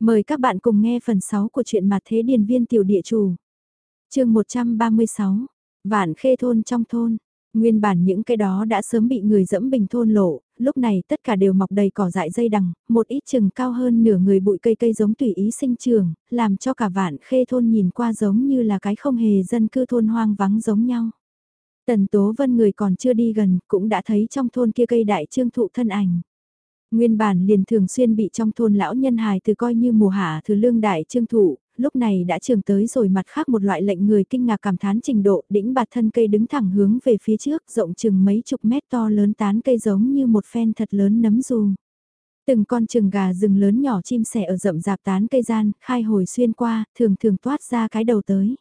Mời các bạn cùng nghe phần 6 của truyện mặt thế điền viên tiểu địa chủ. chương 136, Vạn Khê Thôn trong thôn. Nguyên bản những cái đó đã sớm bị người dẫm bình thôn lộ, lúc này tất cả đều mọc đầy cỏ dại dây đằng, một ít chừng cao hơn nửa người bụi cây cây giống tùy ý sinh trường, làm cho cả vạn khê thôn nhìn qua giống như là cái không hề dân cư thôn hoang vắng giống nhau. Tần Tố Vân người còn chưa đi gần, cũng đã thấy trong thôn kia cây đại trương thụ thân ảnh. Nguyên bản liền thường xuyên bị trong thôn lão nhân hài từ coi như mùa hạ thứ lương đại trương thụ, lúc này đã trường tới rồi mặt khác một loại lệnh người kinh ngạc cảm thán trình độ đỉnh bạt thân cây đứng thẳng hướng về phía trước rộng chừng mấy chục mét to lớn tán cây giống như một phen thật lớn nấm dù. Từng con trừng gà rừng lớn nhỏ chim sẻ ở rậm rạp tán cây gian, khai hồi xuyên qua, thường thường toát ra cái đầu tới.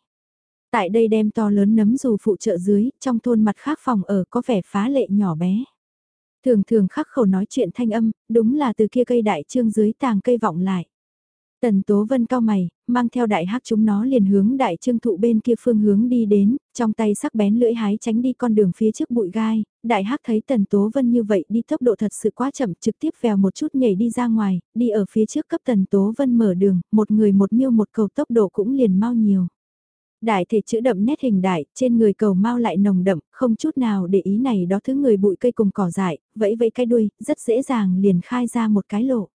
Tại đây đem to lớn nấm dù phụ trợ dưới, trong thôn mặt khác phòng ở có vẻ phá lệ nhỏ bé. Thường thường khắc khẩu nói chuyện thanh âm, đúng là từ kia cây đại trương dưới tàng cây vọng lại. Tần Tố Vân cao mày, mang theo đại hắc chúng nó liền hướng đại trương thụ bên kia phương hướng đi đến, trong tay sắc bén lưỡi hái tránh đi con đường phía trước bụi gai, đại hắc thấy Tần Tố Vân như vậy đi tốc độ thật sự quá chậm trực tiếp vèo một chút nhảy đi ra ngoài, đi ở phía trước cấp Tần Tố Vân mở đường, một người một miêu một cầu tốc độ cũng liền mau nhiều. Đại thể chữ đậm nét hình đại, trên người cầu mau lại nồng đậm, không chút nào để ý này đó thứ người bụi cây cùng cỏ dại, vẫy vẫy cái đuôi, rất dễ dàng liền khai ra một cái lộ.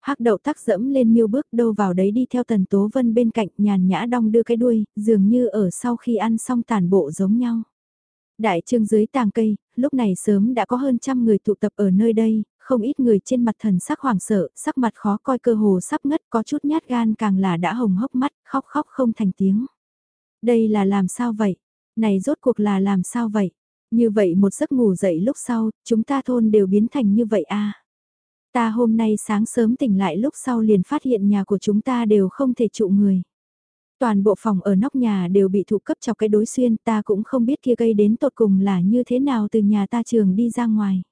Hắc đậu tắc dẫm lên miêu bước đâu vào đấy đi theo tần tố vân bên cạnh nhàn nhã đong đưa cái đuôi, dường như ở sau khi ăn xong tàn bộ giống nhau. Đại trương dưới tàng cây, lúc này sớm đã có hơn trăm người tụ tập ở nơi đây, không ít người trên mặt thần sắc hoảng sợ, sắc mặt khó coi cơ hồ sắp ngất có chút nhát gan càng là đã hồng hốc mắt, khóc khóc không thành tiếng. Đây là làm sao vậy? Này rốt cuộc là làm sao vậy? Như vậy một giấc ngủ dậy lúc sau, chúng ta thôn đều biến thành như vậy à? Ta hôm nay sáng sớm tỉnh lại lúc sau liền phát hiện nhà của chúng ta đều không thể trụ người. Toàn bộ phòng ở nóc nhà đều bị thụ cấp chọc cái đối xuyên ta cũng không biết kia gây đến tột cùng là như thế nào từ nhà ta trường đi ra ngoài.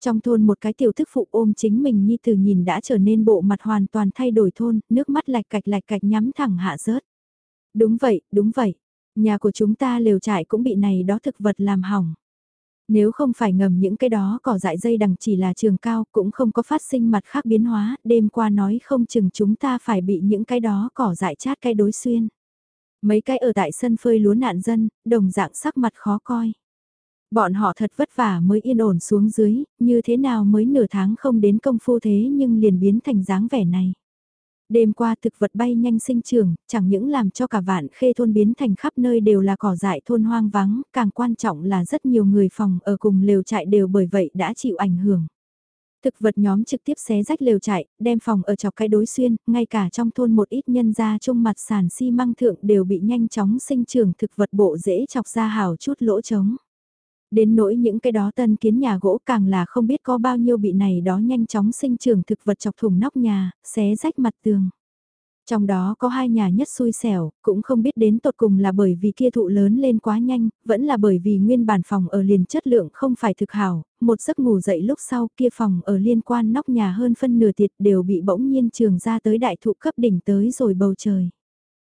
Trong thôn một cái tiểu thức phụ ôm chính mình như từ nhìn đã trở nên bộ mặt hoàn toàn thay đổi thôn, nước mắt lạch cạch lạch cạch nhắm thẳng hạ rớt. Đúng vậy, đúng vậy. Nhà của chúng ta lều trại cũng bị này đó thực vật làm hỏng. Nếu không phải ngầm những cái đó cỏ dại dây đằng chỉ là trường cao cũng không có phát sinh mặt khác biến hóa, đêm qua nói không chừng chúng ta phải bị những cái đó cỏ dại chát cái đối xuyên. Mấy cái ở tại sân phơi lúa nạn dân, đồng dạng sắc mặt khó coi. Bọn họ thật vất vả mới yên ổn xuống dưới, như thế nào mới nửa tháng không đến công phu thế nhưng liền biến thành dáng vẻ này. Đêm qua thực vật bay nhanh sinh trưởng, chẳng những làm cho cả vạn khê thôn biến thành khắp nơi đều là cỏ dại thôn hoang vắng, càng quan trọng là rất nhiều người phòng ở cùng lều trại đều bởi vậy đã chịu ảnh hưởng. Thực vật nhóm trực tiếp xé rách lều trại, đem phòng ở chọc cái đối xuyên, ngay cả trong thôn một ít nhân gia trung mặt sàn xi măng thượng đều bị nhanh chóng sinh trưởng thực vật bộ dễ chọc ra hào chút lỗ trống. Đến nỗi những cái đó tân kiến nhà gỗ càng là không biết có bao nhiêu bị này đó nhanh chóng sinh trưởng thực vật chọc thủng nóc nhà, xé rách mặt tường. Trong đó có hai nhà nhất xui xẻo, cũng không biết đến tột cùng là bởi vì kia thụ lớn lên quá nhanh, vẫn là bởi vì nguyên bản phòng ở liền chất lượng không phải thực hảo, một giấc ngủ dậy lúc sau kia phòng ở liên quan nóc nhà hơn phân nửa tiệt đều bị bỗng nhiên trường ra tới đại thụ cấp đỉnh tới rồi bầu trời.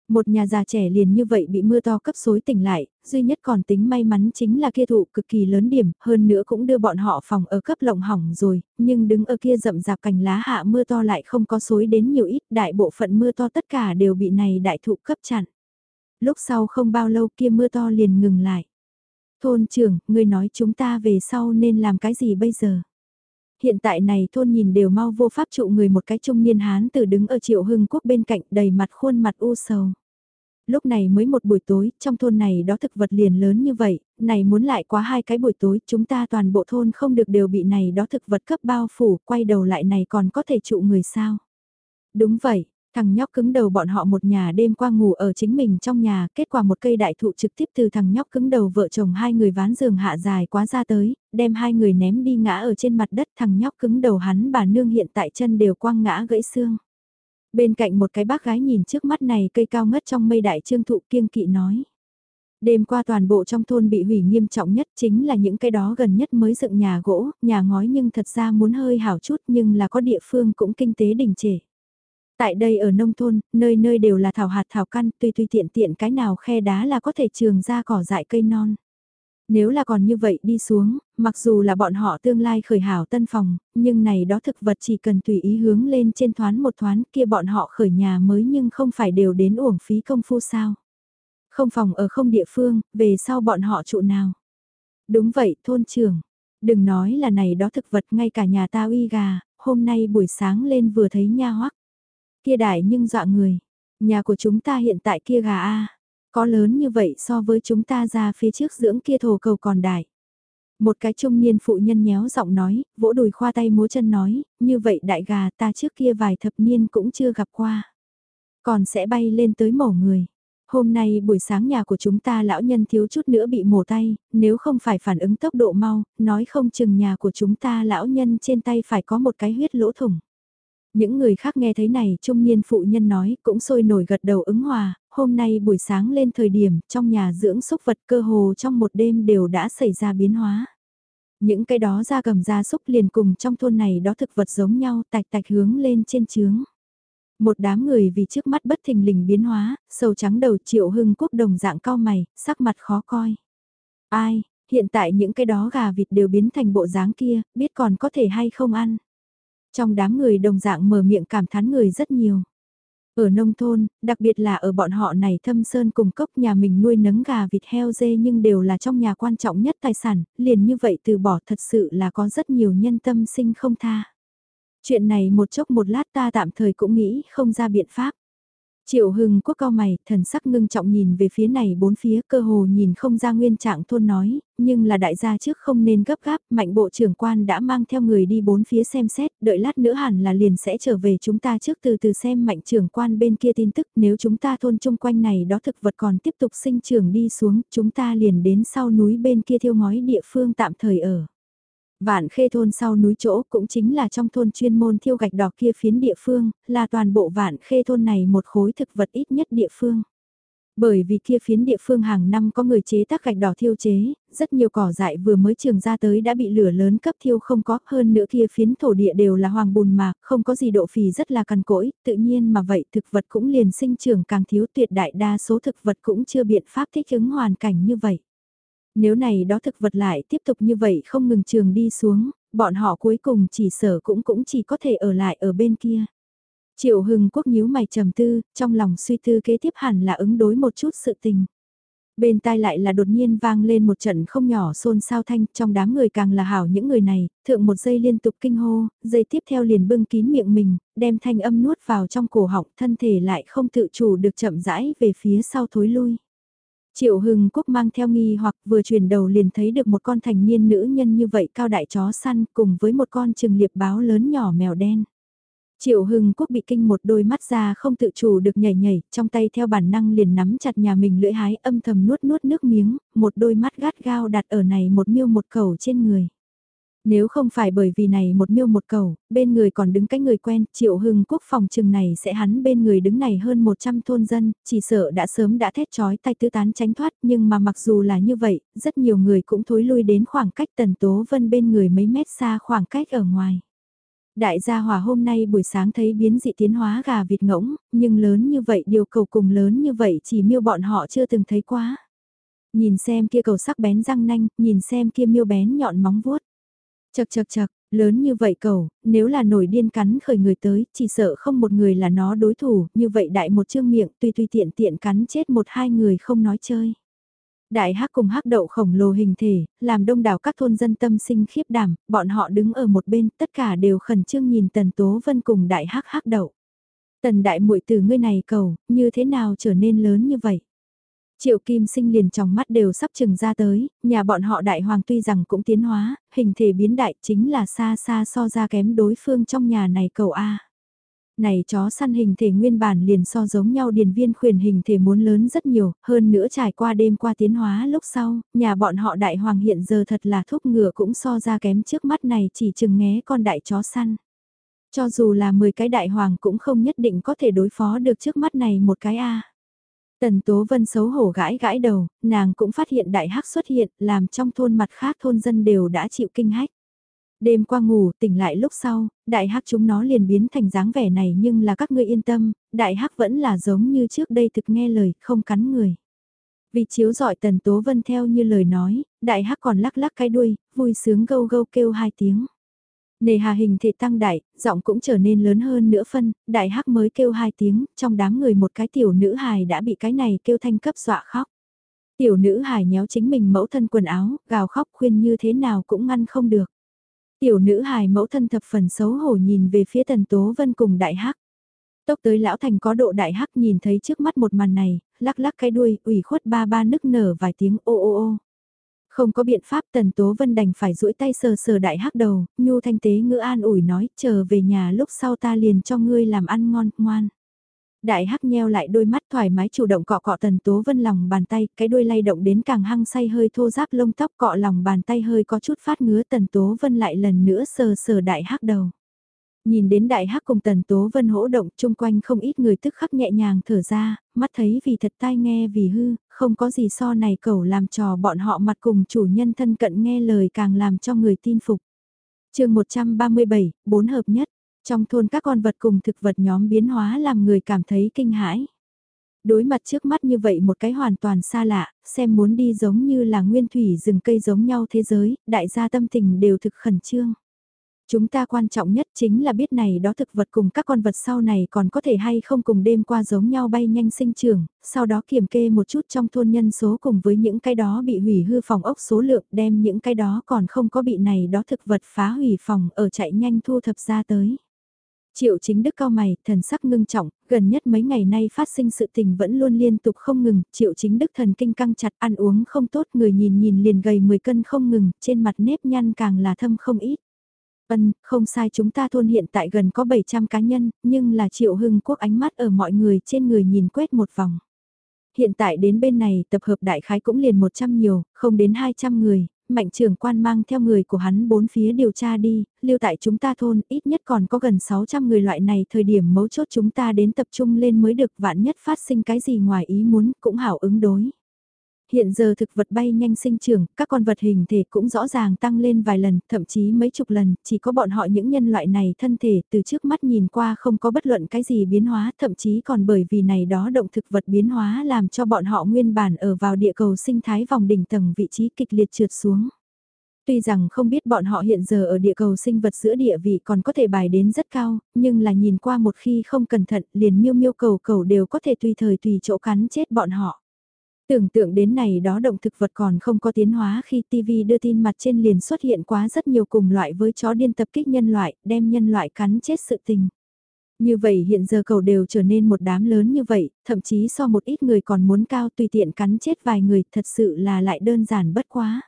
Một nhà già trẻ liền như vậy bị mưa to cấp xối tỉnh lại, duy nhất còn tính may mắn chính là kia thụ cực kỳ lớn điểm, hơn nữa cũng đưa bọn họ phòng ở cấp lộng hỏng rồi, nhưng đứng ở kia rậm rạp cành lá hạ mưa to lại không có xối đến nhiều ít, đại bộ phận mưa to tất cả đều bị này đại thụ cấp chặn. Lúc sau không bao lâu kia mưa to liền ngừng lại. Thôn trưởng, người nói chúng ta về sau nên làm cái gì bây giờ? Hiện tại này thôn nhìn đều mau vô pháp trụ người một cái trung niên hán từ đứng ở triệu hưng quốc bên cạnh đầy mặt khuôn mặt u sầu. Lúc này mới một buổi tối, trong thôn này đó thực vật liền lớn như vậy, này muốn lại quá hai cái buổi tối, chúng ta toàn bộ thôn không được đều bị này đó thực vật cấp bao phủ, quay đầu lại này còn có thể trụ người sao. Đúng vậy, Thằng nhóc cứng đầu bọn họ một nhà đêm qua ngủ ở chính mình trong nhà, kết quả một cây đại thụ trực tiếp từ thằng nhóc cứng đầu vợ chồng hai người ván giường hạ dài quá ra tới, đem hai người ném đi ngã ở trên mặt đất thằng nhóc cứng đầu hắn bà nương hiện tại chân đều quăng ngã gãy xương. Bên cạnh một cái bác gái nhìn trước mắt này cây cao ngất trong mây đại trương thụ kiêng kỵ nói. Đêm qua toàn bộ trong thôn bị hủy nghiêm trọng nhất chính là những cái đó gần nhất mới dựng nhà gỗ, nhà ngói nhưng thật ra muốn hơi hảo chút nhưng là có địa phương cũng kinh tế đình trệ. Tại đây ở nông thôn, nơi nơi đều là thảo hạt thảo căn, tùy tùy tiện tiện cái nào khe đá là có thể trường ra cỏ dại cây non. Nếu là còn như vậy đi xuống, mặc dù là bọn họ tương lai khởi hảo tân phòng, nhưng này đó thực vật chỉ cần tùy ý hướng lên trên thoán một thoán kia bọn họ khởi nhà mới nhưng không phải đều đến uổng phí công phu sao. Không phòng ở không địa phương, về sau bọn họ trụ nào. Đúng vậy, thôn trưởng. Đừng nói là này đó thực vật ngay cả nhà ta uy gà, hôm nay buổi sáng lên vừa thấy nha hoắc. Kia đại nhưng dọa người. Nhà của chúng ta hiện tại kia gà A. Có lớn như vậy so với chúng ta ra phía trước dưỡng kia thổ cầu còn đại. Một cái trung niên phụ nhân nhéo giọng nói, vỗ đùi khoa tay múa chân nói, như vậy đại gà ta trước kia vài thập niên cũng chưa gặp qua. Còn sẽ bay lên tới mổ người. Hôm nay buổi sáng nhà của chúng ta lão nhân thiếu chút nữa bị mổ tay, nếu không phải phản ứng tốc độ mau, nói không chừng nhà của chúng ta lão nhân trên tay phải có một cái huyết lỗ thủng. Những người khác nghe thấy này trung niên phụ nhân nói cũng sôi nổi gật đầu ứng hòa, hôm nay buổi sáng lên thời điểm trong nhà dưỡng súc vật cơ hồ trong một đêm đều đã xảy ra biến hóa. Những cái đó ra cầm ra súc liền cùng trong thôn này đó thực vật giống nhau tạch tạch hướng lên trên trướng. Một đám người vì trước mắt bất thình lình biến hóa, sầu trắng đầu triệu hưng quốc đồng dạng cao mày, sắc mặt khó coi. Ai, hiện tại những cái đó gà vịt đều biến thành bộ dáng kia, biết còn có thể hay không ăn. Trong đám người đồng dạng mở miệng cảm thán người rất nhiều. Ở nông thôn, đặc biệt là ở bọn họ này thâm sơn cùng cốc nhà mình nuôi nấng gà vịt heo dê nhưng đều là trong nhà quan trọng nhất tài sản, liền như vậy từ bỏ thật sự là có rất nhiều nhân tâm sinh không tha. Chuyện này một chốc một lát ta tạm thời cũng nghĩ không ra biện pháp. Triệu Hưng Quốc cao mày, thần sắc ngưng trọng nhìn về phía này bốn phía cơ hồ nhìn không ra nguyên trạng thôn nói, nhưng là đại gia trước không nên gấp gáp, mạnh bộ trưởng quan đã mang theo người đi bốn phía xem xét, đợi lát nữa hẳn là liền sẽ trở về chúng ta trước từ từ xem mạnh trưởng quan bên kia tin tức nếu chúng ta thôn chung quanh này đó thực vật còn tiếp tục sinh trưởng đi xuống, chúng ta liền đến sau núi bên kia thiêu ngói địa phương tạm thời ở. Vạn khê thôn sau núi chỗ cũng chính là trong thôn chuyên môn thiêu gạch đỏ kia phiến địa phương, là toàn bộ vạn khê thôn này một khối thực vật ít nhất địa phương. Bởi vì kia phiến địa phương hàng năm có người chế tác gạch đỏ thiêu chế, rất nhiều cỏ dại vừa mới trường ra tới đã bị lửa lớn cấp thiêu không có, hơn nữa kia phiến thổ địa đều là hoàng bùn mà không có gì độ phì rất là cằn cỗi, tự nhiên mà vậy thực vật cũng liền sinh trưởng càng thiếu tuyệt đại đa số thực vật cũng chưa biện pháp thích ứng hoàn cảnh như vậy. Nếu này đó thực vật lại tiếp tục như vậy không ngừng trường đi xuống, bọn họ cuối cùng chỉ sở cũng cũng chỉ có thể ở lại ở bên kia. Triệu Hưng Quốc nhíu mày trầm tư, trong lòng suy tư kế tiếp hẳn là ứng đối một chút sự tình. Bên tai lại là đột nhiên vang lên một trận không nhỏ xôn xao thanh, trong đám người càng là hảo những người này, thượng một giây liên tục kinh hô, giây tiếp theo liền bưng kín miệng mình, đem thanh âm nuốt vào trong cổ họng, thân thể lại không tự chủ được chậm rãi về phía sau thối lui. Triệu Hưng Quốc mang theo nghi hoặc vừa chuyển đầu liền thấy được một con thành niên nữ nhân như vậy cao đại chó săn cùng với một con trừng liệp báo lớn nhỏ mèo đen. Triệu Hưng Quốc bị kinh một đôi mắt ra không tự chủ được nhảy nhảy, trong tay theo bản năng liền nắm chặt nhà mình lưỡi hái âm thầm nuốt nuốt nước miếng, một đôi mắt gắt gao đặt ở này một miêu một cầu trên người. Nếu không phải bởi vì này một miêu một cầu, bên người còn đứng cái người quen, triệu hưng quốc phòng trường này sẽ hắn bên người đứng này hơn 100 thôn dân, chỉ sợ đã sớm đã thét chói tay tứ tán tránh thoát, nhưng mà mặc dù là như vậy, rất nhiều người cũng thối lui đến khoảng cách tần tố vân bên người mấy mét xa khoảng cách ở ngoài. Đại gia hòa hôm nay buổi sáng thấy biến dị tiến hóa gà vịt ngỗng, nhưng lớn như vậy điều cầu cùng lớn như vậy chỉ miêu bọn họ chưa từng thấy quá. Nhìn xem kia cầu sắc bén răng nanh, nhìn xem kia miêu bén nhọn móng vuốt. Chật chật chật, lớn như vậy cầu, nếu là nổi điên cắn khởi người tới, chỉ sợ không một người là nó đối thủ, như vậy đại một chương miệng tùy tùy tiện tiện cắn chết một hai người không nói chơi. Đại hắc cùng hắc đậu khổng lồ hình thể, làm đông đảo các thôn dân tâm sinh khiếp đảm, bọn họ đứng ở một bên, tất cả đều khẩn trương nhìn Tần Tố Vân cùng đại hắc hắc đậu. Tần đại muội từ ngươi này cầu, như thế nào trở nên lớn như vậy? Triệu Kim Sinh liền trong mắt đều sắp chừng ra tới, nhà bọn họ đại hoàng tuy rằng cũng tiến hóa, hình thể biến đại chính là xa xa so ra kém đối phương trong nhà này cầu A. Này chó săn hình thể nguyên bản liền so giống nhau điền viên khuyển hình thể muốn lớn rất nhiều, hơn nữa trải qua đêm qua tiến hóa lúc sau, nhà bọn họ đại hoàng hiện giờ thật là thúc ngựa cũng so ra kém trước mắt này chỉ chừng nghe con đại chó săn. Cho dù là 10 cái đại hoàng cũng không nhất định có thể đối phó được trước mắt này một cái A. Tần Tố Vân xấu hổ gãi gãi đầu, nàng cũng phát hiện đại hắc xuất hiện, làm trong thôn mặt khác thôn dân đều đã chịu kinh hách. Đêm qua ngủ, tỉnh lại lúc sau, đại hắc chúng nó liền biến thành dáng vẻ này nhưng là các ngươi yên tâm, đại hắc vẫn là giống như trước đây thực nghe lời, không cắn người. Vì chiếu dọi Tần Tố Vân theo như lời nói, đại hắc còn lắc lắc cái đuôi, vui sướng gâu gâu kêu hai tiếng. Nề hà hình thể tăng đại, giọng cũng trở nên lớn hơn nữa phân, đại hắc mới kêu hai tiếng, trong đám người một cái tiểu nữ hài đã bị cái này kêu thanh cấp dọa khóc. Tiểu nữ hài nhéo chính mình mẫu thân quần áo, gào khóc khuyên như thế nào cũng ngăn không được. Tiểu nữ hài mẫu thân thập phần xấu hổ nhìn về phía tần tố vân cùng đại hắc. Tốc tới lão thành có độ đại hắc nhìn thấy trước mắt một màn này, lắc lắc cái đuôi, ủy khuất ba ba nức nở vài tiếng ô ô ô. Không có biện pháp Tần Tố Vân đành phải duỗi tay sờ sờ đại hắc đầu, nhu thanh tế ngữ an ủi nói, chờ về nhà lúc sau ta liền cho ngươi làm ăn ngon, ngoan. Đại hắc nheo lại đôi mắt thoải mái chủ động cọ cọ Tần Tố Vân lòng bàn tay, cái đuôi lay động đến càng hăng say hơi thô ráp lông tóc cọ lòng bàn tay hơi có chút phát ngứa Tần Tố Vân lại lần nữa sờ sờ đại hắc đầu. Nhìn đến đại hắc cùng tần tố vân hỗ động chung quanh không ít người tức khắc nhẹ nhàng thở ra, mắt thấy vì thật tai nghe vì hư, không có gì so này cầu làm trò bọn họ mặt cùng chủ nhân thân cận nghe lời càng làm cho người tin phục. chương 137, bốn hợp nhất, trong thôn các con vật cùng thực vật nhóm biến hóa làm người cảm thấy kinh hãi. Đối mặt trước mắt như vậy một cái hoàn toàn xa lạ, xem muốn đi giống như là nguyên thủy rừng cây giống nhau thế giới, đại gia tâm tình đều thực khẩn trương. Chúng ta quan trọng nhất chính là biết này đó thực vật cùng các con vật sau này còn có thể hay không cùng đêm qua giống nhau bay nhanh sinh trưởng, sau đó kiểm kê một chút trong thôn nhân số cùng với những cái đó bị hủy hư phòng ốc số lượng đem những cái đó còn không có bị này đó thực vật phá hủy phòng ở chạy nhanh thu thập ra tới. Triệu chính đức cao mày, thần sắc ngưng trọng, gần nhất mấy ngày nay phát sinh sự tình vẫn luôn liên tục không ngừng, triệu chính đức thần kinh căng chặt ăn uống không tốt người nhìn nhìn liền gầy 10 cân không ngừng, trên mặt nếp nhăn càng là thâm không ít. Ân, không sai chúng ta thôn hiện tại gần có 700 cá nhân, nhưng là triệu hưng quốc ánh mắt ở mọi người trên người nhìn quét một vòng. Hiện tại đến bên này tập hợp đại khái cũng liền 100 nhiều, không đến 200 người, mạnh trưởng quan mang theo người của hắn bốn phía điều tra đi, lưu tại chúng ta thôn ít nhất còn có gần 600 người loại này thời điểm mấu chốt chúng ta đến tập trung lên mới được vạn nhất phát sinh cái gì ngoài ý muốn cũng hảo ứng đối. Hiện giờ thực vật bay nhanh sinh trưởng, các con vật hình thể cũng rõ ràng tăng lên vài lần, thậm chí mấy chục lần, chỉ có bọn họ những nhân loại này thân thể từ trước mắt nhìn qua không có bất luận cái gì biến hóa, thậm chí còn bởi vì này đó động thực vật biến hóa làm cho bọn họ nguyên bản ở vào địa cầu sinh thái vòng đỉnh tầng vị trí kịch liệt trượt xuống. Tuy rằng không biết bọn họ hiện giờ ở địa cầu sinh vật giữa địa vị còn có thể bài đến rất cao, nhưng là nhìn qua một khi không cẩn thận liền miêu miêu cầu cầu đều có thể tùy thời tùy chỗ cắn chết bọn họ. Tưởng tượng đến này đó động thực vật còn không có tiến hóa khi TV đưa tin mặt trên liền xuất hiện quá rất nhiều cùng loại với chó điên tập kích nhân loại, đem nhân loại cắn chết sự tình. Như vậy hiện giờ cầu đều trở nên một đám lớn như vậy, thậm chí so một ít người còn muốn cao tùy tiện cắn chết vài người thật sự là lại đơn giản bất quá.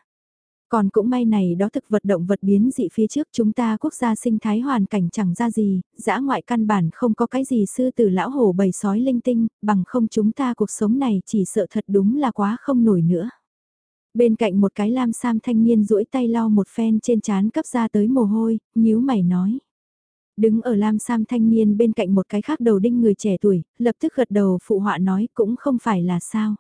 Còn cũng may này đó thực vật động vật biến dị phía trước chúng ta quốc gia sinh thái hoàn cảnh chẳng ra gì, dã ngoại căn bản không có cái gì sư tử lão hổ bầy sói linh tinh, bằng không chúng ta cuộc sống này chỉ sợ thật đúng là quá không nổi nữa. Bên cạnh một cái lam sam thanh niên duỗi tay lau một phen trên chán cấp ra tới mồ hôi, nhíu mày nói. Đứng ở lam sam thanh niên bên cạnh một cái khác đầu đinh người trẻ tuổi, lập tức gật đầu phụ họa nói cũng không phải là sao.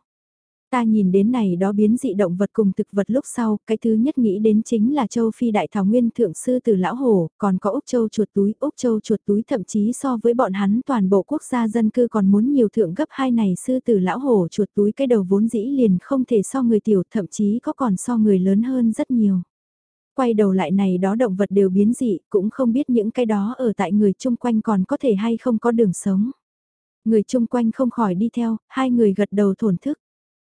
Ta nhìn đến này đó biến dị động vật cùng thực vật lúc sau, cái thứ nhất nghĩ đến chính là châu Phi Đại Thảo Nguyên Thượng Sư từ Lão Hổ, còn có Úc Châu chuột túi, Úc Châu chuột túi thậm chí so với bọn hắn toàn bộ quốc gia dân cư còn muốn nhiều thượng gấp hai này Sư từ Lão Hổ chuột túi cái đầu vốn dĩ liền không thể so người tiểu, thậm chí có còn so người lớn hơn rất nhiều. Quay đầu lại này đó động vật đều biến dị, cũng không biết những cái đó ở tại người chung quanh còn có thể hay không có đường sống. Người chung quanh không khỏi đi theo, hai người gật đầu thổn thức.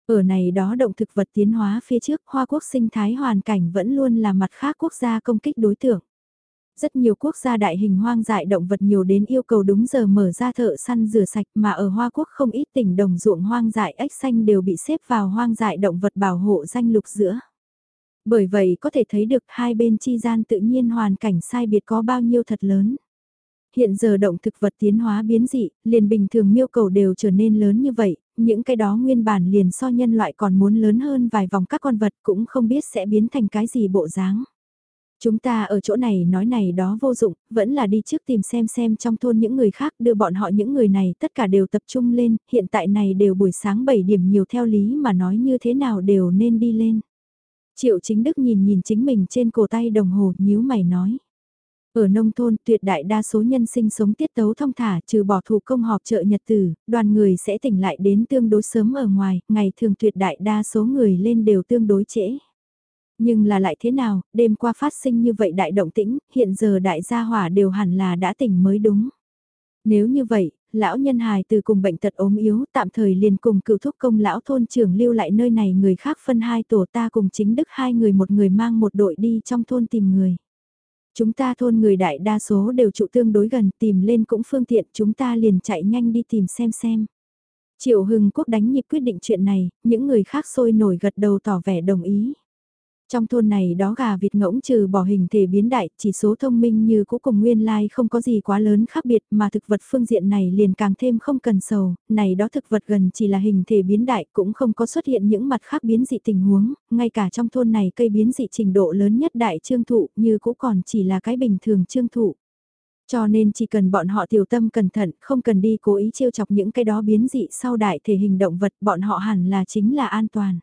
Ở này đó động thực vật tiến hóa phía trước Hoa Quốc sinh thái hoàn cảnh vẫn luôn là mặt khác quốc gia công kích đối tượng. Rất nhiều quốc gia đại hình hoang dại động vật nhiều đến yêu cầu đúng giờ mở ra thợ săn rửa sạch mà ở Hoa Quốc không ít tỉnh đồng ruộng hoang dại ếch xanh đều bị xếp vào hoang dại động vật bảo hộ danh lục giữa. Bởi vậy có thể thấy được hai bên chi gian tự nhiên hoàn cảnh sai biệt có bao nhiêu thật lớn. Hiện giờ động thực vật tiến hóa biến dị, liền bình thường miêu cầu đều trở nên lớn như vậy, những cái đó nguyên bản liền so nhân loại còn muốn lớn hơn vài vòng các con vật cũng không biết sẽ biến thành cái gì bộ dáng. Chúng ta ở chỗ này nói này đó vô dụng, vẫn là đi trước tìm xem xem trong thôn những người khác đưa bọn họ những người này tất cả đều tập trung lên, hiện tại này đều buổi sáng 7 điểm nhiều theo lý mà nói như thế nào đều nên đi lên. Triệu chính đức nhìn nhìn chính mình trên cổ tay đồng hồ nhíu mày nói. Ở nông thôn tuyệt đại đa số nhân sinh sống tiết tấu thông thả trừ bỏ thủ công họp chợ nhật tử, đoàn người sẽ tỉnh lại đến tương đối sớm ở ngoài, ngày thường tuyệt đại đa số người lên đều tương đối trễ. Nhưng là lại thế nào, đêm qua phát sinh như vậy đại động tĩnh, hiện giờ đại gia hỏa đều hẳn là đã tỉnh mới đúng. Nếu như vậy, lão nhân hài từ cùng bệnh tật ốm yếu tạm thời liền cùng cựu thúc công lão thôn trưởng lưu lại nơi này người khác phân hai tổ ta cùng chính đức hai người một người mang một đội đi trong thôn tìm người. Chúng ta thôn người đại đa số đều trụ tương đối gần tìm lên cũng phương tiện chúng ta liền chạy nhanh đi tìm xem xem. Triệu Hưng Quốc đánh nhịp quyết định chuyện này, những người khác sôi nổi gật đầu tỏ vẻ đồng ý. Trong thôn này đó gà vịt ngỗng trừ bỏ hình thể biến đại, chỉ số thông minh như cũ cùng nguyên lai like không có gì quá lớn khác biệt mà thực vật phương diện này liền càng thêm không cần sầu, này đó thực vật gần chỉ là hình thể biến đại cũng không có xuất hiện những mặt khác biến dị tình huống, ngay cả trong thôn này cây biến dị trình độ lớn nhất đại trương thụ như cũ còn chỉ là cái bình thường trương thụ. Cho nên chỉ cần bọn họ tiểu tâm cẩn thận, không cần đi cố ý trêu chọc những cái đó biến dị sau đại thể hình động vật, bọn họ hẳn là chính là an toàn.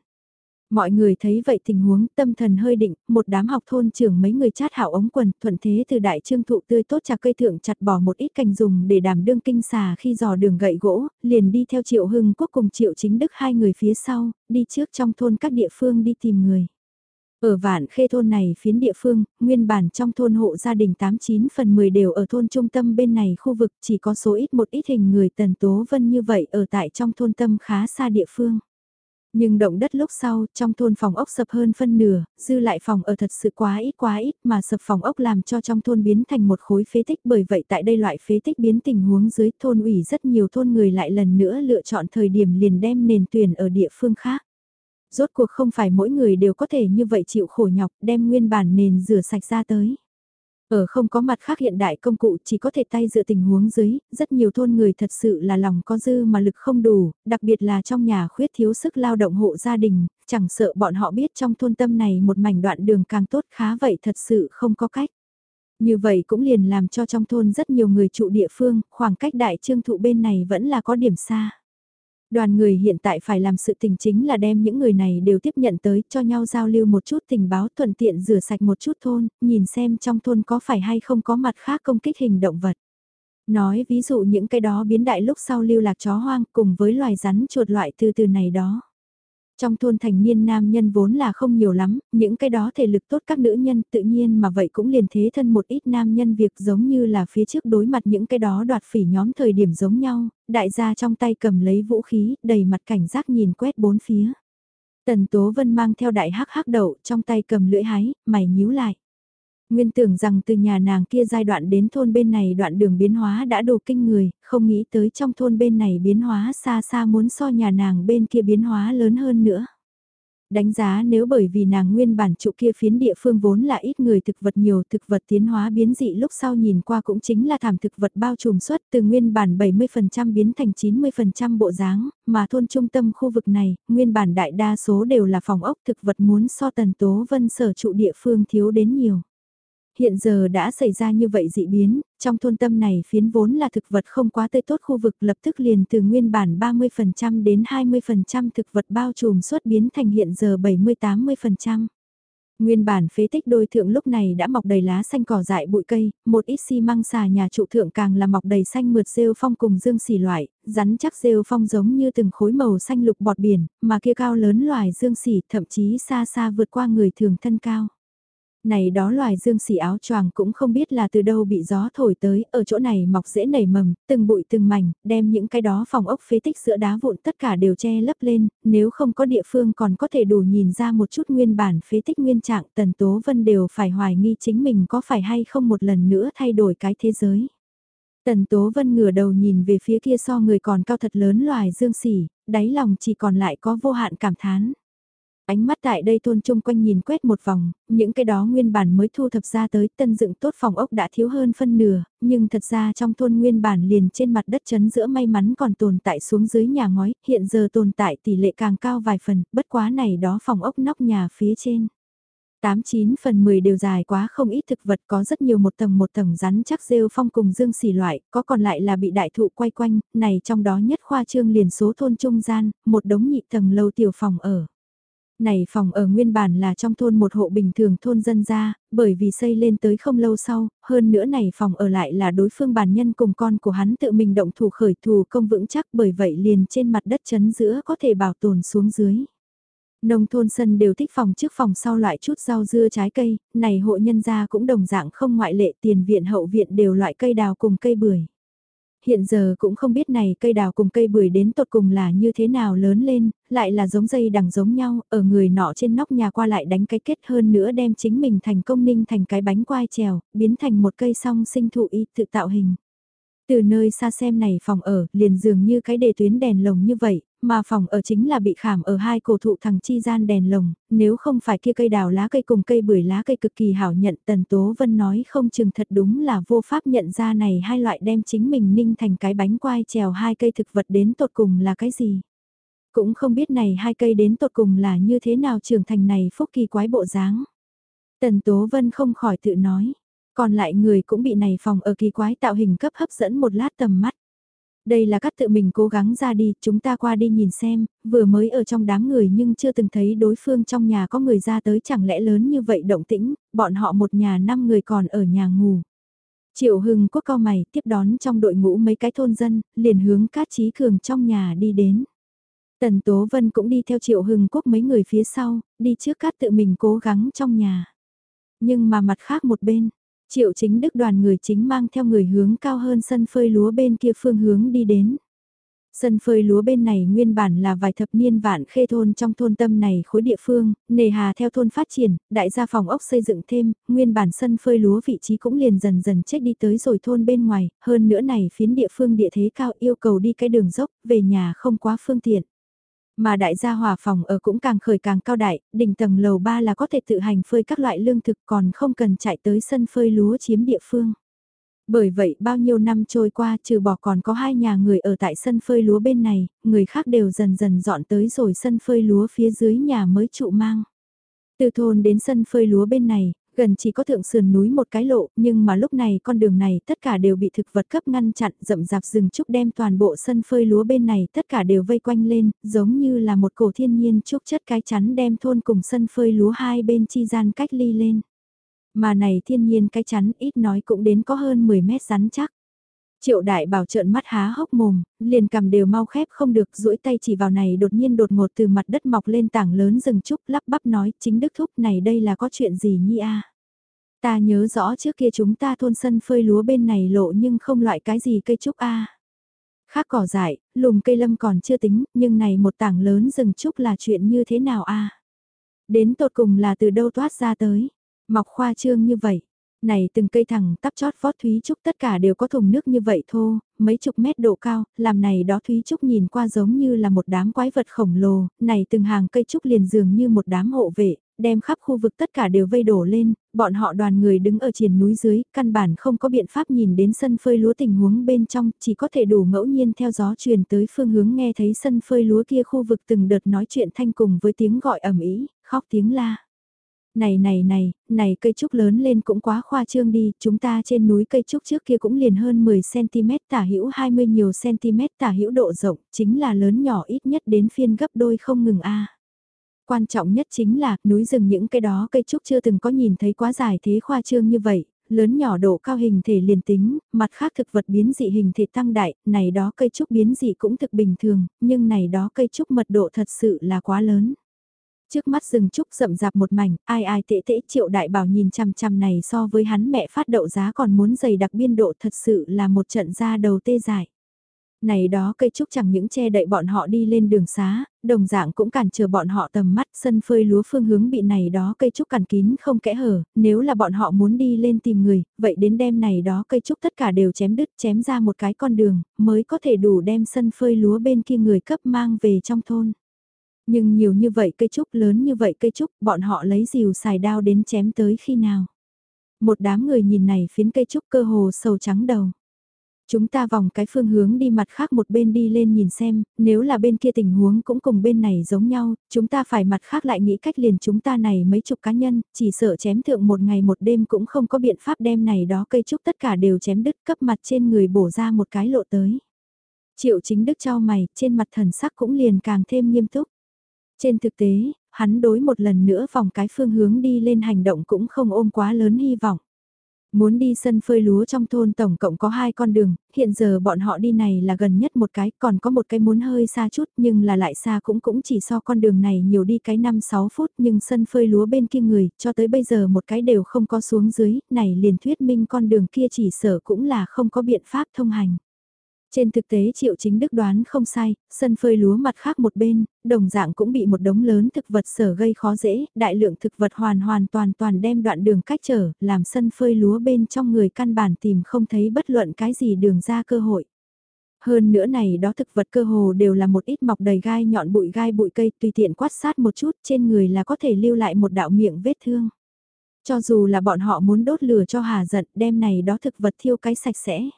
Mọi người thấy vậy tình huống tâm thần hơi định, một đám học thôn trưởng mấy người chát hảo ống quần, thuận thế từ đại trương thụ tươi tốt trà cây thượng chặt bỏ một ít cành dùng để đảm đương kinh xà khi dò đường gậy gỗ, liền đi theo triệu hưng quốc cùng triệu chính đức hai người phía sau, đi trước trong thôn các địa phương đi tìm người. Ở vạn khê thôn này phiến địa phương, nguyên bản trong thôn hộ gia đình 89 phần 10 đều ở thôn trung tâm bên này khu vực chỉ có số ít một ít hình người tần tố vân như vậy ở tại trong thôn tâm khá xa địa phương. Nhưng động đất lúc sau, trong thôn phòng ốc sập hơn phân nửa, dư lại phòng ở thật sự quá ít quá ít mà sập phòng ốc làm cho trong thôn biến thành một khối phế tích bởi vậy tại đây loại phế tích biến tình huống dưới thôn ủy rất nhiều thôn người lại lần nữa lựa chọn thời điểm liền đem nền tuyển ở địa phương khác. Rốt cuộc không phải mỗi người đều có thể như vậy chịu khổ nhọc đem nguyên bản nền rửa sạch ra tới. Ở không có mặt khác hiện đại công cụ chỉ có thể tay dựa tình huống dưới, rất nhiều thôn người thật sự là lòng có dư mà lực không đủ, đặc biệt là trong nhà khuyết thiếu sức lao động hộ gia đình, chẳng sợ bọn họ biết trong thôn tâm này một mảnh đoạn đường càng tốt khá vậy thật sự không có cách. Như vậy cũng liền làm cho trong thôn rất nhiều người trụ địa phương, khoảng cách đại trương thụ bên này vẫn là có điểm xa. Đoàn người hiện tại phải làm sự tình chính là đem những người này đều tiếp nhận tới cho nhau giao lưu một chút tình báo thuận tiện rửa sạch một chút thôn, nhìn xem trong thôn có phải hay không có mặt khác công kích hình động vật. Nói ví dụ những cái đó biến đại lúc sau lưu lạc chó hoang cùng với loài rắn chuột loại từ từ này đó. Trong thôn thành niên nam nhân vốn là không nhiều lắm, những cái đó thể lực tốt các nữ nhân tự nhiên mà vậy cũng liền thế thân một ít nam nhân việc giống như là phía trước đối mặt những cái đó đoạt phỉ nhóm thời điểm giống nhau, đại gia trong tay cầm lấy vũ khí, đầy mặt cảnh giác nhìn quét bốn phía. Tần Tố Vân mang theo đại hắc hắc đậu trong tay cầm lưỡi hái, mày nhíu lại. Nguyên tưởng rằng từ nhà nàng kia giai đoạn đến thôn bên này đoạn đường biến hóa đã đủ kinh người, không nghĩ tới trong thôn bên này biến hóa xa xa muốn so nhà nàng bên kia biến hóa lớn hơn nữa. Đánh giá nếu bởi vì nàng nguyên bản trụ kia phiến địa phương vốn là ít người thực vật nhiều thực vật tiến hóa biến dị lúc sau nhìn qua cũng chính là thảm thực vật bao trùm suất từ nguyên bản 70% biến thành 90% bộ dáng, mà thôn trung tâm khu vực này, nguyên bản đại đa số đều là phòng ốc thực vật muốn so tần tố vân sở trụ địa phương thiếu đến nhiều. Hiện giờ đã xảy ra như vậy dị biến, trong thôn tâm này phiến vốn là thực vật không quá tươi tốt khu vực lập tức liền từ nguyên bản 30% đến 20% thực vật bao trùm suốt biến thành hiện giờ 70-80%. Nguyên bản phế tích đôi thượng lúc này đã mọc đầy lá xanh cỏ dại bụi cây, một ít xi măng xà nhà trụ thượng càng là mọc đầy xanh mượt rêu phong cùng dương xỉ loại, rắn chắc rêu phong giống như từng khối màu xanh lục bọt biển, mà kia cao lớn loài dương xỉ thậm chí xa xa vượt qua người thường thân cao này đó loài dương xỉ áo choàng cũng không biết là từ đâu bị gió thổi tới, ở chỗ này mọc dễ nảy mầm, từng bụi từng mảnh, đem những cái đó phòng ốc phế tích giữa đá vụn tất cả đều che lấp lên, nếu không có địa phương còn có thể đủ nhìn ra một chút nguyên bản phế tích nguyên trạng tần tố vân đều phải hoài nghi chính mình có phải hay không một lần nữa thay đổi cái thế giới. Tần Tố Vân ngửa đầu nhìn về phía kia so người còn cao thật lớn loài dương xỉ, đáy lòng chỉ còn lại có vô hạn cảm thán. Ánh mắt tại đây thôn chung quanh nhìn quét một vòng, những cái đó nguyên bản mới thu thập ra tới tân dựng tốt phòng ốc đã thiếu hơn phân nửa, nhưng thật ra trong thôn nguyên bản liền trên mặt đất chấn giữa may mắn còn tồn tại xuống dưới nhà ngói, hiện giờ tồn tại tỷ lệ càng cao vài phần, bất quá này đó phòng ốc nóc nhà phía trên. 89 phần 10 đều dài quá không ít thực vật có rất nhiều một tầng một tầng rắn chắc rêu phong cùng dương xỉ loại, có còn lại là bị đại thụ quay quanh, này trong đó nhất khoa trương liền số thôn trung gian, một đống nhị tầng lâu tiểu phòng ở. Này phòng ở nguyên bản là trong thôn một hộ bình thường thôn dân gia, bởi vì xây lên tới không lâu sau, hơn nữa này phòng ở lại là đối phương bản nhân cùng con của hắn tự mình động thủ khởi thù công vững chắc bởi vậy liền trên mặt đất chấn giữa có thể bảo tồn xuống dưới. Nông thôn sân đều thích phòng trước phòng sau loại chút rau dưa trái cây, này hộ nhân gia cũng đồng dạng không ngoại lệ tiền viện hậu viện đều loại cây đào cùng cây bưởi. Hiện giờ cũng không biết này cây đào cùng cây bưởi đến tột cùng là như thế nào lớn lên, lại là giống dây đằng giống nhau, ở người nọ trên nóc nhà qua lại đánh cái kết hơn nữa đem chính mình thành công ninh thành cái bánh quai trèo, biến thành một cây song sinh thụ y tự tạo hình. Từ nơi xa xem này phòng ở, liền dường như cái đề tuyến đèn lồng như vậy, mà phòng ở chính là bị khảm ở hai cổ thụ thằng chi gian đèn lồng, nếu không phải kia cây đào lá cây cùng cây bưởi lá cây cực kỳ hảo nhận Tần Tố Vân nói không chừng thật đúng là vô pháp nhận ra này hai loại đem chính mình ninh thành cái bánh quai trèo hai cây thực vật đến tột cùng là cái gì. Cũng không biết này hai cây đến tột cùng là như thế nào trưởng thành này phúc kỳ quái bộ dáng. Tần Tố Vân không khỏi tự nói, còn lại người cũng bị này phòng ở kỳ quái tạo hình cấp hấp dẫn một lát tầm mắt. Đây là các tự mình cố gắng ra đi, chúng ta qua đi nhìn xem, vừa mới ở trong đám người nhưng chưa từng thấy đối phương trong nhà có người ra tới chẳng lẽ lớn như vậy động tĩnh, bọn họ một nhà năm người còn ở nhà ngủ. Triệu Hưng quốc cao mày tiếp đón trong đội ngũ mấy cái thôn dân, liền hướng Cát Trí Cường trong nhà đi đến. Tần Tố Vân cũng đi theo Triệu Hưng quốc mấy người phía sau, đi trước Cát tự mình cố gắng trong nhà. Nhưng mà mặt khác một bên, Triệu chính đức đoàn người chính mang theo người hướng cao hơn sân phơi lúa bên kia phương hướng đi đến. Sân phơi lúa bên này nguyên bản là vài thập niên vạn khê thôn trong thôn tâm này khối địa phương, nề hà theo thôn phát triển, đại gia phòng ốc xây dựng thêm, nguyên bản sân phơi lúa vị trí cũng liền dần dần chết đi tới rồi thôn bên ngoài, hơn nữa này phiến địa phương địa thế cao yêu cầu đi cái đường dốc, về nhà không quá phương tiện. Mà đại gia hòa phòng ở cũng càng khởi càng cao đại, đỉnh tầng lầu 3 là có thể tự hành phơi các loại lương thực còn không cần chạy tới sân phơi lúa chiếm địa phương. Bởi vậy bao nhiêu năm trôi qua trừ bỏ còn có hai nhà người ở tại sân phơi lúa bên này, người khác đều dần dần dọn tới rồi sân phơi lúa phía dưới nhà mới trụ mang. Từ thôn đến sân phơi lúa bên này, gần chỉ có thượng sườn núi một cái lộ, nhưng mà lúc này con đường này tất cả đều bị thực vật cấp ngăn chặn, rậm rạp rừng trúc đem toàn bộ sân phơi lúa bên này tất cả đều vây quanh lên, giống như là một cổ thiên nhiên trúc chất cái chắn đem thôn cùng sân phơi lúa hai bên chi gian cách ly lên. Mà này thiên nhiên cái chắn ít nói cũng đến có hơn 10 mét rắn chắc. Triệu đại bảo trợn mắt há hốc mồm, liền cầm đều mau khép không được duỗi tay chỉ vào này đột nhiên đột ngột từ mặt đất mọc lên tảng lớn rừng trúc lắp bắp nói chính đức thúc này đây là có chuyện gì nhi a? Ta nhớ rõ trước kia chúng ta thôn sân phơi lúa bên này lộ nhưng không loại cái gì cây trúc a. Khác cỏ dại, lùm cây lâm còn chưa tính, nhưng này một tảng lớn rừng trúc là chuyện như thế nào a? Đến tột cùng là từ đâu toát ra tới, mọc khoa trương như vậy, này từng cây thẳng tắp chót vót Thúy Trúc tất cả đều có thùng nước như vậy thô, mấy chục mét độ cao, làm này đó Thúy Trúc nhìn qua giống như là một đám quái vật khổng lồ, này từng hàng cây trúc liền dường như một đám hộ vệ, đem khắp khu vực tất cả đều vây đổ lên, bọn họ đoàn người đứng ở triển núi dưới, căn bản không có biện pháp nhìn đến sân phơi lúa tình huống bên trong, chỉ có thể đủ ngẫu nhiên theo gió truyền tới phương hướng nghe thấy sân phơi lúa kia khu vực từng đợt nói chuyện thanh cùng với tiếng gọi ầm ĩ khóc tiếng la này này này, này cây trúc lớn lên cũng quá khoa trương đi, chúng ta trên núi cây trúc trước kia cũng liền hơn 10cm tả hữu 20 nhiều cm tả hữu độ rộng, chính là lớn nhỏ ít nhất đến phiên gấp đôi không ngừng a. Quan trọng nhất chính là, núi rừng những cây đó cây trúc chưa từng có nhìn thấy quá dài thế khoa trương như vậy, lớn nhỏ độ cao hình thể liền tính, mặt khác thực vật biến dị hình thể tăng đại, này đó cây trúc biến dị cũng thực bình thường, nhưng này đó cây trúc mật độ thật sự là quá lớn. Trước mắt rừng trúc rậm rạp một mảnh, ai ai tệ tệ triệu đại bảo nhìn chằm chằm này so với hắn mẹ phát đậu giá còn muốn dày đặc biên độ thật sự là một trận ra đầu tê dại. Này đó cây trúc chẳng những che đậy bọn họ đi lên đường xá, đồng dạng cũng cản trở bọn họ tầm mắt sân phơi lúa phương hướng bị này đó cây trúc cản kín không kẽ hở, nếu là bọn họ muốn đi lên tìm người, vậy đến đêm này đó cây trúc tất cả đều chém đứt chém ra một cái con đường, mới có thể đủ đem sân phơi lúa bên kia người cấp mang về trong thôn. Nhưng nhiều như vậy cây trúc lớn như vậy cây trúc, bọn họ lấy rìu xài đao đến chém tới khi nào. Một đám người nhìn này phiến cây trúc cơ hồ sầu trắng đầu. Chúng ta vòng cái phương hướng đi mặt khác một bên đi lên nhìn xem, nếu là bên kia tình huống cũng cùng bên này giống nhau, chúng ta phải mặt khác lại nghĩ cách liền chúng ta này mấy chục cá nhân, chỉ sợ chém thượng một ngày một đêm cũng không có biện pháp đem này đó cây trúc tất cả đều chém đứt cấp mặt trên người bổ ra một cái lộ tới. Triệu chính đức cho mày, trên mặt thần sắc cũng liền càng thêm nghiêm túc. Trên thực tế, hắn đối một lần nữa vòng cái phương hướng đi lên hành động cũng không ôm quá lớn hy vọng. Muốn đi sân phơi lúa trong thôn tổng cộng có hai con đường, hiện giờ bọn họ đi này là gần nhất một cái, còn có một cái muốn hơi xa chút nhưng là lại xa cũng cũng chỉ so con đường này nhiều đi cái 5-6 phút nhưng sân phơi lúa bên kia người, cho tới bây giờ một cái đều không có xuống dưới, này liền thuyết minh con đường kia chỉ sở cũng là không có biện pháp thông hành. Trên thực tế Triệu Chính Đức đoán không sai, sân phơi lúa mặt khác một bên, đồng dạng cũng bị một đống lớn thực vật sở gây khó dễ, đại lượng thực vật hoàn hoàn toàn toàn đem đoạn đường cách trở, làm sân phơi lúa bên trong người căn bản tìm không thấy bất luận cái gì đường ra cơ hội. Hơn nữa này đó thực vật cơ hồ đều là một ít mọc đầy gai nhọn bụi gai bụi cây tùy tiện quát sát một chút trên người là có thể lưu lại một đạo miệng vết thương. Cho dù là bọn họ muốn đốt lửa cho hà giận đem này đó thực vật thiêu cái sạch sẽ.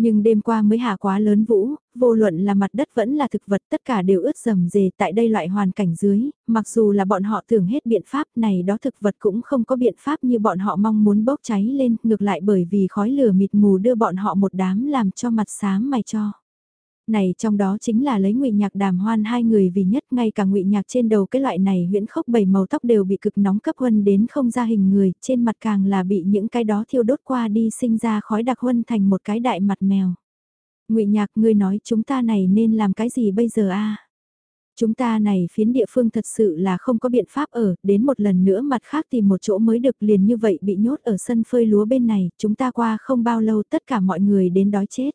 Nhưng đêm qua mới hạ quá lớn vũ, vô luận là mặt đất vẫn là thực vật tất cả đều ướt rầm rề tại đây loại hoàn cảnh dưới, mặc dù là bọn họ tưởng hết biện pháp này đó thực vật cũng không có biện pháp như bọn họ mong muốn bốc cháy lên, ngược lại bởi vì khói lửa mịt mù đưa bọn họ một đám làm cho mặt xám mày cho này trong đó chính là lấy ngụy nhạc đàm hoan hai người vì nhất ngay cả ngụy nhạc trên đầu cái loại này huyễn khốc bảy màu tóc đều bị cực nóng cấp huân đến không ra hình người, trên mặt càng là bị những cái đó thiêu đốt qua đi sinh ra khói đặc huân thành một cái đại mặt mèo. ngụy nhạc ngươi nói chúng ta này nên làm cái gì bây giờ a Chúng ta này phiến địa phương thật sự là không có biện pháp ở, đến một lần nữa mặt khác tìm một chỗ mới được liền như vậy bị nhốt ở sân phơi lúa bên này, chúng ta qua không bao lâu tất cả mọi người đến đói chết.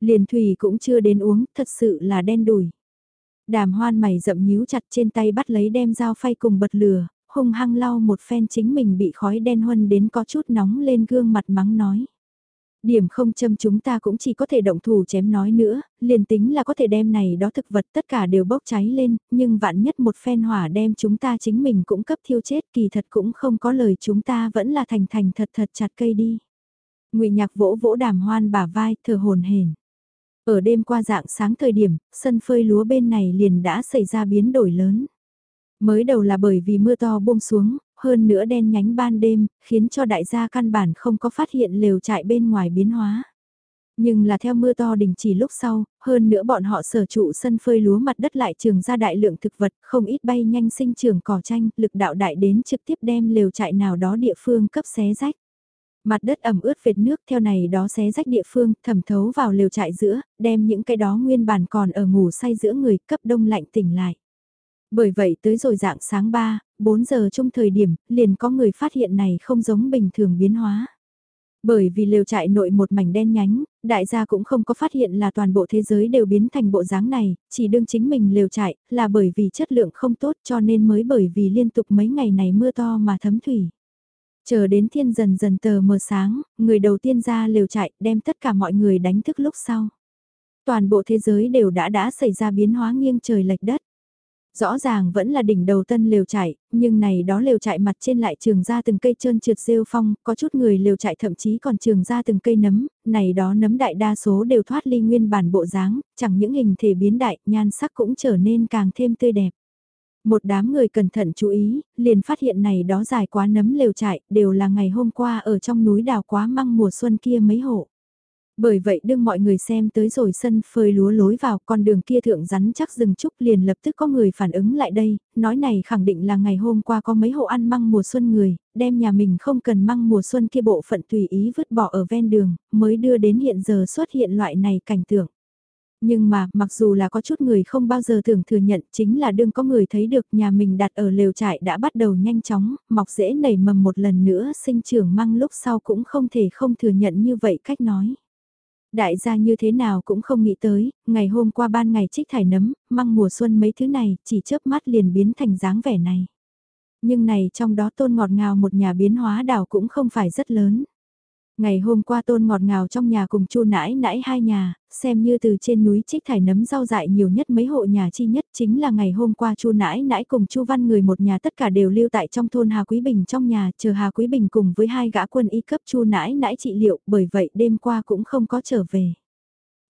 Liền thủy cũng chưa đến uống, thật sự là đen đủi. Đàm hoan mày rậm nhíu chặt trên tay bắt lấy đem dao phay cùng bật lửa, hung hăng lau một phen chính mình bị khói đen huân đến có chút nóng lên gương mặt mắng nói. Điểm không châm chúng ta cũng chỉ có thể động thủ chém nói nữa, liền tính là có thể đem này đó thực vật tất cả đều bốc cháy lên, nhưng vạn nhất một phen hỏa đem chúng ta chính mình cũng cấp thiêu chết kỳ thật cũng không có lời chúng ta vẫn là thành thành thật thật chặt cây đi. ngụy nhạc vỗ vỗ đàm hoan bả vai thở hồn hển ở đêm qua dạng sáng thời điểm, sân phơi lúa bên này liền đã xảy ra biến đổi lớn. Mới đầu là bởi vì mưa to buông xuống, hơn nữa đen nhánh ban đêm, khiến cho đại gia căn bản không có phát hiện lều trại bên ngoài biến hóa. Nhưng là theo mưa to đình chỉ lúc sau, hơn nữa bọn họ sở trụ sân phơi lúa mặt đất lại trường ra đại lượng thực vật, không ít bay nhanh sinh trường cỏ tranh, lực đạo đại đến trực tiếp đem lều trại nào đó địa phương cấp xé rách. Mặt đất ẩm ướt vệt nước theo này đó xé rách địa phương, thẩm thấu vào lều trại giữa, đem những cái đó nguyên bản còn ở ngủ say giữa người cấp đông lạnh tỉnh lại. Bởi vậy tới rồi dạng sáng 3, 4 giờ trong thời điểm, liền có người phát hiện này không giống bình thường biến hóa. Bởi vì lều trại nội một mảnh đen nhánh, đại gia cũng không có phát hiện là toàn bộ thế giới đều biến thành bộ dáng này, chỉ đương chính mình lều trại, là bởi vì chất lượng không tốt cho nên mới bởi vì liên tục mấy ngày này mưa to mà thấm thủy. Chờ đến thiên dần dần tờ mờ sáng, người đầu tiên ra lều chạy đem tất cả mọi người đánh thức lúc sau. Toàn bộ thế giới đều đã đã xảy ra biến hóa nghiêng trời lệch đất. Rõ ràng vẫn là đỉnh đầu tân lều chạy, nhưng này đó lều chạy mặt trên lại trường ra từng cây trơn trượt rêu phong, có chút người lều chạy thậm chí còn trường ra từng cây nấm, này đó nấm đại đa số đều thoát ly nguyên bản bộ dáng, chẳng những hình thể biến đại, nhan sắc cũng trở nên càng thêm tươi đẹp. Một đám người cẩn thận chú ý, liền phát hiện này đó dài quá nấm lều trại, đều là ngày hôm qua ở trong núi đào quá măng mùa xuân kia mấy hộ. Bởi vậy đương mọi người xem tới rồi sân phơi lúa lối vào con đường kia thượng rắn chắc rừng trúc liền lập tức có người phản ứng lại đây, nói này khẳng định là ngày hôm qua có mấy hộ ăn măng mùa xuân người, đem nhà mình không cần măng mùa xuân kia bộ phận tùy ý vứt bỏ ở ven đường, mới đưa đến hiện giờ xuất hiện loại này cảnh tượng. Nhưng mà, mặc dù là có chút người không bao giờ tưởng thừa nhận chính là đương có người thấy được nhà mình đặt ở lều trại đã bắt đầu nhanh chóng, mọc dễ nảy mầm một lần nữa sinh trưởng măng lúc sau cũng không thể không thừa nhận như vậy cách nói. Đại gia như thế nào cũng không nghĩ tới, ngày hôm qua ban ngày trích thải nấm, măng mùa xuân mấy thứ này chỉ chớp mắt liền biến thành dáng vẻ này. Nhưng này trong đó tôn ngọt ngào một nhà biến hóa đảo cũng không phải rất lớn. Ngày hôm qua tôn ngọt ngào trong nhà cùng chu nãi nãi hai nhà, xem như từ trên núi trích thải nấm rau dại nhiều nhất mấy hộ nhà chi nhất chính là ngày hôm qua chu nãi nãi cùng chu văn người một nhà tất cả đều lưu tại trong thôn Hà Quý Bình trong nhà chờ Hà Quý Bình cùng với hai gã quân y cấp chu nãi nãi trị liệu bởi vậy đêm qua cũng không có trở về.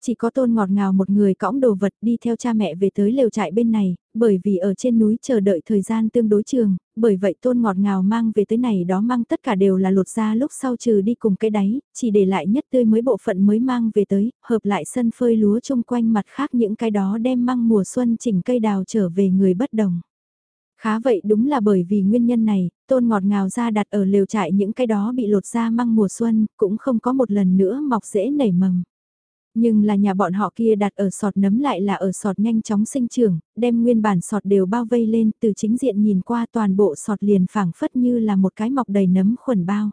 Chỉ có tôn ngọt ngào một người cõng đồ vật đi theo cha mẹ về tới lều trại bên này, bởi vì ở trên núi chờ đợi thời gian tương đối trường, bởi vậy tôn ngọt ngào mang về tới này đó mang tất cả đều là lột ra lúc sau trừ đi cùng cái đáy, chỉ để lại nhất tươi mới bộ phận mới mang về tới, hợp lại sân phơi lúa chung quanh mặt khác những cái đó đem mang mùa xuân chỉnh cây đào trở về người bất đồng. Khá vậy đúng là bởi vì nguyên nhân này, tôn ngọt ngào ra đặt ở lều trại những cái đó bị lột ra măng mùa xuân, cũng không có một lần nữa mọc dễ nảy mầm. Nhưng là nhà bọn họ kia đặt ở sọt nấm lại là ở sọt nhanh chóng sinh trưởng, đem nguyên bản sọt đều bao vây lên từ chính diện nhìn qua toàn bộ sọt liền phảng phất như là một cái mọc đầy nấm khuẩn bao.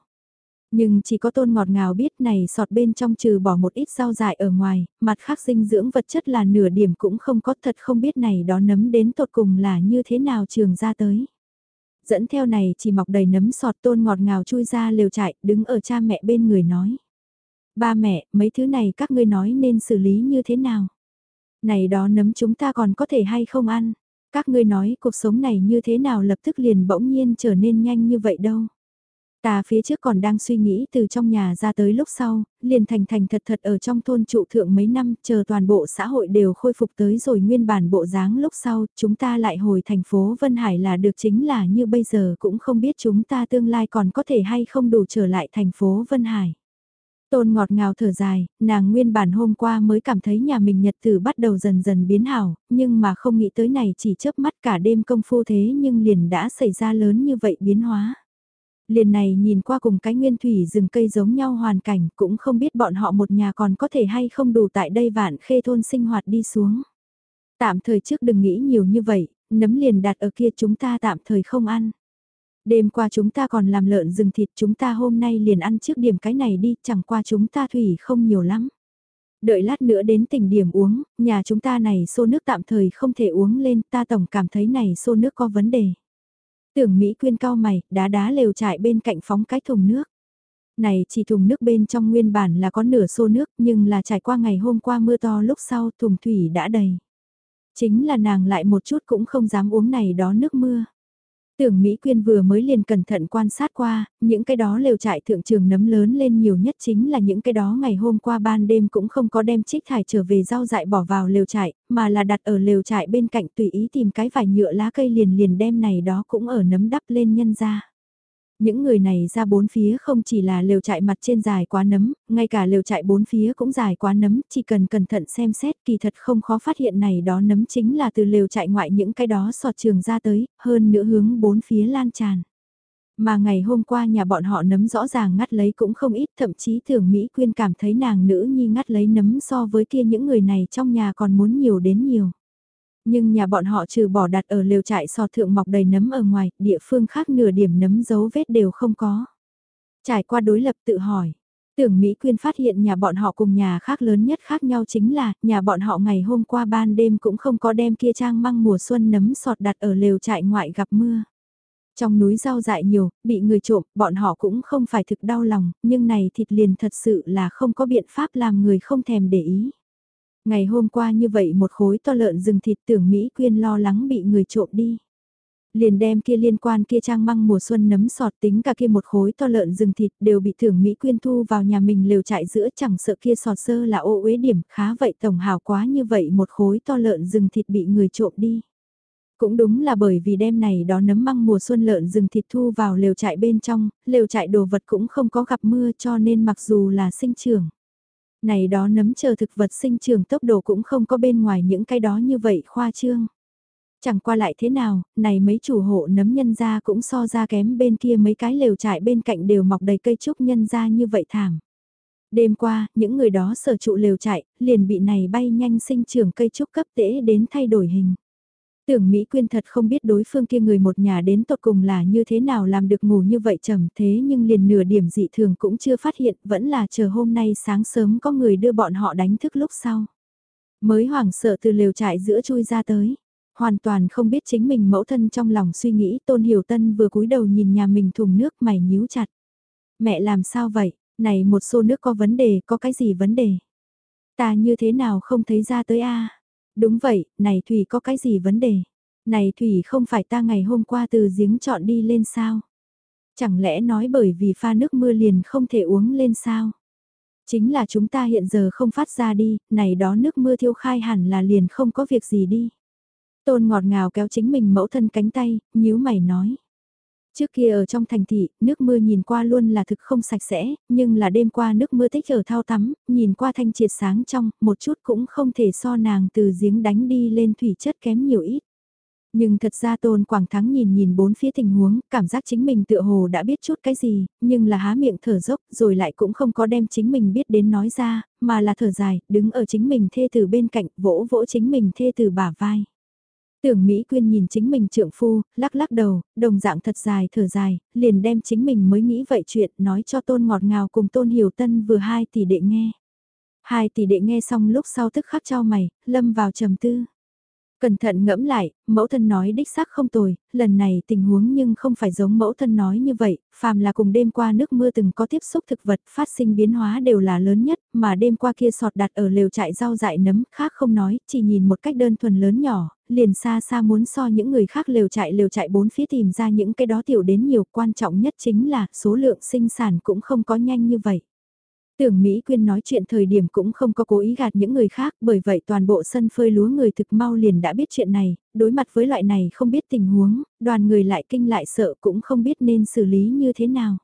Nhưng chỉ có tôn ngọt ngào biết này sọt bên trong trừ bỏ một ít rau dại ở ngoài, mặt khác dinh dưỡng vật chất là nửa điểm cũng không có thật không biết này đó nấm đến tột cùng là như thế nào trường ra tới. Dẫn theo này chỉ mọc đầy nấm sọt tôn ngọt ngào chui ra lều chạy đứng ở cha mẹ bên người nói. Ba mẹ, mấy thứ này các ngươi nói nên xử lý như thế nào? Này đó nấm chúng ta còn có thể hay không ăn? Các ngươi nói cuộc sống này như thế nào lập tức liền bỗng nhiên trở nên nhanh như vậy đâu? Ta phía trước còn đang suy nghĩ từ trong nhà ra tới lúc sau, liền thành thành thật thật ở trong thôn trụ thượng mấy năm chờ toàn bộ xã hội đều khôi phục tới rồi nguyên bản bộ dáng lúc sau, chúng ta lại hồi thành phố Vân Hải là được chính là như bây giờ cũng không biết chúng ta tương lai còn có thể hay không đủ trở lại thành phố Vân Hải. Tôn ngọt ngào thở dài, nàng nguyên bản hôm qua mới cảm thấy nhà mình nhật tử bắt đầu dần dần biến hảo, nhưng mà không nghĩ tới này chỉ chớp mắt cả đêm công phu thế nhưng liền đã xảy ra lớn như vậy biến hóa. Liền này nhìn qua cùng cái nguyên thủy rừng cây giống nhau hoàn cảnh cũng không biết bọn họ một nhà còn có thể hay không đủ tại đây vạn khê thôn sinh hoạt đi xuống. Tạm thời trước đừng nghĩ nhiều như vậy, nấm liền đặt ở kia chúng ta tạm thời không ăn. Đêm qua chúng ta còn làm lợn rừng thịt chúng ta hôm nay liền ăn trước điểm cái này đi, chẳng qua chúng ta thủy không nhiều lắm. Đợi lát nữa đến tỉnh điểm uống, nhà chúng ta này xô nước tạm thời không thể uống lên, ta tổng cảm thấy này xô nước có vấn đề. Tưởng Mỹ quyên cao mày, đá đá lều trại bên cạnh phóng cái thùng nước. Này chỉ thùng nước bên trong nguyên bản là có nửa xô nước nhưng là trải qua ngày hôm qua mưa to lúc sau thùng thủy đã đầy. Chính là nàng lại một chút cũng không dám uống này đó nước mưa. Tưởng Mỹ Quyên vừa mới liền cẩn thận quan sát qua, những cái đó lều trại thượng trường nấm lớn lên nhiều nhất chính là những cái đó ngày hôm qua ban đêm cũng không có đem trích thải trở về rau dại bỏ vào lều trại, mà là đặt ở lều trại bên cạnh tùy ý tìm cái vải nhựa lá cây liền liền đem này đó cũng ở nấm đắp lên nhân ra. Những người này ra bốn phía không chỉ là lều trại mặt trên dài quá nấm, ngay cả lều trại bốn phía cũng dài quá nấm, chỉ cần cẩn thận xem xét kỳ thật không khó phát hiện này đó nấm chính là từ lều trại ngoại những cái đó sọt trường ra tới, hơn nữa hướng bốn phía lan tràn. Mà ngày hôm qua nhà bọn họ nấm rõ ràng ngắt lấy cũng không ít, thậm chí thường Mỹ Quyên cảm thấy nàng nữ nhi ngắt lấy nấm so với kia những người này trong nhà còn muốn nhiều đến nhiều. Nhưng nhà bọn họ trừ bỏ đặt ở lều trại sò thượng mọc đầy nấm ở ngoài, địa phương khác nửa điểm nấm dấu vết đều không có. Trải qua đối lập tự hỏi, tưởng Mỹ Quyên phát hiện nhà bọn họ cùng nhà khác lớn nhất khác nhau chính là, nhà bọn họ ngày hôm qua ban đêm cũng không có đem kia trang măng mùa xuân nấm sọt đặt ở lều trại ngoại gặp mưa. Trong núi rau dại nhiều, bị người trộm, bọn họ cũng không phải thực đau lòng, nhưng này thịt liền thật sự là không có biện pháp làm người không thèm để ý. Ngày hôm qua như vậy một khối to lợn rừng thịt tưởng Mỹ Quyên lo lắng bị người trộm đi. Liền đem kia liên quan kia trang măng mùa xuân nấm sọt tính cả kia một khối to lợn rừng thịt đều bị tưởng Mỹ Quyên thu vào nhà mình lều trại giữa chẳng sợ kia sọt sơ là ô uế điểm khá vậy tổng hào quá như vậy một khối to lợn rừng thịt bị người trộm đi. Cũng đúng là bởi vì đêm này đó nấm măng mùa xuân lợn rừng thịt thu vào lều trại bên trong, lều trại đồ vật cũng không có gặp mưa cho nên mặc dù là sinh trưởng này đó nấm chờ thực vật sinh trưởng tốc độ cũng không có bên ngoài những cái đó như vậy khoa trương. Chẳng qua lại thế nào, này mấy chủ hộ nấm nhân ra cũng so ra kém bên kia mấy cái lều trại bên cạnh đều mọc đầy cây trúc nhân ra như vậy thảm. Đêm qua, những người đó sở trụ lều trại, liền bị này bay nhanh sinh trưởng cây trúc cấp tễ đến thay đổi hình. Tưởng Mỹ Quyên thật không biết đối phương kia người một nhà đến tột cùng là như thế nào làm được ngủ như vậy trầm thế nhưng liền nửa điểm dị thường cũng chưa phát hiện vẫn là chờ hôm nay sáng sớm có người đưa bọn họ đánh thức lúc sau. Mới hoảng sợ từ lều trại giữa chui ra tới. Hoàn toàn không biết chính mình mẫu thân trong lòng suy nghĩ Tôn Hiểu Tân vừa cúi đầu nhìn nhà mình thùng nước mày nhíu chặt. Mẹ làm sao vậy, này một xô nước có vấn đề, có cái gì vấn đề? Ta như thế nào không thấy ra tới a Đúng vậy, này Thủy có cái gì vấn đề? Này Thủy không phải ta ngày hôm qua từ giếng chọn đi lên sao? Chẳng lẽ nói bởi vì pha nước mưa liền không thể uống lên sao? Chính là chúng ta hiện giờ không phát ra đi, này đó nước mưa thiêu khai hẳn là liền không có việc gì đi. Tôn ngọt ngào kéo chính mình mẫu thân cánh tay, nhíu mày nói. Trước kia ở trong thành thị, nước mưa nhìn qua luôn là thực không sạch sẽ, nhưng là đêm qua nước mưa tích ở thao tắm, nhìn qua thanh triệt sáng trong, một chút cũng không thể so nàng từ giếng đánh đi lên thủy chất kém nhiều ít. Nhưng thật ra Tôn Quảng Thắng nhìn nhìn bốn phía tình huống, cảm giác chính mình tựa hồ đã biết chút cái gì, nhưng là há miệng thở dốc rồi lại cũng không có đem chính mình biết đến nói ra, mà là thở dài, đứng ở chính mình thê từ bên cạnh, vỗ vỗ chính mình thê từ bả vai. Tưởng Mỹ Quyên nhìn chính mình trượng phu, lắc lắc đầu, đồng dạng thật dài thở dài, liền đem chính mình mới nghĩ vậy chuyện nói cho Tôn Ngọt Ngào cùng Tôn Hiểu Tân vừa hai tỷ đệ nghe. Hai tỷ đệ nghe xong lúc sau tức khắc cho mày, lâm vào trầm tư. Cẩn thận ngẫm lại, mẫu thân nói đích xác không tồi, lần này tình huống nhưng không phải giống mẫu thân nói như vậy, phàm là cùng đêm qua nước mưa từng có tiếp xúc thực vật phát sinh biến hóa đều là lớn nhất, mà đêm qua kia sọt đặt ở lều trại rau dại nấm khác không nói, chỉ nhìn một cách đơn thuần lớn nhỏ, liền xa xa muốn so những người khác lều trại lều trại bốn phía tìm ra những cái đó tiểu đến nhiều quan trọng nhất chính là số lượng sinh sản cũng không có nhanh như vậy. Tưởng Mỹ Quyên nói chuyện thời điểm cũng không có cố ý gạt những người khác, bởi vậy toàn bộ sân phơi lúa người thực mau liền đã biết chuyện này, đối mặt với loại này không biết tình huống, đoàn người lại kinh lại sợ cũng không biết nên xử lý như thế nào.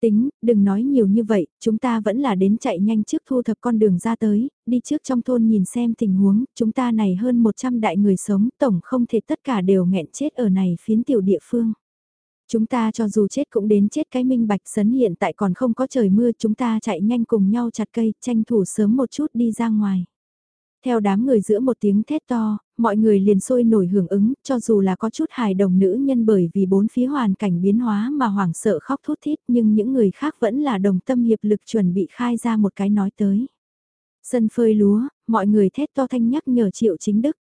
Tính, đừng nói nhiều như vậy, chúng ta vẫn là đến chạy nhanh trước thu thập con đường ra tới, đi trước trong thôn nhìn xem tình huống, chúng ta này hơn 100 đại người sống, tổng không thể tất cả đều nghẹn chết ở này phiến tiểu địa phương. Chúng ta cho dù chết cũng đến chết cái minh bạch sấn hiện tại còn không có trời mưa chúng ta chạy nhanh cùng nhau chặt cây, tranh thủ sớm một chút đi ra ngoài. Theo đám người giữa một tiếng thét to, mọi người liền sôi nổi hưởng ứng, cho dù là có chút hài đồng nữ nhân bởi vì bốn phía hoàn cảnh biến hóa mà hoảng sợ khóc thút thít nhưng những người khác vẫn là đồng tâm hiệp lực chuẩn bị khai ra một cái nói tới. Sân phơi lúa, mọi người thét to thanh nhắc nhở triệu chính đức.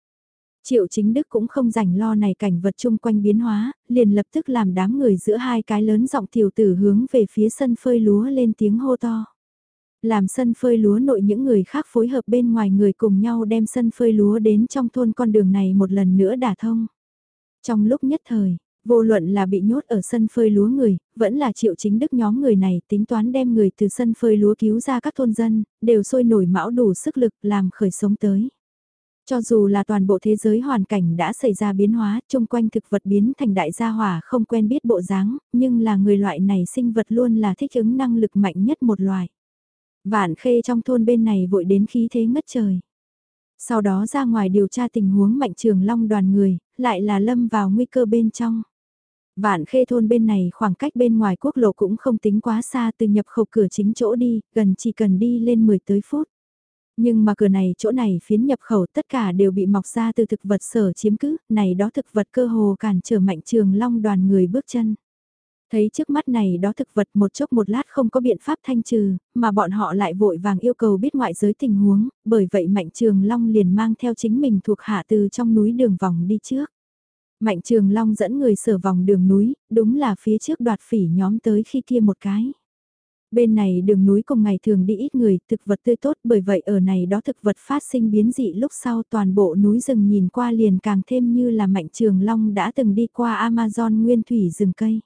Triệu chính đức cũng không rảnh lo này cảnh vật chung quanh biến hóa, liền lập tức làm đám người giữa hai cái lớn giọng tiểu tử hướng về phía sân phơi lúa lên tiếng hô to. Làm sân phơi lúa nội những người khác phối hợp bên ngoài người cùng nhau đem sân phơi lúa đến trong thôn con đường này một lần nữa đả thông. Trong lúc nhất thời, Vô luận là bị nhốt ở sân phơi lúa người, vẫn là triệu chính đức nhóm người này tính toán đem người từ sân phơi lúa cứu ra các thôn dân, đều sôi nổi mão đủ sức lực làm khởi sống tới. Cho dù là toàn bộ thế giới hoàn cảnh đã xảy ra biến hóa, chung quanh thực vật biến thành đại gia hỏa không quen biết bộ dáng, nhưng là người loại này sinh vật luôn là thích ứng năng lực mạnh nhất một loài. Vạn khê trong thôn bên này vội đến khí thế ngất trời. Sau đó ra ngoài điều tra tình huống mạnh trường long đoàn người, lại là lâm vào nguy cơ bên trong. Vạn khê thôn bên này khoảng cách bên ngoài quốc lộ cũng không tính quá xa từ nhập khẩu cửa chính chỗ đi, gần chỉ cần đi lên 10 tới phút. Nhưng mà cửa này chỗ này phiến nhập khẩu tất cả đều bị mọc ra từ thực vật sở chiếm cứ, này đó thực vật cơ hồ cản trở mạnh trường long đoàn người bước chân. Thấy trước mắt này đó thực vật một chốc một lát không có biện pháp thanh trừ, mà bọn họ lại vội vàng yêu cầu biết ngoại giới tình huống, bởi vậy Mạnh Trường Long liền mang theo chính mình thuộc hạ từ trong núi đường vòng đi trước. Mạnh Trường Long dẫn người sở vòng đường núi, đúng là phía trước đoạt phỉ nhóm tới khi kia một cái. Bên này đường núi cùng ngày thường đi ít người, thực vật tươi tốt bởi vậy ở này đó thực vật phát sinh biến dị lúc sau toàn bộ núi rừng nhìn qua liền càng thêm như là mạnh trường long đã từng đi qua Amazon nguyên thủy rừng cây.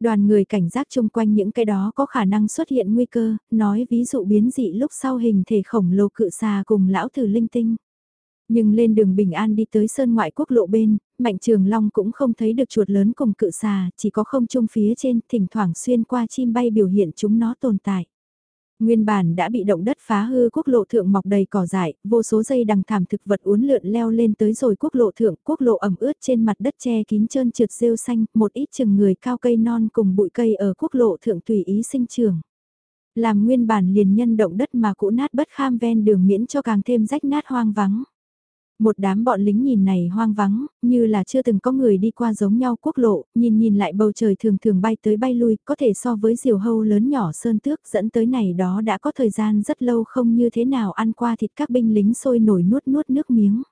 Đoàn người cảnh giác chung quanh những cái đó có khả năng xuất hiện nguy cơ, nói ví dụ biến dị lúc sau hình thể khổng lồ cự xà cùng lão thử linh tinh. Nhưng lên đường bình an đi tới sơn ngoại quốc lộ bên, Mạnh Trường Long cũng không thấy được chuột lớn cùng cự xà, chỉ có không trung phía trên, thỉnh thoảng xuyên qua chim bay biểu hiện chúng nó tồn tại. Nguyên bản đã bị động đất phá hư quốc lộ thượng mọc đầy cỏ dại, vô số dây đằng thảm thực vật uốn lượn leo lên tới rồi quốc lộ thượng, quốc lộ ẩm ướt trên mặt đất che kín trơn trượt rêu xanh, một ít chừng người cao cây non cùng bụi cây ở quốc lộ thượng tùy ý sinh trường. Làm nguyên bản liền nhân động đất mà cũ nát bất kham ven đường miễn cho càng thêm rách nát hoang vắng. Một đám bọn lính nhìn này hoang vắng, như là chưa từng có người đi qua giống nhau quốc lộ, nhìn nhìn lại bầu trời thường thường bay tới bay lui, có thể so với diều hâu lớn nhỏ sơn tước dẫn tới này đó đã có thời gian rất lâu không như thế nào ăn qua thịt các binh lính sôi nổi nuốt nuốt nước miếng.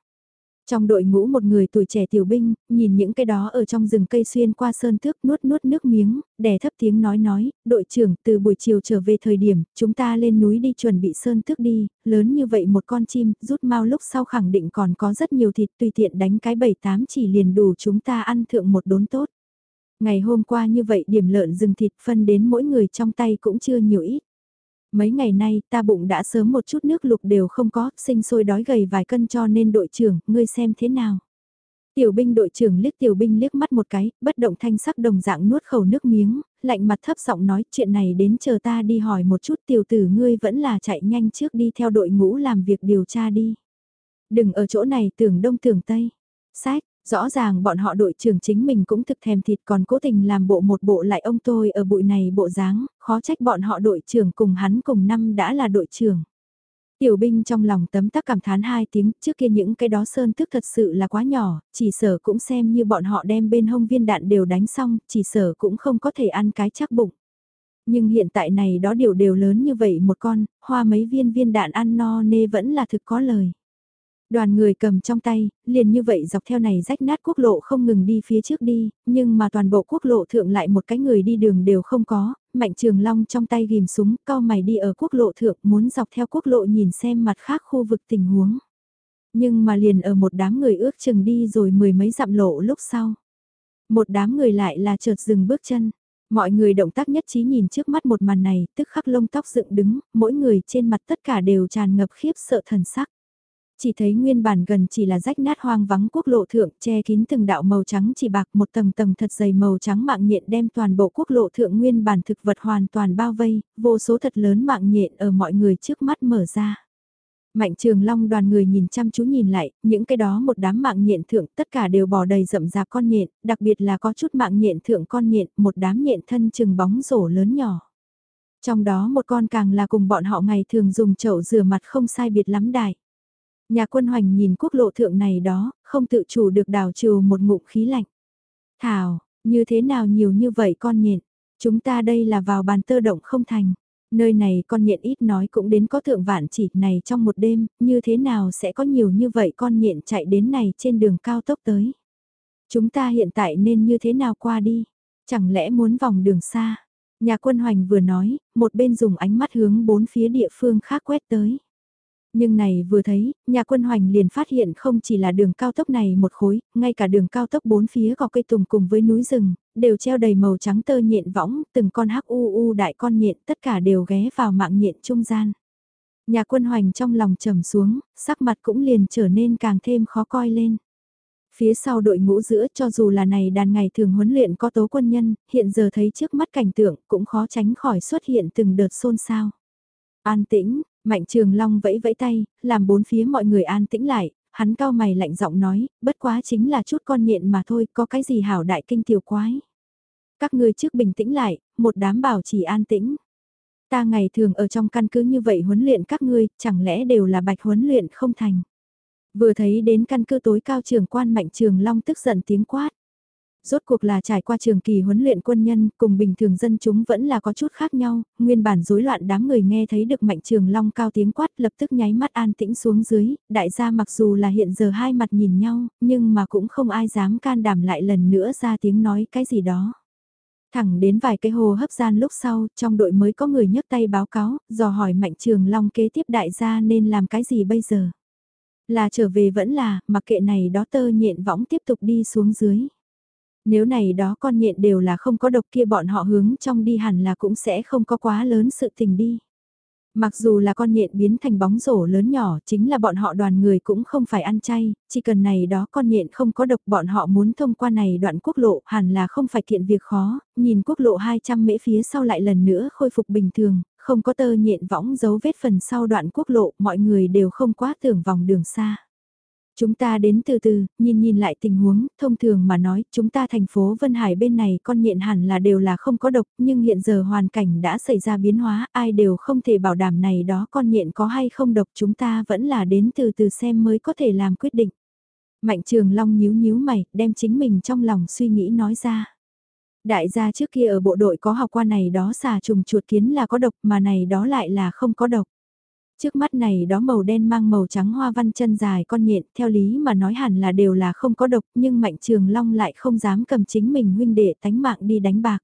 Trong đội ngũ một người tuổi trẻ tiểu binh, nhìn những cái đó ở trong rừng cây xuyên qua sơn thước nuốt nuốt nước miếng, đè thấp tiếng nói nói, đội trưởng từ buổi chiều trở về thời điểm, chúng ta lên núi đi chuẩn bị sơn thước đi, lớn như vậy một con chim, rút mau lúc sau khẳng định còn có rất nhiều thịt tùy tiện đánh cái bảy tám chỉ liền đủ chúng ta ăn thượng một đốn tốt. Ngày hôm qua như vậy điểm lợn rừng thịt phân đến mỗi người trong tay cũng chưa nhiều ít mấy ngày nay ta bụng đã sớm một chút nước lục đều không có, sinh sôi đói gầy vài cân cho nên đội trưởng, ngươi xem thế nào. Tiểu binh đội trưởng liếc tiểu binh liếc mắt một cái, bất động thanh sắc đồng dạng nuốt khẩu nước miếng, lạnh mặt thấp giọng nói chuyện này đến chờ ta đi hỏi một chút tiểu tử ngươi vẫn là chạy nhanh trước đi theo đội ngũ làm việc điều tra đi. Đừng ở chỗ này tưởng đông tưởng tây. Sách, Rõ ràng bọn họ đội trưởng chính mình cũng thực thèm thịt còn cố tình làm bộ một bộ lại ông tôi ở bụi này bộ dáng, khó trách bọn họ đội trưởng cùng hắn cùng năm đã là đội trưởng. Tiểu binh trong lòng tấm tắc cảm thán hai tiếng, trước kia những cái đó sơn thức thật sự là quá nhỏ, chỉ sở cũng xem như bọn họ đem bên hông viên đạn đều đánh xong, chỉ sở cũng không có thể ăn cái chắc bụng. Nhưng hiện tại này đó điều đều lớn như vậy một con, hoa mấy viên viên đạn ăn no nê vẫn là thực có lời. Đoàn người cầm trong tay, liền như vậy dọc theo này rách nát quốc lộ không ngừng đi phía trước đi, nhưng mà toàn bộ quốc lộ thượng lại một cái người đi đường đều không có, Mạnh Trường Long trong tay ghim súng, cao mày đi ở quốc lộ thượng muốn dọc theo quốc lộ nhìn xem mặt khác khu vực tình huống. Nhưng mà liền ở một đám người ước chừng đi rồi mười mấy dặm lộ lúc sau. Một đám người lại là chợt dừng bước chân. Mọi người động tác nhất trí nhìn trước mắt một màn này, tức khắc lông tóc dựng đứng, mỗi người trên mặt tất cả đều tràn ngập khiếp sợ thần sắc. Chỉ thấy nguyên bản gần chỉ là rách nát hoang vắng quốc lộ thượng che kín từng đạo màu trắng chỉ bạc một tầng tầng thật dày màu trắng mạng nhện đem toàn bộ quốc lộ thượng nguyên bản thực vật hoàn toàn bao vây, vô số thật lớn mạng nhện ở mọi người trước mắt mở ra. Mạnh trường long đoàn người nhìn chăm chú nhìn lại, những cái đó một đám mạng nhện thượng tất cả đều bò đầy rậm rạp con nhện, đặc biệt là có chút mạng nhện thượng con nhện, một đám nhện thân chừng bóng rổ lớn nhỏ. Trong đó một con càng là cùng bọn họ ngày thường dùng chậu rửa mặt không sai biệt lắm đại. Nhà quân hoành nhìn quốc lộ thượng này đó, không tự chủ được đào trừ một ngụm khí lạnh. Thảo, như thế nào nhiều như vậy con nhện, chúng ta đây là vào bàn tơ động không thành. Nơi này con nhện ít nói cũng đến có thượng vạn chỉ này trong một đêm, như thế nào sẽ có nhiều như vậy con nhện chạy đến này trên đường cao tốc tới. Chúng ta hiện tại nên như thế nào qua đi, chẳng lẽ muốn vòng đường xa. Nhà quân hoành vừa nói, một bên dùng ánh mắt hướng bốn phía địa phương khác quét tới. Nhưng này vừa thấy, nhà quân hoành liền phát hiện không chỉ là đường cao tốc này một khối, ngay cả đường cao tốc bốn phía có cây tùng cùng với núi rừng, đều treo đầy màu trắng tơ nhện võng, từng con hắc u u đại con nhện tất cả đều ghé vào mạng nhện trung gian. Nhà quân hoành trong lòng trầm xuống, sắc mặt cũng liền trở nên càng thêm khó coi lên. Phía sau đội ngũ giữa cho dù là này đàn ngày thường huấn luyện có tố quân nhân, hiện giờ thấy trước mắt cảnh tượng cũng khó tránh khỏi xuất hiện từng đợt xôn xao. An tĩnh, Mạnh Trường Long vẫy vẫy tay, làm bốn phía mọi người an tĩnh lại, hắn cao mày lạnh giọng nói, bất quá chính là chút con nhện mà thôi, có cái gì hảo đại kinh tiểu quái. Các ngươi trước bình tĩnh lại, một đám bảo chỉ an tĩnh. Ta ngày thường ở trong căn cứ như vậy huấn luyện các ngươi, chẳng lẽ đều là bạch huấn luyện không thành. Vừa thấy đến căn cứ tối cao trường quan Mạnh Trường Long tức giận tiếng quát rốt cuộc là trải qua trường kỳ huấn luyện quân nhân, cùng bình thường dân chúng vẫn là có chút khác nhau, nguyên bản rối loạn đám người nghe thấy được mạnh trường long cao tiếng quát lập tức nháy mắt an tĩnh xuống dưới, đại gia mặc dù là hiện giờ hai mặt nhìn nhau, nhưng mà cũng không ai dám can đảm lại lần nữa ra tiếng nói cái gì đó. Thẳng đến vài cái hồ hấp gian lúc sau, trong đội mới có người nhấc tay báo cáo, dò hỏi mạnh trường long kế tiếp đại gia nên làm cái gì bây giờ. Là trở về vẫn là, mặc kệ này đó tơ nhện võng tiếp tục đi xuống dưới. Nếu này đó con nhện đều là không có độc kia bọn họ hướng trong đi hẳn là cũng sẽ không có quá lớn sự tình đi. Mặc dù là con nhện biến thành bóng rổ lớn nhỏ, chính là bọn họ đoàn người cũng không phải ăn chay, chỉ cần này đó con nhện không có độc bọn họ muốn thông qua này đoạn quốc lộ hẳn là không phải kiện việc khó, nhìn quốc lộ 200 mễ phía sau lại lần nữa khôi phục bình thường, không có tơ nhện võng dấu vết phần sau đoạn quốc lộ, mọi người đều không quá tưởng vòng đường xa. Chúng ta đến từ từ, nhìn nhìn lại tình huống, thông thường mà nói, chúng ta thành phố Vân Hải bên này con nhện hẳn là đều là không có độc, nhưng hiện giờ hoàn cảnh đã xảy ra biến hóa, ai đều không thể bảo đảm này đó con nhện có hay không độc, chúng ta vẫn là đến từ từ xem mới có thể làm quyết định. Mạnh Trường Long nhíu nhíu mày, đem chính mình trong lòng suy nghĩ nói ra. Đại gia trước kia ở bộ đội có học qua này đó xà trùng chuột kiến là có độc mà này đó lại là không có độc. Trước mắt này đó màu đen mang màu trắng hoa văn chân dài con nhện, theo lý mà nói hẳn là đều là không có độc, nhưng Mạnh Trường Long lại không dám cầm chính mình huynh đệ tánh mạng đi đánh bạc.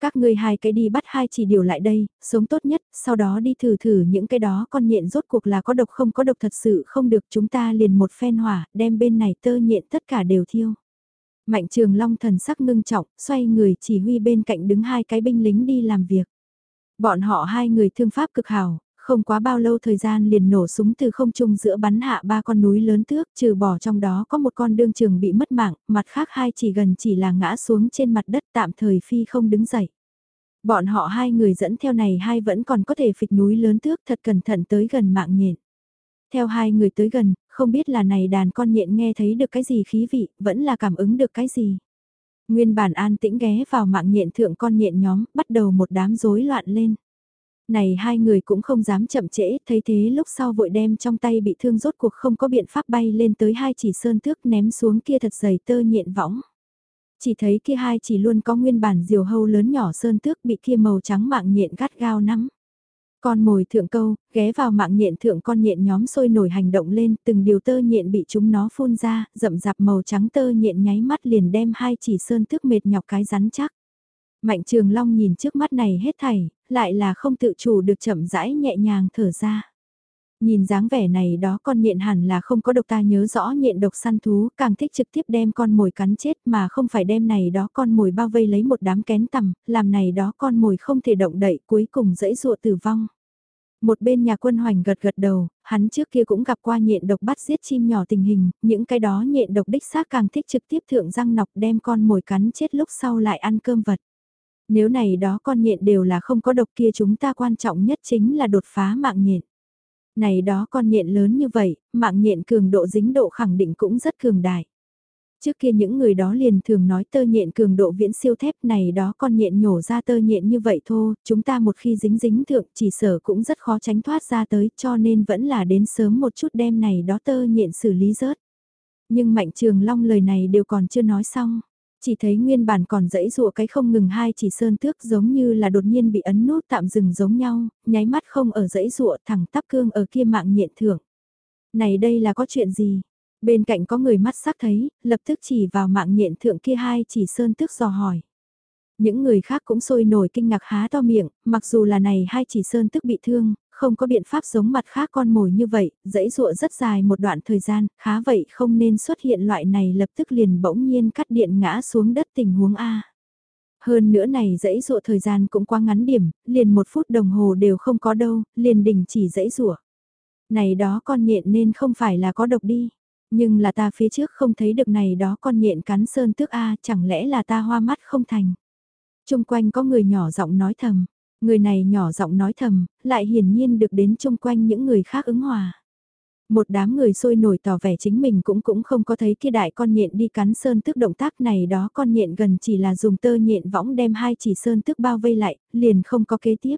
Các ngươi hai cái đi bắt hai chỉ điều lại đây, sống tốt nhất, sau đó đi thử thử những cái đó con nhện rốt cuộc là có độc không có độc thật sự không được chúng ta liền một phen hỏa, đem bên này tơ nhện tất cả đều thiêu. Mạnh Trường Long thần sắc ngưng trọng, xoay người chỉ huy bên cạnh đứng hai cái binh lính đi làm việc. Bọn họ hai người thương pháp cực hảo, không quá bao lâu thời gian liền nổ súng từ không trung giữa bắn hạ ba con núi lớn tước, trừ bỏ trong đó có một con đương trường bị mất mạng, mặt khác hai chỉ gần chỉ là ngã xuống trên mặt đất tạm thời phi không đứng dậy. Bọn họ hai người dẫn theo này hai vẫn còn có thể phịch núi lớn tước thật cẩn thận tới gần mạng nhện. Theo hai người tới gần, không biết là này đàn con nhện nghe thấy được cái gì khí vị, vẫn là cảm ứng được cái gì. Nguyên bản an tĩnh ghé vào mạng nhện thượng con nhện nhóm, bắt đầu một đám rối loạn lên. Này hai người cũng không dám chậm trễ, thấy thế lúc sau vội đem trong tay bị thương rốt cuộc không có biện pháp bay lên tới hai chỉ sơn thước ném xuống kia thật dày tơ nhện võng. Chỉ thấy kia hai chỉ luôn có nguyên bản diều hâu lớn nhỏ sơn tước bị kia màu trắng mạng nhện gắt gao nắm. Con mồi thượng câu, ghé vào mạng nhện thượng con nhện nhóm sôi nổi hành động lên, từng điều tơ nhện bị chúng nó phun ra, rậm rạp màu trắng tơ nhện nháy mắt liền đem hai chỉ sơn tước mệt nhọc cái rắn chắc. Mạnh trường long nhìn trước mắt này hết thảy, lại là không tự chủ được chậm rãi nhẹ nhàng thở ra. Nhìn dáng vẻ này đó con nhện hẳn là không có độc ta nhớ rõ nhện độc săn thú, càng thích trực tiếp đem con mồi cắn chết mà không phải đem này đó con mồi bao vây lấy một đám kén tầm, làm này đó con mồi không thể động đậy cuối cùng dẫy dụa tử vong. Một bên nhà quân hoành gật gật đầu, hắn trước kia cũng gặp qua nhện độc bắt giết chim nhỏ tình hình, những cái đó nhện độc đích xác càng thích trực tiếp thượng răng nọc đem con mồi cắn chết lúc sau lại ăn cơm vật. Nếu này đó con nhện đều là không có độc kia chúng ta quan trọng nhất chính là đột phá mạng nhện. Này đó con nhện lớn như vậy, mạng nhện cường độ dính độ khẳng định cũng rất cường đại. Trước kia những người đó liền thường nói tơ nhện cường độ viễn siêu thép này đó con nhện nhổ ra tơ nhện như vậy thôi, chúng ta một khi dính dính thượng chỉ sở cũng rất khó tránh thoát ra tới cho nên vẫn là đến sớm một chút đêm này đó tơ nhện xử lý rớt. Nhưng Mạnh Trường Long lời này đều còn chưa nói xong. Chỉ thấy nguyên bản còn dãy dụa cái không ngừng hai chỉ sơn tước giống như là đột nhiên bị ấn nút tạm dừng giống nhau, nháy mắt không ở dãy dụa thẳng tắp cương ở kia mạng nhện thưởng. Này đây là có chuyện gì? Bên cạnh có người mắt sắc thấy, lập tức chỉ vào mạng nhện thượng kia hai chỉ sơn tước dò hỏi. Những người khác cũng sôi nổi kinh ngạc há to miệng, mặc dù là này hai chỉ sơn tức bị thương, không có biện pháp giống mặt khác con mồi như vậy, dãy dụa rất dài một đoạn thời gian, khá vậy không nên xuất hiện loại này lập tức liền bỗng nhiên cắt điện ngã xuống đất tình huống A. Hơn nữa này dãy dụa thời gian cũng quá ngắn điểm, liền một phút đồng hồ đều không có đâu, liền đình chỉ dãy dụa. Này đó con nhện nên không phải là có độc đi, nhưng là ta phía trước không thấy được này đó con nhện cắn sơn tước A chẳng lẽ là ta hoa mắt không thành. Trung quanh có người nhỏ giọng nói thầm, Người này nhỏ giọng nói thầm, lại hiển nhiên được đến chung quanh những người khác ứng hòa. Một đám người sôi nổi tỏ vẻ chính mình cũng cũng không có thấy kia đại con nhện đi cắn sơn tức động tác này đó con nhện gần chỉ là dùng tơ nhện võng đem hai chỉ sơn tức bao vây lại, liền không có kế tiếp.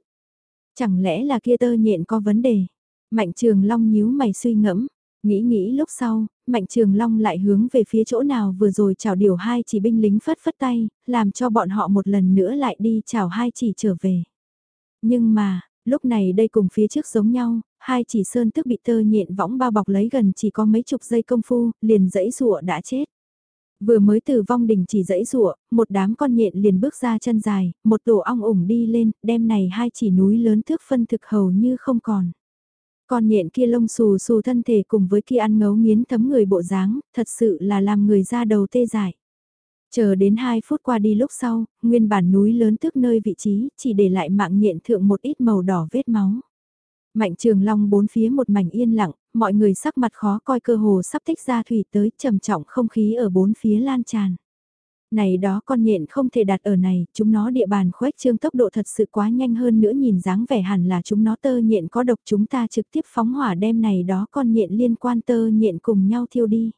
Chẳng lẽ là kia tơ nhện có vấn đề? Mạnh trường long nhíu mày suy ngẫm, nghĩ nghĩ lúc sau, Mạnh Trường Long lại hướng về phía chỗ nào vừa rồi chào điều hai chỉ binh lính phất phất tay, làm cho bọn họ một lần nữa lại đi chào hai chỉ trở về. Nhưng mà, lúc này đây cùng phía trước giống nhau, hai chỉ sơn tức bị tơ nhện võng bao bọc lấy gần chỉ có mấy chục giây công phu, liền dẫy rụa đã chết. Vừa mới từ vong đỉnh chỉ dẫy rụa, một đám con nhện liền bước ra chân dài, một tổ ong ủng đi lên, đem này hai chỉ núi lớn thước phân thực hầu như không còn. Con nhện kia lông xù xù thân thể cùng với kia ăn ngấu nghiến thấm người bộ dáng, thật sự là làm người ra đầu tê dại. Chờ đến 2 phút qua đi lúc sau, nguyên bản núi lớn tức nơi vị trí, chỉ để lại mạng nhện thượng một ít màu đỏ vết máu. Mạnh trường long bốn phía một mảnh yên lặng, mọi người sắc mặt khó coi cơ hồ sắp tích ra thủy tới trầm trọng không khí ở bốn phía lan tràn. Này đó con nhện không thể đặt ở này, chúng nó địa bàn khuếch trương tốc độ thật sự quá nhanh hơn nữa nhìn dáng vẻ hẳn là chúng nó tơ nhện có độc chúng ta trực tiếp phóng hỏa đem này đó con nhện liên quan tơ nhện cùng nhau thiêu đi.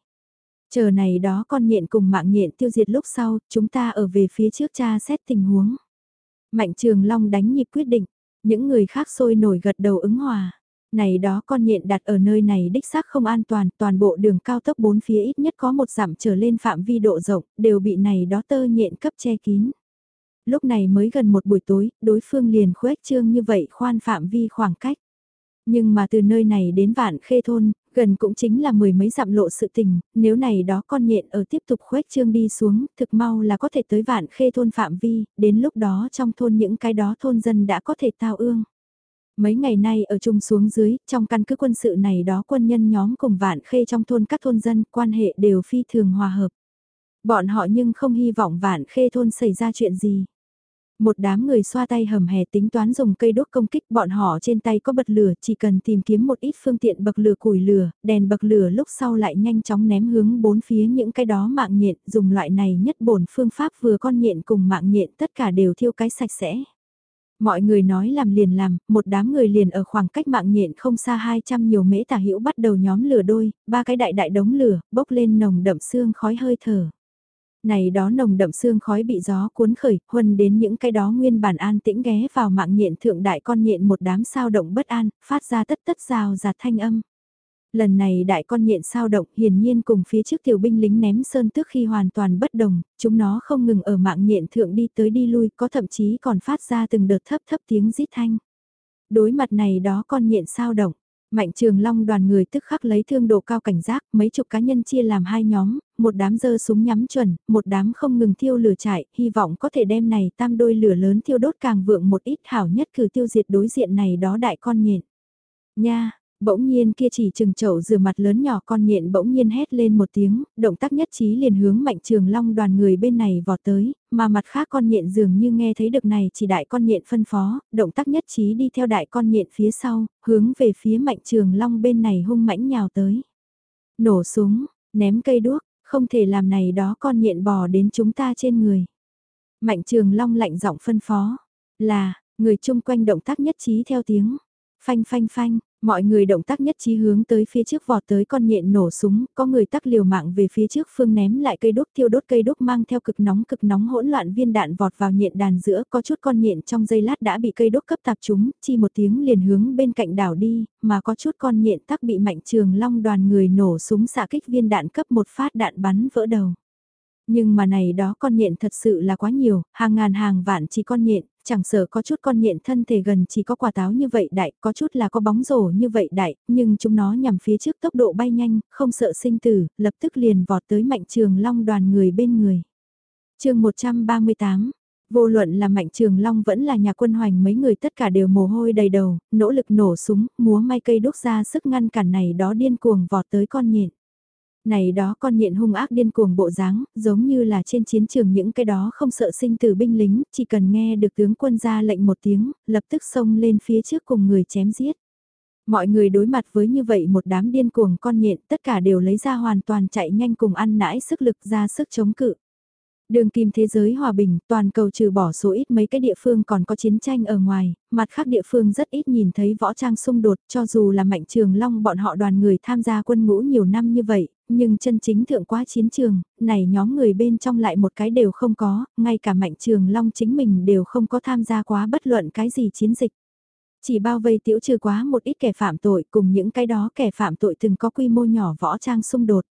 Chờ này đó con nhện cùng mạng nhện tiêu diệt lúc sau, chúng ta ở về phía trước cha xét tình huống. Mạnh trường long đánh nhịp quyết định, những người khác sôi nổi gật đầu ứng hòa. Này đó con nhện đặt ở nơi này đích xác không an toàn, toàn bộ đường cao tốc bốn phía ít nhất có một dặm trở lên phạm vi độ rộng, đều bị này đó tơ nhện cấp che kín. Lúc này mới gần một buổi tối, đối phương liền khuếch trương như vậy khoan phạm vi khoảng cách. Nhưng mà từ nơi này đến vạn khê thôn, Gần cũng chính là mười mấy dặm lộ sự tình, nếu này đó con nhện ở tiếp tục khuếch trương đi xuống, thực mau là có thể tới vạn khê thôn phạm vi, đến lúc đó trong thôn những cái đó thôn dân đã có thể tao ương. Mấy ngày nay ở chung xuống dưới, trong căn cứ quân sự này đó quân nhân nhóm cùng vạn khê trong thôn các thôn dân, quan hệ đều phi thường hòa hợp. Bọn họ nhưng không hy vọng vạn khê thôn xảy ra chuyện gì. Một đám người xoa tay hầm hè tính toán dùng cây đốt công kích bọn họ trên tay có bật lửa chỉ cần tìm kiếm một ít phương tiện bậc lửa củi lửa, đèn bậc lửa lúc sau lại nhanh chóng ném hướng bốn phía những cái đó mạng nhện dùng loại này nhất bổn phương pháp vừa con nhện cùng mạng nhện tất cả đều thiêu cái sạch sẽ. Mọi người nói làm liền làm, một đám người liền ở khoảng cách mạng nhện không xa 200 nhiều mễ tả hữu bắt đầu nhóm lửa đôi, ba cái đại đại đống lửa, bốc lên nồng đậm xương khói hơi thở. Này đó nồng đậm xương khói bị gió cuốn khởi, huân đến những cái đó nguyên bản an tĩnh ghé vào mạng nhện thượng đại con nhện một đám sao động bất an, phát ra tất tất rào giạt thanh âm. Lần này đại con nhện sao động hiển nhiên cùng phía trước tiểu binh lính ném sơn tức khi hoàn toàn bất đồng, chúng nó không ngừng ở mạng nhện thượng đi tới đi lui có thậm chí còn phát ra từng đợt thấp thấp tiếng rít thanh. Đối mặt này đó con nhện sao động, Mạnh Trường Long đoàn người tức khắc lấy thương độ cao cảnh giác, mấy chục cá nhân chia làm hai nhóm, một đám dơ súng nhắm chuẩn, một đám không ngừng thiêu lửa chạy, hy vọng có thể đem này tam đôi lửa lớn thiêu đốt càng vượng một ít hảo nhất cử tiêu diệt đối diện này đó đại con nhện. Nha, Bỗng nhiên kia chỉ chừng chậu rửa mặt lớn nhỏ con nhện bỗng nhiên hét lên một tiếng, động tác nhất trí liền hướng mạnh trường long đoàn người bên này vọt tới, mà mặt khác con nhện dường như nghe thấy được này chỉ đại con nhện phân phó, động tác nhất trí đi theo đại con nhện phía sau, hướng về phía mạnh trường long bên này hung mãnh nhào tới. Nổ súng, ném cây đuốc, không thể làm này đó con nhện bò đến chúng ta trên người. Mạnh trường long lạnh giọng phân phó, là, người chung quanh động tác nhất trí theo tiếng, phanh phanh phanh, Mọi người động tác nhất trí hướng tới phía trước vọt tới con nhện nổ súng, có người tắc liều mạng về phía trước phương ném lại cây đốt thiêu đốt cây đốt mang theo cực nóng cực nóng hỗn loạn viên đạn vọt vào nhện đàn giữa, có chút con nhện trong giây lát đã bị cây đốt cấp tạp chúng, chi một tiếng liền hướng bên cạnh đảo đi, mà có chút con nhện tắc bị mạnh trường long đoàn người nổ súng xạ kích viên đạn cấp một phát đạn bắn vỡ đầu. Nhưng mà này đó con nhện thật sự là quá nhiều, hàng ngàn hàng vạn chỉ con nhện, chẳng sợ có chút con nhện thân thể gần chỉ có quả táo như vậy đại, có chút là có bóng rổ như vậy đại, nhưng chúng nó nhằm phía trước tốc độ bay nhanh, không sợ sinh tử, lập tức liền vọt tới mạnh trường long đoàn người bên người. chương 138 Vô luận là Mạnh Trường Long vẫn là nhà quân hoành mấy người tất cả đều mồ hôi đầy đầu, nỗ lực nổ súng, múa may cây đốt ra sức ngăn cản này đó điên cuồng vọt tới con nhện. Này đó con nhện hung ác điên cuồng bộ dáng, giống như là trên chiến trường những cái đó không sợ sinh từ binh lính, chỉ cần nghe được tướng quân ra lệnh một tiếng, lập tức xông lên phía trước cùng người chém giết. Mọi người đối mặt với như vậy một đám điên cuồng con nhện tất cả đều lấy ra hoàn toàn chạy nhanh cùng ăn nãi sức lực ra sức chống cự. Đường kim thế giới hòa bình, toàn cầu trừ bỏ số ít mấy cái địa phương còn có chiến tranh ở ngoài, mặt khác địa phương rất ít nhìn thấy võ trang xung đột, cho dù là mạnh trường long bọn họ đoàn người tham gia quân ngũ nhiều năm như vậy, nhưng chân chính thượng quá chiến trường, này nhóm người bên trong lại một cái đều không có, ngay cả mạnh trường long chính mình đều không có tham gia quá bất luận cái gì chiến dịch. Chỉ bao vây tiểu trừ quá một ít kẻ phạm tội cùng những cái đó kẻ phạm tội từng có quy mô nhỏ võ trang xung đột.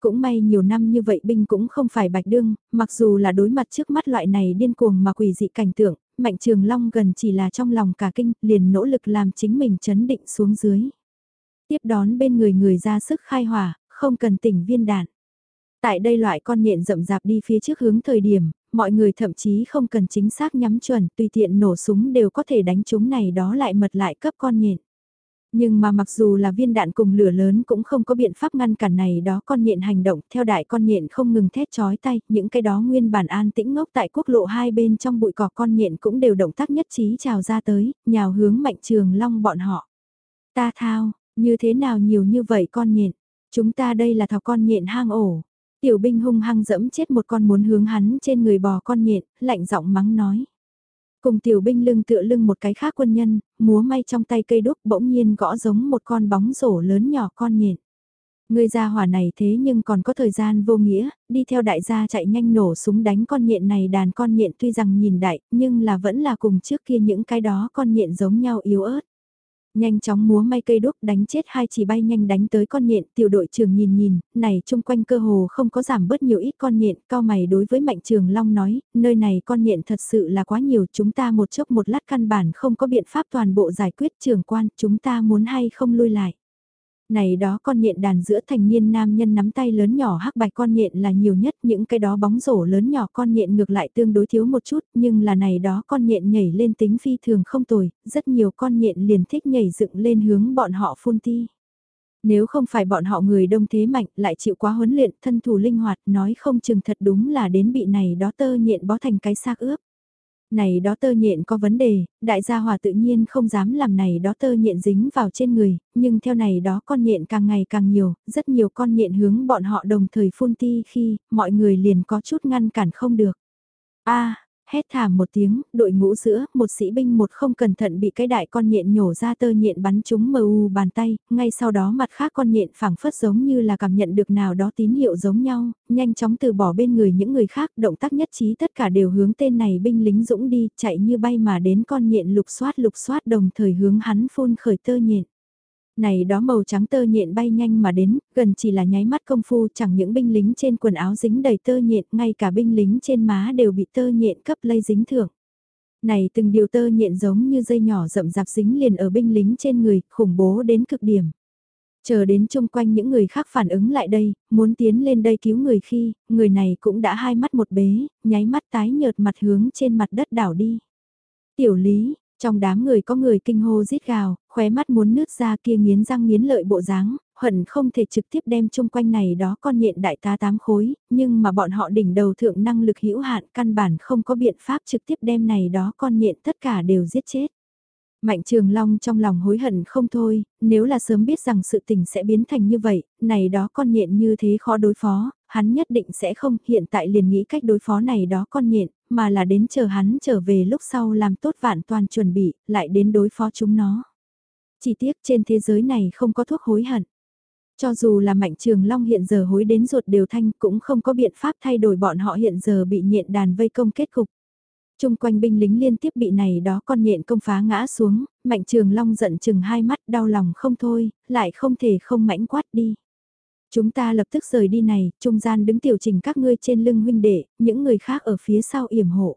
Cũng may nhiều năm như vậy binh cũng không phải bạch đương, mặc dù là đối mặt trước mắt loại này điên cuồng mà quỷ dị cảnh tượng, Mạnh Trường Long gần chỉ là trong lòng cả kinh, liền nỗ lực làm chính mình chấn định xuống dưới. Tiếp đón bên người người ra sức khai hỏa, không cần tỉnh viên đạn. Tại đây loại con nhện rậm rạp đi phía trước hướng thời điểm, mọi người thậm chí không cần chính xác nhắm chuẩn, tùy tiện nổ súng đều có thể đánh chúng này đó lại mật lại cấp con nhện. Nhưng mà mặc dù là viên đạn cùng lửa lớn cũng không có biện pháp ngăn cản này đó con nhện hành động, theo đại con nhện không ngừng thét chói tay, những cái đó nguyên bản an tĩnh ngốc tại quốc lộ hai bên trong bụi cỏ con nhện cũng đều động tác nhất trí trào ra tới, nhào hướng mạnh trường long bọn họ. Ta thao, như thế nào nhiều như vậy con nhện, chúng ta đây là thỏ con nhện hang ổ. Tiểu binh hung hăng dẫm chết một con muốn hướng hắn trên người bò con nhện, lạnh giọng mắng nói. Cùng tiểu binh lưng tựa lưng một cái khác quân nhân, múa may trong tay cây đúc bỗng nhiên gõ giống một con bóng rổ lớn nhỏ con nhện. Người gia hỏa này thế nhưng còn có thời gian vô nghĩa, đi theo đại gia chạy nhanh nổ súng đánh con nhện này đàn con nhện tuy rằng nhìn đại, nhưng là vẫn là cùng trước kia những cái đó con nhện giống nhau yếu ớt. Nhanh chóng múa may cây đúc đánh chết hai chỉ bay nhanh đánh tới con nhện, tiểu đội trưởng nhìn nhìn, này chung quanh cơ hồ không có giảm bớt nhiều ít con nhện, cao mày đối với mạnh trường long nói, nơi này con nhện thật sự là quá nhiều, chúng ta một chốc một lát căn bản không có biện pháp toàn bộ giải quyết. Trường quan, chúng ta muốn hay không lui lại? Này đó con nhện đàn giữa thành niên nam nhân nắm tay lớn nhỏ hắc bạch con nhện là nhiều nhất, những cái đó bóng rổ lớn nhỏ con nhện ngược lại tương đối thiếu một chút, nhưng là này đó con nhện nhảy lên tính phi thường không tồi, rất nhiều con nhện liền thích nhảy dựng lên hướng bọn họ phun ti. Nếu không phải bọn họ người đông thế mạnh lại chịu quá huấn luyện thân thủ linh hoạt nói không chừng thật đúng là đến bị này đó tơ nhện bó thành cái xác ướp. Này đó tơ nhện có vấn đề, đại gia hòa tự nhiên không dám làm này đó tơ nhện dính vào trên người, nhưng theo này đó con nhện càng ngày càng nhiều, rất nhiều con nhện hướng bọn họ đồng thời phun ti khi mọi người liền có chút ngăn cản không được. a hét thảm một tiếng, đội ngũ giữa, một sĩ binh một không cẩn thận bị cái đại con nhện nhổ ra tơ nhện bắn trúng mờ u bàn tay, ngay sau đó mặt khác con nhện phảng phất giống như là cảm nhận được nào đó tín hiệu giống nhau, nhanh chóng từ bỏ bên người những người khác, động tác nhất trí tất cả đều hướng tên này binh lính dũng đi, chạy như bay mà đến con nhện lục xoát lục xoát đồng thời hướng hắn phun khởi tơ nhện. Này đó màu trắng tơ nhện bay nhanh mà đến, gần chỉ là nháy mắt công phu chẳng những binh lính trên quần áo dính đầy tơ nhện, ngay cả binh lính trên má đều bị tơ nhện cấp lây dính thưởng. Này từng điều tơ nhện giống như dây nhỏ rậm rạp dính liền ở binh lính trên người, khủng bố đến cực điểm. Chờ đến chung quanh những người khác phản ứng lại đây, muốn tiến lên đây cứu người khi, người này cũng đã hai mắt một bế, nháy mắt tái nhợt mặt hướng trên mặt đất đảo đi. Tiểu lý, trong đám người có người kinh hô rít gào, khóe mắt muốn nứt ra kia nghiến răng nghiến lợi bộ dáng, hận không thể trực tiếp đem chung quanh này đó con nhện đại tá tám khối, nhưng mà bọn họ đỉnh đầu thượng năng lực hữu hạn căn bản không có biện pháp trực tiếp đem này đó con nhện tất cả đều giết chết. Mạnh Trường Long trong lòng hối hận không thôi, nếu là sớm biết rằng sự tình sẽ biến thành như vậy, này đó con nhện như thế khó đối phó, hắn nhất định sẽ không hiện tại liền nghĩ cách đối phó này đó con nhện, mà là đến chờ hắn trở về lúc sau làm tốt vạn toàn chuẩn bị, lại đến đối phó chúng nó. Chỉ tiếc trên thế giới này không có thuốc hối hận. Cho dù là mạnh trường long hiện giờ hối đến ruột đều thanh cũng không có biện pháp thay đổi bọn họ hiện giờ bị nhện đàn vây công kết cục. Trung quanh binh lính liên tiếp bị này đó con nhện công phá ngã xuống, mạnh trường long giận chừng hai mắt đau lòng không thôi, lại không thể không mãnh quát đi. Chúng ta lập tức rời đi này, trung gian đứng tiểu trình các ngươi trên lưng huynh đệ, những người khác ở phía sau yểm hộ.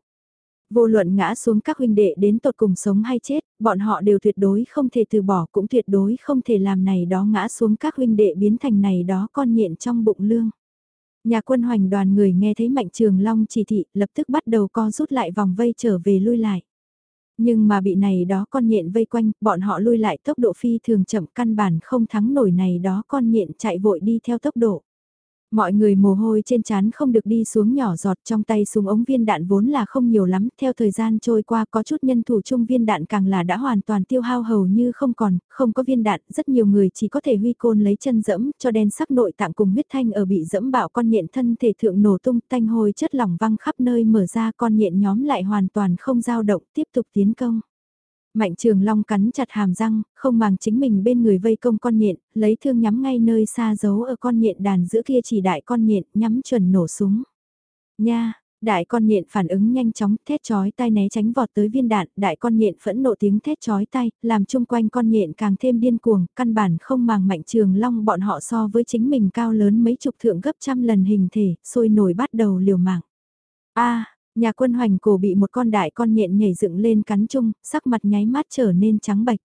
Vô luận ngã xuống các huynh đệ đến tột cùng sống hay chết, bọn họ đều tuyệt đối không thể từ bỏ cũng tuyệt đối không thể làm này đó ngã xuống các huynh đệ biến thành này đó con nhện trong bụng lương. Nhà quân hoành đoàn người nghe thấy Mạnh Trường Long chỉ thị lập tức bắt đầu co rút lại vòng vây trở về lui lại. Nhưng mà bị này đó con nhện vây quanh, bọn họ lui lại tốc độ phi thường chậm căn bản không thắng nổi này đó con nhện chạy vội đi theo tốc độ. Mọi người mồ hôi trên trán không được đi xuống nhỏ giọt trong tay súng ống viên đạn vốn là không nhiều lắm, theo thời gian trôi qua có chút nhân thủ chung viên đạn càng là đã hoàn toàn tiêu hao hầu như không còn, không có viên đạn, rất nhiều người chỉ có thể huy côn lấy chân dẫm, cho đen sắc nội tạng cùng huyết thanh ở bị dẫm bạo con nhện thân thể thượng nổ tung, tanh hôi chất lỏng văng khắp nơi mở ra con nhện nhóm lại hoàn toàn không dao động, tiếp tục tiến công. Mạnh trường long cắn chặt hàm răng, không màng chính mình bên người vây công con nhện, lấy thương nhắm ngay nơi xa giấu ở con nhện đàn giữa kia chỉ đại con nhện nhắm chuẩn nổ súng. Nha, đại con nhện phản ứng nhanh chóng, thét chói tay né tránh vọt tới viên đạn, đại con nhện phẫn nộ tiếng thét chói tay, làm chung quanh con nhện càng thêm điên cuồng, căn bản không màng mạnh trường long bọn họ so với chính mình cao lớn mấy chục thượng gấp trăm lần hình thể, sôi nổi bắt đầu liều mạng. A, Nhà quân hoành cổ bị một con đại con nhện nhảy dựng lên cắn chung, sắc mặt nháy mắt trở nên trắng bạch.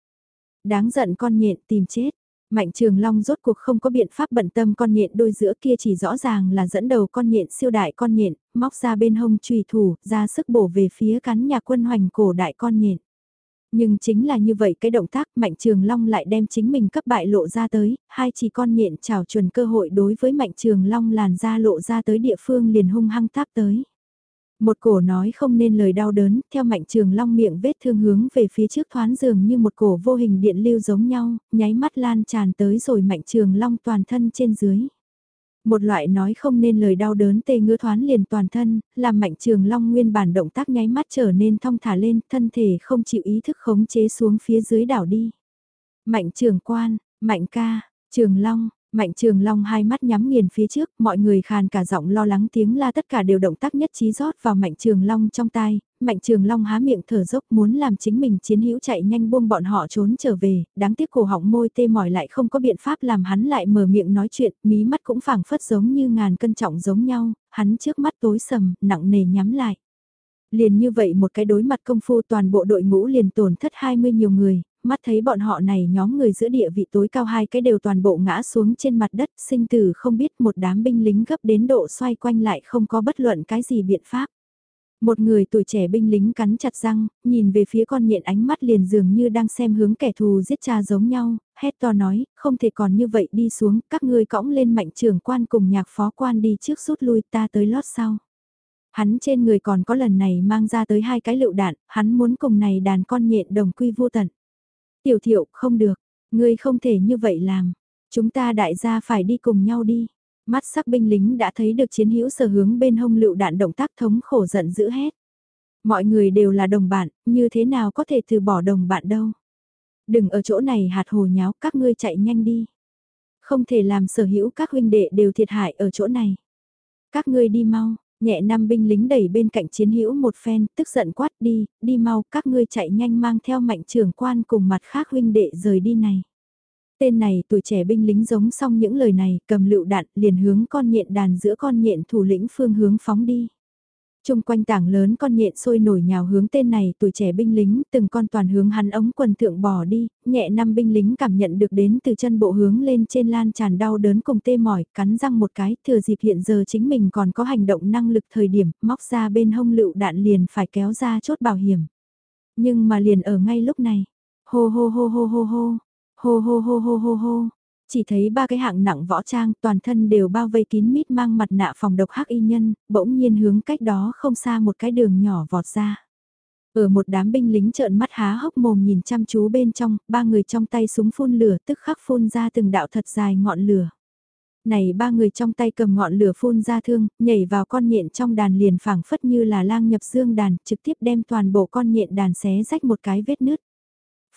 Đáng giận con nhện tìm chết. Mạnh trường long rốt cuộc không có biện pháp bận tâm con nhện đôi giữa kia chỉ rõ ràng là dẫn đầu con nhện siêu đại con nhện, móc ra bên hông trùy thủ, ra sức bổ về phía cắn nhà quân hoành cổ đại con nhện. Nhưng chính là như vậy cái động tác Mạnh Trường Long lại đem chính mình cấp bại lộ ra tới, hai chỉ con nhện chào chuẩn cơ hội đối với Mạnh Trường Long làn ra lộ ra tới địa phương liền hung hăng táp tới. Một cổ nói không nên lời đau đớn, theo mạnh trường long miệng vết thương hướng về phía trước thoáng dường như một cổ vô hình điện lưu giống nhau, nháy mắt lan tràn tới rồi mạnh trường long toàn thân trên dưới. Một loại nói không nên lời đau đớn tê ngứa thoáng liền toàn thân, làm mạnh trường long nguyên bản động tác nháy mắt trở nên thong thả lên, thân thể không chịu ý thức khống chế xuống phía dưới đảo đi. Mạnh trường quan, mạnh ca, trường long, Mạnh Trường Long hai mắt nhắm nghiền phía trước, mọi người khàn cả giọng lo lắng tiếng la tất cả đều động tác nhất trí rót vào Mạnh Trường Long trong tai, Mạnh Trường Long há miệng thở dốc muốn làm chính mình chiến hữu chạy nhanh buông bọn họ trốn trở về, đáng tiếc cổ họng môi tê mỏi lại không có biện pháp làm hắn lại mở miệng nói chuyện, mí mắt cũng phảng phất giống như ngàn cân trọng giống nhau, hắn trước mắt tối sầm, nặng nề nhắm lại. Liền như vậy một cái đối mặt công phu toàn bộ đội ngũ liền tổn thất 20 nhiều người, mắt thấy bọn họ này nhóm người giữa địa vị tối cao hai cái đều toàn bộ ngã xuống trên mặt đất, sinh tử không biết một đám binh lính gấp đến độ xoay quanh lại không có bất luận cái gì biện pháp. Một người tuổi trẻ binh lính cắn chặt răng, nhìn về phía con nhện ánh mắt liền dường như đang xem hướng kẻ thù giết cha giống nhau, hét to nói, không thể còn như vậy đi xuống, các ngươi cõng lên mạnh trưởng quan cùng nhạc phó quan đi trước rút lui ta tới lót sau. Hắn trên người còn có lần này mang ra tới hai cái lựu đạn, hắn muốn cùng này đàn con nhện đồng quy vô tận. Tiểu thiệu, không được, ngươi không thể như vậy làm. Chúng ta đại gia phải đi cùng nhau đi. Mắt sắc binh lính đã thấy được chiến hữu sở hướng bên hông lựu đạn động tác thống khổ giận dữ hét. Mọi người đều là đồng bạn, như thế nào có thể từ bỏ đồng bạn đâu. Đừng ở chỗ này hạt hồ nháo, các ngươi chạy nhanh đi. Không thể làm sở hữu các huynh đệ đều thiệt hại ở chỗ này. Các ngươi đi mau, nhẹ năm binh lính đẩy bên cạnh chiến hữu một phen, tức giận quát đi, đi mau, các ngươi chạy nhanh mang theo mạnh trưởng quan cùng mặt khác huynh đệ rời đi này. Tên này tuổi trẻ binh lính giống xong những lời này, cầm lựu đạn liền hướng con nhện đàn giữa con nhện thủ lĩnh phương hướng phóng đi. Trung quanh tảng lớn con nhện sôi nổi nhào hướng tên này tuổi trẻ binh lính, từng con toàn hướng hắn ống quần thượng bỏ đi, nhẹ năm binh lính cảm nhận được đến từ chân bộ hướng lên trên lan tràn đau đớn cùng tê mỏi, cắn răng một cái, thừa dịp hiện giờ chính mình còn có hành động năng lực thời điểm, móc ra bên hông lựu đạn liền phải kéo ra chốt bảo hiểm. Nhưng mà liền ở ngay lúc này, hô hô hô hô hô hô, hô hô hô hô hô hô, chỉ thấy ba cái hạng nặng võ trang toàn thân đều bao vây kín mít mang mặt nạ phòng độc hắc y nhân, bỗng nhiên hướng cách đó không xa một cái đường nhỏ vọt ra. Ở một đám binh lính trợn mắt há hốc mồm nhìn chăm chú bên trong, ba người trong tay súng phun lửa tức khắc phun ra từng đạo thật dài ngọn lửa. Này ba người trong tay cầm ngọn lửa phun ra thương, nhảy vào con nhện trong đàn liền phảng phất như là lang nhập dương đàn, trực tiếp đem toàn bộ con nhện đàn xé rách một cái vết nứt.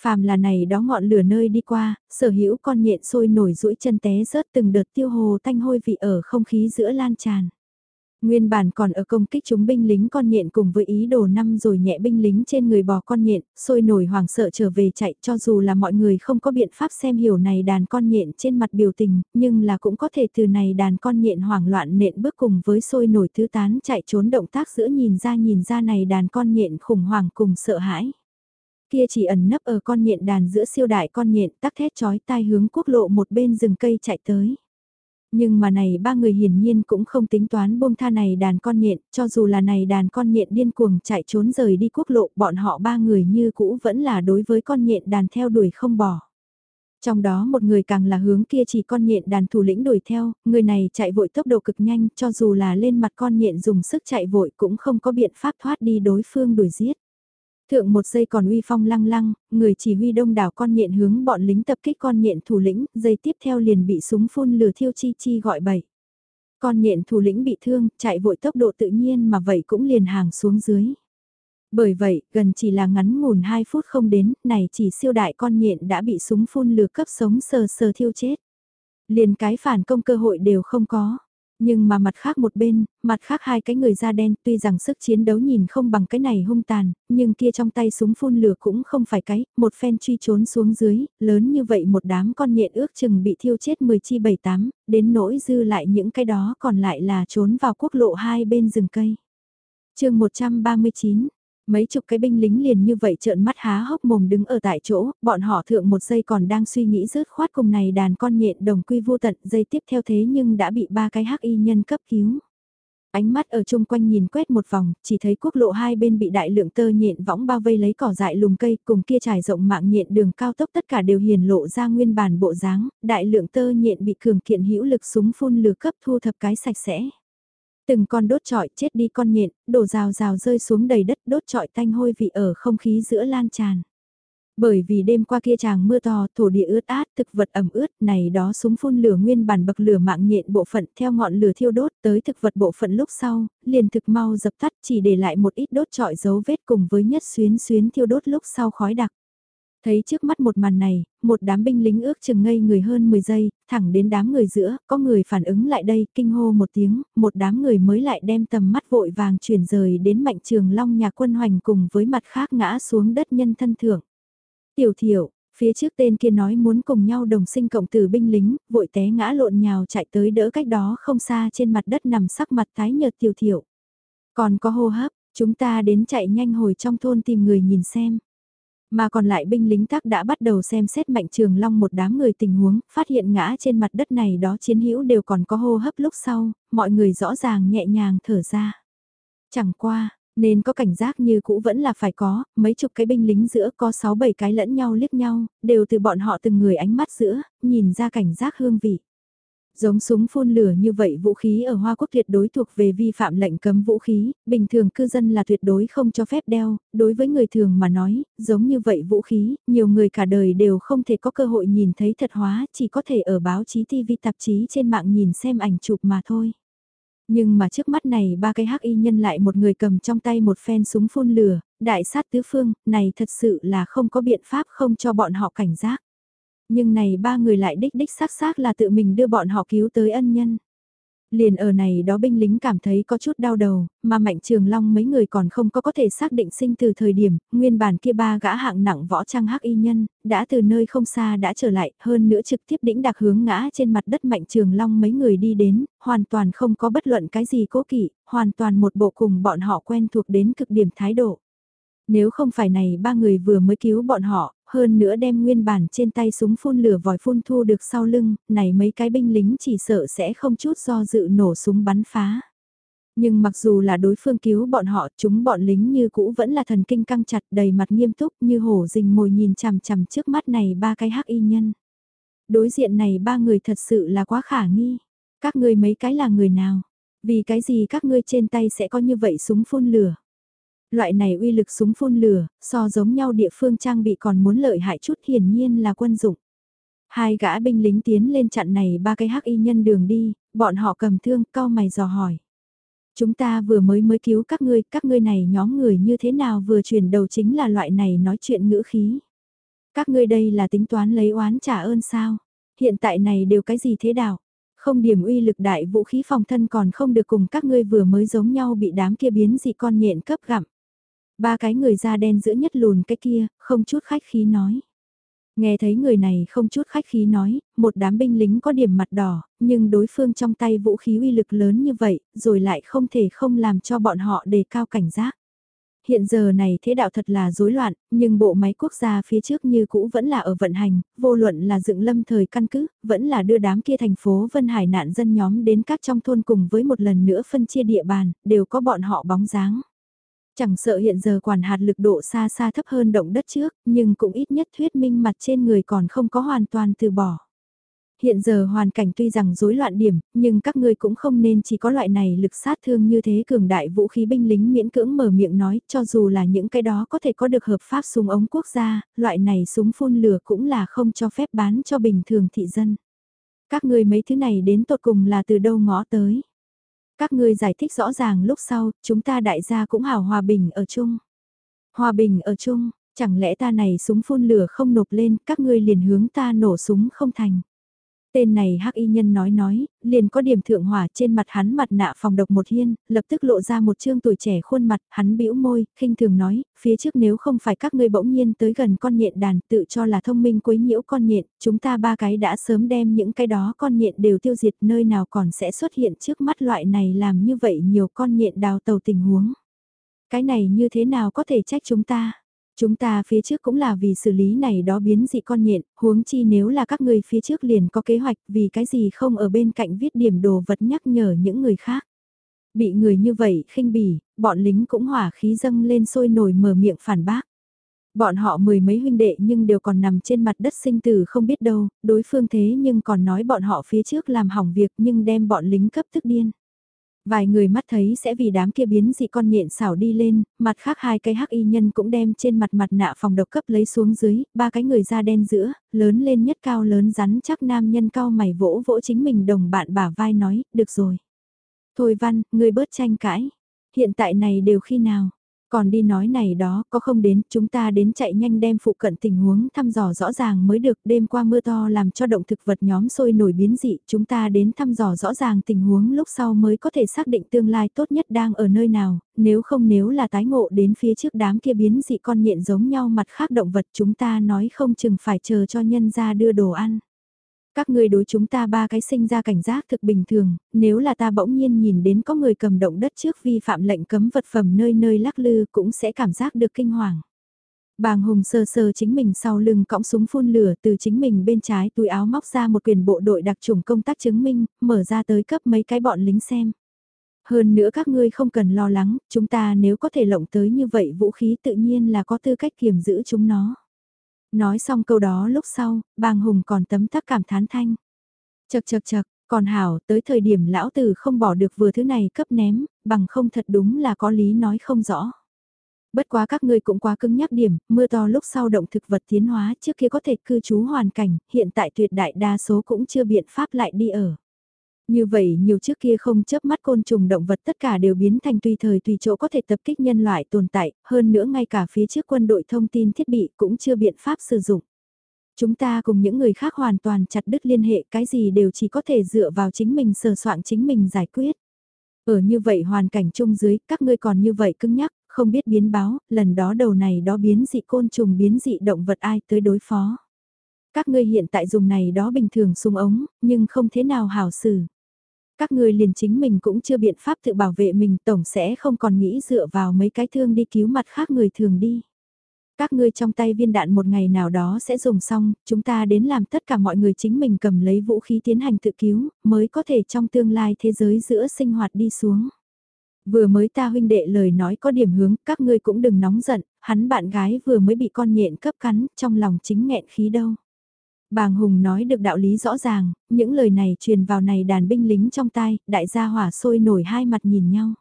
Phàm là này đó ngọn lửa nơi đi qua, sở hữu con nhện sôi nổi rũi chân té rớt từng đợt tiêu hồ tanh hôi vị ở không khí giữa lan tràn. Nguyên bản còn ở công kích chúng binh lính con nhện cùng với ý đồ năm rồi nhẹ binh lính trên người bò con nhện, sôi nổi hoảng sợ trở về chạy cho dù là mọi người không có biện pháp xem hiểu này đàn con nhện trên mặt biểu tình, nhưng là cũng có thể từ này đàn con nhện hoảng loạn nện bước cùng với sôi nổi thứ tán chạy trốn động tác giữa nhìn ra nhìn ra này đàn con nhện khủng hoảng cùng sợ hãi. Kia chỉ ẩn nấp ở con nhện đàn giữa siêu đại con nhện tắc thét chói tai hướng quốc lộ một bên rừng cây chạy tới. Nhưng mà này ba người hiển nhiên cũng không tính toán buông tha này đàn con nhện, cho dù là này đàn con nhện điên cuồng chạy trốn rời đi quốc lộ, bọn họ ba người như cũ vẫn là đối với con nhện đàn theo đuổi không bỏ. Trong đó một người càng là hướng kia chỉ con nhện đàn thủ lĩnh đuổi theo, người này chạy vội tốc độ cực nhanh cho dù là lên mặt con nhện dùng sức chạy vội cũng không có biện pháp thoát đi đối phương đuổi giết. Thượng một giây còn uy phong lăng lăng, người chỉ huy đông đảo con nhện hướng bọn lính tập kích con nhện thủ lĩnh, giây tiếp theo liền bị súng phun lửa thiêu chi chi gọi bậy. Con nhện thủ lĩnh bị thương, chạy vội tốc độ tự nhiên mà vậy cũng liền hàng xuống dưới. Bởi vậy, gần chỉ là ngắn ngủn 2 phút không đến, này chỉ siêu đại con nhện đã bị súng phun lửa cấp sống sờ sờ thiêu chết. Liền cái phản công cơ hội đều không có. Nhưng mà mặt khác một bên, mặt khác hai cái người da đen tuy rằng sức chiến đấu nhìn không bằng cái này hung tàn, nhưng kia trong tay súng phun lửa cũng không phải cái, một phen truy trốn xuống dưới, lớn như vậy một đám con nhện ước chừng bị thiêu chết 10 chi 78, đến nỗi dư lại những cái đó còn lại là trốn vào quốc lộ hai bên rừng cây. chương 139 Mấy chục cái binh lính liền như vậy trợn mắt há hốc mồm đứng ở tại chỗ, bọn họ thượng một giây còn đang suy nghĩ rớt khoát cùng này đàn con nhện đồng quy vô tận, giây tiếp theo thế nhưng đã bị ba cái hắc y nhân cấp cứu. Ánh mắt ở chung quanh nhìn quét một vòng, chỉ thấy quốc lộ hai bên bị đại lượng tơ nhện võng bao vây lấy cỏ dại lùm cây cùng kia trải rộng mạng nhện đường cao tốc tất cả đều hiền lộ ra nguyên bản bộ dáng, đại lượng tơ nhện bị cường kiện hữu lực súng phun lửa cấp thu thập cái sạch sẽ. Từng con đốt trọi chết đi con nhện, đổ rào rào rơi xuống đầy đất đốt trọi tanh hôi vị ở không khí giữa lan tràn. Bởi vì đêm qua kia chàng mưa to, thổ địa ướt át, thực vật ẩm ướt, này đó súng phun lửa nguyên bản bậc lửa mạng nhện bộ phận theo ngọn lửa thiêu đốt tới thực vật bộ phận lúc sau, liền thực mau dập tắt chỉ để lại một ít đốt trọi dấu vết cùng với nhất xuyến xuyến thiêu đốt lúc sau khói đặc. Thấy trước mắt một màn này, một đám binh lính ước chừng ngây người hơn 10 giây, thẳng đến đám người giữa, có người phản ứng lại đây, kinh hô một tiếng, một đám người mới lại đem tầm mắt vội vàng chuyển rời đến mạnh trường long nhà quân hoành cùng với mặt khác ngã xuống đất nhân thân thượng. Tiểu thiểu, phía trước tên kia nói muốn cùng nhau đồng sinh cộng tử binh lính, vội té ngã lộn nhào chạy tới đỡ cách đó không xa trên mặt đất nằm sắc mặt tái nhợt tiểu thiểu. Còn có hô hấp, chúng ta đến chạy nhanh hồi trong thôn tìm người nhìn xem. Mà còn lại binh lính tác đã bắt đầu xem xét mạnh trường long một đám người tình huống, phát hiện ngã trên mặt đất này đó chiến hữu đều còn có hô hấp lúc sau, mọi người rõ ràng nhẹ nhàng thở ra. Chẳng qua, nên có cảnh giác như cũ vẫn là phải có, mấy chục cái binh lính giữa có 6-7 cái lẫn nhau liếc nhau, đều từ bọn họ từng người ánh mắt giữa, nhìn ra cảnh giác hương vị. Giống súng phun lửa như vậy vũ khí ở Hoa Quốc tuyệt đối thuộc về vi phạm lệnh cấm vũ khí, bình thường cư dân là tuyệt đối không cho phép đeo, đối với người thường mà nói, giống như vậy vũ khí, nhiều người cả đời đều không thể có cơ hội nhìn thấy thật hóa, chỉ có thể ở báo chí TV tạp chí trên mạng nhìn xem ảnh chụp mà thôi. Nhưng mà trước mắt này ba cái hắc y nhân lại một người cầm trong tay một phen súng phun lửa, đại sát tứ phương, này thật sự là không có biện pháp không cho bọn họ cảnh giác. Nhưng này ba người lại đích đích xác xác là tự mình đưa bọn họ cứu tới ân nhân. Liền ở này đó binh lính cảm thấy có chút đau đầu, mà Mạnh Trường Long mấy người còn không có có thể xác định sinh từ thời điểm, nguyên bản kia ba gã hạng nặng võ trang hắc y nhân, đã từ nơi không xa đã trở lại, hơn nữa trực tiếp đĩnh đặc hướng ngã trên mặt đất Mạnh Trường Long mấy người đi đến, hoàn toàn không có bất luận cái gì cố kỵ, hoàn toàn một bộ cùng bọn họ quen thuộc đến cực điểm thái độ. Nếu không phải này ba người vừa mới cứu bọn họ, hơn nữa đem nguyên bản trên tay súng phun lửa vòi phun thu được sau lưng, này mấy cái binh lính chỉ sợ sẽ không chút do dự nổ súng bắn phá. Nhưng mặc dù là đối phương cứu bọn họ, chúng bọn lính như cũ vẫn là thần kinh căng chặt đầy mặt nghiêm túc như hổ rình mồi nhìn chằm chằm trước mắt này ba cái hắc y nhân. Đối diện này ba người thật sự là quá khả nghi. Các ngươi mấy cái là người nào? Vì cái gì các ngươi trên tay sẽ có như vậy súng phun lửa? Loại này uy lực súng phun lửa, so giống nhau địa phương trang bị còn muốn lợi hại chút hiển nhiên là quân dụng. Hai gã binh lính tiến lên chặn này ba cái hắc y nhân đường đi, bọn họ cầm thương cao mày dò hỏi. Chúng ta vừa mới mới cứu các ngươi, các ngươi này nhóm người như thế nào vừa chuyển đầu chính là loại này nói chuyện ngữ khí. Các ngươi đây là tính toán lấy oán trả ơn sao? Hiện tại này đều cái gì thế đạo? Không điểm uy lực đại vũ khí phòng thân còn không được cùng các ngươi vừa mới giống nhau bị đám kia biến dị con nhện cấp gặm. Ba cái người da đen giữa nhất lùn cái kia, không chút khách khí nói. Nghe thấy người này không chút khách khí nói, một đám binh lính có điểm mặt đỏ, nhưng đối phương trong tay vũ khí uy lực lớn như vậy, rồi lại không thể không làm cho bọn họ đề cao cảnh giác. Hiện giờ này thế đạo thật là rối loạn, nhưng bộ máy quốc gia phía trước như cũ vẫn là ở vận hành, vô luận là dựng lâm thời căn cứ, vẫn là đưa đám kia thành phố Vân Hải nạn dân nhóm đến các trong thôn cùng với một lần nữa phân chia địa bàn, đều có bọn họ bóng dáng. Chẳng sợ hiện giờ quản hạt lực độ xa xa thấp hơn động đất trước, nhưng cũng ít nhất thuyết minh mặt trên người còn không có hoàn toàn từ bỏ. Hiện giờ hoàn cảnh tuy rằng rối loạn điểm, nhưng các ngươi cũng không nên chỉ có loại này lực sát thương như thế cường đại vũ khí binh lính miễn cưỡng mở miệng nói, cho dù là những cái đó có thể có được hợp pháp súng ống quốc gia, loại này súng phun lửa cũng là không cho phép bán cho bình thường thị dân. Các ngươi mấy thứ này đến tột cùng là từ đâu ngõ tới. Các ngươi giải thích rõ ràng lúc sau, chúng ta đại gia cũng hào hòa bình ở chung. Hòa bình ở chung, chẳng lẽ ta này súng phun lửa không nộp lên, các ngươi liền hướng ta nổ súng không thành. Tên này hắc y nhân nói nói, liền có điểm thượng hỏa trên mặt hắn mặt nạ phòng độc một hiên, lập tức lộ ra một trương tuổi trẻ khuôn mặt, hắn bĩu môi, khinh thường nói, phía trước nếu không phải các ngươi bỗng nhiên tới gần con nhện đàn tự cho là thông minh quấy nhiễu con nhện, chúng ta ba cái đã sớm đem những cái đó con nhện đều tiêu diệt nơi nào còn sẽ xuất hiện trước mắt loại này làm như vậy nhiều con nhện đào tàu tình huống. Cái này như thế nào có thể trách chúng ta? Chúng ta phía trước cũng là vì xử lý này đó biến dị con nhện, huống chi nếu là các người phía trước liền có kế hoạch vì cái gì không ở bên cạnh viết điểm đồ vật nhắc nhở những người khác. Bị người như vậy khinh bỉ, bọn lính cũng hỏa khí dâng lên sôi nổi mở miệng phản bác. Bọn họ mười mấy huynh đệ nhưng đều còn nằm trên mặt đất sinh tử không biết đâu, đối phương thế nhưng còn nói bọn họ phía trước làm hỏng việc nhưng đem bọn lính cấp tức điên. Vài người mắt thấy sẽ vì đám kia biến dị con nhện xảo đi lên, mặt khác hai cái hắc y nhân cũng đem trên mặt mặt nạ phòng độc cấp lấy xuống dưới, ba cái người da đen giữa, lớn lên nhất cao lớn rắn chắc nam nhân cao mày vỗ vỗ chính mình đồng bạn bả vai nói, được rồi. Thôi văn, người bớt tranh cãi. Hiện tại này đều khi nào? Còn đi nói này đó, có không đến, chúng ta đến chạy nhanh đem phụ cận tình huống thăm dò rõ ràng mới được, đêm qua mưa to làm cho động thực vật nhóm sôi nổi biến dị, chúng ta đến thăm dò rõ ràng tình huống lúc sau mới có thể xác định tương lai tốt nhất đang ở nơi nào, nếu không nếu là tái ngộ đến phía trước đám kia biến dị con nhện giống nhau mặt khác động vật chúng ta nói không chừng phải chờ cho nhân ra đưa đồ ăn. Các ngươi đối chúng ta ba cái sinh ra cảnh giác thực bình thường, nếu là ta bỗng nhiên nhìn đến có người cầm động đất trước vi phạm lệnh cấm vật phẩm nơi nơi lắc lư cũng sẽ cảm giác được kinh hoàng. Bàng Hùng sơ sơ chính mình sau lưng cõng súng phun lửa từ chính mình bên trái túi áo móc ra một quyền bộ đội đặc trùng công tác chứng minh, mở ra tới cấp mấy cái bọn lính xem. Hơn nữa các ngươi không cần lo lắng, chúng ta nếu có thể lộng tới như vậy vũ khí tự nhiên là có tư cách kiểm giữ chúng nó. Nói xong câu đó lúc sau, bàng hùng còn tấm tắc cảm thán thanh. Chật chật chật, còn hảo tới thời điểm lão tử không bỏ được vừa thứ này cấp ném, bằng không thật đúng là có lý nói không rõ. Bất quá các ngươi cũng quá cứng nhắc điểm, mưa to lúc sau động thực vật tiến hóa trước kia có thể cư trú hoàn cảnh, hiện tại tuyệt đại đa số cũng chưa biện pháp lại đi ở. Như vậy nhiều trước kia không chấp mắt côn trùng động vật tất cả đều biến thành tùy thời tùy chỗ có thể tập kích nhân loại tồn tại, hơn nữa ngay cả phía trước quân đội thông tin thiết bị cũng chưa biện pháp sử dụng. Chúng ta cùng những người khác hoàn toàn chặt đứt liên hệ cái gì đều chỉ có thể dựa vào chính mình sờ soạn chính mình giải quyết. Ở như vậy hoàn cảnh chung dưới, các ngươi còn như vậy cứng nhắc, không biết biến báo, lần đó đầu này đó biến dị côn trùng biến dị động vật ai tới đối phó. Các ngươi hiện tại dùng này đó bình thường sung ống, nhưng không thế nào hảo xử. Các ngươi liền chính mình cũng chưa biện pháp tự bảo vệ mình tổng sẽ không còn nghĩ dựa vào mấy cái thương đi cứu mặt khác người thường đi. Các ngươi trong tay viên đạn một ngày nào đó sẽ dùng xong, chúng ta đến làm tất cả mọi người chính mình cầm lấy vũ khí tiến hành tự cứu, mới có thể trong tương lai thế giới giữa sinh hoạt đi xuống. Vừa mới ta huynh đệ lời nói có điểm hướng, các ngươi cũng đừng nóng giận, hắn bạn gái vừa mới bị con nhện cấp cắn, trong lòng chính nghẹn khí đâu. Bàng Hùng nói được đạo lý rõ ràng, những lời này truyền vào này đàn binh lính trong tai, đại gia hỏa sôi nổi hai mặt nhìn nhau.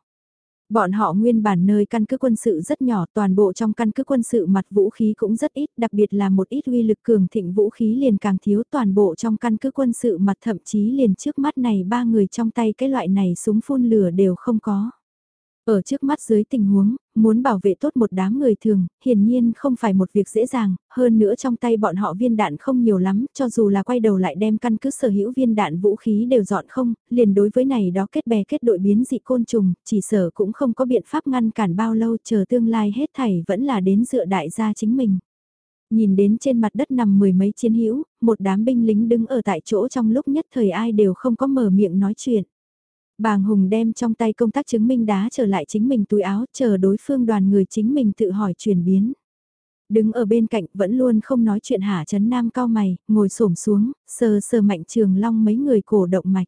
Bọn họ nguyên bản nơi căn cứ quân sự rất nhỏ, toàn bộ trong căn cứ quân sự mặt vũ khí cũng rất ít, đặc biệt là một ít uy lực cường thịnh vũ khí liền càng thiếu toàn bộ trong căn cứ quân sự mặt thậm chí liền trước mắt này ba người trong tay cái loại này súng phun lửa đều không có. Ở trước mắt dưới tình huống, muốn bảo vệ tốt một đám người thường, hiển nhiên không phải một việc dễ dàng, hơn nữa trong tay bọn họ viên đạn không nhiều lắm, cho dù là quay đầu lại đem căn cứ sở hữu viên đạn vũ khí đều dọn không, liền đối với này đó kết bè kết đội biến dị côn trùng, chỉ sở cũng không có biện pháp ngăn cản bao lâu chờ tương lai hết thảy vẫn là đến dựa đại gia chính mình. Nhìn đến trên mặt đất nằm mười mấy chiến hữu, một đám binh lính đứng ở tại chỗ trong lúc nhất thời ai đều không có mở miệng nói chuyện. Bàng Hùng đem trong tay công tác chứng minh đá trở lại chính mình túi áo chờ đối phương đoàn người chính mình tự hỏi chuyển biến. Đứng ở bên cạnh vẫn luôn không nói chuyện hả chấn nam cao mày, ngồi xổm xuống, sờ sờ mạnh trường long mấy người cổ động mạch.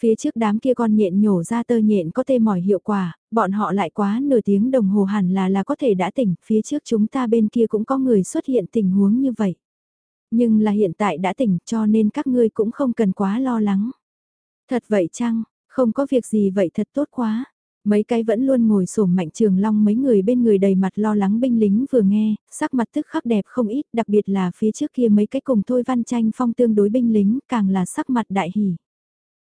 Phía trước đám kia con nhện nhổ ra tơ nhện có tê mỏi hiệu quả, bọn họ lại quá nửa tiếng đồng hồ hẳn là là có thể đã tỉnh, phía trước chúng ta bên kia cũng có người xuất hiện tình huống như vậy. Nhưng là hiện tại đã tỉnh cho nên các ngươi cũng không cần quá lo lắng. Thật vậy chăng, không có việc gì vậy thật tốt quá. Mấy cái vẫn luôn ngồi sổm mạnh trường long mấy người bên người đầy mặt lo lắng binh lính vừa nghe, sắc mặt tức khắc đẹp không ít, đặc biệt là phía trước kia mấy cái cùng thôi văn tranh phong tương đối binh lính, càng là sắc mặt đại hỉ.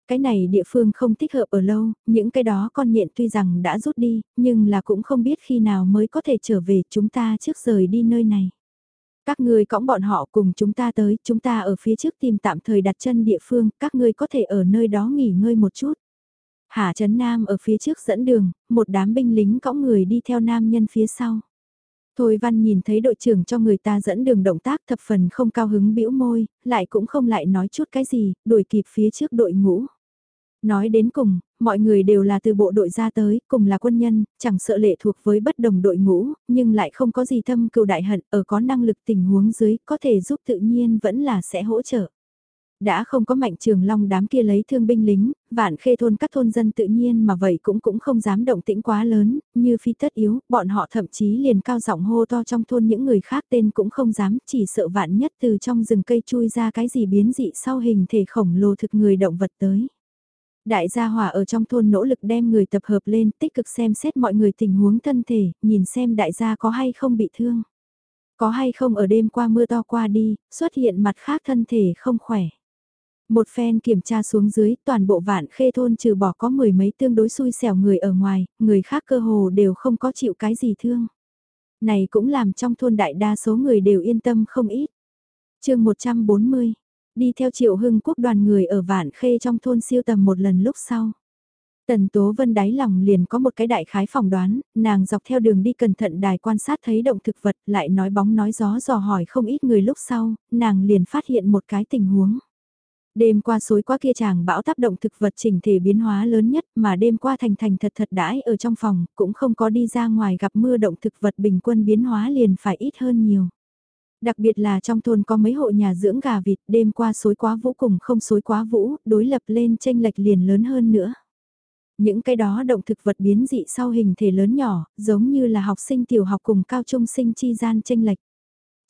Cái này địa phương không thích hợp ở lâu, những cái đó con nhện tuy rằng đã rút đi, nhưng là cũng không biết khi nào mới có thể trở về chúng ta trước rời đi nơi này. Các ngươi cõng bọn họ cùng chúng ta tới, chúng ta ở phía trước tìm tạm thời đặt chân địa phương, các ngươi có thể ở nơi đó nghỉ ngơi một chút. Hà Trấn Nam ở phía trước dẫn đường, một đám binh lính cõng người đi theo nam nhân phía sau. Thôi Văn nhìn thấy đội trưởng cho người ta dẫn đường động tác thập phần không cao hứng bĩu môi, lại cũng không lại nói chút cái gì, đuổi kịp phía trước đội ngũ. Nói đến cùng, mọi người đều là từ bộ đội ra tới, cùng là quân nhân, chẳng sợ lệ thuộc với bất đồng đội ngũ, nhưng lại không có gì thâm cựu đại hận, ở có năng lực tình huống dưới, có thể giúp tự nhiên vẫn là sẽ hỗ trợ. Đã không có mạnh trường long đám kia lấy thương binh lính, vạn khê thôn các thôn dân tự nhiên mà vậy cũng cũng không dám động tĩnh quá lớn, như phi tất yếu, bọn họ thậm chí liền cao giọng hô to trong thôn những người khác tên cũng không dám, chỉ sợ vạn nhất từ trong rừng cây chui ra cái gì biến dị sau hình thể khổng lồ thực người động vật tới. Đại gia hỏa ở trong thôn nỗ lực đem người tập hợp lên, tích cực xem xét mọi người tình huống thân thể, nhìn xem đại gia có hay không bị thương. Có hay không ở đêm qua mưa to qua đi, xuất hiện mặt khác thân thể không khỏe. Một phen kiểm tra xuống dưới, toàn bộ vạn khê thôn trừ bỏ có mười mấy tương đối xui xẻo người ở ngoài, người khác cơ hồ đều không có chịu cái gì thương. Này cũng làm trong thôn đại đa số người đều yên tâm không ít. chương 140, đi theo triệu hưng quốc đoàn người ở vạn khê trong thôn siêu tầm một lần lúc sau. Tần Tố Vân đáy lòng liền có một cái đại khái phỏng đoán, nàng dọc theo đường đi cẩn thận đài quan sát thấy động thực vật lại nói bóng nói gió dò hỏi không ít người lúc sau, nàng liền phát hiện một cái tình huống. Đêm qua suối qua kia chàng bão tác động thực vật chỉnh thể biến hóa lớn nhất mà đêm qua thành thành thật thật đãi ở trong phòng, cũng không có đi ra ngoài gặp mưa động thực vật bình quân biến hóa liền phải ít hơn nhiều. Đặc biệt là trong thôn có mấy hộ nhà dưỡng gà vịt đêm qua suối quá vũ cùng không suối quá vũ, đối lập lên tranh lệch liền lớn hơn nữa. Những cái đó động thực vật biến dị sau hình thể lớn nhỏ, giống như là học sinh tiểu học cùng cao trung sinh chi gian tranh lệch.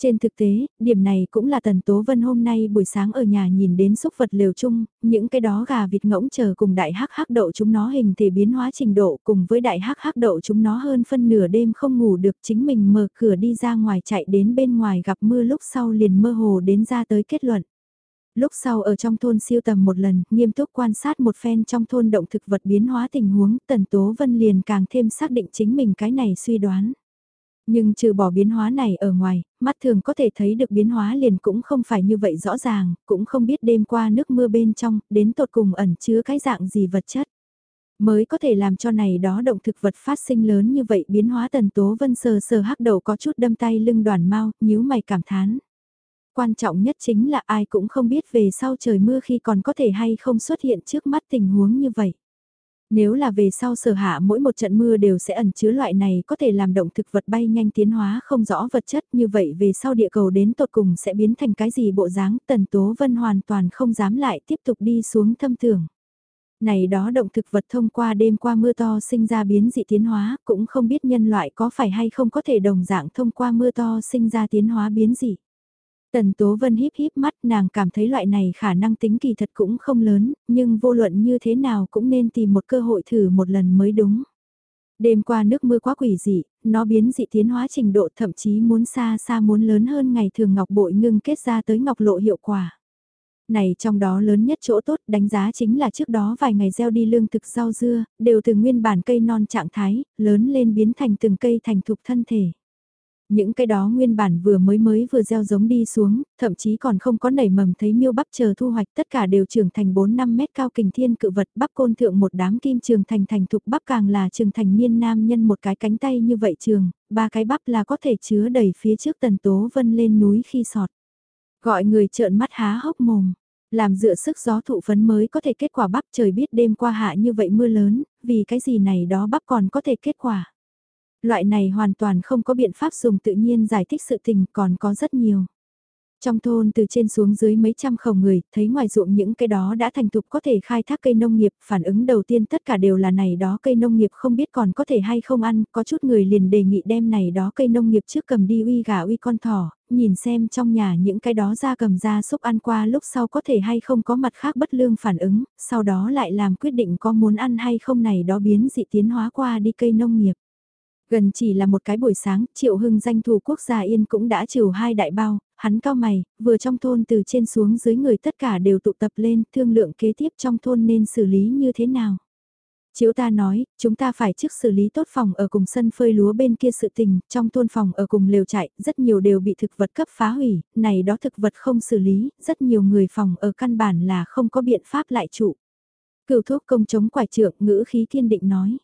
Trên thực tế, điểm này cũng là Tần Tố Vân hôm nay buổi sáng ở nhà nhìn đến xúc vật liều chung, những cái đó gà vịt ngỗng chờ cùng đại hắc hắc đậu chúng nó hình thể biến hóa trình độ cùng với đại hắc hắc đậu chúng nó hơn phân nửa đêm không ngủ được chính mình mở cửa đi ra ngoài chạy đến bên ngoài gặp mưa lúc sau liền mơ hồ đến ra tới kết luận. Lúc sau ở trong thôn siêu tầm một lần, nghiêm túc quan sát một phen trong thôn động thực vật biến hóa tình huống, Tần Tố Vân liền càng thêm xác định chính mình cái này suy đoán. Nhưng trừ bỏ biến hóa này ở ngoài, mắt thường có thể thấy được biến hóa liền cũng không phải như vậy rõ ràng, cũng không biết đêm qua nước mưa bên trong, đến tột cùng ẩn chứa cái dạng gì vật chất. Mới có thể làm cho này đó động thực vật phát sinh lớn như vậy biến hóa tần tố vân sờ sờ hắc đầu có chút đâm tay lưng đoàn mau, nhíu mày cảm thán. Quan trọng nhất chính là ai cũng không biết về sau trời mưa khi còn có thể hay không xuất hiện trước mắt tình huống như vậy. Nếu là về sau sở hạ mỗi một trận mưa đều sẽ ẩn chứa loại này có thể làm động thực vật bay nhanh tiến hóa không rõ vật chất, như vậy về sau địa cầu đến tột cùng sẽ biến thành cái gì bộ dáng, tần tố vân hoàn toàn không dám lại tiếp tục đi xuống thâm tưởng. Này đó động thực vật thông qua đêm qua mưa to sinh ra biến dị tiến hóa, cũng không biết nhân loại có phải hay không có thể đồng dạng thông qua mưa to sinh ra tiến hóa biến dị. Tần Tố Vân híp híp mắt nàng cảm thấy loại này khả năng tính kỳ thật cũng không lớn, nhưng vô luận như thế nào cũng nên tìm một cơ hội thử một lần mới đúng. Đêm qua nước mưa quá quỷ dị, nó biến dị tiến hóa trình độ thậm chí muốn xa xa muốn lớn hơn ngày thường ngọc bội ngưng kết ra tới ngọc lộ hiệu quả. Này trong đó lớn nhất chỗ tốt đánh giá chính là trước đó vài ngày gieo đi lương thực rau dưa, đều từ nguyên bản cây non trạng thái, lớn lên biến thành từng cây thành thục thân thể. Những cái đó nguyên bản vừa mới mới vừa gieo giống đi xuống, thậm chí còn không có nảy mầm thấy miêu bắp chờ thu hoạch tất cả đều trưởng thành 4-5 mét cao kình thiên cự vật bắp côn thượng một đám kim trường thành thành thục bắp càng là trường thành niên nam nhân một cái cánh tay như vậy trường, ba cái bắp là có thể chứa đầy phía trước tần tố vân lên núi khi sọt. Gọi người trợn mắt há hốc mồm. Làm dựa sức gió thụ phấn mới có thể kết quả bắp trời biết đêm qua hạ như vậy mưa lớn, vì cái gì này đó bắp còn có thể kết quả. Loại này hoàn toàn không có biện pháp dùng tự nhiên giải thích sự tình còn có rất nhiều. Trong thôn từ trên xuống dưới mấy trăm khẩu người, thấy ngoài ruộng những cái đó đã thành thục có thể khai thác cây nông nghiệp, phản ứng đầu tiên tất cả đều là này đó cây nông nghiệp không biết còn có thể hay không ăn, có chút người liền đề nghị đem này đó cây nông nghiệp trước cầm đi uy gà uy con thỏ, nhìn xem trong nhà những cái đó ra cầm ra xúc ăn qua lúc sau có thể hay không có mặt khác bất lương phản ứng, sau đó lại làm quyết định có muốn ăn hay không này đó biến dị tiến hóa qua đi cây nông nghiệp. Gần chỉ là một cái buổi sáng, Triệu Hưng danh thủ quốc gia Yên cũng đã trừ hai đại bao, hắn cao mày, vừa trong thôn từ trên xuống dưới người tất cả đều tụ tập lên, thương lượng kế tiếp trong thôn nên xử lý như thế nào. Chiếu ta nói, chúng ta phải trước xử lý tốt phòng ở cùng sân phơi lúa bên kia sự tình, trong thôn phòng ở cùng lều chạy, rất nhiều đều bị thực vật cấp phá hủy, này đó thực vật không xử lý, rất nhiều người phòng ở căn bản là không có biện pháp lại trụ. Cựu thuốc công chống quải trượng ngữ khí kiên định nói.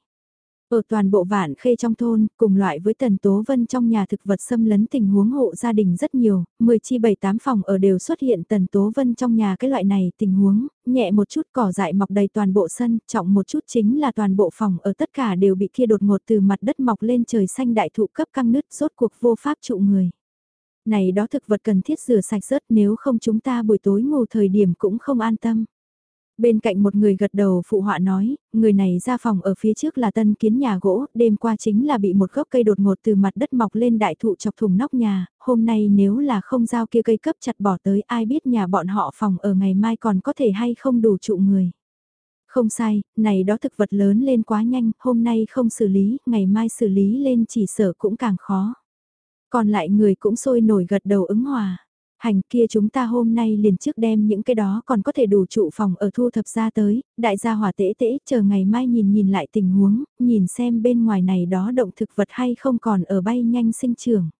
Ở toàn bộ vạn khê trong thôn, cùng loại với tần tố vân trong nhà thực vật xâm lấn tình huống hộ gia đình rất nhiều, 10 chi 7-8 phòng ở đều xuất hiện tần tố vân trong nhà cái loại này tình huống, nhẹ một chút cỏ dại mọc đầy toàn bộ sân, trọng một chút chính là toàn bộ phòng ở tất cả đều bị kia đột ngột từ mặt đất mọc lên trời xanh đại thụ cấp căng nứt rốt cuộc vô pháp trụ người. Này đó thực vật cần thiết rửa sạch rớt nếu không chúng ta buổi tối ngủ thời điểm cũng không an tâm. Bên cạnh một người gật đầu phụ họa nói, người này ra phòng ở phía trước là tân kiến nhà gỗ, đêm qua chính là bị một gốc cây đột ngột từ mặt đất mọc lên đại thụ chọc thùng nóc nhà, hôm nay nếu là không giao kia cây cấp chặt bỏ tới ai biết nhà bọn họ phòng ở ngày mai còn có thể hay không đủ trụ người. Không sai, này đó thực vật lớn lên quá nhanh, hôm nay không xử lý, ngày mai xử lý lên chỉ sợ cũng càng khó. Còn lại người cũng sôi nổi gật đầu ứng hòa. Hành kia chúng ta hôm nay liền trước đem những cái đó còn có thể đủ trụ phòng ở thu thập ra tới, đại gia hỏa tễ tễ chờ ngày mai nhìn nhìn lại tình huống, nhìn xem bên ngoài này đó động thực vật hay không còn ở bay nhanh sinh trưởng.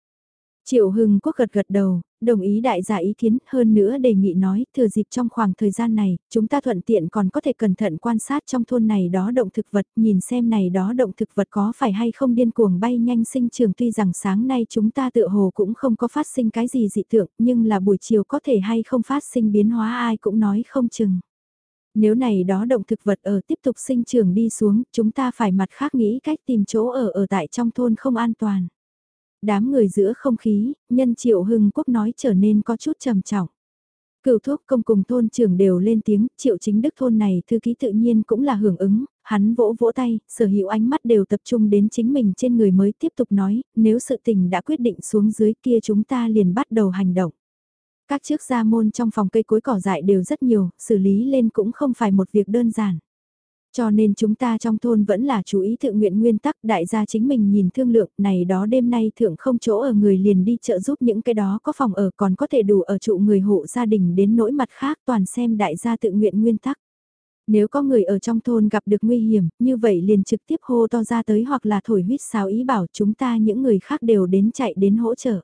Triệu Hưng Quốc gật gật đầu, đồng ý đại gia ý kiến, hơn nữa đề nghị nói, thừa dịp trong khoảng thời gian này, chúng ta thuận tiện còn có thể cẩn thận quan sát trong thôn này đó động thực vật, nhìn xem này đó động thực vật có phải hay không điên cuồng bay nhanh sinh trường tuy rằng sáng nay chúng ta tự hồ cũng không có phát sinh cái gì dị tượng, nhưng là buổi chiều có thể hay không phát sinh biến hóa ai cũng nói không chừng. Nếu này đó động thực vật ở tiếp tục sinh trường đi xuống, chúng ta phải mặt khác nghĩ cách tìm chỗ ở ở tại trong thôn không an toàn. Đám người giữa không khí, nhân triệu hưng quốc nói trở nên có chút trầm trọng. Cựu thuốc công cùng thôn trưởng đều lên tiếng, triệu chính đức thôn này thư ký tự nhiên cũng là hưởng ứng, hắn vỗ vỗ tay, sở hữu ánh mắt đều tập trung đến chính mình trên người mới tiếp tục nói, nếu sự tình đã quyết định xuống dưới kia chúng ta liền bắt đầu hành động. Các chiếc gia môn trong phòng cây cối cỏ dại đều rất nhiều, xử lý lên cũng không phải một việc đơn giản. Cho nên chúng ta trong thôn vẫn là chú ý tự nguyện nguyên tắc đại gia chính mình nhìn thương lượng này đó đêm nay thượng không chỗ ở người liền đi chợ giúp những cái đó có phòng ở còn có thể đủ ở trụ người hộ gia đình đến nỗi mặt khác toàn xem đại gia tự nguyện nguyên tắc. Nếu có người ở trong thôn gặp được nguy hiểm, như vậy liền trực tiếp hô to ra tới hoặc là thổi huyết sáo ý bảo chúng ta những người khác đều đến chạy đến hỗ trợ.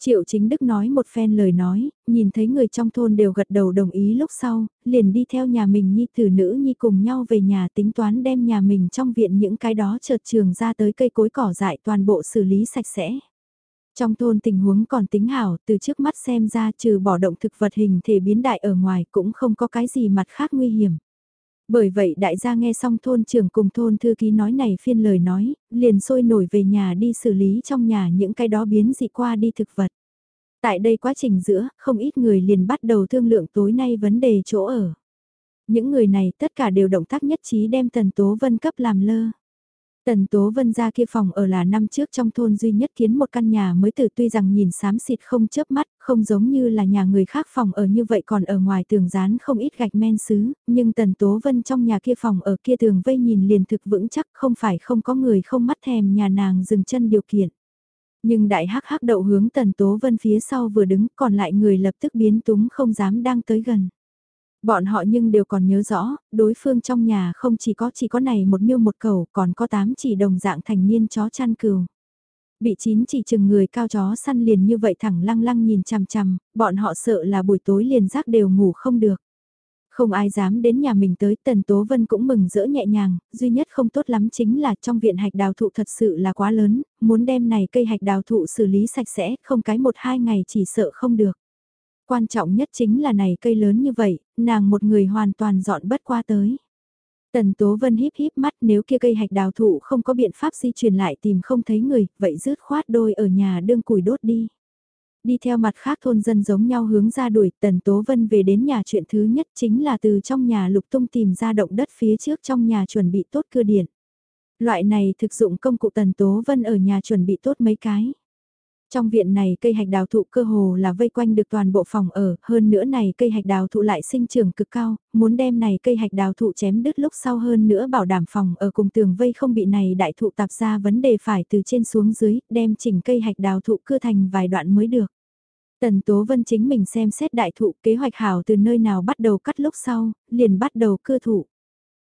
Triệu chính đức nói một phen lời nói, nhìn thấy người trong thôn đều gật đầu đồng ý lúc sau, liền đi theo nhà mình nhi tử nữ nhi cùng nhau về nhà tính toán đem nhà mình trong viện những cái đó chợt trường ra tới cây cối cỏ dại toàn bộ xử lý sạch sẽ. Trong thôn tình huống còn tính hảo, từ trước mắt xem ra trừ bỏ động thực vật hình thể biến đại ở ngoài cũng không có cái gì mặt khác nguy hiểm. Bởi vậy đại gia nghe xong thôn trưởng cùng thôn thư ký nói này phiên lời nói, liền sôi nổi về nhà đi xử lý trong nhà những cái đó biến dị qua đi thực vật. Tại đây quá trình giữa, không ít người liền bắt đầu thương lượng tối nay vấn đề chỗ ở. Những người này tất cả đều động tác nhất trí đem Tần Tố Vân cấp làm lơ. Tần Tố Vân ra kia phòng ở là năm trước trong thôn duy nhất kiến một căn nhà mới từ tuy rằng nhìn xám xịt không chớp mắt, không giống như là nhà người khác phòng ở như vậy còn ở ngoài tường dán không ít gạch men sứ, nhưng Tần Tố Vân trong nhà kia phòng ở kia tường vây nhìn liền thực vững chắc không phải không có người không mắt thèm nhà nàng dừng chân điều kiện. Nhưng đại hắc hắc đậu hướng Tần Tố Vân phía sau vừa đứng còn lại người lập tức biến túng không dám đang tới gần. Bọn họ nhưng đều còn nhớ rõ, đối phương trong nhà không chỉ có chỉ có này một miêu một cầu, còn có tám chỉ đồng dạng thành niên chó chăn cừu. Bị chín chỉ chừng người cao chó săn liền như vậy thẳng lăng lăng nhìn chằm chằm, bọn họ sợ là buổi tối liền giác đều ngủ không được. Không ai dám đến nhà mình tới, Tần Tố Vân cũng mừng rỡ nhẹ nhàng, duy nhất không tốt lắm chính là trong viện hạch đào thụ thật sự là quá lớn, muốn đem này cây hạch đào thụ xử lý sạch sẽ, không cái một hai ngày chỉ sợ không được. Quan trọng nhất chính là này cây lớn như vậy, nàng một người hoàn toàn dọn bất qua tới. Tần Tố Vân híp híp mắt nếu kia cây hạch đào thụ không có biện pháp di chuyển lại tìm không thấy người, vậy rứt khoát đôi ở nhà đương củi đốt đi. Đi theo mặt khác thôn dân giống nhau hướng ra đuổi, Tần Tố Vân về đến nhà chuyện thứ nhất chính là từ trong nhà lục tung tìm ra động đất phía trước trong nhà chuẩn bị tốt cưa điện. Loại này thực dụng công cụ Tần Tố Vân ở nhà chuẩn bị tốt mấy cái. Trong viện này cây hạch đào thụ cơ hồ là vây quanh được toàn bộ phòng ở, hơn nữa này cây hạch đào thụ lại sinh trưởng cực cao, muốn đem này cây hạch đào thụ chém đứt lúc sau hơn nữa bảo đảm phòng ở cùng tường vây không bị này đại thụ tạp ra vấn đề phải từ trên xuống dưới, đem chỉnh cây hạch đào thụ cưa thành vài đoạn mới được. Tần Tố Vân chính mình xem xét đại thụ kế hoạch hảo từ nơi nào bắt đầu cắt lúc sau, liền bắt đầu cưa thụ.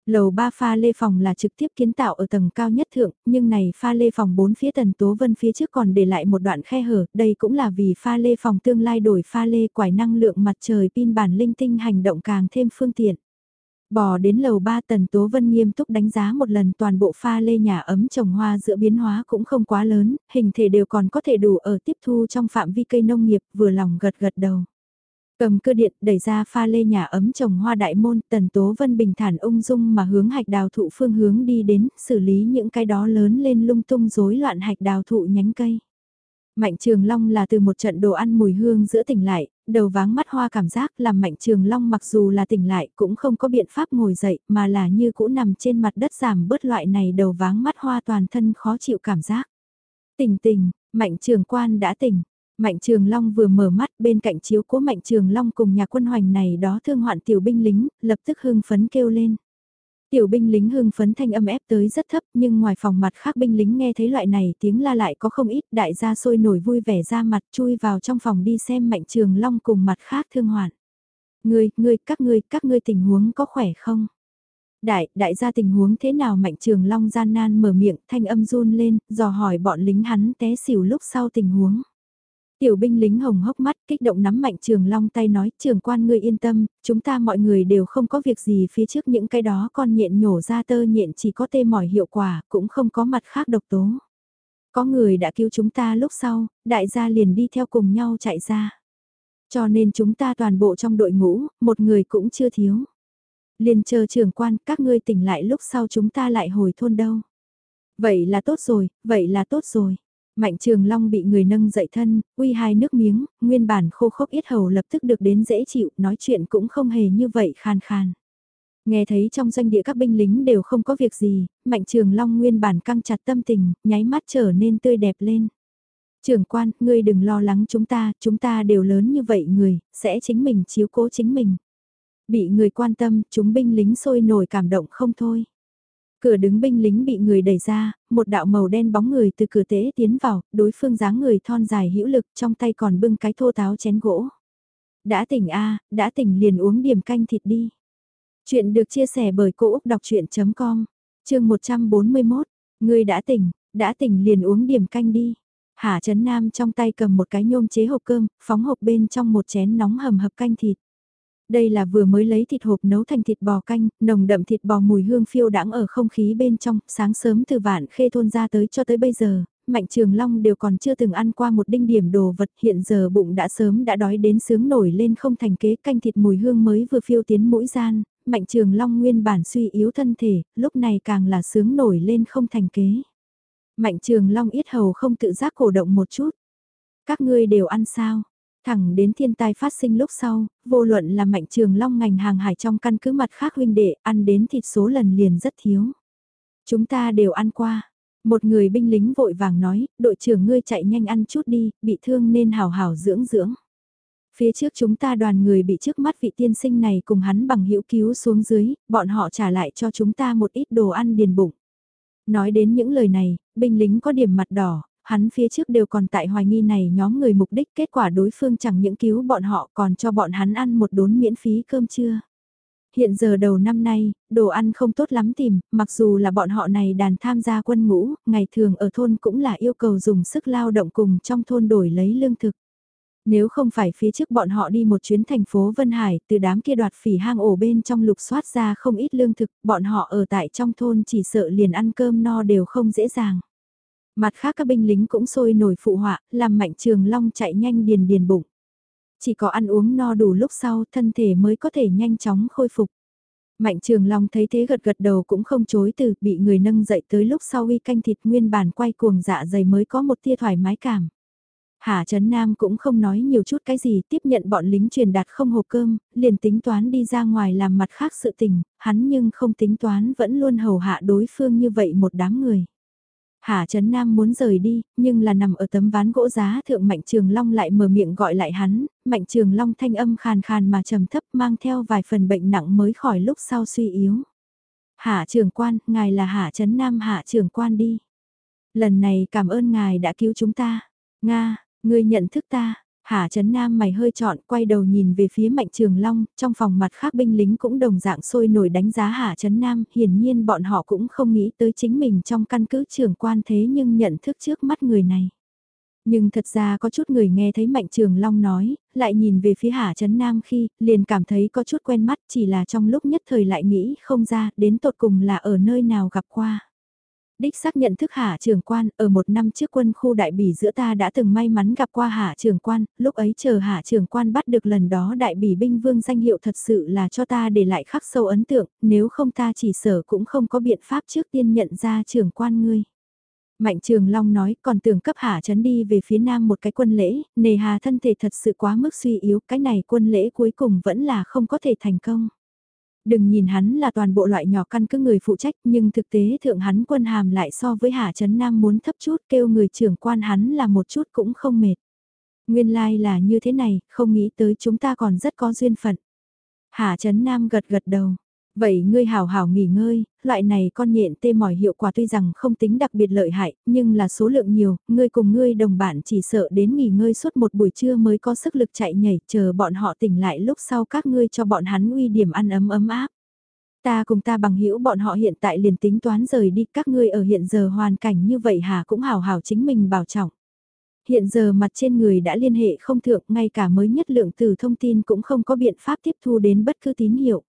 Lầu ba pha lê phòng là trực tiếp kiến tạo ở tầng cao nhất thượng, nhưng này pha lê phòng bốn phía tần tố vân phía trước còn để lại một đoạn khe hở, đây cũng là vì pha lê phòng tương lai đổi pha lê quải năng lượng mặt trời pin bản linh tinh hành động càng thêm phương tiện. Bò đến lầu ba tần tố vân nghiêm túc đánh giá một lần toàn bộ pha lê nhà ấm trồng hoa giữa biến hóa cũng không quá lớn, hình thể đều còn có thể đủ ở tiếp thu trong phạm vi cây nông nghiệp vừa lòng gật gật đầu. Cầm cơ điện đẩy ra pha lê nhà ấm trồng hoa đại môn tần tố vân bình thản ung dung mà hướng hạch đào thụ phương hướng đi đến xử lý những cái đó lớn lên lung tung rối loạn hạch đào thụ nhánh cây. Mạnh Trường Long là từ một trận đồ ăn mùi hương giữa tỉnh lại, đầu váng mắt hoa cảm giác làm Mạnh Trường Long mặc dù là tỉnh lại cũng không có biện pháp ngồi dậy mà là như cũ nằm trên mặt đất giảm bớt loại này đầu váng mắt hoa toàn thân khó chịu cảm giác. Tỉnh tỉnh, Mạnh Trường Quan đã tỉnh, Mạnh Trường Long vừa mở mắt bên cạnh chiếu cố Mạnh Trường Long cùng nhà quân hoành này đó thương hoạn tiểu binh lính, lập tức hưng phấn kêu lên. Tiểu binh lính hưng phấn thanh âm ép tới rất thấp nhưng ngoài phòng mặt khác binh lính nghe thấy loại này tiếng la lại có không ít đại gia sôi nổi vui vẻ ra mặt chui vào trong phòng đi xem Mạnh Trường Long cùng mặt khác thương hoạn. Ngươi, ngươi, các ngươi, các ngươi tình huống có khỏe không? Đại, đại gia tình huống thế nào Mạnh Trường Long gian nan mở miệng thanh âm run lên, dò hỏi bọn lính hắn té xỉu lúc sau tình huống. Tiểu binh lính hồng hốc mắt kích động nắm mạnh trường long tay nói trường quan ngươi yên tâm, chúng ta mọi người đều không có việc gì phía trước những cái đó con nhện nhổ ra tơ nhện chỉ có tê mỏi hiệu quả, cũng không có mặt khác độc tố. Có người đã cứu chúng ta lúc sau, đại gia liền đi theo cùng nhau chạy ra. Cho nên chúng ta toàn bộ trong đội ngũ, một người cũng chưa thiếu. Liền chờ trường quan các ngươi tỉnh lại lúc sau chúng ta lại hồi thôn đâu. Vậy là tốt rồi, vậy là tốt rồi. Mạnh Trường Long bị người nâng dậy thân, uy hai nước miếng, nguyên bản khô khốc yết hầu lập tức được đến dễ chịu, nói chuyện cũng không hề như vậy khan khan. Nghe thấy trong doanh địa các binh lính đều không có việc gì, Mạnh Trường Long nguyên bản căng chặt tâm tình, nháy mắt trở nên tươi đẹp lên. Trường quan, ngươi đừng lo lắng chúng ta, chúng ta đều lớn như vậy người, sẽ chính mình chiếu cố chính mình. Bị người quan tâm, chúng binh lính sôi nổi cảm động không thôi. Cửa đứng binh lính bị người đẩy ra, một đạo màu đen bóng người từ cửa tế tiến vào, đối phương dáng người thon dài hữu lực trong tay còn bưng cái thô táo chén gỗ. Đã tỉnh a đã tỉnh liền uống điểm canh thịt đi. Chuyện được chia sẻ bởi Cô Úc Đọc Chuyện.com, chương 141, người đã tỉnh, đã tỉnh liền uống điểm canh đi. Hà Trấn Nam trong tay cầm một cái nhôm chế hộp cơm, phóng hộp bên trong một chén nóng hầm hập canh thịt. Đây là vừa mới lấy thịt hộp nấu thành thịt bò canh, nồng đậm thịt bò mùi hương phiêu đãng ở không khí bên trong, sáng sớm từ vạn khê thôn ra tới cho tới bây giờ, Mạnh Trường Long đều còn chưa từng ăn qua một đinh điểm đồ vật hiện giờ bụng đã sớm đã đói đến sướng nổi lên không thành kế canh thịt mùi hương mới vừa phiêu tiến mũi gian, Mạnh Trường Long nguyên bản suy yếu thân thể, lúc này càng là sướng nổi lên không thành kế. Mạnh Trường Long ít hầu không tự giác cổ động một chút. Các ngươi đều ăn sao? Thẳng đến thiên tai phát sinh lúc sau, vô luận là Mạnh Trường Long ngành hàng hải trong căn cứ mặt khác huynh đệ ăn đến thịt số lần liền rất thiếu. Chúng ta đều ăn qua. Một người binh lính vội vàng nói, đội trưởng ngươi chạy nhanh ăn chút đi, bị thương nên hào hào dưỡng dưỡng. Phía trước chúng ta đoàn người bị trước mắt vị tiên sinh này cùng hắn bằng hữu cứu xuống dưới, bọn họ trả lại cho chúng ta một ít đồ ăn điền bụng. Nói đến những lời này, binh lính có điểm mặt đỏ, hắn phía trước đều còn tại hoài nghi này nhóm người mục đích kết quả đối phương chẳng những cứu bọn họ còn cho bọn hắn ăn một đốn miễn phí cơm trưa. Hiện giờ đầu năm nay, đồ ăn không tốt lắm tìm, mặc dù là bọn họ này đàn tham gia quân ngũ, ngày thường ở thôn cũng là yêu cầu dùng sức lao động cùng trong thôn đổi lấy lương thực. Nếu không phải phía trước bọn họ đi một chuyến thành phố Vân Hải, từ đám kia đoạt phỉ hang ổ bên trong lục soát ra không ít lương thực, bọn họ ở tại trong thôn chỉ sợ liền ăn cơm no đều không dễ dàng. Mặt khác các binh lính cũng sôi nổi phụ họa, làm mạnh trường long chạy nhanh điền điền bụng. Chỉ có ăn uống no đủ lúc sau thân thể mới có thể nhanh chóng khôi phục. Mạnh Trường Long thấy thế gật gật đầu cũng không chối từ, bị người nâng dậy tới lúc sau uy canh thịt nguyên bản quay cuồng dạ dày mới có một tia thoải mái cảm. Hà Trấn Nam cũng không nói nhiều chút cái gì, tiếp nhận bọn lính truyền đạt không hộp cơm, liền tính toán đi ra ngoài làm mặt khác sự tình, hắn nhưng không tính toán vẫn luôn hầu hạ đối phương như vậy một đám người. Hà Trấn Nam muốn rời đi, nhưng là nằm ở tấm ván gỗ giá thượng Mạnh Trường Long lại mở miệng gọi lại hắn, Mạnh Trường Long thanh âm khàn khàn mà trầm thấp mang theo vài phần bệnh nặng mới khỏi lúc sau suy yếu. Hạ Trường quan, ngài là Hạ Trấn Nam Hạ Trường quan đi. Lần này cảm ơn ngài đã cứu chúng ta. Nga, ngươi nhận thức ta, Hà Trấn Nam mày hơi chọn, quay đầu nhìn về phía Mạnh Trường Long, trong phòng mặt khác binh lính cũng đồng dạng sôi nổi đánh giá Hà Trấn Nam, hiển nhiên bọn họ cũng không nghĩ tới chính mình trong căn cứ trưởng quan thế nhưng nhận thức trước mắt người này. Nhưng thật ra có chút người nghe thấy Mạnh Trường Long nói, lại nhìn về phía Hà Trấn Nam khi, liền cảm thấy có chút quen mắt chỉ là trong lúc nhất thời lại nghĩ không ra, đến tột cùng là ở nơi nào gặp qua đích xác nhận thức hạ trưởng quan, ở một năm trước quân khu đại bỉ giữa ta đã từng may mắn gặp qua hạ trưởng quan, lúc ấy chờ hạ trưởng quan bắt được lần đó đại bỉ binh vương danh hiệu thật sự là cho ta để lại khắc sâu ấn tượng, nếu không ta chỉ sở cũng không có biện pháp trước tiên nhận ra trưởng quan ngươi. Mạnh Trường Long nói còn tưởng cấp hạ chấn đi về phía nam một cái quân lễ, nề hà thân thể thật sự quá mức suy yếu, cái này quân lễ cuối cùng vẫn là không có thể thành công. Đừng nhìn hắn là toàn bộ loại nhỏ căn cứ người phụ trách nhưng thực tế thượng hắn quân hàm lại so với Hạ Trấn Nam muốn thấp chút kêu người trưởng quan hắn là một chút cũng không mệt. Nguyên lai like là như thế này, không nghĩ tới chúng ta còn rất có duyên phận. Hạ Trấn Nam gật gật đầu. Vậy ngươi hào hào nghỉ ngơi, loại này con nhện tê mỏi hiệu quả tuy rằng không tính đặc biệt lợi hại, nhưng là số lượng nhiều, ngươi cùng ngươi đồng bạn chỉ sợ đến nghỉ ngơi suốt một buổi trưa mới có sức lực chạy nhảy, chờ bọn họ tỉnh lại lúc sau các ngươi cho bọn hắn uy điểm ăn ấm ấm áp. Ta cùng ta bằng hữu bọn họ hiện tại liền tính toán rời đi, các ngươi ở hiện giờ hoàn cảnh như vậy hà cũng hào hào chính mình bảo trọng. Hiện giờ mặt trên người đã liên hệ không thượng, ngay cả mới nhất lượng từ thông tin cũng không có biện pháp tiếp thu đến bất cứ tín hiệu.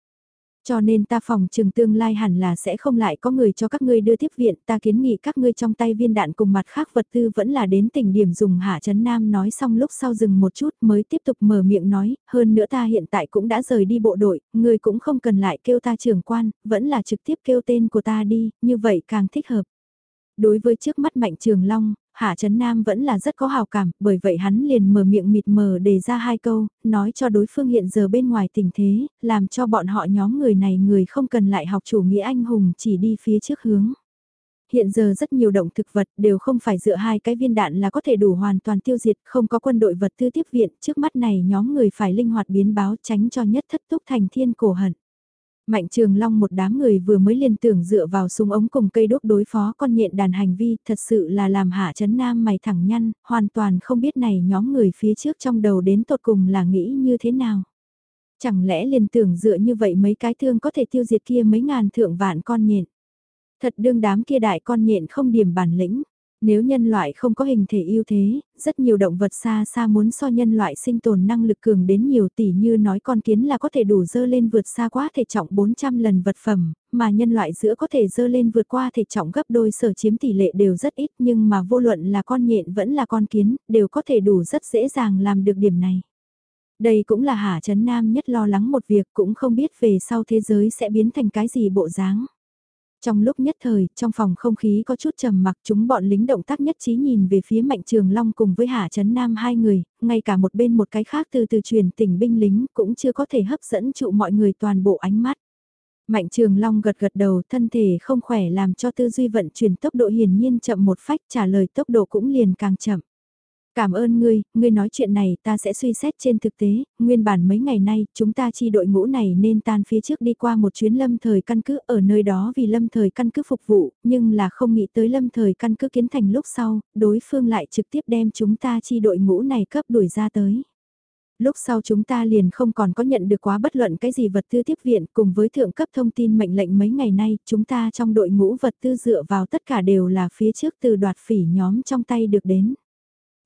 Cho nên ta phòng trường tương lai hẳn là sẽ không lại có người cho các ngươi đưa tiếp viện, ta kiến nghị các ngươi trong tay viên đạn cùng mặt khác vật tư vẫn là đến tỉnh điểm dùng hạ chấn nam nói xong lúc sau dừng một chút mới tiếp tục mở miệng nói, hơn nữa ta hiện tại cũng đã rời đi bộ đội, ngươi cũng không cần lại kêu ta trưởng quan, vẫn là trực tiếp kêu tên của ta đi, như vậy càng thích hợp. Đối với trước mắt Mạnh Trường Long, Hạ Trấn Nam vẫn là rất có hào cảm, bởi vậy hắn liền mở miệng mịt mờ đề ra hai câu, nói cho đối phương hiện giờ bên ngoài tình thế, làm cho bọn họ nhóm người này người không cần lại học chủ nghĩa anh hùng chỉ đi phía trước hướng. hiện giờ rất nhiều động thực vật đều không phải dựa hai cái viên đạn là có thể đủ hoàn toàn tiêu diệt, không có quân đội vật tư tiếp viện, trước mắt này nhóm người phải linh hoạt biến báo tránh cho nhất thất túc thành thiên cổ hận. Mạnh Trường Long một đám người vừa mới liên tưởng dựa vào súng ống cùng cây đốt đối phó con nhện đàn hành vi thật sự là làm hạ chấn nam mày thẳng nhăn, hoàn toàn không biết này nhóm người phía trước trong đầu đến tột cùng là nghĩ như thế nào. Chẳng lẽ liên tưởng dựa như vậy mấy cái thương có thể tiêu diệt kia mấy ngàn thượng vạn con nhện. Thật đương đám kia đại con nhện không điểm bản lĩnh. Nếu nhân loại không có hình thể ưu thế, rất nhiều động vật xa xa muốn so nhân loại sinh tồn năng lực cường đến nhiều tỷ như nói con kiến là có thể đủ dơ lên vượt xa quá thể trọng 400 lần vật phẩm, mà nhân loại giữa có thể dơ lên vượt qua thể trọng gấp đôi sở chiếm tỷ lệ đều rất ít nhưng mà vô luận là con nhện vẫn là con kiến, đều có thể đủ rất dễ dàng làm được điểm này. Đây cũng là Hà Trấn Nam nhất lo lắng một việc cũng không biết về sau thế giới sẽ biến thành cái gì bộ dáng. Trong lúc nhất thời, trong phòng không khí có chút trầm mặc chúng bọn lính động tác nhất trí nhìn về phía Mạnh Trường Long cùng với Hạ Trấn Nam hai người, ngay cả một bên một cái khác từ từ truyền tỉnh binh lính cũng chưa có thể hấp dẫn trụ mọi người toàn bộ ánh mắt. Mạnh Trường Long gật gật đầu thân thể không khỏe làm cho tư duy vận chuyển tốc độ hiển nhiên chậm một phách trả lời tốc độ cũng liền càng chậm. Cảm ơn ngươi, ngươi nói chuyện này ta sẽ suy xét trên thực tế, nguyên bản mấy ngày nay chúng ta chi đội ngũ này nên tan phía trước đi qua một chuyến lâm thời căn cứ ở nơi đó vì lâm thời căn cứ phục vụ, nhưng là không nghĩ tới lâm thời căn cứ kiến thành lúc sau, đối phương lại trực tiếp đem chúng ta chi đội ngũ này cấp đuổi ra tới. Lúc sau chúng ta liền không còn có nhận được quá bất luận cái gì vật tư tiếp viện cùng với thượng cấp thông tin mệnh lệnh mấy ngày nay, chúng ta trong đội ngũ vật tư dựa vào tất cả đều là phía trước từ đoạt phỉ nhóm trong tay được đến.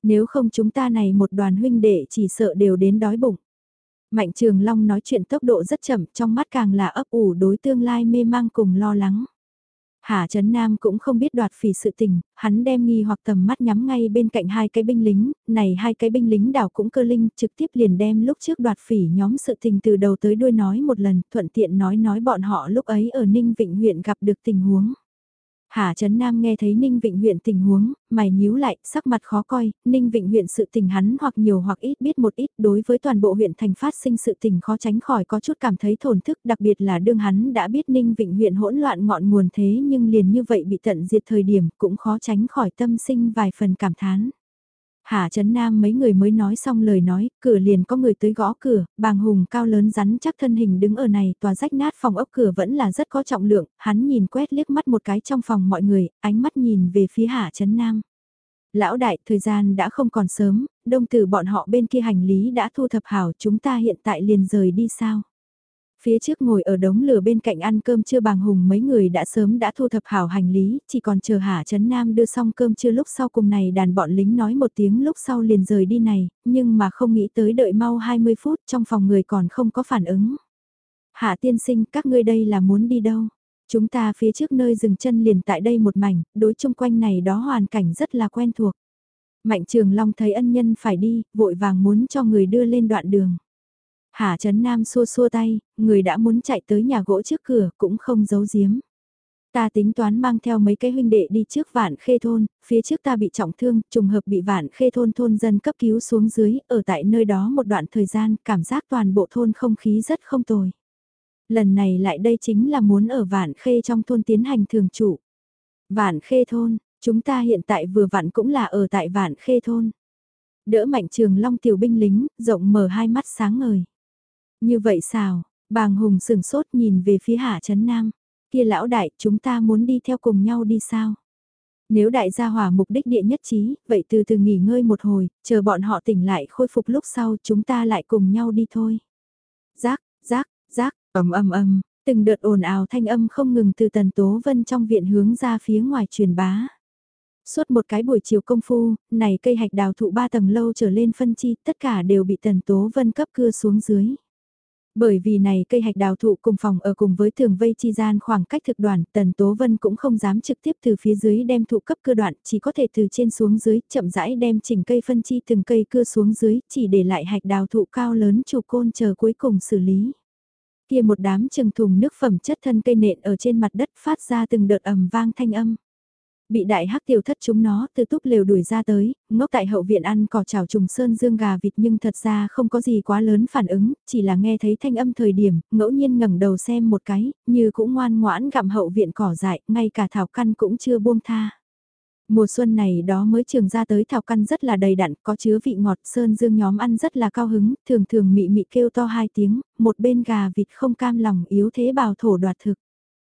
Nếu không chúng ta này một đoàn huynh đệ chỉ sợ đều đến đói bụng. Mạnh Trường Long nói chuyện tốc độ rất chậm, trong mắt càng là ấp ủ đối tương lai mê mang cùng lo lắng. Hà Trấn Nam cũng không biết đoạt phỉ sự tình, hắn đem nghi hoặc tầm mắt nhắm ngay bên cạnh hai cái binh lính, này hai cái binh lính đảo cũng cơ linh, trực tiếp liền đem lúc trước đoạt phỉ nhóm sự tình từ đầu tới đuôi nói một lần, thuận tiện nói nói bọn họ lúc ấy ở Ninh Vịnh huyện gặp được tình huống. Hà Trấn Nam nghe thấy Ninh Vịnh huyện tình huống, mày nhíu lại, sắc mặt khó coi, Ninh Vịnh huyện sự tình hắn hoặc nhiều hoặc ít biết một ít đối với toàn bộ huyện thành phát sinh sự tình khó tránh khỏi có chút cảm thấy thổn thức đặc biệt là đương hắn đã biết Ninh Vịnh huyện hỗn loạn ngọn nguồn thế nhưng liền như vậy bị tận diệt thời điểm cũng khó tránh khỏi tâm sinh vài phần cảm thán. Hà Trấn Nam mấy người mới nói xong lời nói, cửa liền có người tới gõ cửa, bàng hùng cao lớn rắn chắc thân hình đứng ở này, tòa rách nát phòng ốc cửa vẫn là rất có trọng lượng, hắn nhìn quét liếc mắt một cái trong phòng mọi người, ánh mắt nhìn về phía Hà Trấn Nam. Lão đại, thời gian đã không còn sớm, đông từ bọn họ bên kia hành lý đã thu thập hảo chúng ta hiện tại liền rời đi sao? Phía trước ngồi ở đống lửa bên cạnh ăn cơm trưa bàng hùng mấy người đã sớm đã thu thập hảo hành lý, chỉ còn chờ Hà Trấn Nam đưa xong cơm trưa lúc sau cùng này đàn bọn lính nói một tiếng lúc sau liền rời đi này, nhưng mà không nghĩ tới đợi mau 20 phút trong phòng người còn không có phản ứng. Hạ tiên sinh các ngươi đây là muốn đi đâu? Chúng ta phía trước nơi dừng chân liền tại đây một mảnh, đối chung quanh này đó hoàn cảnh rất là quen thuộc. Mạnh trường Long thấy ân nhân phải đi, vội vàng muốn cho người đưa lên đoạn đường. Hà Trấn Nam xua xua tay, người đã muốn chạy tới nhà gỗ trước cửa cũng không giấu giếm. Ta tính toán mang theo mấy cái huynh đệ đi trước vạn khê thôn, phía trước ta bị trọng thương, trùng hợp bị vạn khê thôn thôn dân cấp cứu xuống dưới, ở tại nơi đó một đoạn thời gian, cảm giác toàn bộ thôn không khí rất không tồi. Lần này lại đây chính là muốn ở vạn khê trong thôn tiến hành thường trụ. Vạn khê thôn, chúng ta hiện tại vừa vạn cũng là ở tại vạn khê thôn. Đỡ mạnh trường long tiểu binh lính, rộng mở hai mắt sáng ngời. Như vậy sao, bàng hùng sửng sốt nhìn về phía hạ chấn nam. Kia lão đại, chúng ta muốn đi theo cùng nhau đi sao? Nếu đại gia hỏa mục đích địa nhất trí, vậy từ từ nghỉ ngơi một hồi, chờ bọn họ tỉnh lại khôi phục lúc sau chúng ta lại cùng nhau đi thôi. Giác, giác, giác, ầm ầm ầm, từng đợt ồn ào thanh âm không ngừng từ tần tố vân trong viện hướng ra phía ngoài truyền bá. Suốt một cái buổi chiều công phu, này cây hạch đào thụ ba tầng lâu trở lên phân chi, tất cả đều bị tần tố vân cấp cưa xuống dưới. Bởi vì này cây hạch đào thụ cùng phòng ở cùng với thường vây chi gian khoảng cách thực đoàn, Tần Tố Vân cũng không dám trực tiếp từ phía dưới đem thụ cấp cưa đoạn, chỉ có thể từ trên xuống dưới, chậm rãi đem chỉnh cây phân chi từng cây cưa xuống dưới, chỉ để lại hạch đào thụ cao lớn chủ côn chờ cuối cùng xử lý. Kia một đám trừng thùng nước phẩm chất thân cây nện ở trên mặt đất phát ra từng đợt ầm vang thanh âm. Bị đại hắc tiểu thất chúng nó từ túp lều đuổi ra tới, ngốc tại hậu viện ăn cỏ chảo trùng sơn dương gà vịt nhưng thật ra không có gì quá lớn phản ứng, chỉ là nghe thấy thanh âm thời điểm, ngẫu nhiên ngẩng đầu xem một cái, như cũng ngoan ngoãn gặm hậu viện cỏ dại, ngay cả thảo căn cũng chưa buông tha. Mùa xuân này đó mới trường ra tới thảo căn rất là đầy đặn, có chứa vị ngọt, sơn dương nhóm ăn rất là cao hứng, thường thường mị mị kêu to hai tiếng, một bên gà vịt không cam lòng yếu thế bào thổ đoạt thực.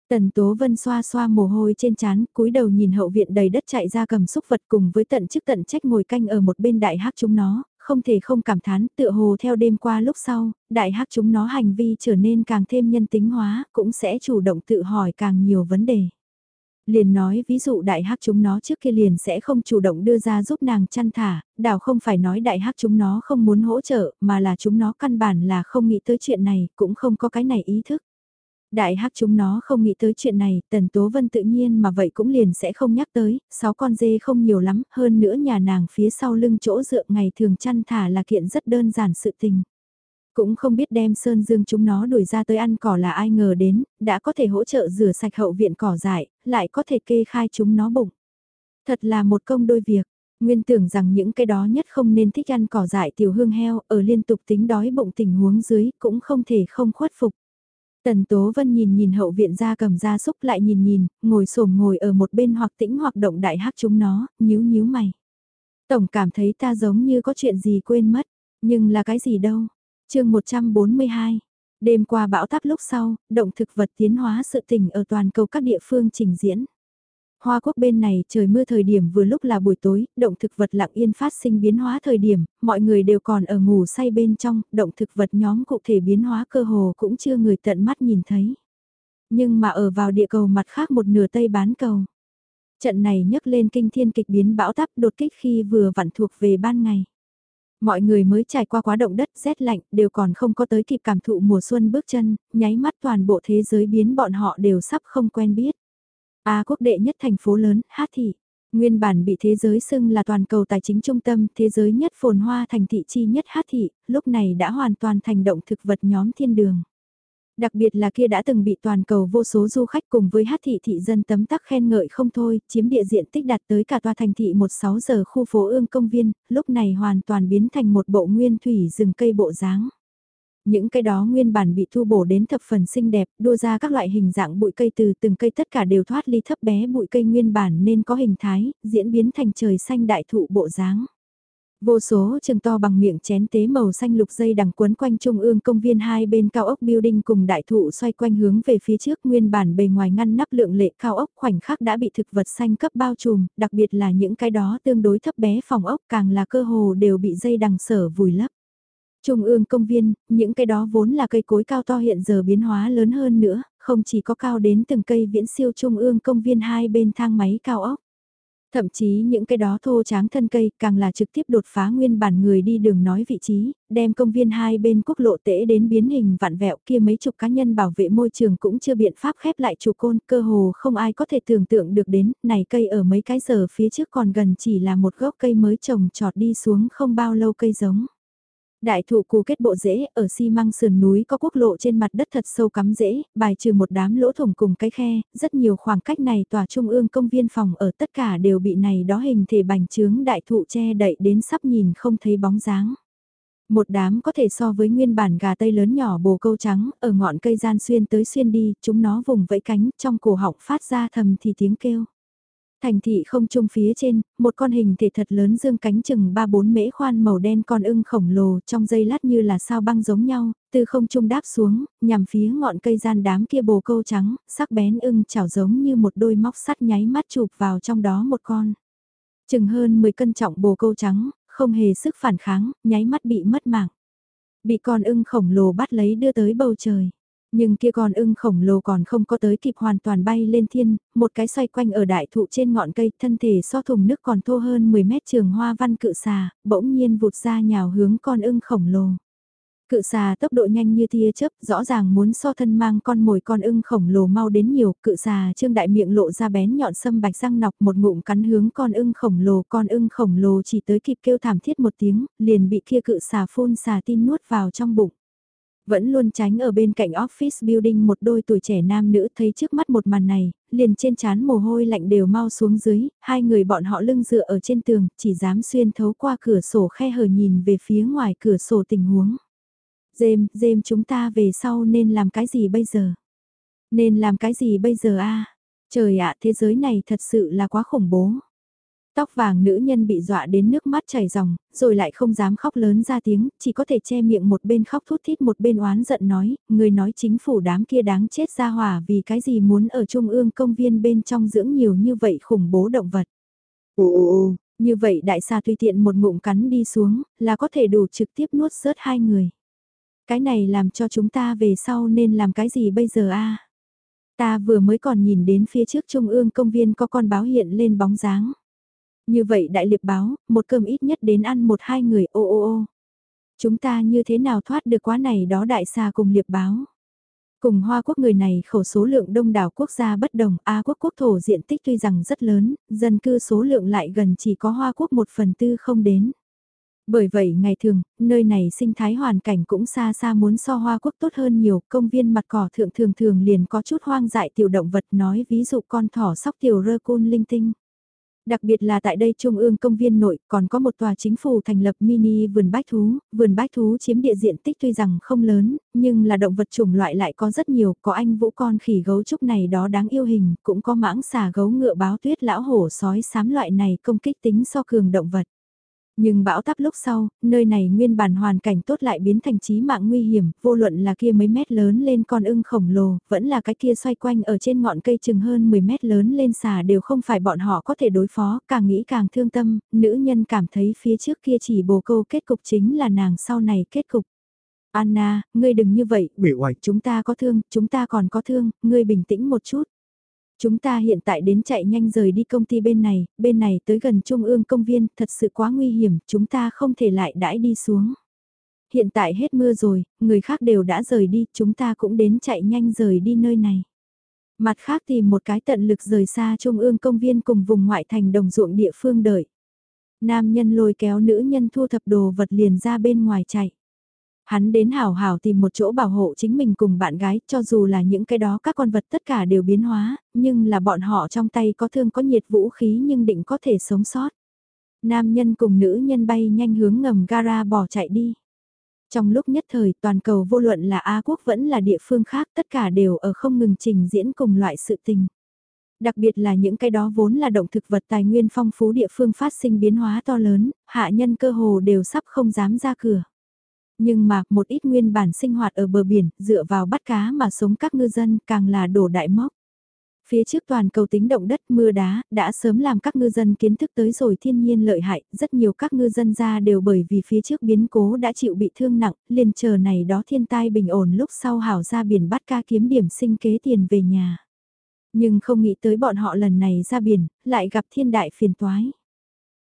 Tần Tố Vân xoa xoa mồ hôi trên trán, cúi đầu nhìn hậu viện đầy đất chạy ra cầm xúc vật cùng với tận chức tận trách ngồi canh ở một bên đại hắc chúng nó, không thể không cảm thán tựa hồ theo đêm qua lúc sau, đại hắc chúng nó hành vi trở nên càng thêm nhân tính hóa, cũng sẽ chủ động tự hỏi càng nhiều vấn đề. Liền nói ví dụ đại hắc chúng nó trước kia liền sẽ không chủ động đưa ra giúp nàng chăn thả, đảo không phải nói đại hắc chúng nó không muốn hỗ trợ, mà là chúng nó căn bản là không nghĩ tới chuyện này, cũng không có cái này ý thức. Đại hắc chúng nó không nghĩ tới chuyện này, Tần Tố Vân tự nhiên mà vậy cũng liền sẽ không nhắc tới, sáu con dê không nhiều lắm, hơn nữa nhà nàng phía sau lưng chỗ dựa ngày thường chăn thả là kiện rất đơn giản sự tình. Cũng không biết đem Sơn Dương chúng nó đuổi ra tới ăn cỏ là ai ngờ đến, đã có thể hỗ trợ rửa sạch hậu viện cỏ dại, lại có thể kê khai chúng nó bụng. Thật là một công đôi việc. Nguyên tưởng rằng những cái đó nhất không nên thích ăn cỏ dại tiểu hương heo ở liên tục tính đói bụng tình huống dưới cũng không thể không khuất phục. Tần Tố Vân nhìn nhìn hậu viện ra cầm ra xúc lại nhìn nhìn, ngồi xổm ngồi ở một bên hoặc tĩnh hoặc động đại hắc chúng nó, nhíu nhíu mày. Tổng cảm thấy ta giống như có chuyện gì quên mất, nhưng là cái gì đâu. chương 142, đêm qua bão táp lúc sau, động thực vật tiến hóa sự tình ở toàn cầu các địa phương trình diễn. Hoa quốc bên này trời mưa thời điểm vừa lúc là buổi tối, động thực vật lặng yên phát sinh biến hóa thời điểm, mọi người đều còn ở ngủ say bên trong, động thực vật nhóm cụ thể biến hóa cơ hồ cũng chưa người tận mắt nhìn thấy. Nhưng mà ở vào địa cầu mặt khác một nửa tây bán cầu. Trận này nhấc lên kinh thiên kịch biến bão táp đột kích khi vừa vặn thuộc về ban ngày. Mọi người mới trải qua quá động đất rét lạnh đều còn không có tới kịp cảm thụ mùa xuân bước chân, nháy mắt toàn bộ thế giới biến bọn họ đều sắp không quen biết. A quốc đệ nhất thành phố lớn, Hát Thị. Nguyên bản bị thế giới xưng là toàn cầu tài chính trung tâm, thế giới nhất phồn hoa thành thị chi nhất Hát Thị, lúc này đã hoàn toàn thành động thực vật nhóm thiên đường. Đặc biệt là kia đã từng bị toàn cầu vô số du khách cùng với hát thị thị dân tấm tắc khen ngợi không thôi, chiếm địa diện tích đạt tới cả tòa thành thị 16 giờ khu phố ương công viên, lúc này hoàn toàn biến thành một bộ nguyên thủy rừng cây bộ dáng. Những cây đó nguyên bản bị thu bổ đến thập phần xinh đẹp, đua ra các loại hình dạng bụi cây từ từng cây tất cả đều thoát ly thấp bé bụi cây nguyên bản nên có hình thái, diễn biến thành trời xanh đại thụ bộ dáng. Vô số trường to bằng miệng chén tế màu xanh lục dây đằng quấn quanh trung ương công viên hai bên cao ốc building cùng đại thụ xoay quanh hướng về phía trước nguyên bản bề ngoài ngăn nắp lượng lệ cao ốc khoảnh khắc đã bị thực vật xanh cấp bao trùm, đặc biệt là những cái đó tương đối thấp bé phòng ốc càng là cơ hồ đều bị dây đằng sở vùi lấp. Trung ương công viên, những cái đó vốn là cây cối cao to hiện giờ biến hóa lớn hơn nữa, không chỉ có cao đến từng cây viễn siêu trung ương công viên hai bên thang máy cao ốc. Thậm chí những cái đó thô tráng thân cây càng là trực tiếp đột phá nguyên bản người đi đường nói vị trí, đem công viên hai bên quốc lộ tễ đến biến hình vạn vẹo kia mấy chục cá nhân bảo vệ môi trường cũng chưa biện pháp khép lại trụ côn, cơ hồ không ai có thể tưởng tượng được đến, này cây ở mấy cái giờ phía trước còn gần chỉ là một gốc cây mới trồng trọt đi xuống không bao lâu cây giống. Đại thụ cù kết bộ rễ, ở xi măng sườn núi có quốc lộ trên mặt đất thật sâu cắm rễ, bài trừ một đám lỗ thủng cùng cái khe, rất nhiều khoảng cách này tòa trung ương công viên phòng ở tất cả đều bị này đó hình thể bành trướng đại thụ che đậy đến sắp nhìn không thấy bóng dáng. Một đám có thể so với nguyên bản gà tây lớn nhỏ bồ câu trắng, ở ngọn cây gian xuyên tới xuyên đi, chúng nó vùng vẫy cánh, trong cổ họng phát ra thầm thì tiếng kêu. Thành thị không trung phía trên, một con hình thể thật lớn dương cánh chừng 3-4 mễ khoan màu đen con ưng khổng lồ trong dây lát như là sao băng giống nhau, từ không trung đáp xuống, nhằm phía ngọn cây gian đám kia bồ câu trắng, sắc bén ưng chảo giống như một đôi móc sắt nháy mắt chụp vào trong đó một con. Chừng hơn 10 cân trọng bồ câu trắng, không hề sức phản kháng, nháy mắt bị mất mạng. Bị con ưng khổng lồ bắt lấy đưa tới bầu trời. Nhưng kia con ưng khổng lồ còn không có tới kịp hoàn toàn bay lên thiên, một cái xoay quanh ở đại thụ trên ngọn cây, thân thể so thùng nước còn thô hơn 10 mét trường hoa văn cự xà, bỗng nhiên vụt ra nhào hướng con ưng khổng lồ. Cự xà tốc độ nhanh như tia chớp, rõ ràng muốn so thân mang con mồi con ưng khổng lồ mau đến nhiều, cự xà trương đại miệng lộ ra bén nhọn sâm bạch răng nọc một ngụm cắn hướng con ưng khổng lồ, con ưng khổng lồ chỉ tới kịp kêu thảm thiết một tiếng, liền bị kia cự xà phun xà tin nuốt vào trong bụng. Vẫn luôn tránh ở bên cạnh office building một đôi tuổi trẻ nam nữ thấy trước mắt một màn này, liền trên chán mồ hôi lạnh đều mau xuống dưới, hai người bọn họ lưng dựa ở trên tường, chỉ dám xuyên thấu qua cửa sổ khe hở nhìn về phía ngoài cửa sổ tình huống. Dêm, dêm chúng ta về sau nên làm cái gì bây giờ? Nên làm cái gì bây giờ a Trời ạ, thế giới này thật sự là quá khủng bố. Tóc vàng nữ nhân bị dọa đến nước mắt chảy ròng, rồi lại không dám khóc lớn ra tiếng, chỉ có thể che miệng một bên khóc thút thít một bên oán giận nói, người nói chính phủ đám kia đáng chết ra hỏa vì cái gì muốn ở trung ương công viên bên trong dưỡng nhiều như vậy khủng bố động vật. Ồ, như vậy đại xa tùy tiện một ngụm cắn đi xuống, là có thể đủ trực tiếp nuốt rớt hai người. Cái này làm cho chúng ta về sau nên làm cái gì bây giờ a Ta vừa mới còn nhìn đến phía trước trung ương công viên có con báo hiện lên bóng dáng. Như vậy đại liệp báo, một cơm ít nhất đến ăn một hai người ô ô ô. Chúng ta như thế nào thoát được quá này đó đại xa cùng liệp báo. Cùng Hoa Quốc người này khẩu số lượng đông đảo quốc gia bất đồng, A quốc quốc thổ diện tích tuy rằng rất lớn, dân cư số lượng lại gần chỉ có Hoa Quốc một phần tư không đến. Bởi vậy ngày thường, nơi này sinh thái hoàn cảnh cũng xa xa muốn so Hoa Quốc tốt hơn nhiều, công viên mặt cỏ thượng thường thường liền có chút hoang dại tiểu động vật nói ví dụ con thỏ sóc tiểu rơ côn linh tinh. Đặc biệt là tại đây Trung ương công viên nội còn có một tòa chính phủ thành lập mini vườn bách thú, vườn bách thú chiếm địa diện tích tuy rằng không lớn, nhưng là động vật chủng loại lại có rất nhiều, có anh vũ con khỉ gấu trúc này đó đáng yêu hình, cũng có mãng xà gấu ngựa báo tuyết lão hổ sói xám loại này công kích tính so cường động vật. Nhưng bão táp lúc sau, nơi này nguyên bản hoàn cảnh tốt lại biến thành trí mạng nguy hiểm, vô luận là kia mấy mét lớn lên con ưng khổng lồ, vẫn là cái kia xoay quanh ở trên ngọn cây chừng hơn 10 mét lớn lên xà đều không phải bọn họ có thể đối phó, càng nghĩ càng thương tâm, nữ nhân cảm thấy phía trước kia chỉ bồ câu kết cục chính là nàng sau này kết cục. Anna, ngươi đừng như vậy, chúng ta có thương, chúng ta còn có thương, ngươi bình tĩnh một chút. Chúng ta hiện tại đến chạy nhanh rời đi công ty bên này, bên này tới gần trung ương công viên, thật sự quá nguy hiểm, chúng ta không thể lại đãi đi xuống. Hiện tại hết mưa rồi, người khác đều đã rời đi, chúng ta cũng đến chạy nhanh rời đi nơi này. Mặt khác tìm một cái tận lực rời xa trung ương công viên cùng vùng ngoại thành đồng ruộng địa phương đợi. Nam nhân lôi kéo nữ nhân thu thập đồ vật liền ra bên ngoài chạy. Hắn đến hảo hảo tìm một chỗ bảo hộ chính mình cùng bạn gái, cho dù là những cái đó các con vật tất cả đều biến hóa, nhưng là bọn họ trong tay có thương có nhiệt vũ khí nhưng định có thể sống sót. Nam nhân cùng nữ nhân bay nhanh hướng ngầm gara bỏ chạy đi. Trong lúc nhất thời toàn cầu vô luận là A quốc vẫn là địa phương khác tất cả đều ở không ngừng trình diễn cùng loại sự tình. Đặc biệt là những cái đó vốn là động thực vật tài nguyên phong phú địa phương phát sinh biến hóa to lớn, hạ nhân cơ hồ đều sắp không dám ra cửa. Nhưng mà, một ít nguyên bản sinh hoạt ở bờ biển, dựa vào bắt cá mà sống các ngư dân càng là đổ đại mốc. Phía trước toàn cầu tính động đất mưa đá, đã sớm làm các ngư dân kiến thức tới rồi thiên nhiên lợi hại, rất nhiều các ngư dân ra đều bởi vì phía trước biến cố đã chịu bị thương nặng, liền chờ này đó thiên tai bình ổn lúc sau hảo ra biển bắt ca kiếm điểm sinh kế tiền về nhà. Nhưng không nghĩ tới bọn họ lần này ra biển, lại gặp thiên đại phiền toái.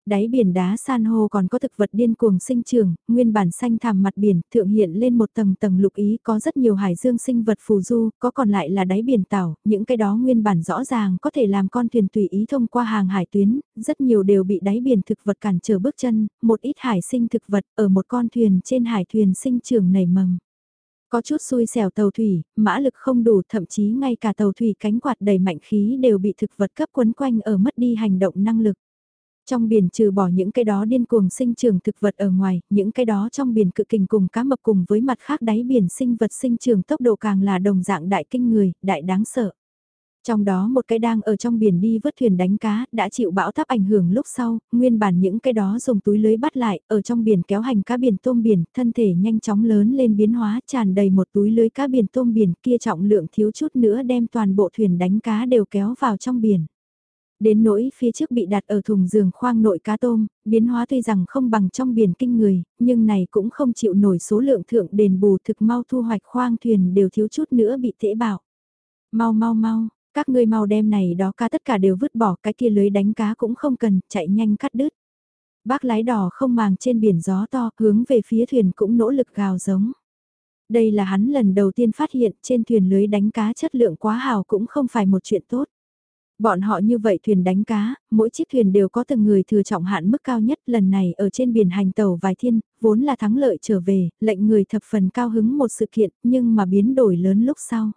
Đáy biển đá san hô còn có thực vật điên cuồng sinh trường, nguyên bản xanh thảm mặt biển, thượng hiện lên một tầng tầng lục ý có rất nhiều hải dương sinh vật phù du, có còn lại là đáy biển tảo, những cái đó nguyên bản rõ ràng có thể làm con thuyền tùy ý thông qua hàng hải tuyến, rất nhiều đều bị đáy biển thực vật cản trở bước chân, một ít hải sinh thực vật ở một con thuyền trên hải thuyền sinh trường nảy mầm. Có chút xui xẻo tàu thủy, mã lực không đủ thậm chí ngay cả tàu thủy cánh quạt đầy mạnh khí đều bị thực vật cấp quấn quanh ở mất đi hành động năng lực. Trong biển trừ bỏ những cái đó điên cuồng sinh trưởng thực vật ở ngoài, những cái đó trong biển cự kình cùng cá mập cùng với mặt khác đáy biển sinh vật sinh trưởng tốc độ càng là đồng dạng đại kinh người, đại đáng sợ. Trong đó một cái đang ở trong biển đi vớt thuyền đánh cá, đã chịu bão táp ảnh hưởng lúc sau, nguyên bản những cái đó dùng túi lưới bắt lại, ở trong biển kéo hành cá biển tôm biển, thân thể nhanh chóng lớn lên biến hóa tràn đầy một túi lưới cá biển tôm biển kia trọng lượng thiếu chút nữa đem toàn bộ thuyền đánh cá đều kéo vào trong biển. Đến nỗi phía trước bị đặt ở thùng giường khoang nội cá tôm, biến hóa tuy rằng không bằng trong biển kinh người, nhưng này cũng không chịu nổi số lượng thượng đền bù thực mau thu hoạch khoang thuyền đều thiếu chút nữa bị tễ bảo. Mau mau mau, các ngươi mau đem này đó cá tất cả đều vứt bỏ cái kia lưới đánh cá cũng không cần, chạy nhanh cắt đứt. Bác lái đò không màng trên biển gió to, hướng về phía thuyền cũng nỗ lực gào giống. Đây là hắn lần đầu tiên phát hiện trên thuyền lưới đánh cá chất lượng quá hào cũng không phải một chuyện tốt. Bọn họ như vậy thuyền đánh cá, mỗi chiếc thuyền đều có từng người thừa trọng hạn mức cao nhất lần này ở trên biển hành tàu vài thiên, vốn là thắng lợi trở về, lệnh người thập phần cao hứng một sự kiện nhưng mà biến đổi lớn lúc sau.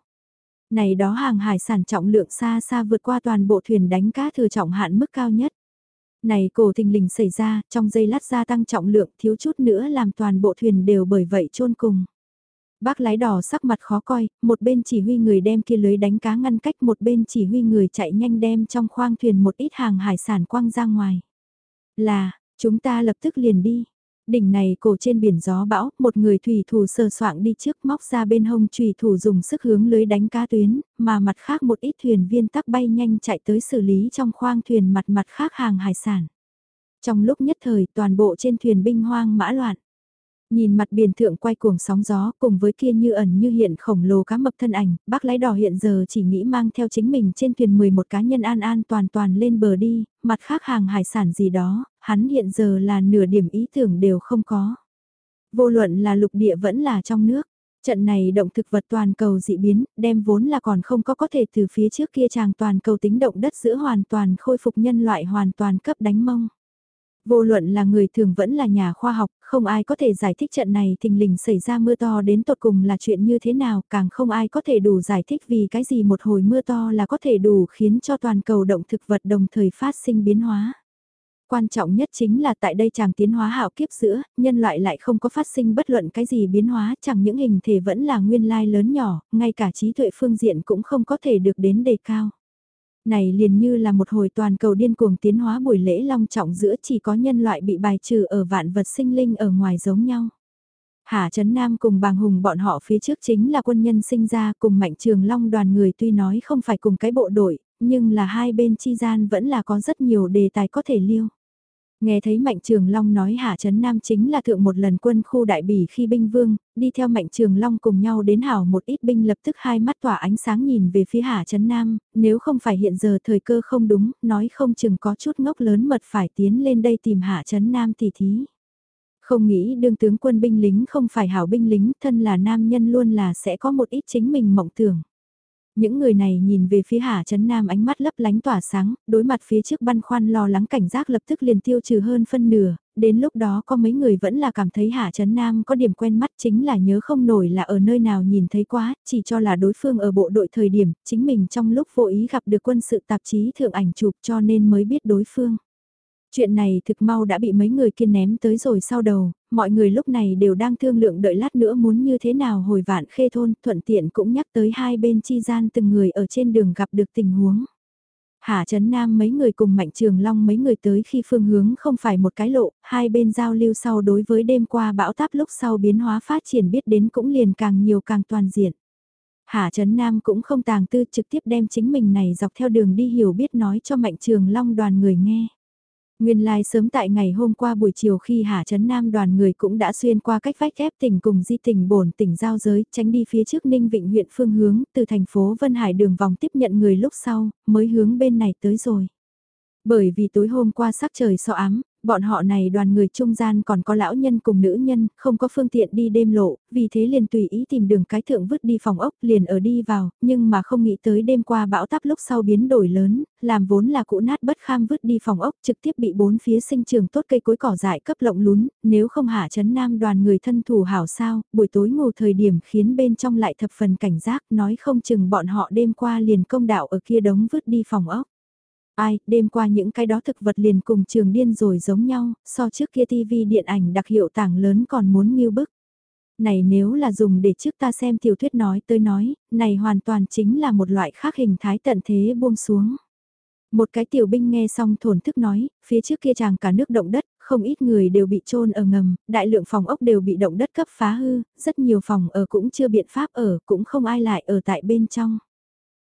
Này đó hàng hải sản trọng lượng xa xa vượt qua toàn bộ thuyền đánh cá thừa trọng hạn mức cao nhất. Này cổ thình lình xảy ra, trong giây lát gia tăng trọng lượng thiếu chút nữa làm toàn bộ thuyền đều bởi vậy chôn cùng. Bác lái đò sắc mặt khó coi, một bên chỉ huy người đem kia lưới đánh cá ngăn cách một bên chỉ huy người chạy nhanh đem trong khoang thuyền một ít hàng hải sản quăng ra ngoài. Là, chúng ta lập tức liền đi. Đỉnh này cổ trên biển gió bão, một người thủy thủ sờ soạng đi trước móc ra bên hông thủy thủ dùng sức hướng lưới đánh cá tuyến, mà mặt khác một ít thuyền viên tắc bay nhanh chạy tới xử lý trong khoang thuyền mặt mặt khác hàng hải sản. Trong lúc nhất thời toàn bộ trên thuyền binh hoang mã loạn. Nhìn mặt biển thượng quay cuồng sóng gió cùng với kia như ẩn như hiện khổng lồ cá mập thân ảnh, bác lái đò hiện giờ chỉ nghĩ mang theo chính mình trên thuyền 11 cá nhân an an toàn toàn lên bờ đi, mặt khác hàng hải sản gì đó, hắn hiện giờ là nửa điểm ý tưởng đều không có. Vô luận là lục địa vẫn là trong nước. Trận này động thực vật toàn cầu dị biến, đem vốn là còn không có có thể từ phía trước kia chàng toàn cầu tính động đất giữa hoàn toàn khôi phục nhân loại hoàn toàn cấp đánh mông. Vô luận là người thường vẫn là nhà khoa học, không ai có thể giải thích trận này thình lình xảy ra mưa to đến tột cùng là chuyện như thế nào, càng không ai có thể đủ giải thích vì cái gì một hồi mưa to là có thể đủ khiến cho toàn cầu động thực vật đồng thời phát sinh biến hóa. Quan trọng nhất chính là tại đây chàng tiến hóa hạo kiếp giữa, nhân loại lại không có phát sinh bất luận cái gì biến hóa, chẳng những hình thể vẫn là nguyên lai lớn nhỏ, ngay cả trí tuệ phương diện cũng không có thể được đến đề cao. Này liền như là một hồi toàn cầu điên cuồng tiến hóa buổi lễ long trọng giữa chỉ có nhân loại bị bài trừ ở vạn vật sinh linh ở ngoài giống nhau. Hà Trấn Nam cùng bàng hùng bọn họ phía trước chính là quân nhân sinh ra cùng mạnh trường long đoàn người tuy nói không phải cùng cái bộ đội, nhưng là hai bên chi gian vẫn là có rất nhiều đề tài có thể liêu. Nghe thấy Mạnh Trường Long nói Hạ Trấn Nam chính là thượng một lần quân khu đại bỉ khi binh vương, đi theo Mạnh Trường Long cùng nhau đến hảo một ít binh lập tức hai mắt tỏa ánh sáng nhìn về phía Hạ Trấn Nam, nếu không phải hiện giờ thời cơ không đúng, nói không chừng có chút ngốc lớn mật phải tiến lên đây tìm Hạ Trấn Nam tỷ thí. Không nghĩ đương tướng quân binh lính không phải hảo binh lính, thân là nam nhân luôn là sẽ có một ít chính mình mộng tưởng. Những người này nhìn về phía Hà Trấn Nam ánh mắt lấp lánh tỏa sáng, đối mặt phía trước băn khoăn lo lắng cảnh giác lập tức liền tiêu trừ hơn phân nửa, đến lúc đó có mấy người vẫn là cảm thấy Hà Trấn Nam có điểm quen mắt chính là nhớ không nổi là ở nơi nào nhìn thấy quá, chỉ cho là đối phương ở bộ đội thời điểm, chính mình trong lúc vô ý gặp được quân sự tạp chí thượng ảnh chụp cho nên mới biết đối phương. Chuyện này thực mau đã bị mấy người kia ném tới rồi sau đầu, mọi người lúc này đều đang thương lượng đợi lát nữa muốn như thế nào hồi vạn khê thôn, thuận tiện cũng nhắc tới hai bên chi gian từng người ở trên đường gặp được tình huống. Hà Trấn Nam mấy người cùng Mạnh Trường Long mấy người tới khi phương hướng không phải một cái lộ, hai bên giao lưu sau đối với đêm qua bão táp lúc sau biến hóa phát triển biết đến cũng liền càng nhiều càng toàn diện. Hà Trấn Nam cũng không tàng tư trực tiếp đem chính mình này dọc theo đường đi hiểu biết nói cho Mạnh Trường Long đoàn người nghe. Nguyên lai like sớm tại ngày hôm qua buổi chiều khi Hà Trấn Nam đoàn người cũng đã xuyên qua cách vách ép tỉnh cùng di tỉnh bổn tỉnh giao giới, tránh đi phía trước Ninh Vịnh huyện phương hướng, từ thành phố Vân Hải đường vòng tiếp nhận người lúc sau, mới hướng bên này tới rồi. Bởi vì tối hôm qua sắc trời so ám, bọn họ này đoàn người trung gian còn có lão nhân cùng nữ nhân, không có phương tiện đi đêm lộ, vì thế liền tùy ý tìm đường cái thượng vứt đi phòng ốc liền ở đi vào, nhưng mà không nghĩ tới đêm qua bão táp lúc sau biến đổi lớn, làm vốn là cũ nát bất kham vứt đi phòng ốc trực tiếp bị bốn phía sinh trường tốt cây cối cỏ dại cấp lộng lún, nếu không hạ chấn nam đoàn người thân thủ hảo sao, buổi tối ngủ thời điểm khiến bên trong lại thập phần cảnh giác nói không chừng bọn họ đêm qua liền công đạo ở kia đống vứt đi phòng ốc. Ai, đêm qua những cái đó thực vật liền cùng trường điên rồi giống nhau, so trước kia tivi điện ảnh đặc hiệu tảng lớn còn muốn nghiêu bức. Này nếu là dùng để trước ta xem tiểu thuyết nói tới nói, này hoàn toàn chính là một loại khác hình thái tận thế buông xuống. Một cái tiểu binh nghe xong thổn thức nói, phía trước kia chàng cả nước động đất, không ít người đều bị trôn ở ngầm, đại lượng phòng ốc đều bị động đất cấp phá hư, rất nhiều phòng ở cũng chưa biện pháp ở, cũng không ai lại ở tại bên trong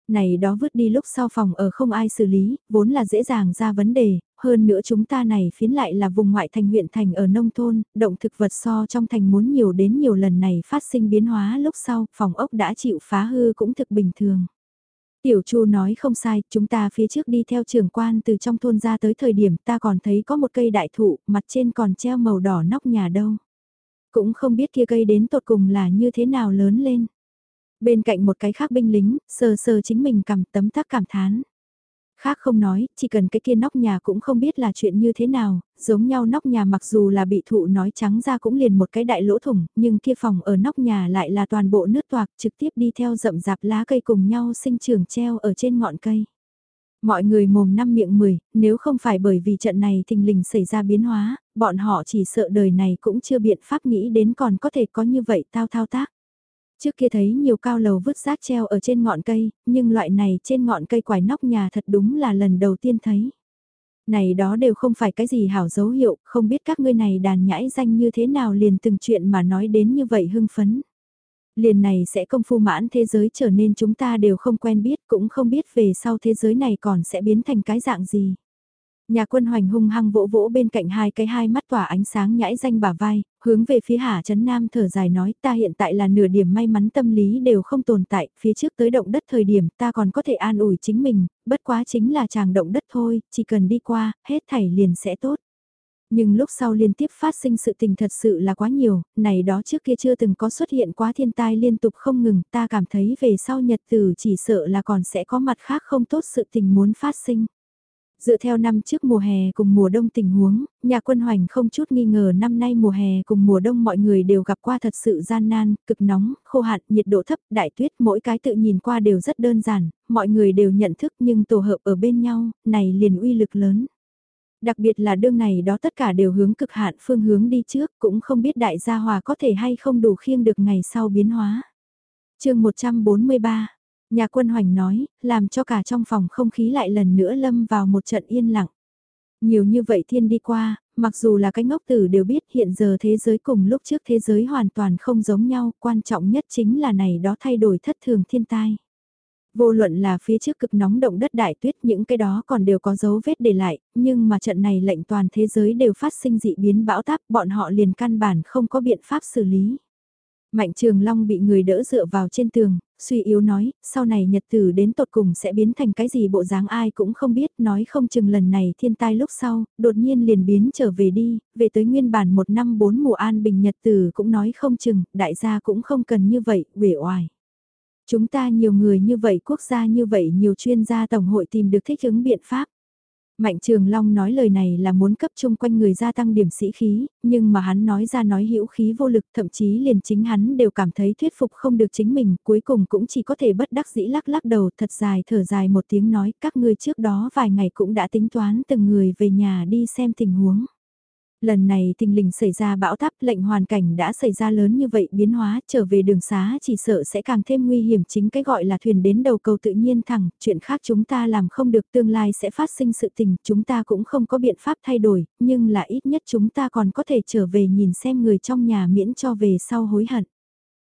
này đó vứt đi lúc sau phòng ở không ai xử lý, vốn là dễ dàng ra vấn đề, hơn nữa chúng ta này phiến lại là vùng ngoại thành huyện thành ở nông thôn, động thực vật so trong thành muốn nhiều đến nhiều lần này phát sinh biến hóa lúc sau, phòng ốc đã chịu phá hư cũng thực bình thường. Tiểu Chu nói không sai, chúng ta phía trước đi theo trưởng quan từ trong thôn ra tới thời điểm ta còn thấy có một cây đại thụ, mặt trên còn treo màu đỏ nóc nhà đâu. Cũng không biết kia cây đến tột cùng là như thế nào lớn lên. Bên cạnh một cái khác binh lính, sờ sờ chính mình cầm tấm tắc cảm thán. Khác không nói, chỉ cần cái kia nóc nhà cũng không biết là chuyện như thế nào, giống nhau nóc nhà mặc dù là bị thụ nói trắng ra cũng liền một cái đại lỗ thủng, nhưng kia phòng ở nóc nhà lại là toàn bộ nước toạc trực tiếp đi theo rậm rạp lá cây cùng nhau sinh trưởng treo ở trên ngọn cây. Mọi người mồm năm miệng mười, nếu không phải bởi vì trận này thình lình xảy ra biến hóa, bọn họ chỉ sợ đời này cũng chưa biện pháp nghĩ đến còn có thể có như vậy tao thao tác. Trước kia thấy nhiều cao lầu vứt rác treo ở trên ngọn cây, nhưng loại này trên ngọn cây quải nóc nhà thật đúng là lần đầu tiên thấy. Này đó đều không phải cái gì hảo dấu hiệu, không biết các ngươi này đàn nhãi danh như thế nào liền từng chuyện mà nói đến như vậy hưng phấn. Liền này sẽ công phu mãn thế giới trở nên chúng ta đều không quen biết cũng không biết về sau thế giới này còn sẽ biến thành cái dạng gì. Nhà quân hoành hung hăng vỗ vỗ bên cạnh hai cái hai mắt tỏa ánh sáng nhãi danh bả vai, hướng về phía Hà Trấn Nam thở dài nói ta hiện tại là nửa điểm may mắn tâm lý đều không tồn tại, phía trước tới động đất thời điểm ta còn có thể an ủi chính mình, bất quá chính là chàng động đất thôi, chỉ cần đi qua, hết thảy liền sẽ tốt. Nhưng lúc sau liên tiếp phát sinh sự tình thật sự là quá nhiều, này đó trước kia chưa từng có xuất hiện quá thiên tai liên tục không ngừng, ta cảm thấy về sau nhật tử chỉ sợ là còn sẽ có mặt khác không tốt sự tình muốn phát sinh. Dựa theo năm trước mùa hè cùng mùa đông tình huống, nhà quân hoành không chút nghi ngờ năm nay mùa hè cùng mùa đông mọi người đều gặp qua thật sự gian nan, cực nóng, khô hạn, nhiệt độ thấp, đại tuyết, mỗi cái tự nhìn qua đều rất đơn giản, mọi người đều nhận thức nhưng tổ hợp ở bên nhau, này liền uy lực lớn. Đặc biệt là đương này đó tất cả đều hướng cực hạn phương hướng đi trước, cũng không biết đại gia hòa có thể hay không đủ khiêng được ngày sau biến hóa. chương 143 Nhà quân hoành nói, làm cho cả trong phòng không khí lại lần nữa lâm vào một trận yên lặng. Nhiều như vậy thiên đi qua, mặc dù là cái ngốc tử đều biết hiện giờ thế giới cùng lúc trước thế giới hoàn toàn không giống nhau, quan trọng nhất chính là này đó thay đổi thất thường thiên tai. Vô luận là phía trước cực nóng động đất đại tuyết những cái đó còn đều có dấu vết để lại, nhưng mà trận này lệnh toàn thế giới đều phát sinh dị biến bão táp bọn họ liền căn bản không có biện pháp xử lý. Mạnh Trường Long bị người đỡ dựa vào trên tường, suy yếu nói, sau này nhật tử đến tột cùng sẽ biến thành cái gì bộ dáng ai cũng không biết, nói không chừng lần này thiên tai lúc sau, đột nhiên liền biến trở về đi, về tới nguyên bản một năm bốn mùa an bình nhật tử cũng nói không chừng, đại gia cũng không cần như vậy, uể oải. Chúng ta nhiều người như vậy, quốc gia như vậy, nhiều chuyên gia tổng hội tìm được thích ứng biện pháp. Mạnh Trường Long nói lời này là muốn cấp chung quanh người gia tăng điểm sĩ khí, nhưng mà hắn nói ra nói hữu khí vô lực thậm chí liền chính hắn đều cảm thấy thuyết phục không được chính mình, cuối cùng cũng chỉ có thể bất đắc dĩ lắc lắc đầu thật dài thở dài một tiếng nói các ngươi trước đó vài ngày cũng đã tính toán từng người về nhà đi xem tình huống. Lần này tình lình xảy ra bão táp lệnh hoàn cảnh đã xảy ra lớn như vậy biến hóa trở về đường xá chỉ sợ sẽ càng thêm nguy hiểm chính cái gọi là thuyền đến đầu cầu tự nhiên thẳng, chuyện khác chúng ta làm không được tương lai sẽ phát sinh sự tình, chúng ta cũng không có biện pháp thay đổi, nhưng là ít nhất chúng ta còn có thể trở về nhìn xem người trong nhà miễn cho về sau hối hận.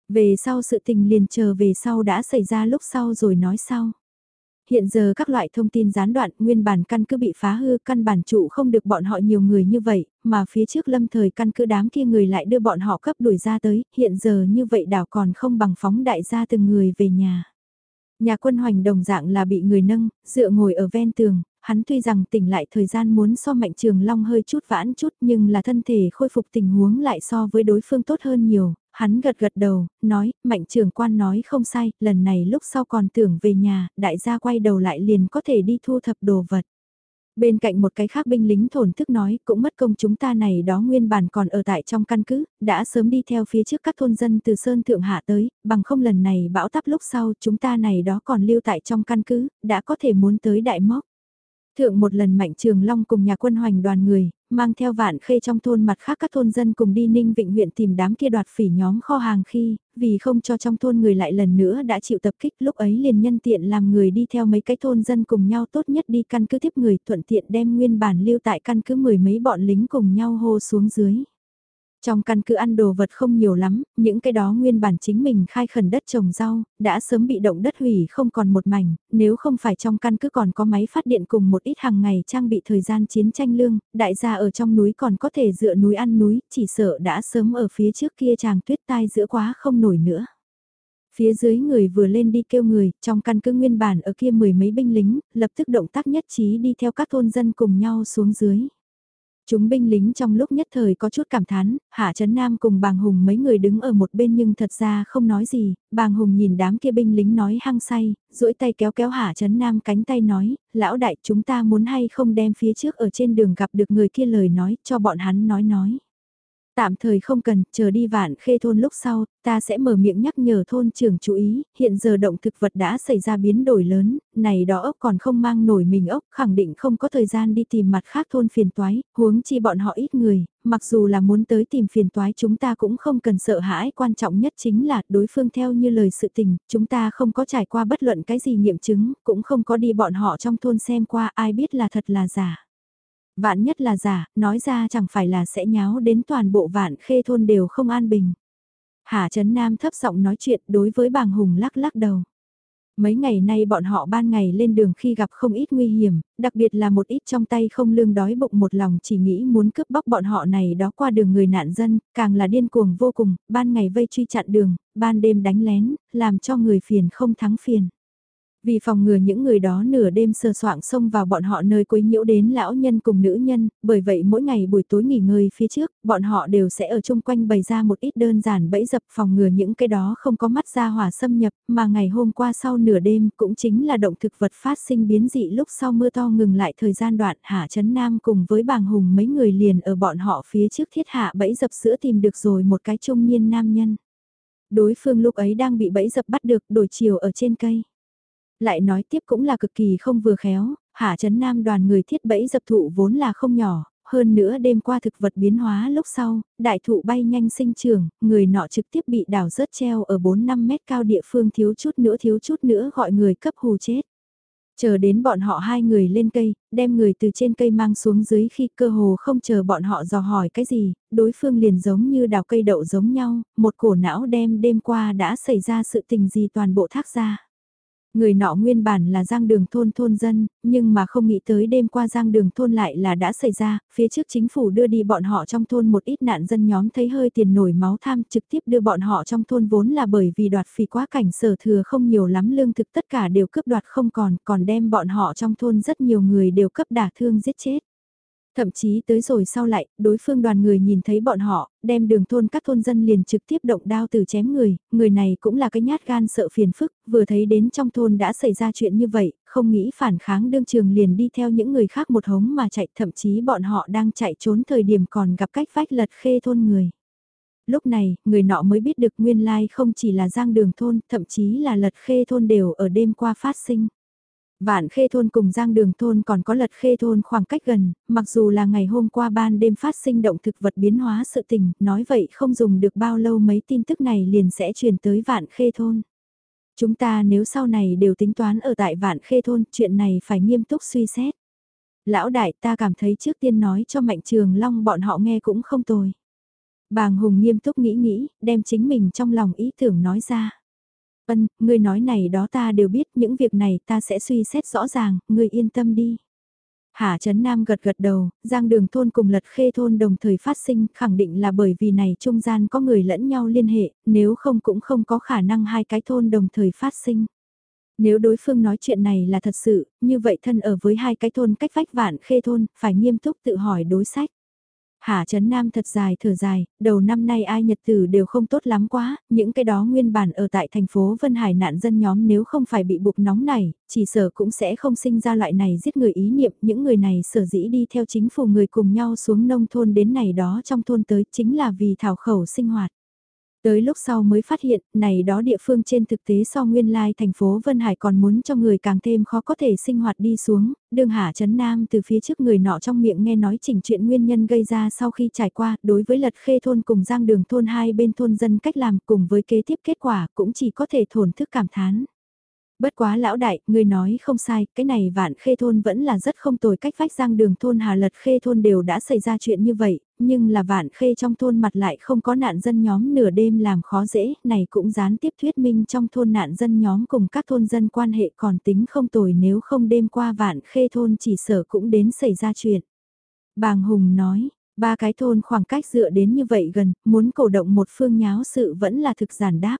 Về sau sự tình liền chờ về sau đã xảy ra lúc sau rồi nói sau. Hiện giờ các loại thông tin gián đoạn nguyên bản căn cứ bị phá hư căn bản trụ không được bọn họ nhiều người như vậy, mà phía trước lâm thời căn cứ đám kia người lại đưa bọn họ cấp đuổi ra tới, hiện giờ như vậy đảo còn không bằng phóng đại gia từng người về nhà. Nhà quân hoành đồng dạng là bị người nâng, dựa ngồi ở ven tường, hắn tuy rằng tỉnh lại thời gian muốn so mạnh trường long hơi chút vãn chút nhưng là thân thể khôi phục tình huống lại so với đối phương tốt hơn nhiều, hắn gật gật đầu, nói, mạnh trưởng quan nói không sai, lần này lúc sau còn tưởng về nhà, đại gia quay đầu lại liền có thể đi thu thập đồ vật. Bên cạnh một cái khác binh lính thổn thức nói cũng mất công chúng ta này đó nguyên bản còn ở tại trong căn cứ, đã sớm đi theo phía trước các thôn dân từ Sơn Thượng Hạ tới, bằng không lần này bão táp lúc sau chúng ta này đó còn lưu tại trong căn cứ, đã có thể muốn tới đại mốc. Thượng một lần Mạnh Trường Long cùng nhà quân hoành đoàn người, mang theo vạn khê trong thôn mặt khác các thôn dân cùng đi Ninh Vịnh huyện tìm đám kia đoạt phỉ nhóm kho hàng khi, vì không cho trong thôn người lại lần nữa đã chịu tập kích lúc ấy liền nhân tiện làm người đi theo mấy cái thôn dân cùng nhau tốt nhất đi căn cứ tiếp người thuận tiện đem nguyên bản lưu tại căn cứ mười mấy bọn lính cùng nhau hô xuống dưới. Trong căn cứ ăn đồ vật không nhiều lắm, những cái đó nguyên bản chính mình khai khẩn đất trồng rau, đã sớm bị động đất hủy không còn một mảnh, nếu không phải trong căn cứ còn có máy phát điện cùng một ít hàng ngày trang bị thời gian chiến tranh lương, đại gia ở trong núi còn có thể dựa núi ăn núi, chỉ sợ đã sớm ở phía trước kia chàng tuyết tai giữa quá không nổi nữa. Phía dưới người vừa lên đi kêu người, trong căn cứ nguyên bản ở kia mười mấy binh lính, lập tức động tác nhất trí đi theo các thôn dân cùng nhau xuống dưới. Chúng binh lính trong lúc nhất thời có chút cảm thán, Hạ Trấn Nam cùng bàng Hùng mấy người đứng ở một bên nhưng thật ra không nói gì, bàng Hùng nhìn đám kia binh lính nói hăng say, duỗi tay kéo kéo Hạ Trấn Nam cánh tay nói, lão đại chúng ta muốn hay không đem phía trước ở trên đường gặp được người kia lời nói cho bọn hắn nói nói. Tạm thời không cần, chờ đi vạn khê thôn lúc sau, ta sẽ mở miệng nhắc nhở thôn trưởng chú ý, hiện giờ động thực vật đã xảy ra biến đổi lớn, này đó ốc còn không mang nổi mình ốc, khẳng định không có thời gian đi tìm mặt khác thôn phiền toái, huống chi bọn họ ít người, mặc dù là muốn tới tìm phiền toái chúng ta cũng không cần sợ hãi, quan trọng nhất chính là đối phương theo như lời sự tình, chúng ta không có trải qua bất luận cái gì nghiệm chứng, cũng không có đi bọn họ trong thôn xem qua ai biết là thật là giả. Vạn nhất là giả, nói ra chẳng phải là sẽ nháo đến toàn bộ vạn khê thôn đều không an bình. Hà Trấn Nam thấp giọng nói chuyện đối với bàng Hùng lắc lắc đầu. Mấy ngày nay bọn họ ban ngày lên đường khi gặp không ít nguy hiểm, đặc biệt là một ít trong tay không lương đói bụng một lòng chỉ nghĩ muốn cướp bóc bọn họ này đó qua đường người nạn dân, càng là điên cuồng vô cùng, ban ngày vây truy chặn đường, ban đêm đánh lén, làm cho người phiền không thắng phiền. Vì phòng ngừa những người đó nửa đêm sờ soạng xông vào bọn họ nơi quấy nhiễu đến lão nhân cùng nữ nhân, bởi vậy mỗi ngày buổi tối nghỉ ngơi phía trước, bọn họ đều sẽ ở chung quanh bày ra một ít đơn giản bẫy dập phòng ngừa những cái đó không có mắt ra hỏa xâm nhập, mà ngày hôm qua sau nửa đêm cũng chính là động thực vật phát sinh biến dị lúc sau mưa to ngừng lại thời gian đoạn hạ chấn nam cùng với bàng hùng mấy người liền ở bọn họ phía trước thiết hạ bẫy dập sữa tìm được rồi một cái trung niên nam nhân. Đối phương lúc ấy đang bị bẫy dập bắt được đổi chiều ở trên cây. Lại nói tiếp cũng là cực kỳ không vừa khéo, Hạ chấn Nam đoàn người thiết bẫy dập thụ vốn là không nhỏ, hơn nữa đêm qua thực vật biến hóa lúc sau, đại thụ bay nhanh sinh trưởng, người nọ trực tiếp bị đảo rớt treo ở 4-5 mét cao địa phương thiếu chút nữa thiếu chút nữa gọi người cấp hù chết. Chờ đến bọn họ hai người lên cây, đem người từ trên cây mang xuống dưới khi cơ hồ không chờ bọn họ dò hỏi cái gì, đối phương liền giống như đào cây đậu giống nhau, một cổ não đem đêm qua đã xảy ra sự tình gì toàn bộ thác ra. Người nọ nguyên bản là giang đường thôn thôn dân, nhưng mà không nghĩ tới đêm qua giang đường thôn lại là đã xảy ra, phía trước chính phủ đưa đi bọn họ trong thôn một ít nạn dân nhóm thấy hơi tiền nổi máu tham trực tiếp đưa bọn họ trong thôn vốn là bởi vì đoạt phì quá cảnh sở thừa không nhiều lắm lương thực tất cả đều cướp đoạt không còn, còn đem bọn họ trong thôn rất nhiều người đều cấp đả thương giết chết. Thậm chí tới rồi sau lại, đối phương đoàn người nhìn thấy bọn họ, đem đường thôn các thôn dân liền trực tiếp động đao từ chém người, người này cũng là cái nhát gan sợ phiền phức, vừa thấy đến trong thôn đã xảy ra chuyện như vậy, không nghĩ phản kháng đương trường liền đi theo những người khác một hống mà chạy, thậm chí bọn họ đang chạy trốn thời điểm còn gặp cách vách lật khê thôn người. Lúc này, người nọ mới biết được nguyên lai không chỉ là giang đường thôn, thậm chí là lật khê thôn đều ở đêm qua phát sinh. Vạn khê thôn cùng giang đường thôn còn có lật khê thôn khoảng cách gần, mặc dù là ngày hôm qua ban đêm phát sinh động thực vật biến hóa sự tình, nói vậy không dùng được bao lâu mấy tin tức này liền sẽ truyền tới vạn khê thôn. Chúng ta nếu sau này đều tính toán ở tại vạn khê thôn, chuyện này phải nghiêm túc suy xét. Lão đại ta cảm thấy trước tiên nói cho mạnh trường long bọn họ nghe cũng không tồi. Bàng Hùng nghiêm túc nghĩ nghĩ, đem chính mình trong lòng ý tưởng nói ra. Ân, ngươi nói này đó ta đều biết, những việc này ta sẽ suy xét rõ ràng, ngươi yên tâm đi. Hạ Trấn Nam gật gật đầu, giang đường thôn cùng lật khê thôn đồng thời phát sinh, khẳng định là bởi vì này trung gian có người lẫn nhau liên hệ, nếu không cũng không có khả năng hai cái thôn đồng thời phát sinh. Nếu đối phương nói chuyện này là thật sự, như vậy thân ở với hai cái thôn cách vách vạn khê thôn, phải nghiêm túc tự hỏi đối sách. Hà Trấn Nam thật dài thở dài, đầu năm nay ai nhật tử đều không tốt lắm quá, những cái đó nguyên bản ở tại thành phố Vân Hải nạn dân nhóm nếu không phải bị buộc nóng này, chỉ sở cũng sẽ không sinh ra loại này giết người ý niệm, những người này sở dĩ đi theo chính phủ người cùng nhau xuống nông thôn đến này đó trong thôn tới chính là vì thảo khẩu sinh hoạt. Tới lúc sau mới phát hiện, này đó địa phương trên thực tế so nguyên lai thành phố Vân Hải còn muốn cho người càng thêm khó có thể sinh hoạt đi xuống, đường hạ chấn nam từ phía trước người nọ trong miệng nghe nói chỉnh chuyện nguyên nhân gây ra sau khi trải qua, đối với lật khê thôn cùng giang đường thôn hai bên thôn dân cách làm cùng với kế tiếp kết quả cũng chỉ có thể thổn thức cảm thán. Bất quá lão đại, người nói không sai, cái này vạn khê thôn vẫn là rất không tồi cách vách giang đường thôn hà lật khê thôn đều đã xảy ra chuyện như vậy, nhưng là vạn khê trong thôn mặt lại không có nạn dân nhóm nửa đêm làm khó dễ, này cũng gián tiếp thuyết minh trong thôn nạn dân nhóm cùng các thôn dân quan hệ còn tính không tồi nếu không đêm qua vạn khê thôn chỉ sở cũng đến xảy ra chuyện. Bàng Hùng nói, ba cái thôn khoảng cách dựa đến như vậy gần, muốn cổ động một phương nháo sự vẫn là thực giản đáp.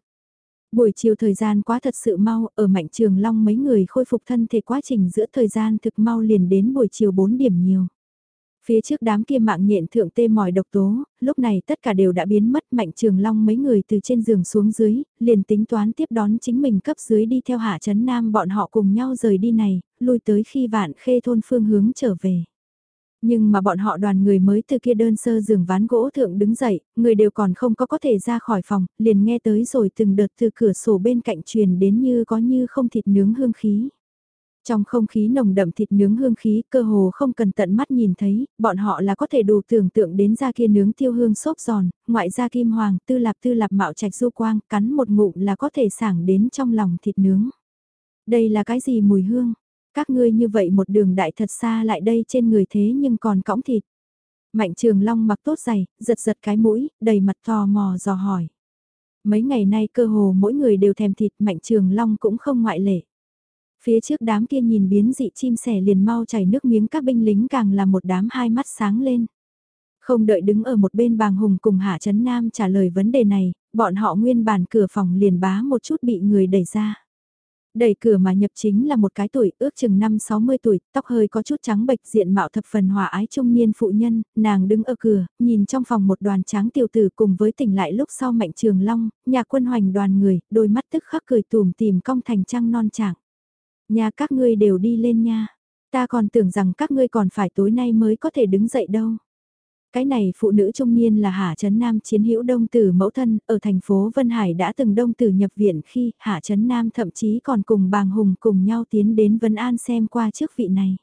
Buổi chiều thời gian quá thật sự mau, ở mạnh trường long mấy người khôi phục thân thể quá trình giữa thời gian thực mau liền đến buổi chiều 4 điểm nhiều. Phía trước đám kia mạng nhện thượng tê mỏi độc tố, lúc này tất cả đều đã biến mất mạnh trường long mấy người từ trên giường xuống dưới, liền tính toán tiếp đón chính mình cấp dưới đi theo hạ chấn nam bọn họ cùng nhau rời đi này, lui tới khi vạn khê thôn phương hướng trở về. Nhưng mà bọn họ đoàn người mới từ kia đơn sơ giường ván gỗ thượng đứng dậy, người đều còn không có có thể ra khỏi phòng, liền nghe tới rồi từng đợt từ cửa sổ bên cạnh truyền đến như có như không thịt nướng hương khí. Trong không khí nồng đậm thịt nướng hương khí cơ hồ không cần tận mắt nhìn thấy, bọn họ là có thể đủ tưởng tượng đến ra kia nướng tiêu hương xốp giòn, ngoại ra kim hoàng, tư lạp tư lạp mạo trạch du quang, cắn một ngụm là có thể sảng đến trong lòng thịt nướng. Đây là cái gì mùi hương? Các ngươi như vậy một đường đại thật xa lại đây trên người thế nhưng còn cõng thịt. Mạnh trường long mặc tốt giày, giật giật cái mũi, đầy mặt thò mò dò hỏi. Mấy ngày nay cơ hồ mỗi người đều thèm thịt mạnh trường long cũng không ngoại lệ. Phía trước đám kia nhìn biến dị chim sẻ liền mau chảy nước miếng các binh lính càng là một đám hai mắt sáng lên. Không đợi đứng ở một bên bàng hùng cùng Hạ Trấn Nam trả lời vấn đề này, bọn họ nguyên bản cửa phòng liền bá một chút bị người đẩy ra. Đẩy cửa mà nhập chính là một cái tuổi ước chừng năm 60 tuổi, tóc hơi có chút trắng bệch diện mạo thập phần hòa ái trung niên phụ nhân, nàng đứng ở cửa, nhìn trong phòng một đoàn tráng tiểu tử cùng với tỉnh lại lúc sau mạnh trường long, nhà quân hoành đoàn người, đôi mắt tức khắc cười tùm tìm cong thành trăng non trạng. Nhà các ngươi đều đi lên nha. Ta còn tưởng rằng các ngươi còn phải tối nay mới có thể đứng dậy đâu. Cái này phụ nữ trung niên là Hạ Trấn Nam chiến hữu đông tử mẫu thân, ở thành phố Vân Hải đã từng đông tử nhập viện khi Hạ Trấn Nam thậm chí còn cùng bàng hùng cùng nhau tiến đến Vân An xem qua trước vị này.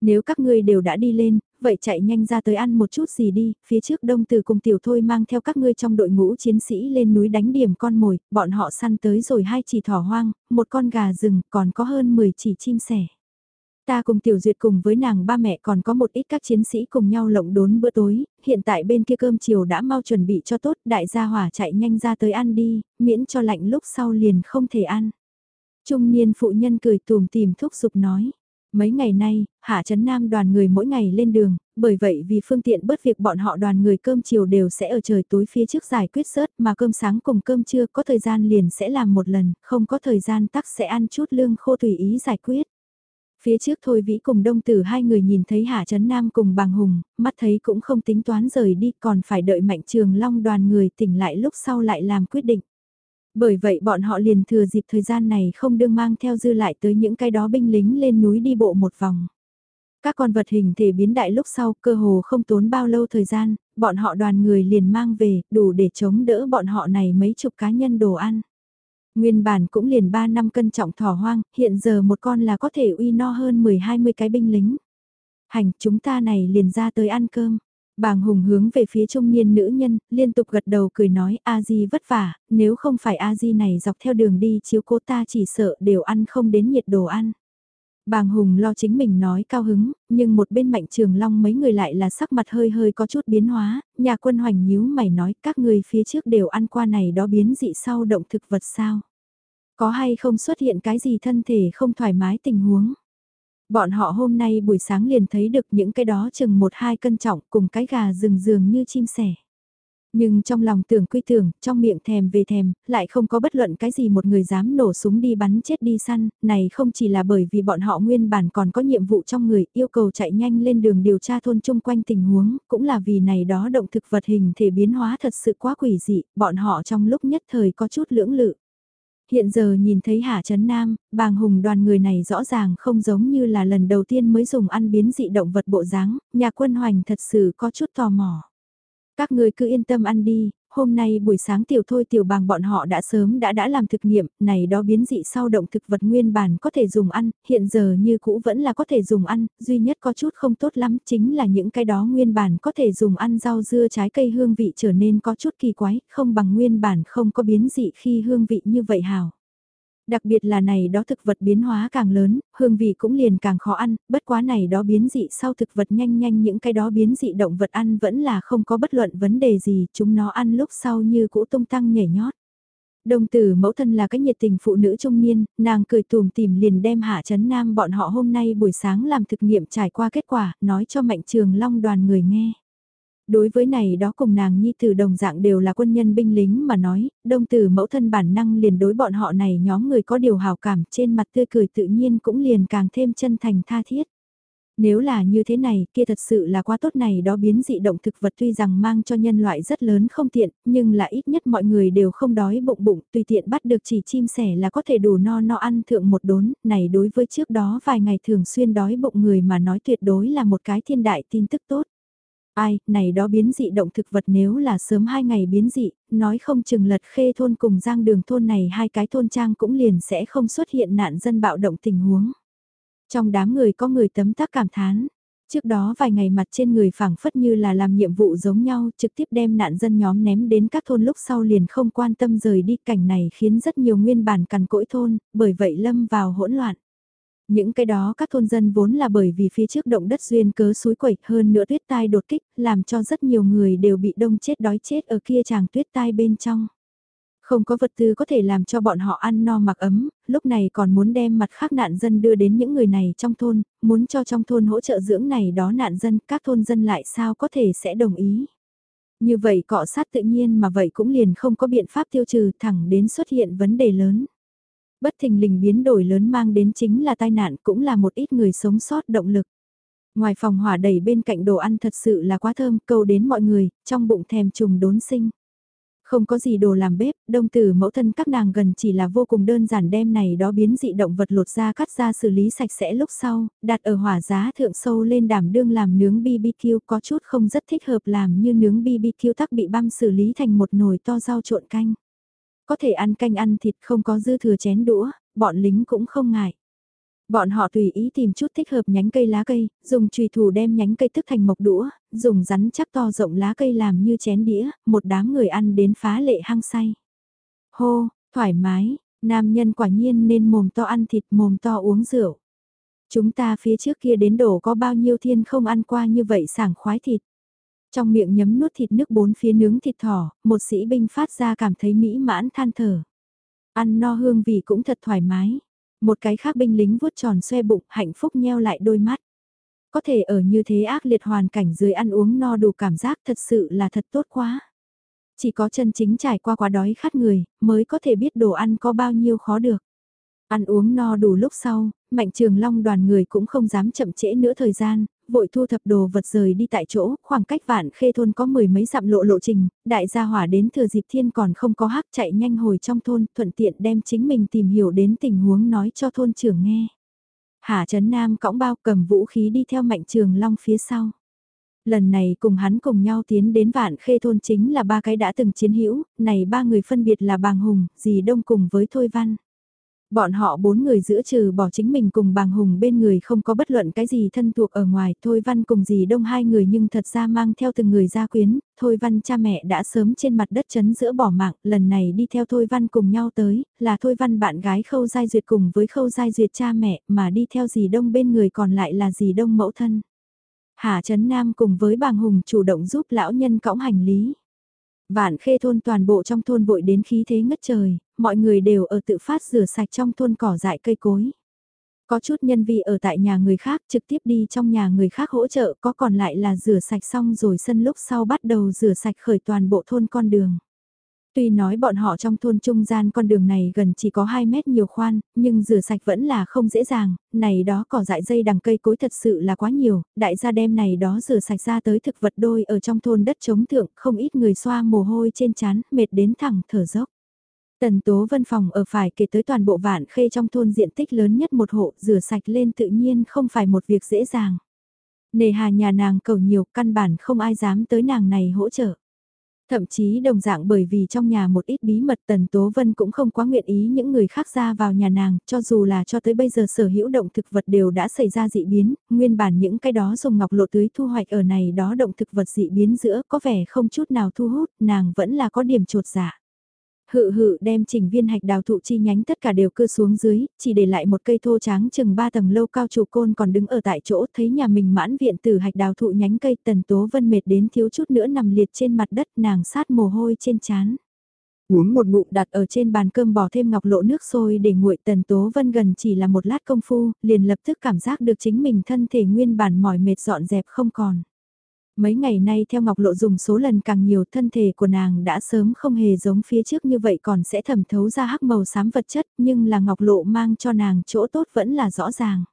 Nếu các ngươi đều đã đi lên, vậy chạy nhanh ra tới ăn một chút gì đi, phía trước đông từ cùng tiểu thôi mang theo các ngươi trong đội ngũ chiến sĩ lên núi đánh điểm con mồi, bọn họ săn tới rồi hai chỉ thỏ hoang, một con gà rừng, còn có hơn 10 chỉ chim sẻ. Ta cùng tiểu duyệt cùng với nàng ba mẹ còn có một ít các chiến sĩ cùng nhau lộng đốn bữa tối, hiện tại bên kia cơm chiều đã mau chuẩn bị cho tốt, đại gia hỏa chạy nhanh ra tới ăn đi, miễn cho lạnh lúc sau liền không thể ăn. Trung niên phụ nhân cười tùm tìm thúc giục nói. Mấy ngày nay, Hạ Trấn Nam đoàn người mỗi ngày lên đường, bởi vậy vì phương tiện bớt việc bọn họ đoàn người cơm chiều đều sẽ ở trời tối phía trước giải quyết sớt mà cơm sáng cùng cơm trưa có thời gian liền sẽ làm một lần, không có thời gian tắc sẽ ăn chút lương khô tùy ý giải quyết. Phía trước thôi vĩ cùng đông tử hai người nhìn thấy Hạ Trấn Nam cùng bàng hùng, mắt thấy cũng không tính toán rời đi còn phải đợi mạnh trường long đoàn người tỉnh lại lúc sau lại làm quyết định. Bởi vậy bọn họ liền thừa dịp thời gian này không đương mang theo dư lại tới những cái đó binh lính lên núi đi bộ một vòng. Các con vật hình thể biến đại lúc sau cơ hồ không tốn bao lâu thời gian, bọn họ đoàn người liền mang về, đủ để chống đỡ bọn họ này mấy chục cá nhân đồ ăn. Nguyên bản cũng liền 3 năm cân trọng thỏ hoang, hiện giờ một con là có thể uy no hơn 10-20 cái binh lính. Hành, chúng ta này liền ra tới ăn cơm. Bàng Hùng hướng về phía trung niên nữ nhân, liên tục gật đầu cười nói A Di vất vả, nếu không phải A Di này dọc theo đường đi chiếu cố ta chỉ sợ đều ăn không đến nhiệt đồ ăn. Bàng Hùng lo chính mình nói cao hứng, nhưng một bên mạnh trường long mấy người lại là sắc mặt hơi hơi có chút biến hóa, nhà quân hoành nhíu mày nói các người phía trước đều ăn qua này đó biến dị sau động thực vật sao. Có hay không xuất hiện cái gì thân thể không thoải mái tình huống. Bọn họ hôm nay buổi sáng liền thấy được những cái đó chừng một hai cân trọng cùng cái gà rừng rừng như chim sẻ. Nhưng trong lòng tưởng quy tưởng, trong miệng thèm về thèm, lại không có bất luận cái gì một người dám nổ súng đi bắn chết đi săn, này không chỉ là bởi vì bọn họ nguyên bản còn có nhiệm vụ trong người yêu cầu chạy nhanh lên đường điều tra thôn chung quanh tình huống, cũng là vì này đó động thực vật hình thể biến hóa thật sự quá quỷ dị, bọn họ trong lúc nhất thời có chút lưỡng lự. Hiện giờ nhìn thấy Hạ Trấn Nam, bàng hùng đoàn người này rõ ràng không giống như là lần đầu tiên mới dùng ăn biến dị động vật bộ dáng, nhà quân hoành thật sự có chút tò mò. Các người cứ yên tâm ăn đi, hôm nay buổi sáng tiểu thôi tiểu bàng bọn họ đã sớm đã đã làm thực nghiệm, này đó biến dị sau động thực vật nguyên bản có thể dùng ăn, hiện giờ như cũ vẫn là có thể dùng ăn, duy nhất có chút không tốt lắm chính là những cái đó nguyên bản có thể dùng ăn rau dưa trái cây hương vị trở nên có chút kỳ quái, không bằng nguyên bản không có biến dị khi hương vị như vậy hào. Đặc biệt là này đó thực vật biến hóa càng lớn, hương vị cũng liền càng khó ăn, bất quá này đó biến dị sau thực vật nhanh nhanh những cái đó biến dị động vật ăn vẫn là không có bất luận vấn đề gì, chúng nó ăn lúc sau như cũ tung tăng nhảy nhót. Đồng tử mẫu thân là cái nhiệt tình phụ nữ trung niên, nàng cười tùm tìm liền đem hạ chấn nam bọn họ hôm nay buổi sáng làm thực nghiệm trải qua kết quả, nói cho mạnh trường long đoàn người nghe. Đối với này đó cùng nàng nhi tử đồng dạng đều là quân nhân binh lính mà nói, đông tử mẫu thân bản năng liền đối bọn họ này nhóm người có điều hào cảm trên mặt tươi cười tự nhiên cũng liền càng thêm chân thành tha thiết. Nếu là như thế này, kia thật sự là quá tốt này đó biến dị động thực vật tuy rằng mang cho nhân loại rất lớn không tiện, nhưng là ít nhất mọi người đều không đói bụng bụng, tùy tiện bắt được chỉ chim sẻ là có thể đủ no no ăn thượng một đốn, này đối với trước đó vài ngày thường xuyên đói bụng người mà nói tuyệt đối là một cái thiên đại tin tức tốt. Ai, này đó biến dị động thực vật nếu là sớm hai ngày biến dị, nói không chừng lật khê thôn cùng giang đường thôn này hai cái thôn trang cũng liền sẽ không xuất hiện nạn dân bạo động tình huống. Trong đám người có người tấm tắc cảm thán. Trước đó vài ngày mặt trên người phảng phất như là làm nhiệm vụ giống nhau, trực tiếp đem nạn dân nhóm ném đến các thôn lúc sau liền không quan tâm rời đi cảnh này khiến rất nhiều nguyên bản cằn cỗi thôn, bởi vậy lâm vào hỗn loạn. Những cái đó các thôn dân vốn là bởi vì phía trước động đất duyên cớ suối quẩy hơn nữa tuyết tai đột kích, làm cho rất nhiều người đều bị đông chết đói chết ở kia chàng tuyết tai bên trong. Không có vật tư có thể làm cho bọn họ ăn no mặc ấm, lúc này còn muốn đem mặt khác nạn dân đưa đến những người này trong thôn, muốn cho trong thôn hỗ trợ dưỡng này đó nạn dân, các thôn dân lại sao có thể sẽ đồng ý. Như vậy cọ sát tự nhiên mà vậy cũng liền không có biện pháp tiêu trừ thẳng đến xuất hiện vấn đề lớn. Bất thình lình biến đổi lớn mang đến chính là tai nạn cũng là một ít người sống sót động lực. Ngoài phòng hỏa đầy bên cạnh đồ ăn thật sự là quá thơm câu đến mọi người, trong bụng thèm trùng đốn sinh. Không có gì đồ làm bếp, đông tử mẫu thân các nàng gần chỉ là vô cùng đơn giản đem này đó biến dị động vật lột ra cắt ra xử lý sạch sẽ lúc sau, đặt ở hỏa giá thượng sâu lên đảm đương làm nướng BBQ có chút không rất thích hợp làm như nướng BBQ tắc bị băm xử lý thành một nồi to rau trộn canh. Có thể ăn canh ăn thịt không có dư thừa chén đũa, bọn lính cũng không ngại. Bọn họ tùy ý tìm chút thích hợp nhánh cây lá cây, dùng chùy thủ đem nhánh cây tức thành mộc đũa, dùng rắn chắc to rộng lá cây làm như chén đĩa, một đám người ăn đến phá lệ hăng say. Hô, thoải mái, nam nhân quả nhiên nên mồm to ăn thịt mồm to uống rượu. Chúng ta phía trước kia đến đổ có bao nhiêu thiên không ăn qua như vậy sảng khoái thịt. Trong miệng nhấm nuốt thịt nước bốn phía nướng thịt thỏ, một sĩ binh phát ra cảm thấy mỹ mãn than thở. Ăn no hương vị cũng thật thoải mái. Một cái khác binh lính vuốt tròn xoe bụng, hạnh phúc nheo lại đôi mắt. Có thể ở như thế ác liệt hoàn cảnh dưới ăn uống no đủ cảm giác thật sự là thật tốt quá. Chỉ có chân chính trải qua quá đói khát người, mới có thể biết đồ ăn có bao nhiêu khó được. Ăn uống no đủ lúc sau, Mạnh Trường Long đoàn người cũng không dám chậm trễ nữa thời gian, vội thu thập đồ vật rời đi tại chỗ, khoảng cách vạn khê thôn có mười mấy dặm lộ lộ trình, đại gia hỏa đến thừa dịp thiên còn không có hắc chạy nhanh hồi trong thôn, thuận tiện đem chính mình tìm hiểu đến tình huống nói cho thôn trưởng nghe. Hà Trấn Nam cõng bao cầm vũ khí đi theo Mạnh Trường Long phía sau. Lần này cùng hắn cùng nhau tiến đến vạn khê thôn chính là ba cái đã từng chiến hữu, này ba người phân biệt là Bàng Hùng, dì Đông cùng với Thôi Văn. Bọn họ bốn người giữa trừ bỏ chính mình cùng bàng hùng bên người không có bất luận cái gì thân thuộc ở ngoài, Thôi Văn cùng dì đông hai người nhưng thật ra mang theo từng người gia quyến, Thôi Văn cha mẹ đã sớm trên mặt đất chấn giữa bỏ mạng, lần này đi theo Thôi Văn cùng nhau tới, là Thôi Văn bạn gái Khâu Giai Duyệt cùng với Khâu Giai Duyệt cha mẹ, mà đi theo dì đông bên người còn lại là dì đông mẫu thân. Hà Trấn Nam cùng với bàng hùng chủ động giúp lão nhân cõng hành lý. Vạn khê thôn toàn bộ trong thôn vội đến khí thế ngất trời, mọi người đều ở tự phát rửa sạch trong thôn cỏ dại cây cối. Có chút nhân vi ở tại nhà người khác trực tiếp đi trong nhà người khác hỗ trợ có còn lại là rửa sạch xong rồi sân lúc sau bắt đầu rửa sạch khởi toàn bộ thôn con đường. Tuy nói bọn họ trong thôn trung gian con đường này gần chỉ có 2 mét nhiều khoan, nhưng rửa sạch vẫn là không dễ dàng, này đó cỏ dại dây đằng cây cối thật sự là quá nhiều, đại gia đem này đó rửa sạch ra tới thực vật đôi ở trong thôn đất chống thượng, không ít người xoa mồ hôi trên chán, mệt đến thẳng thở dốc. Tần Tố Vân phòng ở phải kể tới toàn bộ vạn khê trong thôn diện tích lớn nhất một hộ, rửa sạch lên tự nhiên không phải một việc dễ dàng. Nề hà nhà nàng cầu nhiều, căn bản không ai dám tới nàng này hỗ trợ. Thậm chí đồng dạng bởi vì trong nhà một ít bí mật Tần Tố Vân cũng không quá nguyện ý những người khác ra vào nhà nàng, cho dù là cho tới bây giờ sở hữu động thực vật đều đã xảy ra dị biến, nguyên bản những cái đó dùng ngọc lộ tưới thu hoạch ở này đó động thực vật dị biến giữa có vẻ không chút nào thu hút, nàng vẫn là có điểm trột dạ. Hự hự đem chỉnh viên hạch đào thụ chi nhánh tất cả đều cưa xuống dưới, chỉ để lại một cây thô tráng chừng ba tầng lâu cao trụ côn còn đứng ở tại chỗ thấy nhà mình mãn viện từ hạch đào thụ nhánh cây tần tố vân mệt đến thiếu chút nữa nằm liệt trên mặt đất nàng sát mồ hôi trên chán. Uống một ngụm đặt ở trên bàn cơm bỏ thêm ngọc lộ nước sôi để nguội tần tố vân gần chỉ là một lát công phu, liền lập tức cảm giác được chính mình thân thể nguyên bản mỏi mệt dọn dẹp không còn. Mấy ngày nay theo Ngọc Lộ dùng số lần càng nhiều thân thể của nàng đã sớm không hề giống phía trước như vậy còn sẽ thẩm thấu ra hắc màu xám vật chất nhưng là Ngọc Lộ mang cho nàng chỗ tốt vẫn là rõ ràng.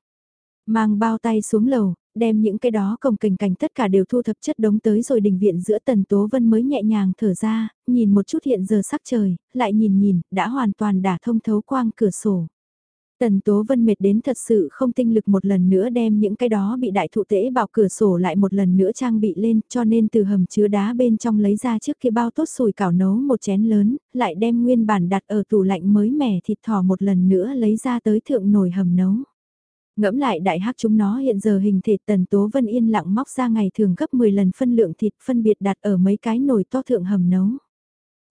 Mang bao tay xuống lầu, đem những cái đó cồng cành cảnh tất cả đều thu thập chất đống tới rồi đình viện giữa Tần Tố Vân mới nhẹ nhàng thở ra, nhìn một chút hiện giờ sắc trời, lại nhìn nhìn, đã hoàn toàn đả thông thấu quang cửa sổ. Tần Tố Vân mệt đến thật sự không tinh lực một lần nữa đem những cái đó bị đại thụ tễ bảo cửa sổ lại một lần nữa trang bị lên cho nên từ hầm chứa đá bên trong lấy ra trước kia bao tốt sùi cảo nấu một chén lớn, lại đem nguyên bản đặt ở tủ lạnh mới mẻ thịt thỏ một lần nữa lấy ra tới thượng nồi hầm nấu. Ngẫm lại đại hắc chúng nó hiện giờ hình thể Tần Tố Vân yên lặng móc ra ngày thường gấp 10 lần phân lượng thịt phân biệt đặt ở mấy cái nồi to thượng hầm nấu.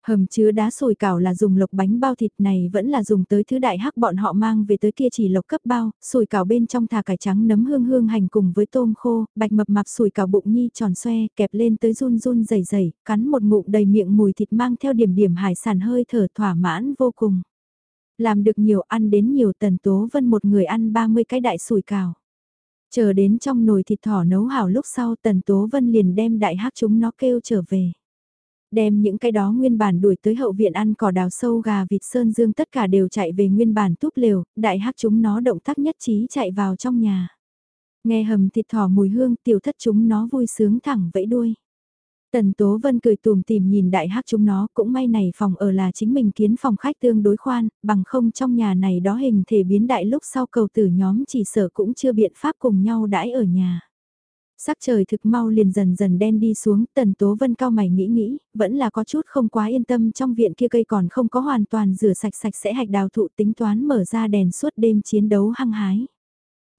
Hầm chứa đá sồi cảo là dùng lộc bánh bao thịt này vẫn là dùng tới thứ đại hắc bọn họ mang về tới kia chỉ lộc cấp bao, sồi cảo bên trong thà cải trắng nấm hương hương hành cùng với tôm khô, bạch mập mạp sồi cảo bụng nhi tròn xoe, kẹp lên tới run run dày dày, cắn một ngụm đầy miệng mùi thịt mang theo điểm điểm hải sản hơi thở thỏa mãn vô cùng. Làm được nhiều ăn đến nhiều tần tố vân một người ăn 30 cái đại sùi cảo. Chờ đến trong nồi thịt thỏ nấu hảo lúc sau tần tố vân liền đem đại hắc chúng nó kêu trở về đem những cái đó nguyên bản đuổi tới hậu viện ăn cỏ đào sâu gà vịt sơn dương tất cả đều chạy về nguyên bản túp lều, đại hắc chúng nó động tác nhất trí chạy vào trong nhà. Nghe hầm thịt thỏ mùi hương tiểu thất chúng nó vui sướng thẳng vẫy đuôi. Tần Tố Vân cười tùm tìm nhìn đại hắc chúng nó cũng may này phòng ở là chính mình kiến phòng khách tương đối khoan, bằng không trong nhà này đó hình thể biến đại lúc sau cầu tử nhóm chỉ sợ cũng chưa biện pháp cùng nhau đãi ở nhà. Sắc trời thực mau liền dần dần đen đi xuống, tần tố vân cao mày nghĩ nghĩ, vẫn là có chút không quá yên tâm trong viện kia cây còn không có hoàn toàn rửa sạch sạch sẽ hạch đào thụ tính toán mở ra đèn suốt đêm chiến đấu hăng hái.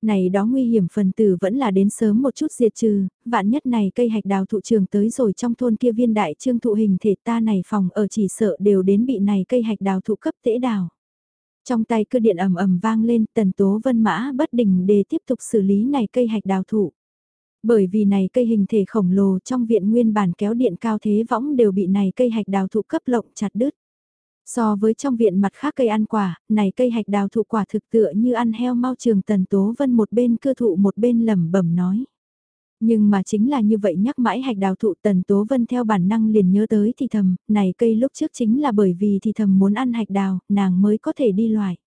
Này đó nguy hiểm phần tử vẫn là đến sớm một chút diệt trừ, vạn nhất này cây hạch đào thụ trường tới rồi trong thôn kia viên đại trương thụ hình thể ta này phòng ở chỉ sợ đều đến bị này cây hạch đào thụ cấp tễ đào. Trong tay cơ điện ầm ầm vang lên tần tố vân mã bất đình để tiếp tục xử lý này cây hạch đào thụ. Bởi vì này cây hình thể khổng lồ trong viện nguyên bản kéo điện cao thế võng đều bị này cây hạch đào thụ cấp lộng chặt đứt. So với trong viện mặt khác cây ăn quả, này cây hạch đào thụ quả thực tựa như ăn heo mau trường tần tố vân một bên cưa thụ một bên lẩm bẩm nói. Nhưng mà chính là như vậy nhắc mãi hạch đào thụ tần tố vân theo bản năng liền nhớ tới thì thầm, này cây lúc trước chính là bởi vì thì thầm muốn ăn hạch đào, nàng mới có thể đi loại.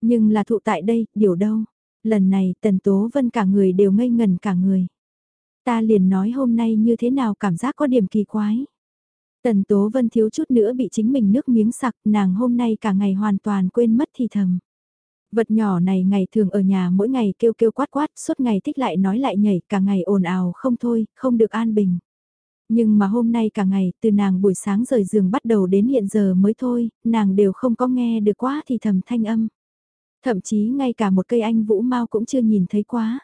Nhưng là thụ tại đây, điều đâu? Lần này tần tố vân cả người đều ngây ngần cả người. Ta liền nói hôm nay như thế nào cảm giác có điểm kỳ quái. Tần Tố Vân thiếu chút nữa bị chính mình nước miếng sặc, nàng hôm nay cả ngày hoàn toàn quên mất thì thầm. Vật nhỏ này ngày thường ở nhà mỗi ngày kêu kêu quát quát, suốt ngày thích lại nói lại nhảy, cả ngày ồn ào không thôi, không được an bình. Nhưng mà hôm nay cả ngày, từ nàng buổi sáng rời giường bắt đầu đến hiện giờ mới thôi, nàng đều không có nghe được quá thì thầm thanh âm. Thậm chí ngay cả một cây anh vũ mau cũng chưa nhìn thấy quá.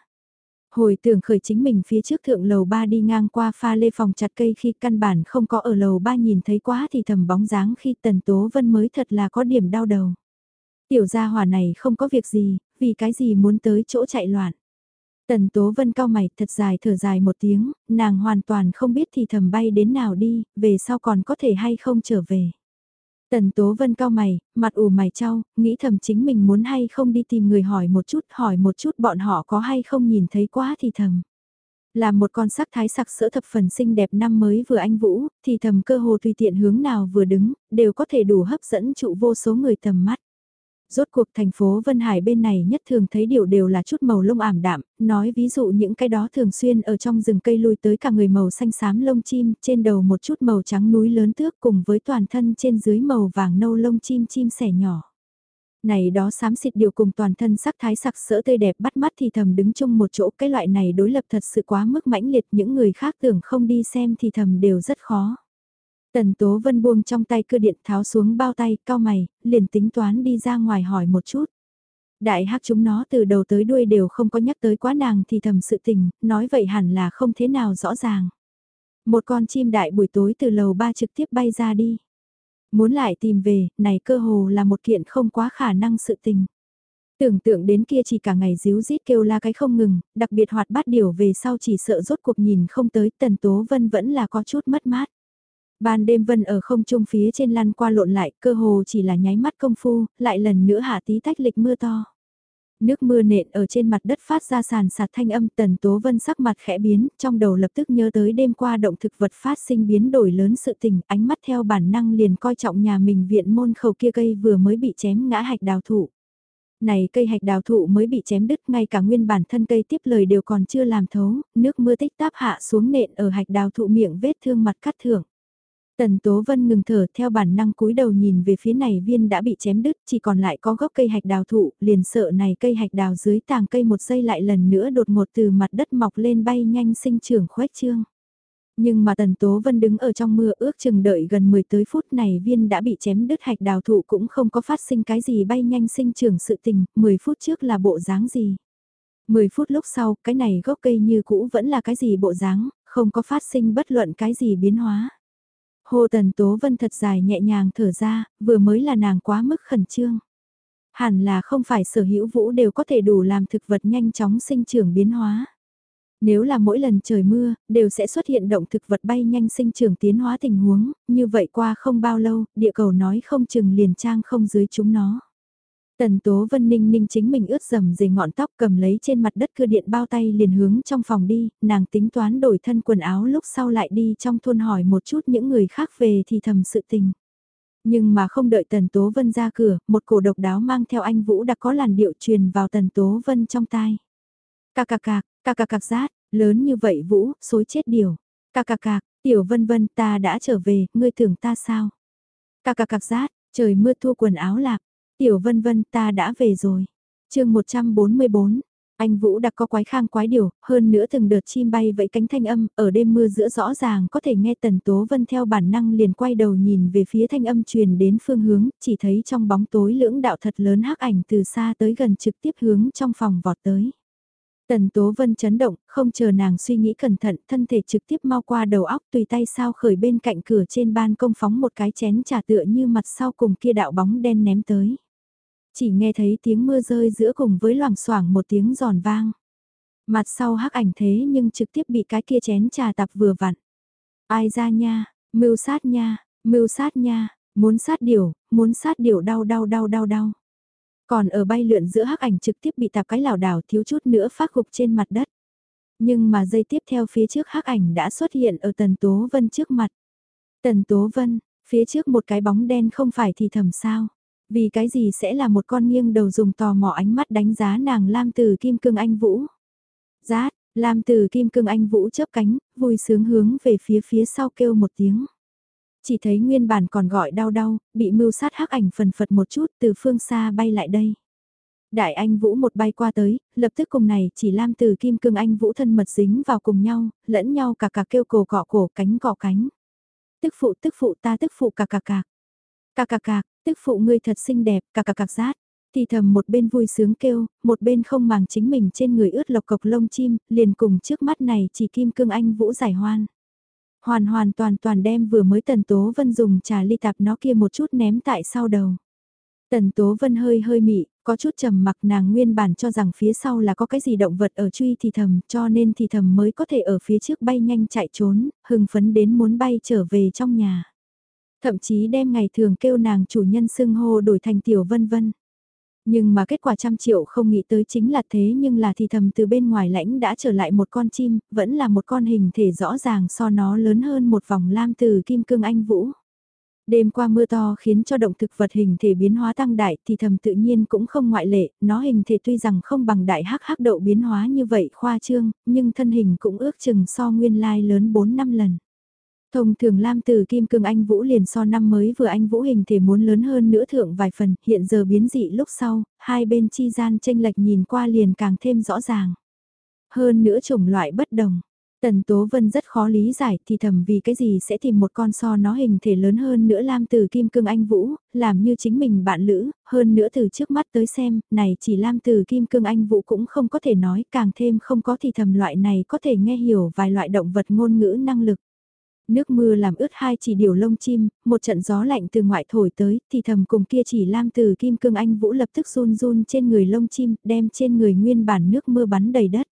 Hồi tưởng khởi chính mình phía trước thượng lầu ba đi ngang qua pha lê phòng chặt cây khi căn bản không có ở lầu ba nhìn thấy quá thì thầm bóng dáng khi tần tố vân mới thật là có điểm đau đầu. Tiểu gia hỏa này không có việc gì, vì cái gì muốn tới chỗ chạy loạn. Tần tố vân cao mày thật dài thở dài một tiếng, nàng hoàn toàn không biết thì thầm bay đến nào đi, về sau còn có thể hay không trở về. Tần Tố Vân cao mày, mặt ủ mày trao, nghĩ thầm chính mình muốn hay không đi tìm người hỏi một chút, hỏi một chút bọn họ có hay không nhìn thấy quá thì thầm. Là một con sắc thái sặc sỡ thập phần xinh đẹp năm mới vừa anh Vũ, thì thầm cơ hồ tùy tiện hướng nào vừa đứng, đều có thể đủ hấp dẫn trụ vô số người tầm mắt. Rốt cuộc thành phố Vân Hải bên này nhất thường thấy điều đều là chút màu lông ảm đạm, nói ví dụ những cái đó thường xuyên ở trong rừng cây lui tới cả người màu xanh xám lông chim, trên đầu một chút màu trắng núi lớn tước cùng với toàn thân trên dưới màu vàng nâu lông chim chim sẻ nhỏ. Này đó xám xịt điều cùng toàn thân sắc thái sặc sỡ tươi đẹp bắt mắt thì thầm đứng chung một chỗ cái loại này đối lập thật sự quá mức mãnh liệt những người khác tưởng không đi xem thì thầm đều rất khó. Tần Tố Vân buông trong tay cưa điện tháo xuống bao tay, cao mày, liền tính toán đi ra ngoài hỏi một chút. Đại hắc chúng nó từ đầu tới đuôi đều không có nhắc tới quá nàng thì thầm sự tình, nói vậy hẳn là không thế nào rõ ràng. Một con chim đại buổi tối từ lầu ba trực tiếp bay ra đi. Muốn lại tìm về, này cơ hồ là một kiện không quá khả năng sự tình. Tưởng tượng đến kia chỉ cả ngày díu rít kêu la cái không ngừng, đặc biệt hoạt bát điều về sau chỉ sợ rốt cuộc nhìn không tới tần tố vân vẫn là có chút mất mát. Ban đêm vân ở không trung phía trên lăn qua lộn lại, cơ hồ chỉ là nháy mắt công phu, lại lần nữa hạ tí tách lịch mưa to. Nước mưa nện ở trên mặt đất phát ra sàn sạt thanh âm tần tố vân sắc mặt khẽ biến, trong đầu lập tức nhớ tới đêm qua động thực vật phát sinh biến đổi lớn sự tình, ánh mắt theo bản năng liền coi trọng nhà mình viện môn khẩu kia cây vừa mới bị chém ngã hạch đào thụ. Này cây hạch đào thụ mới bị chém đứt ngay cả nguyên bản thân cây tiếp lời đều còn chưa làm thấu, nước mưa tích táp hạ xuống nện ở hạch đào thụ miệng vết thương mặt cắt thưởng. Tần Tố Vân ngừng thở theo bản năng cúi đầu nhìn về phía này viên đã bị chém đứt chỉ còn lại có gốc cây hạch đào thụ, liền sợ này cây hạch đào dưới tàng cây một giây lại lần nữa đột ngột từ mặt đất mọc lên bay nhanh sinh trưởng khoét trương. Nhưng mà Tần Tố Vân đứng ở trong mưa ước chừng đợi gần 10 tới phút này viên đã bị chém đứt hạch đào thụ cũng không có phát sinh cái gì bay nhanh sinh trưởng sự tình, 10 phút trước là bộ dáng gì. 10 phút lúc sau, cái này gốc cây như cũ vẫn là cái gì bộ dáng, không có phát sinh bất luận cái gì biến hóa. Hồ Tần Tố Vân thật dài nhẹ nhàng thở ra, vừa mới là nàng quá mức khẩn trương. Hẳn là không phải sở hữu vũ đều có thể đủ làm thực vật nhanh chóng sinh trưởng biến hóa. Nếu là mỗi lần trời mưa, đều sẽ xuất hiện động thực vật bay nhanh sinh trưởng tiến hóa tình huống, như vậy qua không bao lâu, địa cầu nói không chừng liền trang không dưới chúng nó. Tần Tố Vân Ninh ninh chính mình ướt dầm dề ngọn tóc cầm lấy trên mặt đất cưa điện bao tay liền hướng trong phòng đi, nàng tính toán đổi thân quần áo lúc sau lại đi trong thôn hỏi một chút những người khác về thì thầm sự tình. Nhưng mà không đợi Tần Tố Vân ra cửa, một cổ độc đáo mang theo anh Vũ đã có làn điệu truyền vào Tần Tố Vân trong tai. Cà cà cạc, cà cà cạc rát, lớn như vậy Vũ, xối chết điều. Cà cà cạc, tiểu vân vân ta đã trở về, ngươi tưởng ta sao? Cà cà cạc rát, trời mưa thua quần áo lạp, tiểu vân vân ta đã về rồi. chương 144, anh Vũ đã có quái khang quái điều, hơn nữa từng đợt chim bay vẫy cánh thanh âm, ở đêm mưa giữa rõ ràng có thể nghe Tần Tố Vân theo bản năng liền quay đầu nhìn về phía thanh âm truyền đến phương hướng, chỉ thấy trong bóng tối lưỡng đạo thật lớn hắc ảnh từ xa tới gần trực tiếp hướng trong phòng vọt tới. Tần Tố Vân chấn động, không chờ nàng suy nghĩ cẩn thận, thân thể trực tiếp mau qua đầu óc tùy tay sao khởi bên cạnh cửa trên ban công phóng một cái chén trà tựa như mặt sau cùng kia đạo bóng đen ném tới. Chỉ nghe thấy tiếng mưa rơi giữa cùng với loảng xoảng một tiếng giòn vang. Mặt sau hắc ảnh thế nhưng trực tiếp bị cái kia chén trà tạp vừa vặn. Ai ra nha, mưu sát nha, mưu sát nha, muốn sát điểu, muốn sát điểu đau đau đau đau đau. Còn ở bay lượn giữa hắc ảnh trực tiếp bị tạp cái lảo đảo thiếu chút nữa phát gục trên mặt đất. Nhưng mà giây tiếp theo phía trước hắc ảnh đã xuất hiện ở Tần Tố Vân trước mặt. Tần Tố Vân, phía trước một cái bóng đen không phải thì thầm sao. Vì cái gì sẽ là một con nghiêng đầu dùng tò mò ánh mắt đánh giá nàng Lam Từ Kim Cương Anh Vũ. Giá, Lam Từ Kim Cương Anh Vũ chớp cánh, vui sướng hướng về phía phía sau kêu một tiếng. Chỉ thấy nguyên bản còn gọi đau đau, bị mưu sát hắc ảnh phần phật một chút từ phương xa bay lại đây. Đại anh Vũ một bay qua tới, lập tức cùng này chỉ Lam từ kim cương anh Vũ thân mật dính vào cùng nhau, lẫn nhau cả cả kêu cổ cọ cổ cánh cọ cánh. Tức phụ tức phụ ta tức phụ cà cả cả. Cả cả cả, tức phụ ngươi thật xinh đẹp, cả cả cạc rát. Thì thầm một bên vui sướng kêu, một bên không màng chính mình trên người ướt lộc cộc lông chim, liền cùng trước mắt này chỉ kim cương anh Vũ giải hoan. Hoàn hoàn toàn toàn đem vừa mới Tần Tố Vân dùng trà ly tạp nó kia một chút ném tại sau đầu. Tần Tố Vân hơi hơi mị, có chút trầm mặc nàng nguyên bản cho rằng phía sau là có cái gì động vật ở truy thì thầm cho nên thì thầm mới có thể ở phía trước bay nhanh chạy trốn, hưng phấn đến muốn bay trở về trong nhà. Thậm chí đem ngày thường kêu nàng chủ nhân xưng hô đổi thành tiểu vân vân. Nhưng mà kết quả trăm triệu không nghĩ tới chính là thế nhưng là thì thầm từ bên ngoài lãnh đã trở lại một con chim, vẫn là một con hình thể rõ ràng so nó lớn hơn một vòng lam từ kim cương anh vũ. Đêm qua mưa to khiến cho động thực vật hình thể biến hóa tăng đại thì thầm tự nhiên cũng không ngoại lệ, nó hình thể tuy rằng không bằng đại hắc hắc đậu biến hóa như vậy khoa trương, nhưng thân hình cũng ước chừng so nguyên lai lớn 4 năm lần. Thông thường Lam từ Kim Cương Anh Vũ liền so năm mới vừa Anh Vũ hình thể muốn lớn hơn nữa thượng vài phần, hiện giờ biến dị lúc sau, hai bên chi gian tranh lệch nhìn qua liền càng thêm rõ ràng. Hơn nữa chủng loại bất đồng. Tần Tố Vân rất khó lý giải thì thầm vì cái gì sẽ tìm một con so nó hình thể lớn hơn nữa Lam từ Kim Cương Anh Vũ, làm như chính mình bạn lữ, hơn nữa từ trước mắt tới xem, này chỉ Lam từ Kim Cương Anh Vũ cũng không có thể nói, càng thêm không có thì thầm loại này có thể nghe hiểu vài loại động vật ngôn ngữ năng lực. Nước mưa làm ướt hai chỉ điều lông chim, một trận gió lạnh từ ngoại thổi tới, thì thầm cùng kia chỉ lam từ kim cương anh vũ lập tức run run trên người lông chim, đem trên người nguyên bản nước mưa bắn đầy đất.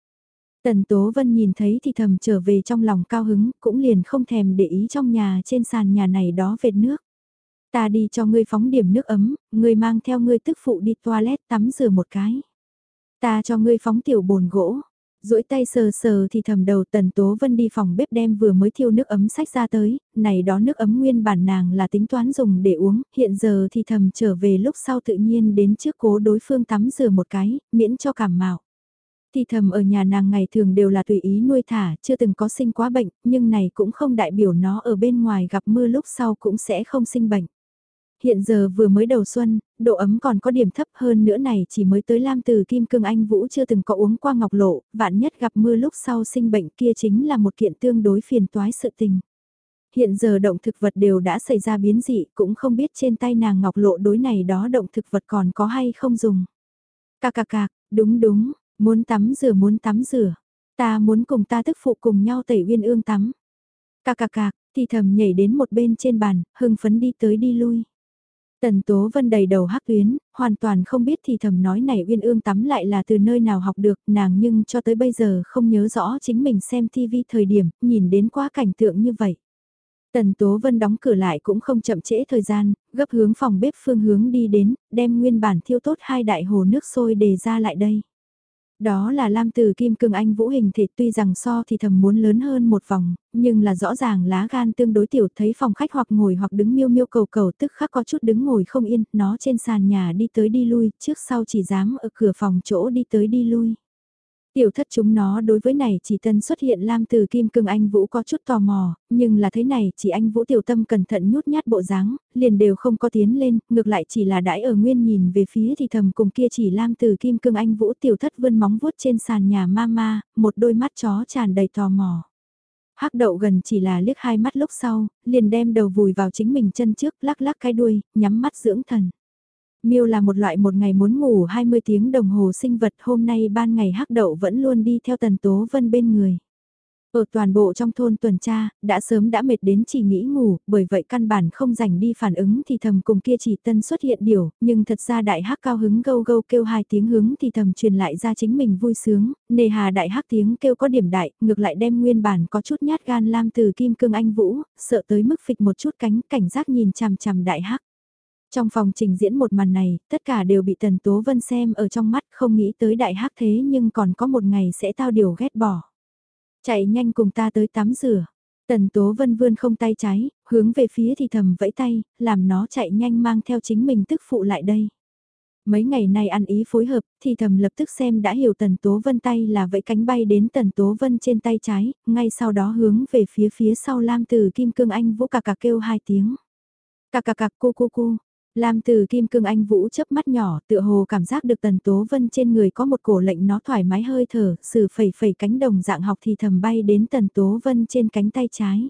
Tần Tố Vân nhìn thấy thì thầm trở về trong lòng cao hứng, cũng liền không thèm để ý trong nhà trên sàn nhà này đó vệt nước. Ta đi cho ngươi phóng điểm nước ấm, ngươi mang theo ngươi tức phụ đi toilet tắm rửa một cái. Ta cho ngươi phóng tiểu bồn gỗ, duỗi tay sờ sờ thì thầm đầu Tần Tố Vân đi phòng bếp đem vừa mới thiêu nước ấm sách ra tới, này đó nước ấm nguyên bản nàng là tính toán dùng để uống, hiện giờ thì thầm trở về lúc sau tự nhiên đến trước cố đối phương tắm rửa một cái, miễn cho cảm mạo. Thì thầm ở nhà nàng ngày thường đều là tùy ý nuôi thả, chưa từng có sinh quá bệnh, nhưng này cũng không đại biểu nó ở bên ngoài gặp mưa lúc sau cũng sẽ không sinh bệnh. Hiện giờ vừa mới đầu xuân, độ ấm còn có điểm thấp hơn nữa này chỉ mới tới Lam Từ Kim Cương Anh Vũ chưa từng có uống qua ngọc lộ, vạn nhất gặp mưa lúc sau sinh bệnh kia chính là một kiện tương đối phiền toái sự tình. Hiện giờ động thực vật đều đã xảy ra biến dị, cũng không biết trên tay nàng ngọc lộ đối này đó động thực vật còn có hay không dùng. Cà cà cà, đúng đúng, muốn tắm rửa muốn tắm rửa. Ta muốn cùng ta tức phụ cùng nhau tẩy uyên ương tắm. Cà cà cà, thì thầm nhảy đến một bên trên bàn, hưng phấn đi tới đi lui. Tần Tố Vân đầy đầu hắc tuyến, hoàn toàn không biết thì thầm nói này uyên ương tắm lại là từ nơi nào học được nàng nhưng cho tới bây giờ không nhớ rõ chính mình xem TV thời điểm, nhìn đến quá cảnh tượng như vậy. Tần Tố Vân đóng cửa lại cũng không chậm trễ thời gian, gấp hướng phòng bếp phương hướng đi đến, đem nguyên bản thiêu tốt hai đại hồ nước sôi đề ra lại đây. Đó là Lam Từ Kim Cương Anh Vũ hình thể tuy rằng so thì thầm muốn lớn hơn một vòng, nhưng là rõ ràng lá gan tương đối tiểu thấy phòng khách hoặc ngồi hoặc đứng miêu miêu cầu cầu tức khắc có chút đứng ngồi không yên, nó trên sàn nhà đi tới đi lui, trước sau chỉ dám ở cửa phòng chỗ đi tới đi lui. Tiểu thất chúng nó đối với này chỉ tân xuất hiện Lam từ Kim Cương Anh Vũ có chút tò mò, nhưng là thế này chỉ anh Vũ tiểu tâm cẩn thận nhút nhát bộ dáng, liền đều không có tiến lên, ngược lại chỉ là đãi ở nguyên nhìn về phía thì thầm cùng kia chỉ Lam từ Kim Cương Anh Vũ tiểu thất vươn móng vuốt trên sàn nhà mama, một đôi mắt chó tràn đầy tò mò. Hắc đậu gần chỉ là liếc hai mắt lúc sau, liền đem đầu vùi vào chính mình chân trước lắc lắc cái đuôi, nhắm mắt dưỡng thần. Miêu là một loại một ngày muốn ngủ 20 tiếng đồng hồ sinh vật hôm nay ban ngày hắc đậu vẫn luôn đi theo tần tố vân bên người. Ở toàn bộ trong thôn tuần tra, đã sớm đã mệt đến chỉ nghĩ ngủ, bởi vậy căn bản không dành đi phản ứng thì thầm cùng kia chỉ tân xuất hiện điều, nhưng thật ra đại hắc cao hứng gâu gâu kêu hai tiếng hứng thì thầm truyền lại ra chính mình vui sướng, nề hà đại hắc tiếng kêu có điểm đại, ngược lại đem nguyên bản có chút nhát gan lam từ kim cương anh vũ, sợ tới mức phịch một chút cánh cảnh giác nhìn chằm chằm đại hắc. Trong phòng trình diễn một màn này, tất cả đều bị Tần Tố Vân xem ở trong mắt không nghĩ tới đại hắc thế nhưng còn có một ngày sẽ tao điều ghét bỏ. Chạy nhanh cùng ta tới tắm rửa. Tần Tố Vân vươn không tay trái, hướng về phía thì thầm vẫy tay, làm nó chạy nhanh mang theo chính mình tức phụ lại đây. Mấy ngày nay ăn ý phối hợp, thì thầm lập tức xem đã hiểu Tần Tố Vân tay là vẫy cánh bay đến Tần Tố Vân trên tay trái, ngay sau đó hướng về phía phía sau Lam Từ Kim Cương Anh vũ cà cà kêu hai tiếng. Cà cà cà cu cu cu, Lam từ kim cương anh vũ chớp mắt nhỏ tựa hồ cảm giác được tần tố vân trên người có một cổ lệnh nó thoải mái hơi thở, sử phẩy phẩy cánh đồng dạng học thì thầm bay đến tần tố vân trên cánh tay trái.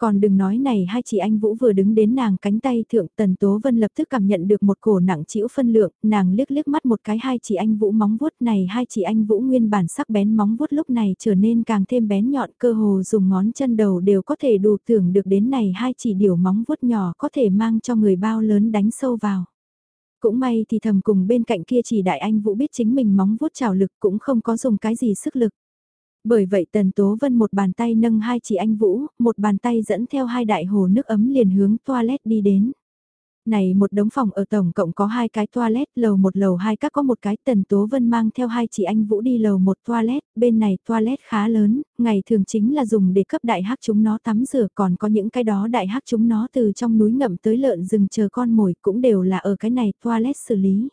Còn đừng nói này hai chị anh Vũ vừa đứng đến nàng cánh tay thượng Tần Tố Vân lập tức cảm nhận được một cổ nặng chịu phân lượng, nàng liếc liếc mắt một cái hai chị anh Vũ móng vuốt này hai chị anh Vũ nguyên bản sắc bén móng vuốt lúc này trở nên càng thêm bén nhọn cơ hồ dùng ngón chân đầu đều có thể đủ tưởng được đến này hai chỉ điều móng vuốt nhỏ có thể mang cho người bao lớn đánh sâu vào. Cũng may thì thầm cùng bên cạnh kia chỉ đại anh Vũ biết chính mình móng vuốt trào lực cũng không có dùng cái gì sức lực. Bởi vậy Tần Tố Vân một bàn tay nâng hai chị anh Vũ, một bàn tay dẫn theo hai đại hồ nước ấm liền hướng toilet đi đến. Này một đống phòng ở tổng cộng có hai cái toilet, lầu một lầu hai các có một cái Tần Tố Vân mang theo hai chị anh Vũ đi lầu một toilet, bên này toilet khá lớn, ngày thường chính là dùng để cấp đại hắc chúng nó tắm rửa còn có những cái đó đại hắc chúng nó từ trong núi ngậm tới lợn rừng chờ con mồi cũng đều là ở cái này toilet xử lý.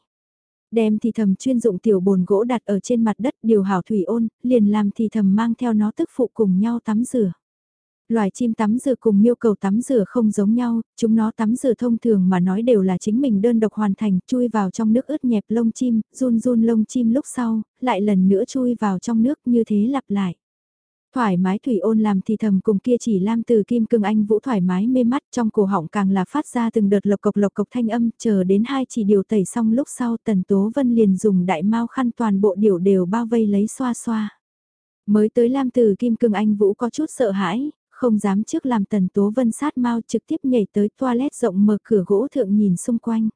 Đem thì thầm chuyên dụng tiểu bồn gỗ đặt ở trên mặt đất điều hảo thủy ôn, liền làm thì thầm mang theo nó tức phụ cùng nhau tắm rửa. Loài chim tắm rửa cùng miêu cầu tắm rửa không giống nhau, chúng nó tắm rửa thông thường mà nói đều là chính mình đơn độc hoàn thành, chui vào trong nước ướt nhẹp lông chim, run run lông chim lúc sau, lại lần nữa chui vào trong nước như thế lặp lại. Thoải mái thủy ôn làm thì thầm cùng kia chỉ lam từ kim cương anh vũ thoải mái mê mắt trong cổ họng càng là phát ra từng đợt lộc cộc lộc cộc thanh âm chờ đến hai chỉ điều tẩy xong lúc sau tần tố vân liền dùng đại mau khăn toàn bộ điều đều bao vây lấy xoa xoa. Mới tới lam từ kim cương anh vũ có chút sợ hãi, không dám trước làm tần tố vân sát mau trực tiếp nhảy tới toilet rộng mở cửa gỗ thượng nhìn xung quanh.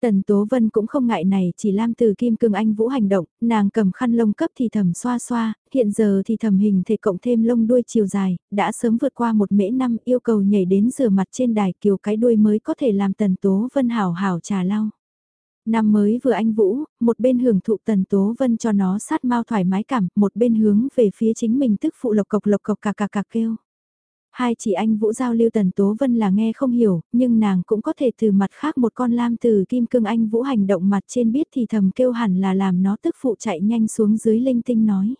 Tần Tố Vân cũng không ngại này, chỉ Lam từ Kim Cương Anh Vũ hành động, nàng cầm khăn lông cấp thì thầm xoa xoa, hiện giờ thì thầm hình thể cộng thêm lông đuôi chiều dài, đã sớm vượt qua một mễ năm yêu cầu nhảy đến rửa mặt trên đài kiều cái đuôi mới có thể làm Tần Tố Vân hảo hảo trà lau. Năm mới vừa anh Vũ, một bên hưởng thụ Tần Tố Vân cho nó sát mau thoải mái cảm, một bên hướng về phía chính mình tức phụ lộc cộc lộc cộc cà cà cà kêu. Hai chị anh Vũ giao lưu Tần Tố Vân là nghe không hiểu, nhưng nàng cũng có thể từ mặt khác một con lam từ kim cương anh Vũ hành động mặt trên biết thì thầm kêu hẳn là làm nó tức phụ chạy nhanh xuống dưới linh tinh nói.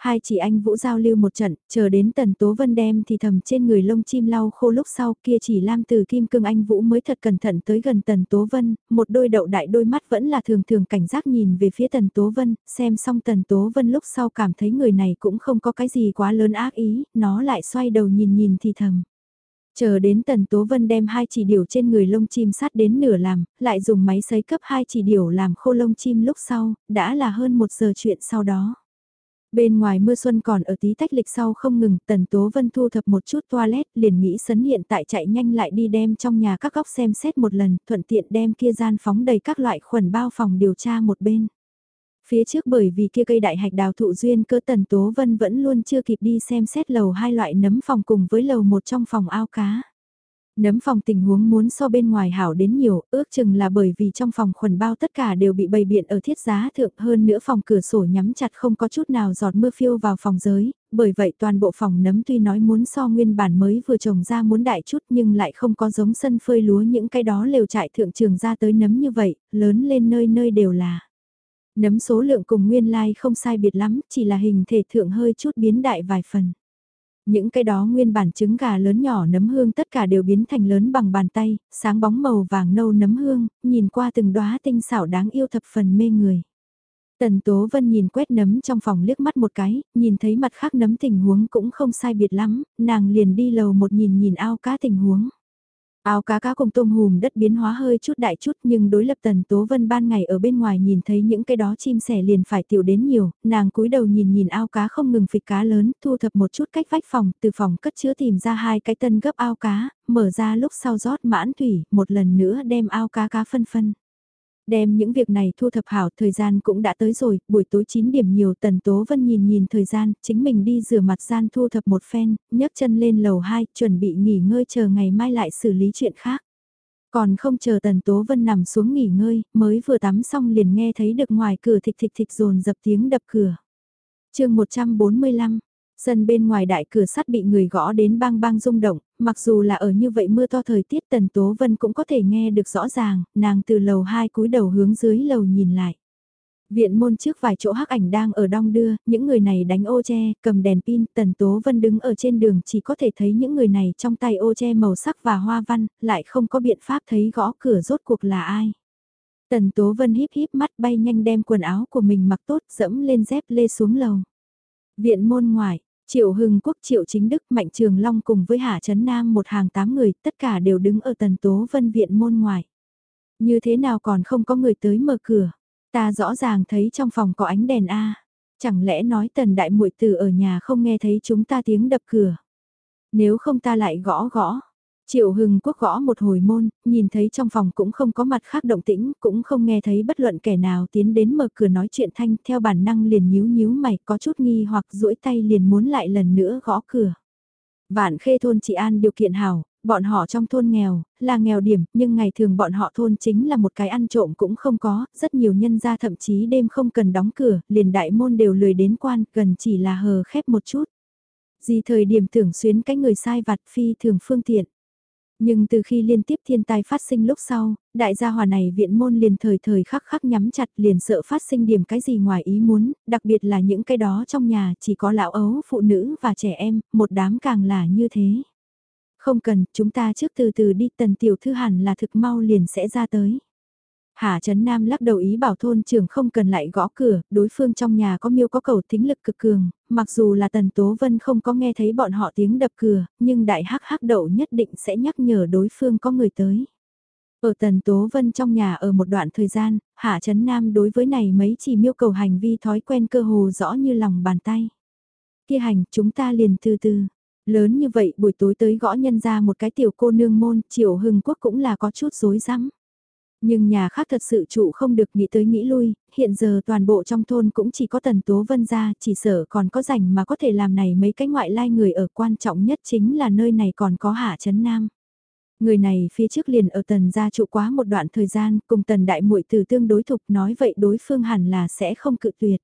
Hai chị anh Vũ giao lưu một trận, chờ đến Tần Tố Vân đem thì thầm trên người lông chim lau khô lúc sau kia chỉ Lam từ Kim Cương anh Vũ mới thật cẩn thận tới gần Tần Tố Vân, một đôi đậu đại đôi mắt vẫn là thường thường cảnh giác nhìn về phía Tần Tố Vân, xem xong Tần Tố Vân lúc sau cảm thấy người này cũng không có cái gì quá lớn ác ý, nó lại xoay đầu nhìn nhìn thì thầm. Chờ đến Tần Tố Vân đem hai chỉ điểu trên người lông chim sát đến nửa làm, lại dùng máy sấy cấp hai chỉ điểu làm khô lông chim lúc sau, đã là hơn một giờ chuyện sau đó. Bên ngoài mưa xuân còn ở tí tách lịch sau không ngừng, Tần Tố Vân thu thập một chút toilet, liền nghĩ sấn hiện tại chạy nhanh lại đi đem trong nhà các góc xem xét một lần, thuận tiện đem kia gian phóng đầy các loại khuẩn bao phòng điều tra một bên. Phía trước bởi vì kia cây đại hạch đào thụ duyên cơ Tần Tố Vân vẫn luôn chưa kịp đi xem xét lầu hai loại nấm phòng cùng với lầu một trong phòng ao cá. Nấm phòng tình huống muốn so bên ngoài hảo đến nhiều, ước chừng là bởi vì trong phòng khuẩn bao tất cả đều bị bày biện ở thiết giá thượng hơn nữa phòng cửa sổ nhắm chặt không có chút nào giọt mưa phiêu vào phòng giới, bởi vậy toàn bộ phòng nấm tuy nói muốn so nguyên bản mới vừa trồng ra muốn đại chút nhưng lại không có giống sân phơi lúa những cái đó lều trại thượng trường ra tới nấm như vậy, lớn lên nơi nơi đều là. Nấm số lượng cùng nguyên lai like không sai biệt lắm, chỉ là hình thể thượng hơi chút biến đại vài phần. Những cái đó nguyên bản trứng gà lớn nhỏ nấm hương tất cả đều biến thành lớn bằng bàn tay, sáng bóng màu vàng nâu nấm hương, nhìn qua từng đóa tinh xảo đáng yêu thập phần mê người. Tần Tố Vân nhìn quét nấm trong phòng liếc mắt một cái, nhìn thấy mặt khác nấm tình huống cũng không sai biệt lắm, nàng liền đi lầu một nhìn nhìn ao cá tình huống. Áo cá cá cùng tôm hùm đất biến hóa hơi chút đại chút nhưng đối lập tần tố vân ban ngày ở bên ngoài nhìn thấy những cái đó chim sẻ liền phải tiểu đến nhiều, nàng cúi đầu nhìn nhìn ao cá không ngừng phịch cá lớn, thu thập một chút cách vách phòng, từ phòng cất chứa tìm ra hai cái tân gấp ao cá, mở ra lúc sau rót mãn thủy, một lần nữa đem ao cá cá phân phân. Đem những việc này thu thập hảo thời gian cũng đã tới rồi, buổi tối 9 điểm nhiều tần tố vân nhìn nhìn thời gian, chính mình đi rửa mặt gian thu thập một phen, nhấc chân lên lầu 2, chuẩn bị nghỉ ngơi chờ ngày mai lại xử lý chuyện khác. Còn không chờ tần tố vân nằm xuống nghỉ ngơi, mới vừa tắm xong liền nghe thấy được ngoài cửa thịch thịch thịch rồn dập tiếng đập cửa. chương 145 Sân bên ngoài đại cửa sắt bị người gõ đến bang bang rung động, mặc dù là ở như vậy mưa to thời tiết Tần Tố Vân cũng có thể nghe được rõ ràng, nàng từ lầu 2 cúi đầu hướng dưới lầu nhìn lại. Viện môn trước vài chỗ hắc ảnh đang ở đong đưa, những người này đánh ô che, cầm đèn pin, Tần Tố Vân đứng ở trên đường chỉ có thể thấy những người này trong tay ô che màu sắc và hoa văn, lại không có biện pháp thấy gõ cửa rốt cuộc là ai. Tần Tố Vân híp híp mắt bay nhanh đem quần áo của mình mặc tốt dẫm lên dép lê xuống lầu. Viện môn ngoài, Triệu Hưng, Quốc Triệu Chính Đức, Mạnh Trường Long cùng với Hà Trấn Nam một hàng tám người, tất cả đều đứng ở tần tố vân viện môn ngoài. Như thế nào còn không có người tới mở cửa. Ta rõ ràng thấy trong phòng có ánh đèn A. Chẳng lẽ nói tần đại muội tử ở nhà không nghe thấy chúng ta tiếng đập cửa. Nếu không ta lại gõ gõ. Triệu Hưng Quốc gõ một hồi môn, nhìn thấy trong phòng cũng không có mặt khác động tĩnh, cũng không nghe thấy bất luận kẻ nào tiến đến mở cửa nói chuyện thanh theo bản năng liền nhíu nhíu mày có chút nghi hoặc duỗi tay liền muốn lại lần nữa gõ cửa. Vạn khê thôn chị An điều kiện hảo, bọn họ trong thôn nghèo, là nghèo điểm, nhưng ngày thường bọn họ thôn chính là một cái ăn trộm cũng không có, rất nhiều nhân gia thậm chí đêm không cần đóng cửa, liền đại môn đều lười đến quan, gần chỉ là hờ khép một chút. Gì thời điểm tưởng xuyến cái người sai vặt phi thường phương tiện. Nhưng từ khi liên tiếp thiên tai phát sinh lúc sau, đại gia hòa này viện môn liền thời thời khắc khắc nhắm chặt liền sợ phát sinh điểm cái gì ngoài ý muốn, đặc biệt là những cái đó trong nhà chỉ có lão ấu, phụ nữ và trẻ em, một đám càng là như thế. Không cần, chúng ta trước từ từ đi tần tiểu thư hẳn là thực mau liền sẽ ra tới. Hà Trấn Nam lắc đầu ý bảo thôn trưởng không cần lại gõ cửa, đối phương trong nhà có miêu có cầu tính lực cực cường, mặc dù là Tần Tố Vân không có nghe thấy bọn họ tiếng đập cửa, nhưng đại hắc hắc đậu nhất định sẽ nhắc nhở đối phương có người tới. Ở Tần Tố Vân trong nhà ở một đoạn thời gian, Hạ Trấn Nam đối với này mấy chỉ miêu cầu hành vi thói quen cơ hồ rõ như lòng bàn tay. Kia hành, chúng ta liền từ từ. Lớn như vậy buổi tối tới gõ nhân ra một cái tiểu cô nương môn, triệu hưng quốc cũng là có chút rối rắm. Nhưng nhà khác thật sự trụ không được nghĩ tới nghĩ lui, hiện giờ toàn bộ trong thôn cũng chỉ có tần tố vân ra, chỉ sợ còn có rảnh mà có thể làm này mấy cái ngoại lai người ở quan trọng nhất chính là nơi này còn có hạ chấn nam. Người này phía trước liền ở tần gia trụ quá một đoạn thời gian, cùng tần đại muội từ tương đối thục nói vậy đối phương hẳn là sẽ không cự tuyệt.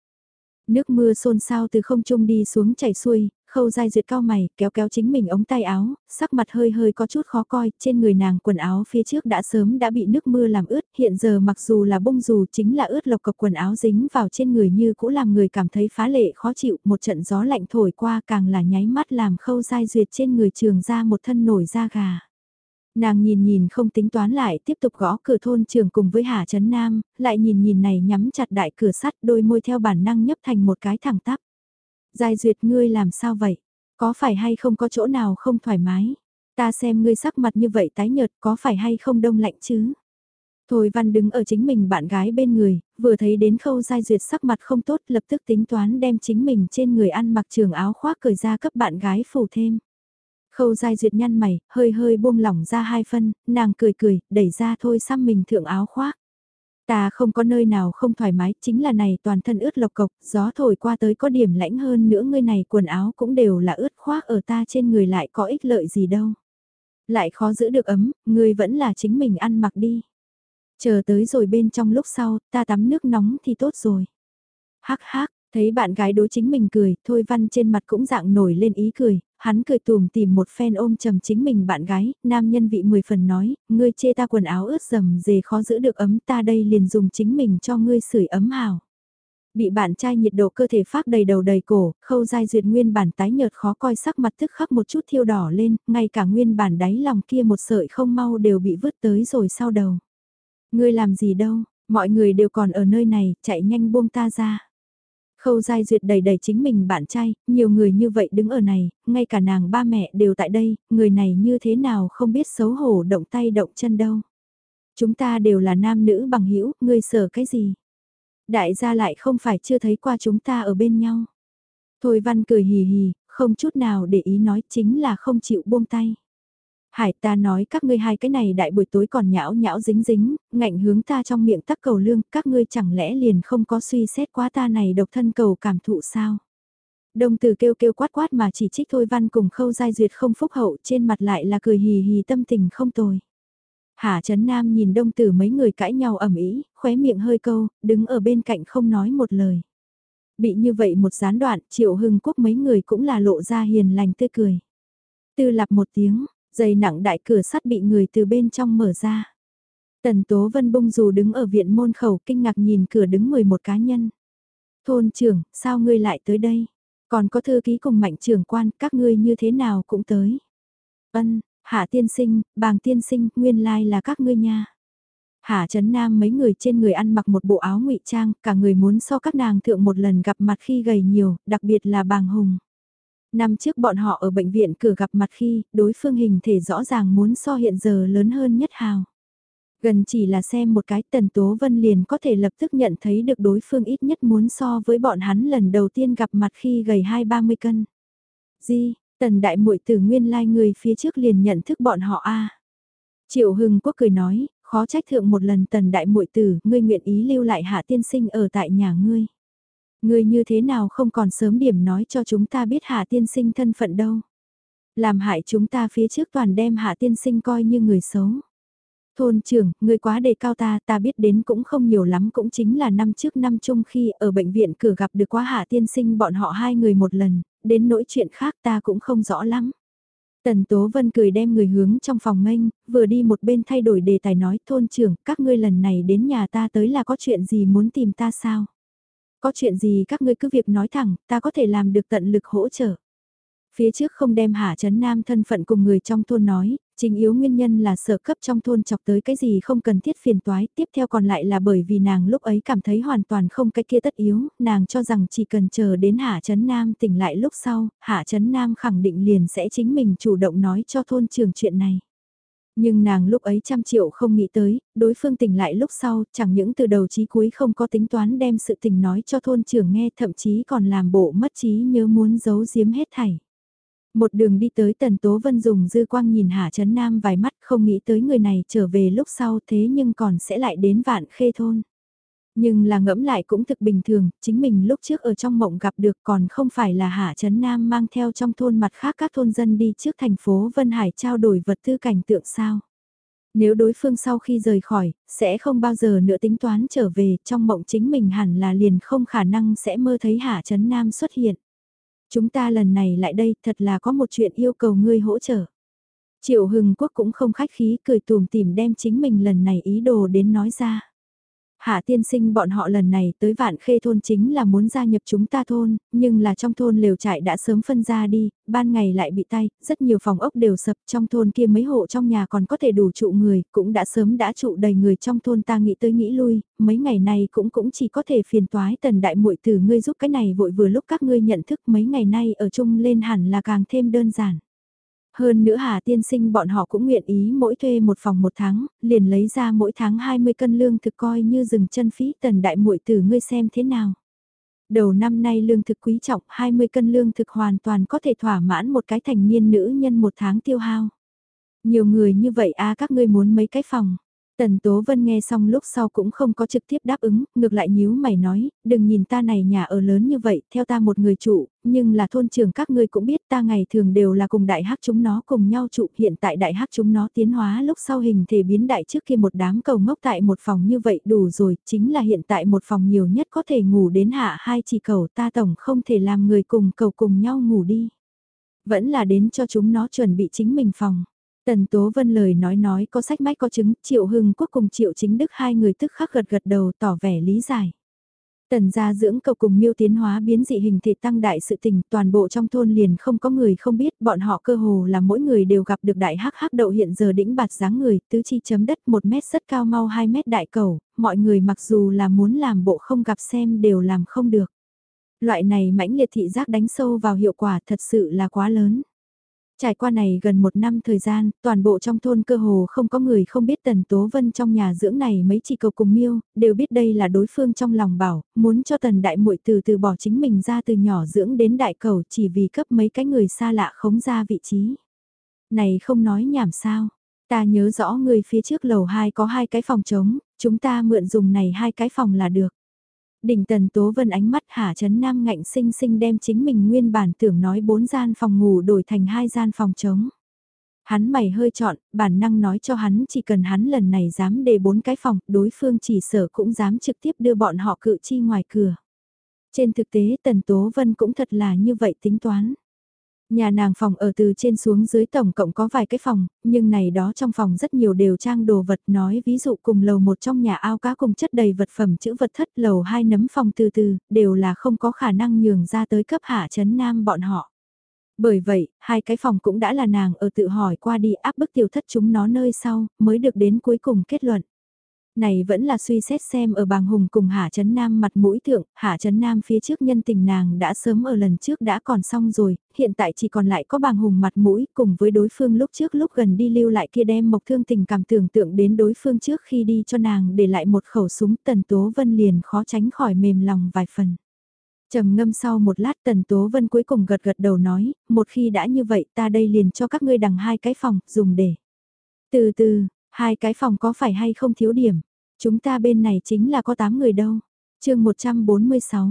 Nước mưa xôn xao từ không trung đi xuống chảy xuôi, khâu dai duyệt cao mày, kéo kéo chính mình ống tay áo, sắc mặt hơi hơi có chút khó coi, trên người nàng quần áo phía trước đã sớm đã bị nước mưa làm ướt, hiện giờ mặc dù là bông dù chính là ướt lộc cọc quần áo dính vào trên người như cũ làm người cảm thấy phá lệ khó chịu, một trận gió lạnh thổi qua càng là nháy mắt làm khâu dai duyệt trên người trường ra một thân nổi da gà. Nàng nhìn nhìn không tính toán lại tiếp tục gõ cửa thôn trường cùng với Hà Trấn Nam, lại nhìn nhìn này nhắm chặt đại cửa sắt đôi môi theo bản năng nhấp thành một cái thẳng tắp. Giai duyệt ngươi làm sao vậy? Có phải hay không có chỗ nào không thoải mái? Ta xem ngươi sắc mặt như vậy tái nhợt có phải hay không đông lạnh chứ? Thôi văn đứng ở chính mình bạn gái bên người, vừa thấy đến khâu giai duyệt sắc mặt không tốt lập tức tính toán đem chính mình trên người ăn mặc trường áo khoác cởi ra cấp bạn gái phủ thêm. Khâu giai duyệt nhăn mày, hơi hơi buông lỏng ra hai phân, nàng cười cười, đẩy ra thôi xăm mình thượng áo khoác. Ta không có nơi nào không thoải mái, chính là này toàn thân ướt lộc cộc, gió thổi qua tới có điểm lãnh hơn nữa ngươi này quần áo cũng đều là ướt khoác ở ta trên người lại có ích lợi gì đâu. Lại khó giữ được ấm, ngươi vẫn là chính mình ăn mặc đi. Chờ tới rồi bên trong lúc sau, ta tắm nước nóng thì tốt rồi. Hắc hắc, thấy bạn gái đối chính mình cười, thôi văn trên mặt cũng dạng nổi lên ý cười, hắn cười tùm tìm một phen ôm trầm chính mình bạn gái, nam nhân vị mười phần nói, ngươi chê ta quần áo ướt dầm dề khó giữ được ấm ta đây liền dùng chính mình cho ngươi sưởi ấm hào. Bị bạn trai nhiệt độ cơ thể phát đầy đầu đầy cổ, khâu dai duyệt nguyên bản tái nhợt khó coi sắc mặt tức khắc một chút thiêu đỏ lên, ngay cả nguyên bản đáy lòng kia một sợi không mau đều bị vứt tới rồi sau đầu. Ngươi làm gì đâu, mọi người đều còn ở nơi này, chạy nhanh buông ta ra. Khâu Giai Duyệt đầy đầy chính mình bạn trai, nhiều người như vậy đứng ở này, ngay cả nàng ba mẹ đều tại đây, người này như thế nào không biết xấu hổ động tay động chân đâu. Chúng ta đều là nam nữ bằng hữu ngươi sợ cái gì? Đại gia lại không phải chưa thấy qua chúng ta ở bên nhau. Thôi văn cười hì hì, không chút nào để ý nói chính là không chịu buông tay. Hải ta nói các ngươi hai cái này đại buổi tối còn nhão nhão dính dính, ngạnh hướng ta trong miệng tắc cầu lương, các ngươi chẳng lẽ liền không có suy xét quá ta này độc thân cầu cảm thụ sao? Đông từ kêu kêu quát quát mà chỉ trích thôi văn cùng khâu giai duyệt không phúc hậu trên mặt lại là cười hì hì tâm tình không tồi. Hà Trấn Nam nhìn đông tử mấy người cãi nhau ẩm ý, khóe miệng hơi câu, đứng ở bên cạnh không nói một lời. Bị như vậy một gián đoạn, triệu hưng quốc mấy người cũng là lộ ra hiền lành tươi cười. Tư lập một tiếng, Dây nặng đại cửa sắt bị người từ bên trong mở ra. Tần Tố Vân bung dù đứng ở viện môn khẩu kinh ngạc nhìn cửa đứng 11 cá nhân. Thôn trưởng, sao ngươi lại tới đây? Còn có thư ký cùng mạnh trưởng quan, các ngươi như thế nào cũng tới. Ân, Hạ tiên sinh, bàng tiên sinh, nguyên lai là các ngươi nha. Hạ Trấn Nam mấy người trên người ăn mặc một bộ áo ngụy trang, cả người muốn so các nàng thượng một lần gặp mặt khi gầy nhiều, đặc biệt là bàng hùng. Năm trước bọn họ ở bệnh viện cửa gặp mặt khi đối phương hình thể rõ ràng muốn so hiện giờ lớn hơn nhất hào. Gần chỉ là xem một cái tần tố vân liền có thể lập tức nhận thấy được đối phương ít nhất muốn so với bọn hắn lần đầu tiên gặp mặt khi gầy hai ba mươi cân. Di, tần đại muội tử nguyên lai like người phía trước liền nhận thức bọn họ a Triệu Hưng Quốc cười nói, khó trách thượng một lần tần đại muội tử, ngươi nguyện ý lưu lại hạ tiên sinh ở tại nhà ngươi. Ngươi như thế nào không còn sớm điểm nói cho chúng ta biết hạ tiên sinh thân phận đâu. Làm hại chúng ta phía trước toàn đem hạ tiên sinh coi như người xấu. Thôn trưởng, ngươi quá đề cao ta, ta biết đến cũng không nhiều lắm cũng chính là năm trước năm chung khi ở bệnh viện cửa gặp được quá hạ tiên sinh bọn họ hai người một lần, đến nỗi chuyện khác ta cũng không rõ lắm. Tần Tố Vân cười đem người hướng trong phòng nghênh, vừa đi một bên thay đổi đề tài nói thôn trưởng, các ngươi lần này đến nhà ta tới là có chuyện gì muốn tìm ta sao? Có chuyện gì các ngươi cứ việc nói thẳng, ta có thể làm được tận lực hỗ trợ. Phía trước không đem Hạ Trấn Nam thân phận cùng người trong thôn nói, chính yếu nguyên nhân là sợ cấp trong thôn chọc tới cái gì không cần thiết phiền toái, tiếp theo còn lại là bởi vì nàng lúc ấy cảm thấy hoàn toàn không cái kia tất yếu, nàng cho rằng chỉ cần chờ đến Hạ Trấn Nam tỉnh lại lúc sau, Hạ Trấn Nam khẳng định liền sẽ chính mình chủ động nói cho thôn trường chuyện này. Nhưng nàng lúc ấy trăm triệu không nghĩ tới, đối phương tỉnh lại lúc sau, chẳng những từ đầu chí cuối không có tính toán đem sự tình nói cho thôn trưởng nghe thậm chí còn làm bộ mất trí nhớ muốn giấu giếm hết thảy. Một đường đi tới Tần Tố Vân dùng dư quang nhìn Hà Trấn Nam vài mắt không nghĩ tới người này trở về lúc sau thế nhưng còn sẽ lại đến vạn khê thôn. Nhưng là ngẫm lại cũng thực bình thường, chính mình lúc trước ở trong mộng gặp được còn không phải là Hạ Trấn Nam mang theo trong thôn mặt khác các thôn dân đi trước thành phố Vân Hải trao đổi vật tư cảnh tượng sao. Nếu đối phương sau khi rời khỏi, sẽ không bao giờ nữa tính toán trở về, trong mộng chính mình hẳn là liền không khả năng sẽ mơ thấy Hạ Trấn Nam xuất hiện. Chúng ta lần này lại đây thật là có một chuyện yêu cầu ngươi hỗ trợ. Triệu Hưng Quốc cũng không khách khí cười tùm tìm đem chính mình lần này ý đồ đến nói ra. Hạ tiên sinh bọn họ lần này tới vạn khê thôn chính là muốn gia nhập chúng ta thôn, nhưng là trong thôn lều trại đã sớm phân ra đi, ban ngày lại bị tay, rất nhiều phòng ốc đều sập trong thôn kia mấy hộ trong nhà còn có thể đủ trụ người, cũng đã sớm đã trụ đầy người trong thôn ta nghĩ tới nghĩ lui, mấy ngày này cũng cũng chỉ có thể phiền toái tần đại muội từ ngươi giúp cái này vội vừa lúc các ngươi nhận thức mấy ngày nay ở chung lên hẳn là càng thêm đơn giản. Hơn nữa Hà tiên sinh bọn họ cũng nguyện ý mỗi thuê một phòng một tháng, liền lấy ra mỗi tháng 20 cân lương thực coi như dừng chân phí tần đại muội tử ngươi xem thế nào. Đầu năm nay lương thực quý trọng 20 cân lương thực hoàn toàn có thể thỏa mãn một cái thành niên nữ nhân một tháng tiêu hao. Nhiều người như vậy a các ngươi muốn mấy cái phòng. Tần Tố Vân nghe xong lúc sau cũng không có trực tiếp đáp ứng, ngược lại nhíu mày nói, đừng nhìn ta này nhà ở lớn như vậy, theo ta một người trụ, nhưng là thôn trường các ngươi cũng biết ta ngày thường đều là cùng đại hắc chúng nó cùng nhau trụ, hiện tại đại hắc chúng nó tiến hóa lúc sau hình thể biến đại trước kia một đám cầu ngốc tại một phòng như vậy đủ rồi, chính là hiện tại một phòng nhiều nhất có thể ngủ đến hạ hai chỉ cầu ta tổng không thể làm người cùng cầu cùng nhau ngủ đi. Vẫn là đến cho chúng nó chuẩn bị chính mình phòng. Tần Tố Vân lời nói nói có sách mách có chứng, Triệu Hưng Quốc cùng Triệu Chính Đức hai người tức khắc gật gật đầu tỏ vẻ lý giải. Tần gia dưỡng cầu cùng miêu tiến hóa biến dị hình thể tăng đại sự tình, toàn bộ trong thôn liền không có người không biết, bọn họ cơ hồ là mỗi người đều gặp được đại hắc hắc đậu hiện giờ đỉnh bạt dáng người, tứ chi chấm đất 1 mét rất cao mau 2 mét đại cầu, mọi người mặc dù là muốn làm bộ không gặp xem đều làm không được. Loại này mãnh liệt thị giác đánh sâu vào hiệu quả thật sự là quá lớn. Trải qua này gần một năm thời gian, toàn bộ trong thôn cơ hồ không có người không biết Tần Tố Vân trong nhà dưỡng này mấy chị cầu cùng miêu, đều biết đây là đối phương trong lòng bảo, muốn cho Tần Đại muội từ từ bỏ chính mình ra từ nhỏ dưỡng đến đại cầu chỉ vì cấp mấy cái người xa lạ khống ra vị trí. Này không nói nhảm sao, ta nhớ rõ người phía trước lầu 2 có hai cái phòng trống, chúng ta mượn dùng này hai cái phòng là được. Đỉnh tần tố vân ánh mắt hạ Trấn Nam ngạnh sinh sinh đem chính mình nguyên bản tưởng nói bốn gian phòng ngủ đổi thành hai gian phòng trống. Hắn mày hơi chọn, bản năng nói cho hắn chỉ cần hắn lần này dám để bốn cái phòng, đối phương chỉ sở cũng dám trực tiếp đưa bọn họ cự chi ngoài cửa. Trên thực tế Tần Tố Vân cũng thật là như vậy tính toán. Nhà nàng phòng ở từ trên xuống dưới tổng cộng có vài cái phòng, nhưng này đó trong phòng rất nhiều đều trang đồ vật nói ví dụ cùng lầu một trong nhà ao cá cùng chất đầy vật phẩm chữ vật thất lầu hai nấm phòng từ từ, đều là không có khả năng nhường ra tới cấp hạ chấn nam bọn họ. Bởi vậy, hai cái phòng cũng đã là nàng ở tự hỏi qua đi áp bức tiểu thất chúng nó nơi sau, mới được đến cuối cùng kết luận này vẫn là suy xét xem ở bàng hùng cùng Hạ Trấn Nam mặt mũi thượng, Hạ Trấn Nam phía trước nhân tình nàng đã sớm ở lần trước đã còn xong rồi, hiện tại chỉ còn lại có bàng hùng mặt mũi cùng với đối phương lúc trước lúc gần đi lưu lại kia đem mộc thương tình cảm tưởng tượng đến đối phương trước khi đi cho nàng để lại một khẩu súng tần tố vân liền khó tránh khỏi mềm lòng vài phần. trầm ngâm sau một lát tần tố vân cuối cùng gật gật đầu nói, một khi đã như vậy ta đây liền cho các ngươi đằng hai cái phòng, dùng để. Từ từ, hai cái phòng có phải hay không thiếu điểm? Chúng ta bên này chính là có 8 người đâu. chương 146,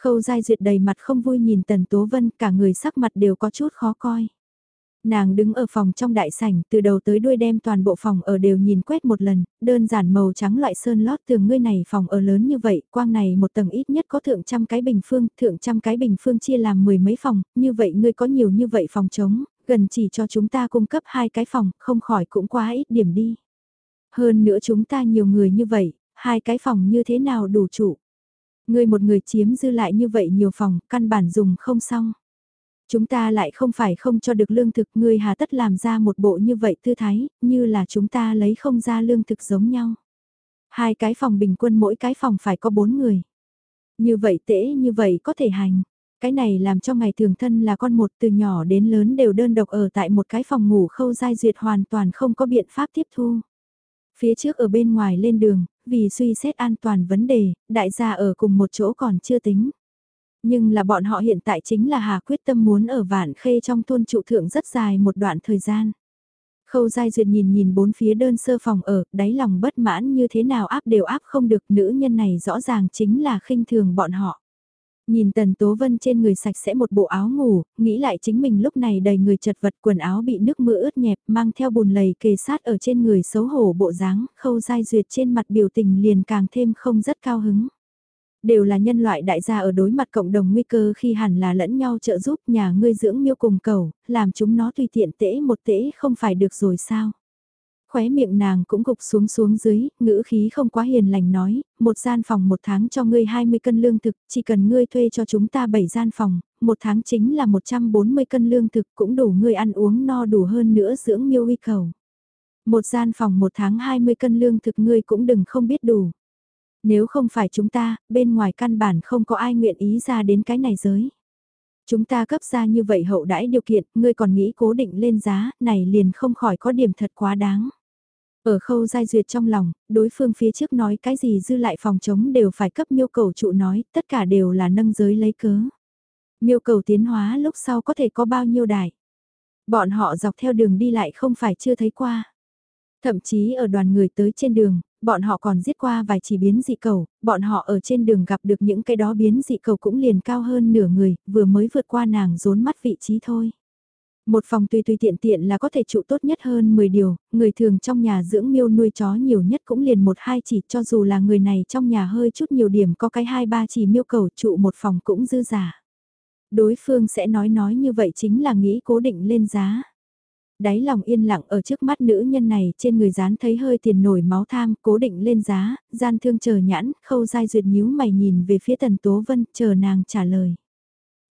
khâu giai duyệt đầy mặt không vui nhìn Tần Tố Vân cả người sắc mặt đều có chút khó coi. Nàng đứng ở phòng trong đại sảnh từ đầu tới đuôi đem toàn bộ phòng ở đều nhìn quét một lần, đơn giản màu trắng loại sơn lót tường ngươi này phòng ở lớn như vậy, quang này một tầng ít nhất có thượng trăm cái bình phương, thượng trăm cái bình phương chia làm mười mấy phòng, như vậy ngươi có nhiều như vậy phòng trống, gần chỉ cho chúng ta cung cấp hai cái phòng, không khỏi cũng quá ít điểm đi. Hơn nữa chúng ta nhiều người như vậy, hai cái phòng như thế nào đủ trụ. Người một người chiếm dư lại như vậy nhiều phòng, căn bản dùng không xong. Chúng ta lại không phải không cho được lương thực, người hà tất làm ra một bộ như vậy tư thái, như là chúng ta lấy không ra lương thực giống nhau. Hai cái phòng bình quân mỗi cái phòng phải có bốn người. Như vậy tễ như vậy có thể hành. Cái này làm cho ngày thường thân là con một từ nhỏ đến lớn đều đơn độc ở tại một cái phòng ngủ khâu giai duyệt hoàn toàn không có biện pháp tiếp thu. Phía trước ở bên ngoài lên đường, vì suy xét an toàn vấn đề, đại gia ở cùng một chỗ còn chưa tính. Nhưng là bọn họ hiện tại chính là hà quyết tâm muốn ở vạn khê trong thôn trụ thượng rất dài một đoạn thời gian. Khâu Giai Duyệt nhìn nhìn bốn phía đơn sơ phòng ở, đáy lòng bất mãn như thế nào áp đều áp không được nữ nhân này rõ ràng chính là khinh thường bọn họ. Nhìn Tần Tố Vân trên người sạch sẽ một bộ áo ngủ, nghĩ lại chính mình lúc này đầy người chật vật quần áo bị nước mưa ướt nhẹp mang theo bùn lầy kề sát ở trên người xấu hổ bộ dáng, khâu dai duyệt trên mặt biểu tình liền càng thêm không rất cao hứng. Đều là nhân loại đại gia ở đối mặt cộng đồng nguy cơ khi hẳn là lẫn nhau trợ giúp nhà ngươi dưỡng miêu cùng cầu, làm chúng nó tùy tiện tễ một tễ không phải được rồi sao khóe miệng nàng cũng gục xuống xuống dưới, ngữ khí không quá hiền lành nói, một gian phòng một tháng cho ngươi 20 cân lương thực, chỉ cần ngươi thuê cho chúng ta 7 gian phòng, một tháng chính là 140 cân lương thực cũng đủ ngươi ăn uống no đủ hơn nữa dưỡng miêu uy cầu. Một gian phòng một tháng 20 cân lương thực ngươi cũng đừng không biết đủ. Nếu không phải chúng ta, bên ngoài căn bản không có ai nguyện ý ra đến cái này giới. Chúng ta cấp ra như vậy hậu đãi điều kiện, ngươi còn nghĩ cố định lên giá, này liền không khỏi có điểm thật quá đáng. Ở khâu giai duyệt trong lòng, đối phương phía trước nói cái gì dư lại phòng chống đều phải cấp miêu cầu trụ nói, tất cả đều là nâng giới lấy cớ. Miêu cầu tiến hóa lúc sau có thể có bao nhiêu đài. Bọn họ dọc theo đường đi lại không phải chưa thấy qua. Thậm chí ở đoàn người tới trên đường, bọn họ còn giết qua vài chỉ biến dị cầu, bọn họ ở trên đường gặp được những cái đó biến dị cầu cũng liền cao hơn nửa người, vừa mới vượt qua nàng rốn mắt vị trí thôi. Một phòng tùy tùy tiện tiện là có thể trụ tốt nhất hơn 10 điều, người thường trong nhà dưỡng miêu nuôi chó nhiều nhất cũng liền một hai chỉ cho dù là người này trong nhà hơi chút nhiều điểm có cái hai ba chỉ miêu cầu trụ một phòng cũng dư giả. Đối phương sẽ nói nói như vậy chính là nghĩ cố định lên giá. Đáy lòng yên lặng ở trước mắt nữ nhân này trên người dán thấy hơi tiền nổi máu tham cố định lên giá, gian thương chờ nhãn, khâu dai duyệt nhíu mày nhìn về phía tần tố vân chờ nàng trả lời.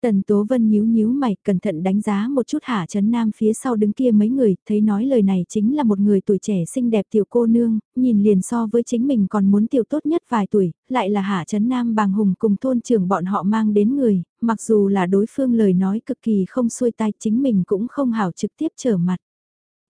Tần Tố Vân nhíu nhíu mày, cẩn thận đánh giá một chút Hạ Trấn Nam phía sau đứng kia mấy người, thấy nói lời này chính là một người tuổi trẻ xinh đẹp tiểu cô nương, nhìn liền so với chính mình còn muốn tiểu tốt nhất vài tuổi, lại là Hạ Trấn Nam bàng hùng cùng thôn trưởng bọn họ mang đến người, mặc dù là đối phương lời nói cực kỳ không xuôi tai chính mình cũng không hảo trực tiếp trở mặt.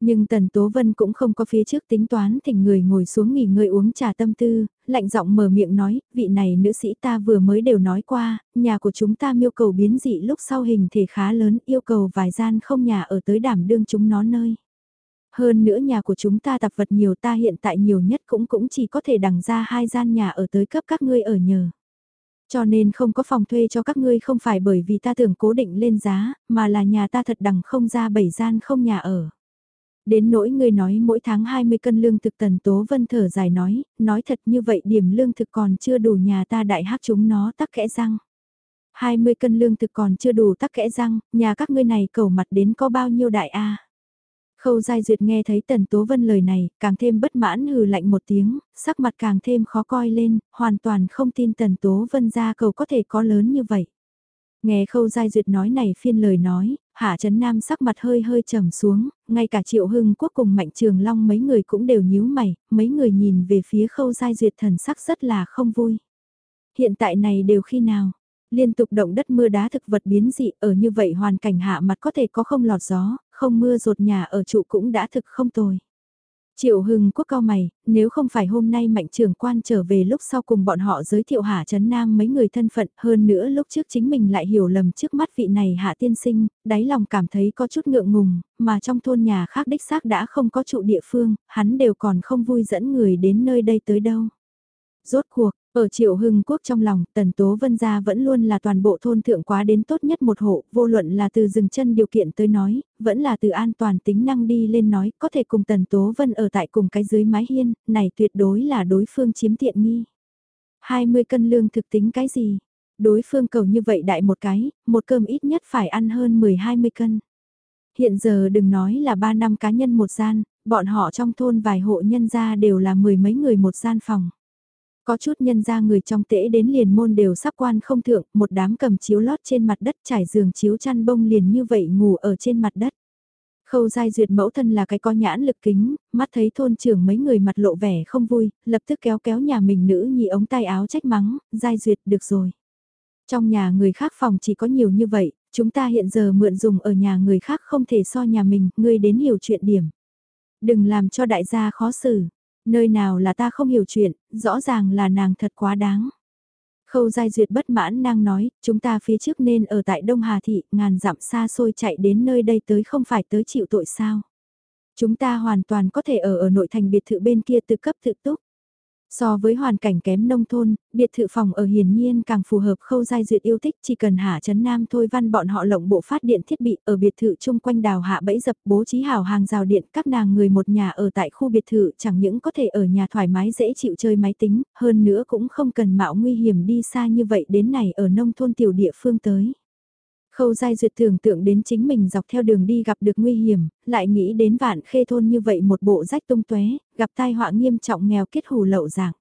Nhưng Tần Tố Vân cũng không có phía trước tính toán thỉnh người ngồi xuống nghỉ ngơi uống trà tâm tư, lạnh giọng mở miệng nói, vị này nữ sĩ ta vừa mới đều nói qua, nhà của chúng ta miêu cầu biến dị lúc sau hình thể khá lớn yêu cầu vài gian không nhà ở tới đảm đương chúng nó nơi. Hơn nữa nhà của chúng ta tạp vật nhiều ta hiện tại nhiều nhất cũng cũng chỉ có thể đằng ra hai gian nhà ở tới cấp các ngươi ở nhờ. Cho nên không có phòng thuê cho các ngươi không phải bởi vì ta tưởng cố định lên giá, mà là nhà ta thật đằng không ra bảy gian không nhà ở. Đến nỗi người nói mỗi tháng 20 cân lương thực tần tố vân thở dài nói, nói thật như vậy điểm lương thực còn chưa đủ nhà ta đại hắc chúng nó tắc kẽ răng. 20 cân lương thực còn chưa đủ tắc kẽ răng, nhà các ngươi này cầu mặt đến có bao nhiêu đại a Khâu Giai Duyệt nghe thấy Tần Tố Vân lời này, càng thêm bất mãn hừ lạnh một tiếng, sắc mặt càng thêm khó coi lên, hoàn toàn không tin Tần Tố Vân ra cầu có thể có lớn như vậy. Nghe Khâu Giai Duyệt nói này phiên lời nói, Hạ Trấn Nam sắc mặt hơi hơi trầm xuống, ngay cả Triệu Hưng Quốc cùng Mạnh Trường Long mấy người cũng đều nhíu mày, mấy người nhìn về phía Khâu Giai Duyệt thần sắc rất là không vui. Hiện tại này đều khi nào? Liên tục động đất mưa đá thực vật biến dị ở như vậy hoàn cảnh hạ mặt có thể có không lọt gió, không mưa rột nhà ở trụ cũng đã thực không tồi. Triệu Hưng Quốc cao mày, nếu không phải hôm nay mạnh trưởng quan trở về lúc sau cùng bọn họ giới thiệu Hạ Trấn Nam mấy người thân phận hơn nữa lúc trước chính mình lại hiểu lầm trước mắt vị này Hạ Tiên Sinh, đáy lòng cảm thấy có chút ngượng ngùng, mà trong thôn nhà khác đích xác đã không có trụ địa phương, hắn đều còn không vui dẫn người đến nơi đây tới đâu. Rốt cuộc, ở Triệu Hưng Quốc trong lòng, Tần Tố Vân Gia vẫn luôn là toàn bộ thôn thượng quá đến tốt nhất một hộ, vô luận là từ dừng chân điều kiện tới nói, vẫn là từ an toàn tính năng đi lên nói, có thể cùng Tần Tố Vân ở tại cùng cái dưới mái hiên, này tuyệt đối là đối phương chiếm tiện nghi. 20 cân lương thực tính cái gì? Đối phương cầu như vậy đại một cái, một cơm ít nhất phải ăn hơn 10-20 cân. Hiện giờ đừng nói là 3 năm cá nhân một gian, bọn họ trong thôn vài hộ nhân gia đều là mười mấy người một gian phòng. Có chút nhân ra người trong tễ đến liền môn đều sắp quan không thượng, một đám cầm chiếu lót trên mặt đất trải giường chiếu chăn bông liền như vậy ngủ ở trên mặt đất. Khâu giai duyệt mẫu thân là cái có nhãn lực kính, mắt thấy thôn trưởng mấy người mặt lộ vẻ không vui, lập tức kéo kéo nhà mình nữ nhị ống tay áo trách mắng, giai duyệt được rồi. Trong nhà người khác phòng chỉ có nhiều như vậy, chúng ta hiện giờ mượn dùng ở nhà người khác không thể so nhà mình, ngươi đến hiểu chuyện điểm. Đừng làm cho đại gia khó xử, Nơi nào là ta không hiểu chuyện, rõ ràng là nàng thật quá đáng. Khâu Giai Duyệt bất mãn nàng nói, chúng ta phía trước nên ở tại Đông Hà Thị, ngàn dặm xa xôi chạy đến nơi đây tới không phải tới chịu tội sao. Chúng ta hoàn toàn có thể ở ở nội thành biệt thự bên kia tự cấp tự túc. So với hoàn cảnh kém nông thôn, biệt thự phòng ở hiển nhiên càng phù hợp khâu giai duyệt yêu thích chỉ cần hạ chấn nam thôi văn bọn họ lộng bộ phát điện thiết bị ở biệt thự chung quanh đào hạ bẫy dập bố trí hào hàng rào điện các nàng người một nhà ở tại khu biệt thự chẳng những có thể ở nhà thoải mái dễ chịu chơi máy tính, hơn nữa cũng không cần mạo nguy hiểm đi xa như vậy đến này ở nông thôn tiểu địa phương tới. Khâu Giai Duyệt tưởng tượng đến chính mình dọc theo đường đi gặp được nguy hiểm, lại nghĩ đến vạn khê thôn như vậy một bộ rách tung tuế, gặp tai họa nghiêm trọng nghèo kết hù lậu dạng.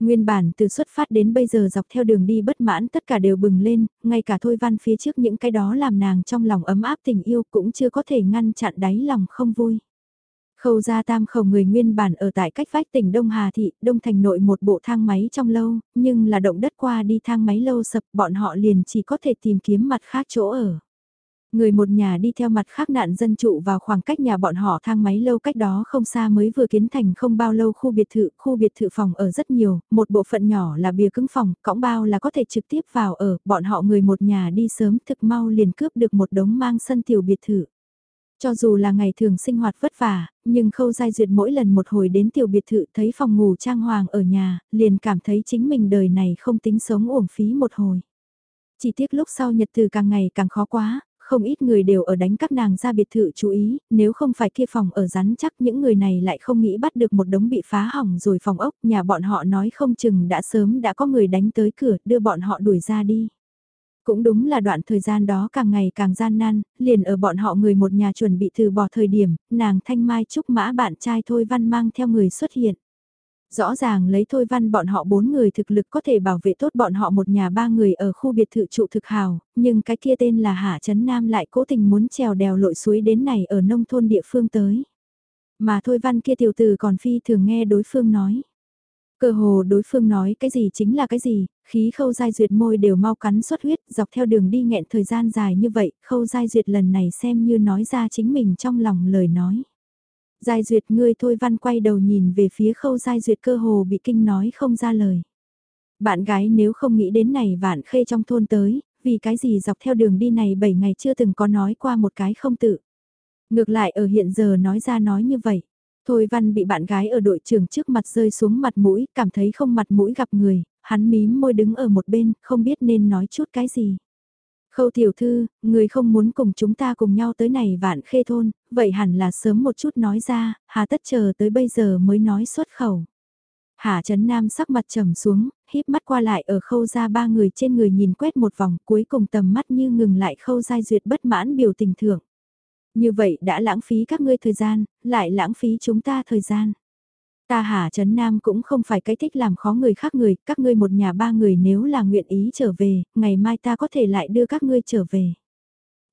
Nguyên bản từ xuất phát đến bây giờ dọc theo đường đi bất mãn tất cả đều bừng lên, ngay cả thôi văn phía trước những cái đó làm nàng trong lòng ấm áp tình yêu cũng chưa có thể ngăn chặn đáy lòng không vui. Khâu gia tam khẩu người nguyên bản ở tại cách vách tỉnh Đông Hà Thị, Đông Thành nội một bộ thang máy trong lâu, nhưng là động đất qua đi thang máy lâu sập bọn họ liền chỉ có thể tìm kiếm mặt khác chỗ ở. Người một nhà đi theo mặt khác nạn dân trụ vào khoảng cách nhà bọn họ thang máy lâu cách đó không xa mới vừa kiến thành không bao lâu khu biệt thự, khu biệt thự phòng ở rất nhiều, một bộ phận nhỏ là bìa cứng phòng, cõng bao là có thể trực tiếp vào ở, bọn họ người một nhà đi sớm thực mau liền cướp được một đống mang sân tiểu biệt thự. Cho dù là ngày thường sinh hoạt vất vả, nhưng khâu giai duyệt mỗi lần một hồi đến tiểu biệt thự thấy phòng ngủ trang hoàng ở nhà, liền cảm thấy chính mình đời này không tính sống uổng phí một hồi. Chỉ tiếc lúc sau nhật từ càng ngày càng khó quá, không ít người đều ở đánh các nàng ra biệt thự chú ý, nếu không phải kia phòng ở rắn chắc những người này lại không nghĩ bắt được một đống bị phá hỏng rồi phòng ốc, nhà bọn họ nói không chừng đã sớm đã có người đánh tới cửa đưa bọn họ đuổi ra đi. Cũng đúng là đoạn thời gian đó càng ngày càng gian nan, liền ở bọn họ người một nhà chuẩn bị từ bỏ thời điểm, nàng thanh mai trúc mã bạn trai Thôi Văn mang theo người xuất hiện. Rõ ràng lấy Thôi Văn bọn họ bốn người thực lực có thể bảo vệ tốt bọn họ một nhà ba người ở khu biệt thự trụ thực hào, nhưng cái kia tên là Hạ Trấn Nam lại cố tình muốn trèo đèo lội suối đến này ở nông thôn địa phương tới. Mà Thôi Văn kia tiểu tử còn phi thường nghe đối phương nói. Cơ hồ đối phương nói cái gì chính là cái gì, khí khâu giai duyệt môi đều mau cắn xuất huyết, dọc theo đường đi nghẹn thời gian dài như vậy, khâu giai duyệt lần này xem như nói ra chính mình trong lòng lời nói. Giai duyệt ngươi thôi văn quay đầu nhìn về phía khâu giai duyệt cơ hồ bị kinh nói không ra lời. Bạn gái nếu không nghĩ đến này vạn khê trong thôn tới, vì cái gì dọc theo đường đi này 7 ngày chưa từng có nói qua một cái không tự. Ngược lại ở hiện giờ nói ra nói như vậy. Thôi văn bị bạn gái ở đội trưởng trước mặt rơi xuống mặt mũi, cảm thấy không mặt mũi gặp người, hắn mím môi đứng ở một bên, không biết nên nói chút cái gì. Khâu tiểu thư, người không muốn cùng chúng ta cùng nhau tới này vạn khê thôn, vậy hẳn là sớm một chút nói ra, hà tất chờ tới bây giờ mới nói xuất khẩu. Hà Trấn Nam sắc mặt trầm xuống, híp mắt qua lại ở khâu ra ba người trên người nhìn quét một vòng cuối cùng tầm mắt như ngừng lại khâu giai duyệt bất mãn biểu tình thưởng. Như vậy đã lãng phí các ngươi thời gian, lại lãng phí chúng ta thời gian. Ta Hà Trấn Nam cũng không phải cái thích làm khó người khác người, các ngươi một nhà ba người nếu là nguyện ý trở về, ngày mai ta có thể lại đưa các ngươi trở về.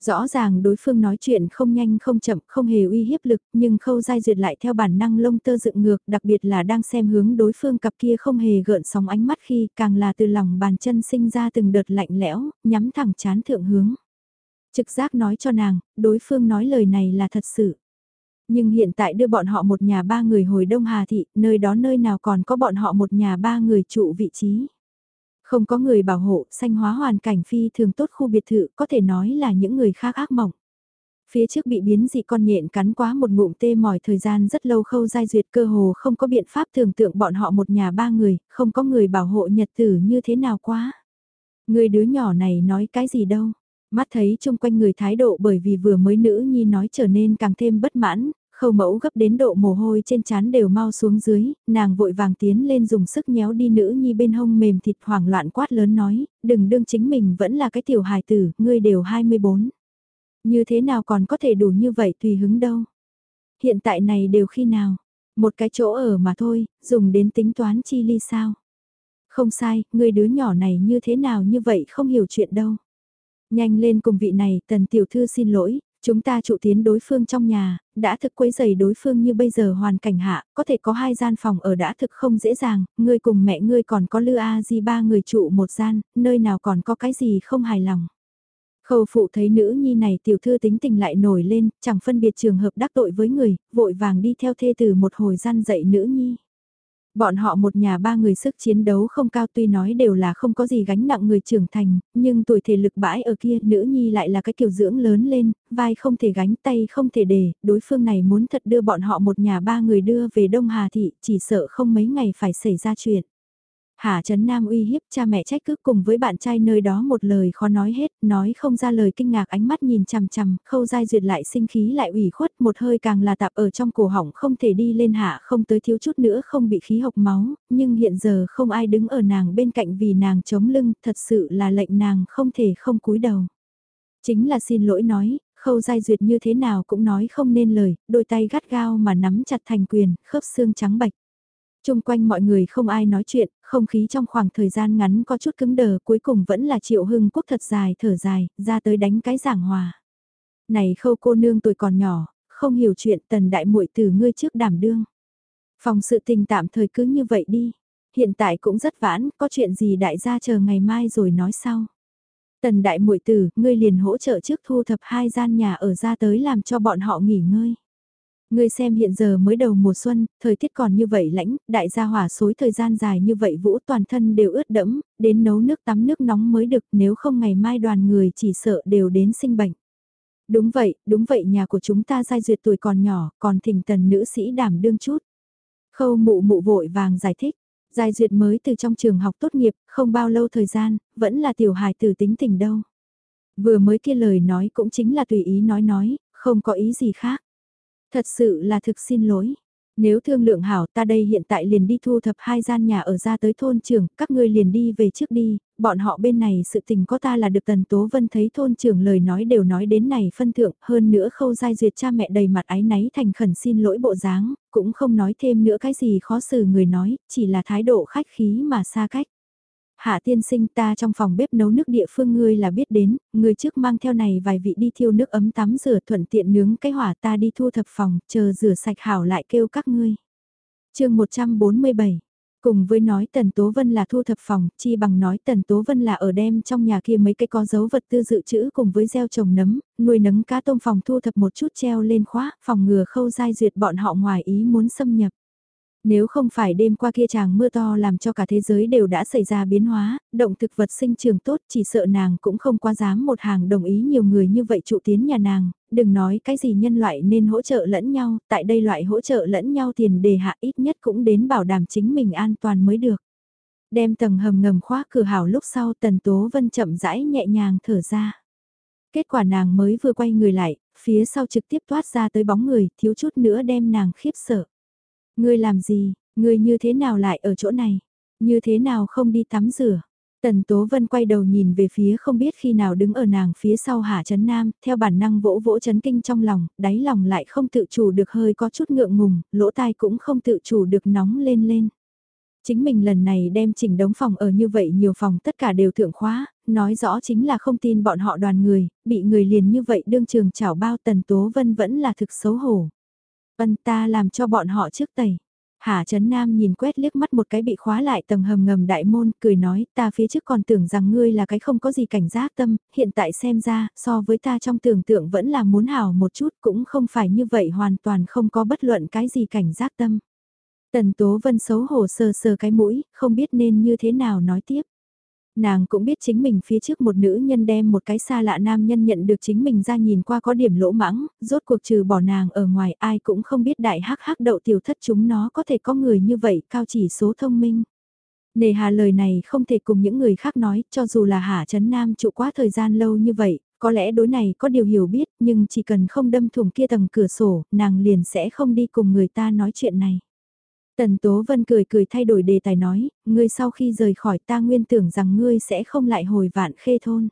Rõ ràng đối phương nói chuyện không nhanh không chậm, không hề uy hiếp lực, nhưng khâu giai duyệt lại theo bản năng lông tơ dựng ngược, đặc biệt là đang xem hướng đối phương cặp kia không hề gợn sóng ánh mắt khi càng là từ lòng bàn chân sinh ra từng đợt lạnh lẽo, nhắm thẳng chán thượng hướng. Trực giác nói cho nàng, đối phương nói lời này là thật sự. Nhưng hiện tại đưa bọn họ một nhà ba người hồi Đông Hà Thị, nơi đó nơi nào còn có bọn họ một nhà ba người trụ vị trí. Không có người bảo hộ, xanh hóa hoàn cảnh phi thường tốt khu biệt thự, có thể nói là những người khác ác mộng. Phía trước bị biến dị con nhện cắn quá một ngụm tê mỏi thời gian rất lâu khâu giai duyệt cơ hồ không có biện pháp tưởng tượng bọn họ một nhà ba người, không có người bảo hộ nhật tử như thế nào quá. Người đứa nhỏ này nói cái gì đâu, Mắt thấy chung quanh người thái độ bởi vì vừa mới nữ nhi nói trở nên càng thêm bất mãn, khâu mẫu gấp đến độ mồ hôi trên trán đều mau xuống dưới, nàng vội vàng tiến lên dùng sức nhéo đi nữ nhi bên hông mềm thịt hoảng loạn quát lớn nói, đừng đương chính mình vẫn là cái tiểu hài tử, ngươi đều 24. Như thế nào còn có thể đủ như vậy tùy hứng đâu. Hiện tại này đều khi nào, một cái chỗ ở mà thôi, dùng đến tính toán chi ly sao. Không sai, người đứa nhỏ này như thế nào như vậy không hiểu chuyện đâu. Nhanh lên cùng vị này, tần tiểu thư xin lỗi, chúng ta trụ tiến đối phương trong nhà, đã thực quấy giày đối phương như bây giờ hoàn cảnh hạ, có thể có hai gian phòng ở đã thực không dễ dàng, ngươi cùng mẹ ngươi còn có lư a di ba người trụ một gian, nơi nào còn có cái gì không hài lòng. Khâu phụ thấy nữ nhi này tiểu thư tính tình lại nổi lên, chẳng phân biệt trường hợp đắc tội với người, vội vàng đi theo thê từ một hồi gian dạy nữ nhi. Bọn họ một nhà ba người sức chiến đấu không cao tuy nói đều là không có gì gánh nặng người trưởng thành, nhưng tuổi thể lực bãi ở kia nữ nhi lại là cái kiểu dưỡng lớn lên, vai không thể gánh tay không thể để, đối phương này muốn thật đưa bọn họ một nhà ba người đưa về Đông Hà Thị chỉ sợ không mấy ngày phải xảy ra chuyện. Hà Trấn Nam uy hiếp cha mẹ trách cứ cùng với bạn trai nơi đó một lời khó nói hết, nói không ra lời kinh ngạc ánh mắt nhìn chằm chằm, khâu dai duyệt lại sinh khí lại ủy khuất một hơi càng là tạp ở trong cổ họng không thể đi lên hạ không tới thiếu chút nữa không bị khí hộc máu, nhưng hiện giờ không ai đứng ở nàng bên cạnh vì nàng chống lưng, thật sự là lệnh nàng không thể không cúi đầu. Chính là xin lỗi nói, khâu dai duyệt như thế nào cũng nói không nên lời, đôi tay gắt gao mà nắm chặt thành quyền, khớp xương trắng bạch. Trung quanh mọi người không ai nói chuyện, không khí trong khoảng thời gian ngắn có chút cứng đờ cuối cùng vẫn là triệu hưng quốc thật dài thở dài, ra tới đánh cái giảng hòa. Này khâu cô nương tuổi còn nhỏ, không hiểu chuyện tần đại muội từ ngươi trước đảm đương. Phòng sự tình tạm thời cứ như vậy đi. Hiện tại cũng rất vãn, có chuyện gì đại gia chờ ngày mai rồi nói sau. Tần đại muội tử, ngươi liền hỗ trợ trước thu thập hai gian nhà ở ra tới làm cho bọn họ nghỉ ngơi. Ngươi xem hiện giờ mới đầu mùa xuân, thời tiết còn như vậy lãnh, đại gia hỏa xối thời gian dài như vậy vũ toàn thân đều ướt đẫm, đến nấu nước tắm nước nóng mới được nếu không ngày mai đoàn người chỉ sợ đều đến sinh bệnh. Đúng vậy, đúng vậy nhà của chúng ta giai duyệt tuổi còn nhỏ, còn thỉnh tần nữ sĩ đảm đương chút. Khâu mụ mụ vội vàng giải thích, giai duyệt mới từ trong trường học tốt nghiệp, không bao lâu thời gian, vẫn là tiểu hài tử tính tình đâu. Vừa mới kia lời nói cũng chính là tùy ý nói nói, không có ý gì khác. Thật sự là thực xin lỗi. Nếu thương lượng hảo ta đây hiện tại liền đi thu thập hai gian nhà ở ra tới thôn trưởng, các ngươi liền đi về trước đi, bọn họ bên này sự tình có ta là được Tần Tố Vân thấy thôn trưởng lời nói đều nói đến này phân thượng, hơn nữa khâu giai duyệt cha mẹ đầy mặt ái náy thành khẩn xin lỗi bộ dáng, cũng không nói thêm nữa cái gì khó xử người nói, chỉ là thái độ khách khí mà xa cách. Hạ tiên sinh ta trong phòng bếp nấu nước địa phương ngươi là biết đến, ngươi trước mang theo này vài vị đi thiêu nước ấm tắm rửa thuận tiện nướng cái hỏa ta đi thu thập phòng, chờ rửa sạch hảo lại kêu các ngươi. chương 147 Cùng với nói Tần Tố Vân là thu thập phòng, chi bằng nói Tần Tố Vân là ở đem trong nhà kia mấy cái có dấu vật tư dự trữ cùng với gieo trồng nấm, nuôi nấng cá tôm phòng thu thập một chút treo lên khóa, phòng ngừa khâu dai duyệt bọn họ ngoài ý muốn xâm nhập. Nếu không phải đêm qua kia chàng mưa to làm cho cả thế giới đều đã xảy ra biến hóa, động thực vật sinh trường tốt chỉ sợ nàng cũng không qua dám một hàng đồng ý nhiều người như vậy trụ tiến nhà nàng, đừng nói cái gì nhân loại nên hỗ trợ lẫn nhau, tại đây loại hỗ trợ lẫn nhau tiền đề hạ ít nhất cũng đến bảo đảm chính mình an toàn mới được. Đem tầng hầm ngầm khóa cửa hảo lúc sau tần tố vân chậm rãi nhẹ nhàng thở ra. Kết quả nàng mới vừa quay người lại, phía sau trực tiếp toát ra tới bóng người, thiếu chút nữa đem nàng khiếp sợ. Ngươi làm gì, ngươi như thế nào lại ở chỗ này? Như thế nào không đi tắm rửa? Tần Tố Vân quay đầu nhìn về phía không biết khi nào đứng ở nàng phía sau Hạ Trấn Nam, theo bản năng vỗ vỗ chấn kinh trong lòng, đáy lòng lại không tự chủ được hơi có chút ngượng ngùng, lỗ tai cũng không tự chủ được nóng lên lên. Chính mình lần này đem chỉnh đống phòng ở như vậy nhiều phòng tất cả đều thượng khóa, nói rõ chính là không tin bọn họ đoàn người, bị người liền như vậy đương trường chảo bao Tần Tố Vân vẫn là thực xấu hổ vân ta làm cho bọn họ trước tẩy. Hà Trấn Nam nhìn quét liếc mắt một cái bị khóa lại tầng hầm ngầm đại môn, cười nói, ta phía trước còn tưởng rằng ngươi là cái không có gì cảnh giác tâm, hiện tại xem ra, so với ta trong tưởng tượng vẫn là muốn hảo một chút, cũng không phải như vậy hoàn toàn không có bất luận cái gì cảnh giác tâm. Tần Tố Vân xấu hổ sờ sờ cái mũi, không biết nên như thế nào nói tiếp. Nàng cũng biết chính mình phía trước một nữ nhân đem một cái xa lạ nam nhân nhận được chính mình ra nhìn qua có điểm lỗ mãng, rốt cuộc trừ bỏ nàng ở ngoài ai cũng không biết đại hắc hắc đậu tiểu thất chúng nó có thể có người như vậy cao chỉ số thông minh. Nề hà lời này không thể cùng những người khác nói, cho dù là Hạ chấn Nam trụ quá thời gian lâu như vậy, có lẽ đối này có điều hiểu biết, nhưng chỉ cần không đâm thủng kia tầng cửa sổ, nàng liền sẽ không đi cùng người ta nói chuyện này. Tần Tố Vân cười cười thay đổi đề tài nói, ngươi sau khi rời khỏi ta nguyên tưởng rằng ngươi sẽ không lại hồi vạn khê thôn.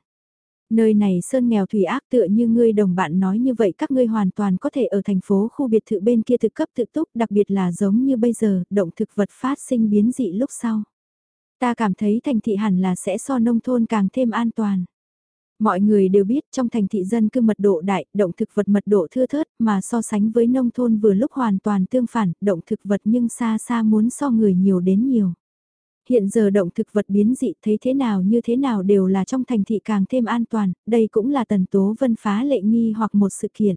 Nơi này sơn nghèo thủy ác tựa như ngươi đồng bạn nói như vậy các ngươi hoàn toàn có thể ở thành phố khu biệt thự bên kia thực cấp tự túc đặc biệt là giống như bây giờ, động thực vật phát sinh biến dị lúc sau. Ta cảm thấy thành thị hẳn là sẽ so nông thôn càng thêm an toàn. Mọi người đều biết trong thành thị dân cư mật độ đại, động thực vật mật độ thưa thớt mà so sánh với nông thôn vừa lúc hoàn toàn tương phản, động thực vật nhưng xa xa muốn so người nhiều đến nhiều. Hiện giờ động thực vật biến dị thấy thế nào như thế nào đều là trong thành thị càng thêm an toàn, đây cũng là tần tố vân phá lệ nghi hoặc một sự kiện.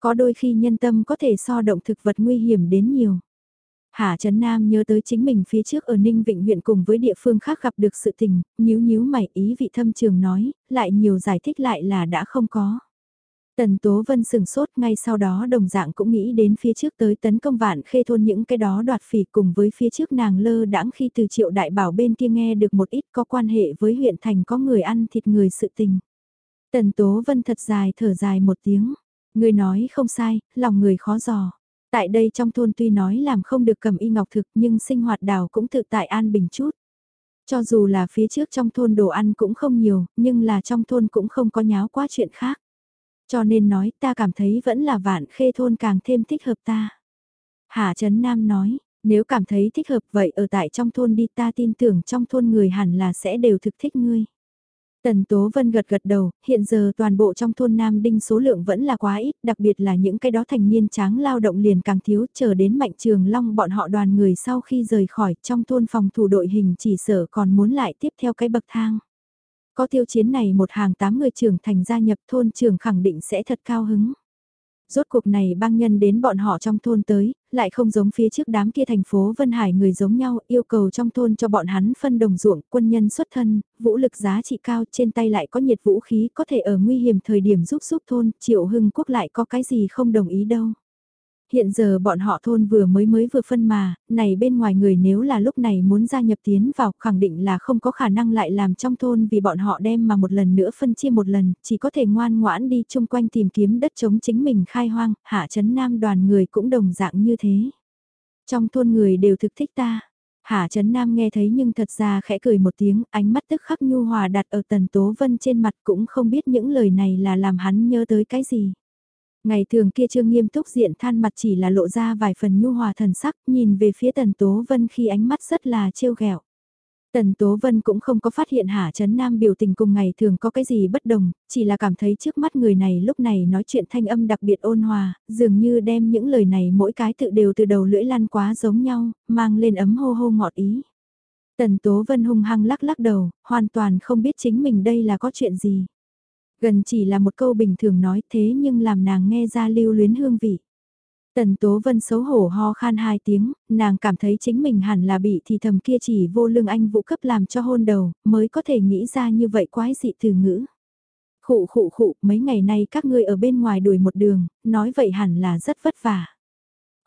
Có đôi khi nhân tâm có thể so động thực vật nguy hiểm đến nhiều. Hà Trấn Nam nhớ tới chính mình phía trước ở Ninh Vịnh huyện cùng với địa phương khác gặp được sự tình, nhíu nhíu mày ý vị thâm trường nói, lại nhiều giải thích lại là đã không có. Tần Tố Vân sừng sốt ngay sau đó đồng dạng cũng nghĩ đến phía trước tới tấn công vạn khê thôn những cái đó đoạt phỉ cùng với phía trước nàng lơ đãng khi từ triệu đại bảo bên kia nghe được một ít có quan hệ với huyện thành có người ăn thịt người sự tình. Tần Tố Vân thật dài thở dài một tiếng, người nói không sai, lòng người khó giò. Tại đây trong thôn tuy nói làm không được cầm y ngọc thực nhưng sinh hoạt đào cũng tự tại an bình chút. Cho dù là phía trước trong thôn đồ ăn cũng không nhiều, nhưng là trong thôn cũng không có nháo quá chuyện khác. Cho nên nói ta cảm thấy vẫn là vạn khê thôn càng thêm thích hợp ta. Hà Trấn Nam nói, nếu cảm thấy thích hợp vậy ở tại trong thôn đi ta tin tưởng trong thôn người hẳn là sẽ đều thực thích ngươi. Tần Tố Vân gật gật đầu, hiện giờ toàn bộ trong thôn Nam Đinh số lượng vẫn là quá ít, đặc biệt là những cái đó thành niên tráng lao động liền càng thiếu, chờ đến mạnh trường long bọn họ đoàn người sau khi rời khỏi trong thôn phòng thủ đội hình chỉ sở còn muốn lại tiếp theo cái bậc thang. Có tiêu chiến này một hàng tám người trưởng thành gia nhập thôn trường khẳng định sẽ thật cao hứng. Rốt cuộc này băng nhân đến bọn họ trong thôn tới, lại không giống phía trước đám kia thành phố Vân Hải người giống nhau, yêu cầu trong thôn cho bọn hắn phân đồng ruộng, quân nhân xuất thân, vũ lực giá trị cao, trên tay lại có nhiệt vũ khí, có thể ở nguy hiểm thời điểm giúp giúp thôn, triệu hưng quốc lại có cái gì không đồng ý đâu. Hiện giờ bọn họ thôn vừa mới mới vừa phân mà, này bên ngoài người nếu là lúc này muốn gia nhập tiến vào khẳng định là không có khả năng lại làm trong thôn vì bọn họ đem mà một lần nữa phân chia một lần, chỉ có thể ngoan ngoãn đi chung quanh tìm kiếm đất chống chính mình khai hoang, hạ chấn nam đoàn người cũng đồng dạng như thế. Trong thôn người đều thực thích ta. Hạ Trấn Nam nghe thấy nhưng thật ra khẽ cười một tiếng, ánh mắt tức khắc nhu hòa đặt ở Tần Tố Vân trên mặt cũng không biết những lời này là làm hắn nhớ tới cái gì. Ngày thường kia trương nghiêm túc diện than mặt chỉ là lộ ra vài phần nhu hòa thần sắc, nhìn về phía Tần Tố Vân khi ánh mắt rất là trêu ghẹo. Tần Tố Vân cũng không có phát hiện Hạ Trấn Nam biểu tình cùng ngày thường có cái gì bất đồng, chỉ là cảm thấy trước mắt người này lúc này nói chuyện thanh âm đặc biệt ôn hòa, dường như đem những lời này mỗi cái tự đều từ đầu lưỡi lan quá giống nhau, mang lên ấm hô hô ngọt ý. Tần Tố Vân hung hăng lắc lắc đầu, hoàn toàn không biết chính mình đây là có chuyện gì. Gần chỉ là một câu bình thường nói thế nhưng làm nàng nghe ra lưu luyến hương vị. Tần Tố Vân xấu hổ ho khan hai tiếng, nàng cảm thấy chính mình hẳn là bị thì thầm kia chỉ vô lương anh vũ cấp làm cho hôn đầu, mới có thể nghĩ ra như vậy quái dị từ ngữ. Khụ khụ khụ, mấy ngày nay các ngươi ở bên ngoài đuổi một đường, nói vậy hẳn là rất vất vả.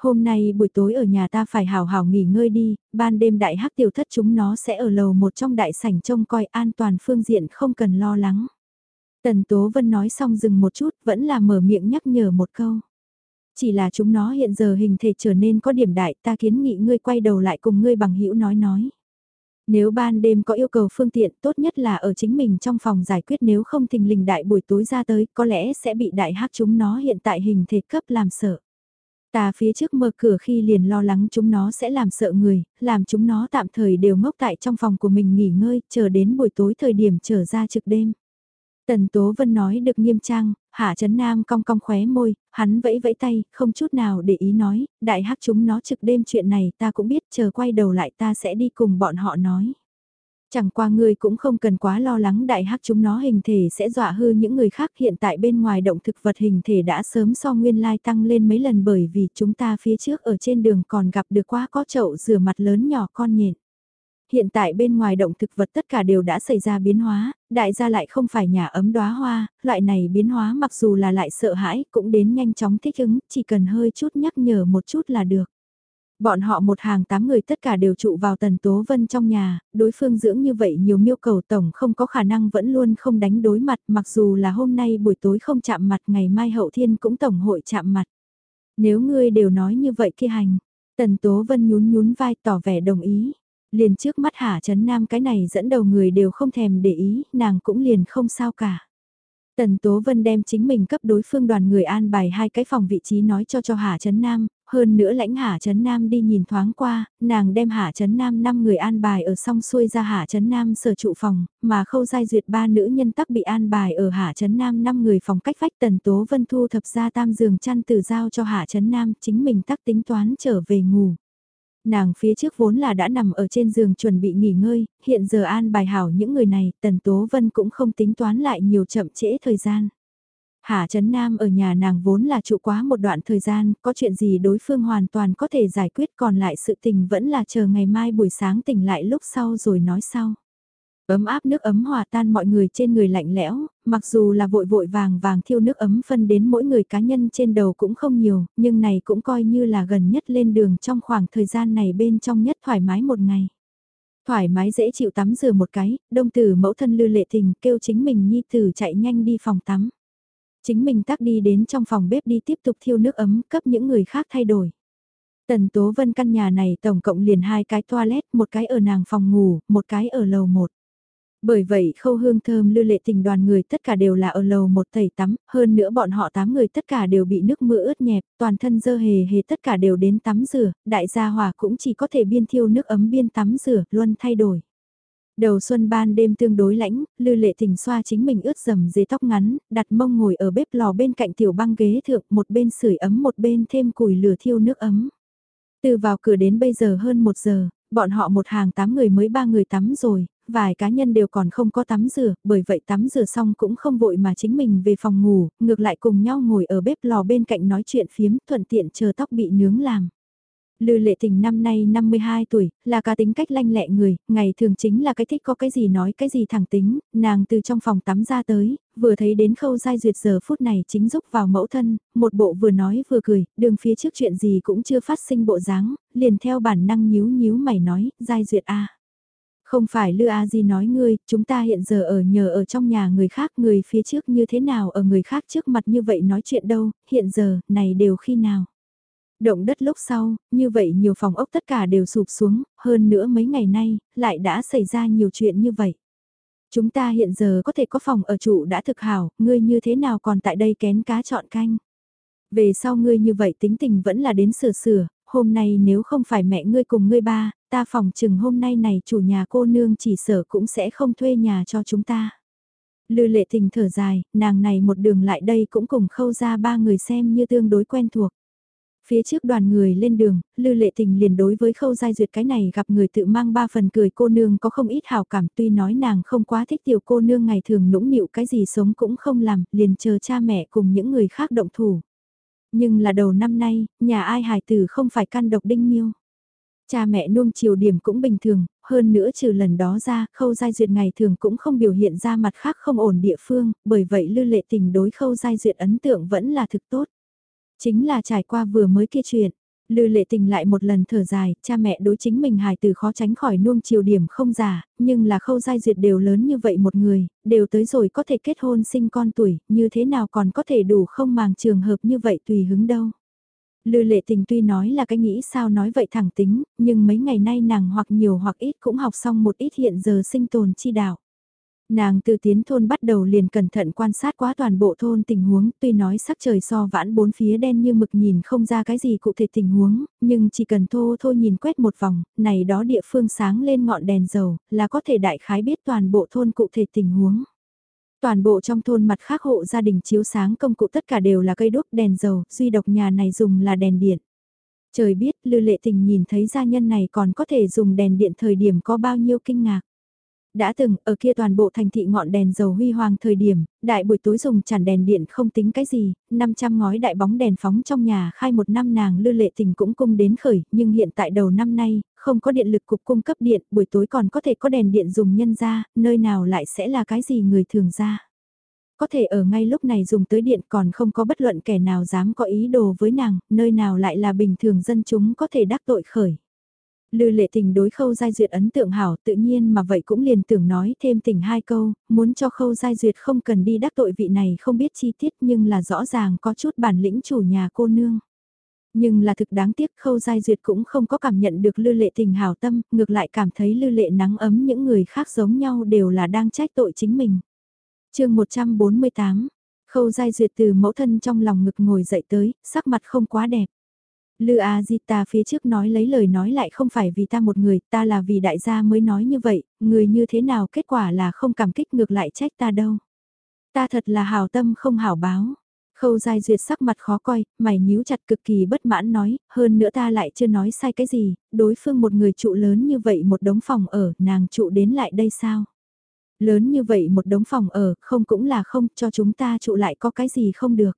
Hôm nay buổi tối ở nhà ta phải hào hào nghỉ ngơi đi, ban đêm đại hắc tiểu thất chúng nó sẽ ở lầu một trong đại sảnh trông coi an toàn phương diện không cần lo lắng. Tần Tố Vân nói xong dừng một chút, vẫn là mở miệng nhắc nhở một câu. Chỉ là chúng nó hiện giờ hình thể trở nên có điểm đại, ta kiến nghị ngươi quay đầu lại cùng ngươi bằng hữu nói nói. Nếu ban đêm có yêu cầu phương tiện, tốt nhất là ở chính mình trong phòng giải quyết nếu không thình lình đại buổi tối ra tới, có lẽ sẽ bị đại hắc chúng nó hiện tại hình thể cấp làm sợ. Ta phía trước mở cửa khi liền lo lắng chúng nó sẽ làm sợ người, làm chúng nó tạm thời đều ngốc tại trong phòng của mình nghỉ ngơi, chờ đến buổi tối thời điểm trở ra trực đêm. Tần Tố Vân nói được nghiêm trang, Hạ Trấn Nam cong cong khóe môi, hắn vẫy vẫy tay, không chút nào để ý nói, đại hắc chúng nó trực đêm chuyện này ta cũng biết, chờ quay đầu lại ta sẽ đi cùng bọn họ nói. Chẳng qua ngươi cũng không cần quá lo lắng đại hắc chúng nó hình thể sẽ dọa hư những người khác hiện tại bên ngoài động thực vật hình thể đã sớm so nguyên lai tăng lên mấy lần bởi vì chúng ta phía trước ở trên đường còn gặp được quá có chậu rửa mặt lớn nhỏ con nhện. Hiện tại bên ngoài động thực vật tất cả đều đã xảy ra biến hóa, đại gia lại không phải nhà ấm đóa hoa, loại này biến hóa mặc dù là lại sợ hãi cũng đến nhanh chóng thích ứng, chỉ cần hơi chút nhắc nhở một chút là được. Bọn họ một hàng tám người tất cả đều trụ vào tần tố vân trong nhà, đối phương dưỡng như vậy nhiều miêu cầu tổng không có khả năng vẫn luôn không đánh đối mặt mặc dù là hôm nay buổi tối không chạm mặt ngày mai hậu thiên cũng tổng hội chạm mặt. Nếu ngươi đều nói như vậy kia hành, tần tố vân nhún nhún vai tỏ vẻ đồng ý. Liền trước mắt Hạ Trấn Nam cái này dẫn đầu người đều không thèm để ý, nàng cũng liền không sao cả. Tần Tố Vân đem chính mình cấp đối phương đoàn người an bài hai cái phòng vị trí nói cho cho Hà Trấn Nam, hơn nữa lãnh Hà Trấn Nam đi nhìn thoáng qua, nàng đem Hà Trấn Nam 5 người an bài ở song xuôi ra Hà Trấn Nam sở trụ phòng, mà khâu giai duyệt ba nữ nhân tắc bị an bài ở Hà Trấn Nam 5 người phòng cách vách Tần Tố Vân thu thập ra tam giường chăn từ giao cho Hà Trấn Nam chính mình tắc tính toán trở về ngủ. Nàng phía trước vốn là đã nằm ở trên giường chuẩn bị nghỉ ngơi, hiện giờ an bài hảo những người này, Tần Tố Vân cũng không tính toán lại nhiều chậm trễ thời gian. hà Trấn Nam ở nhà nàng vốn là trụ quá một đoạn thời gian, có chuyện gì đối phương hoàn toàn có thể giải quyết còn lại sự tình vẫn là chờ ngày mai buổi sáng tỉnh lại lúc sau rồi nói sau. Ấm áp nước ấm hòa tan mọi người trên người lạnh lẽo, mặc dù là vội vội vàng vàng thiêu nước ấm phân đến mỗi người cá nhân trên đầu cũng không nhiều, nhưng này cũng coi như là gần nhất lên đường trong khoảng thời gian này bên trong nhất thoải mái một ngày. Thoải mái dễ chịu tắm rửa một cái, đông tử mẫu thân lư lệ tình kêu chính mình nhi tử chạy nhanh đi phòng tắm. Chính mình tắc đi đến trong phòng bếp đi tiếp tục thiêu nước ấm cấp những người khác thay đổi. Tần Tố Vân căn nhà này tổng cộng liền hai cái toilet, một cái ở nàng phòng ngủ, một cái ở lầu một. Bởi vậy khâu hương thơm lưu lệ tình đoàn người tất cả đều là ở lầu một thầy tắm, hơn nữa bọn họ tám người tất cả đều bị nước mưa ướt nhẹp, toàn thân dơ hề hề tất cả đều đến tắm rửa, đại gia hòa cũng chỉ có thể biên thiêu nước ấm biên tắm rửa, luôn thay đổi. Đầu xuân ban đêm tương đối lãnh, lư lệ tình xoa chính mình ướt dầm dưới tóc ngắn, đặt mông ngồi ở bếp lò bên cạnh tiểu băng ghế thượng, một bên sưởi ấm một bên thêm củi lửa thiêu nước ấm. Từ vào cửa đến bây giờ hơn một giờ, bọn họ một hàng tám người mới ba người tắm rồi, vài cá nhân đều còn không có tắm rửa, bởi vậy tắm rửa xong cũng không vội mà chính mình về phòng ngủ, ngược lại cùng nhau ngồi ở bếp lò bên cạnh nói chuyện phiếm, thuận tiện chờ tóc bị nướng làm. Lư lệ tình năm nay 52 tuổi, là cá tính cách lanh lẹ người, ngày thường chính là cái thích có cái gì nói cái gì thẳng tính, nàng từ trong phòng tắm ra tới, vừa thấy đến khâu giai duyệt giờ phút này chính giúp vào mẫu thân, một bộ vừa nói vừa cười, đường phía trước chuyện gì cũng chưa phát sinh bộ dáng, liền theo bản năng nhíu nhíu mày nói, giai duyệt a không phải Lư A Di nói ngươi, chúng ta hiện giờ ở nhờ ở trong nhà người khác, người phía trước như thế nào ở người khác trước mặt như vậy nói chuyện đâu, hiện giờ, này đều khi nào. Động đất lúc sau, như vậy nhiều phòng ốc tất cả đều sụp xuống, hơn nữa mấy ngày nay, lại đã xảy ra nhiều chuyện như vậy. Chúng ta hiện giờ có thể có phòng ở trụ đã thực hảo, ngươi như thế nào còn tại đây kén cá chọn canh. Về sau ngươi như vậy tính tình vẫn là đến sửa sửa, hôm nay nếu không phải mẹ ngươi cùng ngươi ba, ta phòng chừng hôm nay này chủ nhà cô nương chỉ sở cũng sẽ không thuê nhà cho chúng ta. Lư lệ tình thở dài, nàng này một đường lại đây cũng cùng khâu ra ba người xem như tương đối quen thuộc. Phía trước đoàn người lên đường, Lư Lệ Tình liền đối với khâu giai duyệt cái này gặp người tự mang ba phần cười cô nương có không ít hào cảm tuy nói nàng không quá thích tiểu cô nương ngày thường nũng nịu cái gì sống cũng không làm, liền chờ cha mẹ cùng những người khác động thủ. Nhưng là đầu năm nay, nhà ai hài tử không phải căn độc đinh miêu. Cha mẹ nuông chiều điểm cũng bình thường, hơn nữa trừ lần đó ra, khâu giai duyệt ngày thường cũng không biểu hiện ra mặt khác không ổn địa phương, bởi vậy Lư Lệ Tình đối khâu giai duyệt ấn tượng vẫn là thực tốt. Chính là trải qua vừa mới kia chuyện. Lư lệ tình lại một lần thở dài, cha mẹ đối chính mình hài từ khó tránh khỏi nuông chiều điểm không giả, nhưng là khâu giai duyệt đều lớn như vậy một người, đều tới rồi có thể kết hôn sinh con tuổi, như thế nào còn có thể đủ không màng trường hợp như vậy tùy hứng đâu. Lư lệ tình tuy nói là cái nghĩ sao nói vậy thẳng tính, nhưng mấy ngày nay nàng hoặc nhiều hoặc ít cũng học xong một ít hiện giờ sinh tồn chi đạo. Nàng từ tiến thôn bắt đầu liền cẩn thận quan sát quá toàn bộ thôn tình huống, tuy nói sắc trời so vãn bốn phía đen như mực nhìn không ra cái gì cụ thể tình huống, nhưng chỉ cần thô thô nhìn quét một vòng, này đó địa phương sáng lên ngọn đèn dầu, là có thể đại khái biết toàn bộ thôn cụ thể tình huống. Toàn bộ trong thôn mặt khác hộ gia đình chiếu sáng công cụ tất cả đều là cây đốt đèn dầu, duy độc nhà này dùng là đèn điện. Trời biết, lư lệ tình nhìn thấy gia nhân này còn có thể dùng đèn điện thời điểm có bao nhiêu kinh ngạc. Đã từng, ở kia toàn bộ thành thị ngọn đèn dầu huy hoàng thời điểm, đại buổi tối dùng chản đèn điện không tính cái gì, 500 ngói đại bóng đèn phóng trong nhà khai một năm nàng lư lệ tình cũng cung đến khởi, nhưng hiện tại đầu năm nay, không có điện lực cục cung cấp điện, buổi tối còn có thể có đèn điện dùng nhân ra, nơi nào lại sẽ là cái gì người thường ra. Có thể ở ngay lúc này dùng tới điện còn không có bất luận kẻ nào dám có ý đồ với nàng, nơi nào lại là bình thường dân chúng có thể đắc tội khởi. Lư lệ tình đối khâu giai duyệt ấn tượng hảo tự nhiên mà vậy cũng liền tưởng nói thêm tình hai câu, muốn cho khâu giai duyệt không cần đi đắc tội vị này không biết chi tiết nhưng là rõ ràng có chút bản lĩnh chủ nhà cô nương. Nhưng là thực đáng tiếc khâu giai duyệt cũng không có cảm nhận được lư lệ tình hảo tâm, ngược lại cảm thấy lư lệ nắng ấm những người khác giống nhau đều là đang trách tội chính mình. chương 148, khâu giai duyệt từ mẫu thân trong lòng ngực ngồi dậy tới, sắc mặt không quá đẹp. Lư A Di ta phía trước nói lấy lời nói lại không phải vì ta một người, ta là vì đại gia mới nói như vậy, người như thế nào kết quả là không cảm kích ngược lại trách ta đâu. Ta thật là hào tâm không hảo báo. Khâu Giai Duyệt sắc mặt khó coi, mày nhíu chặt cực kỳ bất mãn nói, hơn nữa ta lại chưa nói sai cái gì, đối phương một người trụ lớn như vậy một đống phòng ở, nàng trụ đến lại đây sao? Lớn như vậy một đống phòng ở, không cũng là không, cho chúng ta trụ lại có cái gì không được.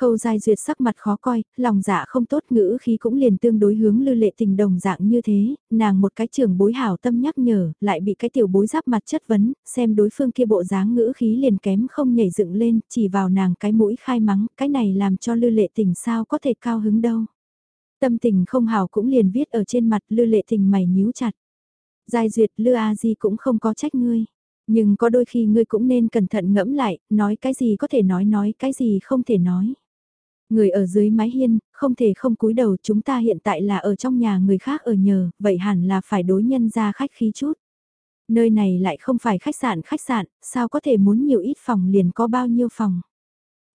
Khâu Giai Duyệt sắc mặt khó coi, lòng dạ không tốt ngữ khí cũng liền tương đối hướng lư lệ tình đồng dạng như thế, nàng một cái trường bối hảo tâm nhắc nhở, lại bị cái tiểu bối giáp mặt chất vấn, xem đối phương kia bộ dáng ngữ khí liền kém không nhảy dựng lên, chỉ vào nàng cái mũi khai mắng, cái này làm cho lư lệ tình sao có thể cao hứng đâu. Tâm tình không hảo cũng liền viết ở trên mặt lư lệ tình mày nhíu chặt. Giai Duyệt lư a di cũng không có trách ngươi. Nhưng có đôi khi ngươi cũng nên cẩn thận ngẫm lại, nói cái gì có thể nói nói cái gì không thể nói. Người ở dưới mái hiên, không thể không cúi đầu chúng ta hiện tại là ở trong nhà người khác ở nhờ, vậy hẳn là phải đối nhân ra khách khí chút. Nơi này lại không phải khách sạn khách sạn, sao có thể muốn nhiều ít phòng liền có bao nhiêu phòng.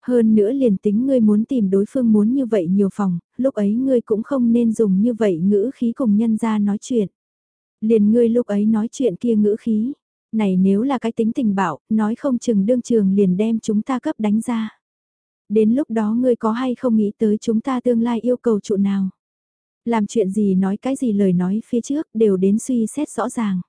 Hơn nữa liền tính ngươi muốn tìm đối phương muốn như vậy nhiều phòng, lúc ấy ngươi cũng không nên dùng như vậy ngữ khí cùng nhân ra nói chuyện. Liền ngươi lúc ấy nói chuyện kia ngữ khí, này nếu là cái tính tình bảo, nói không chừng đương trường liền đem chúng ta cấp đánh ra. Đến lúc đó ngươi có hay không nghĩ tới chúng ta tương lai yêu cầu trụ nào? Làm chuyện gì nói cái gì lời nói phía trước đều đến suy xét rõ ràng.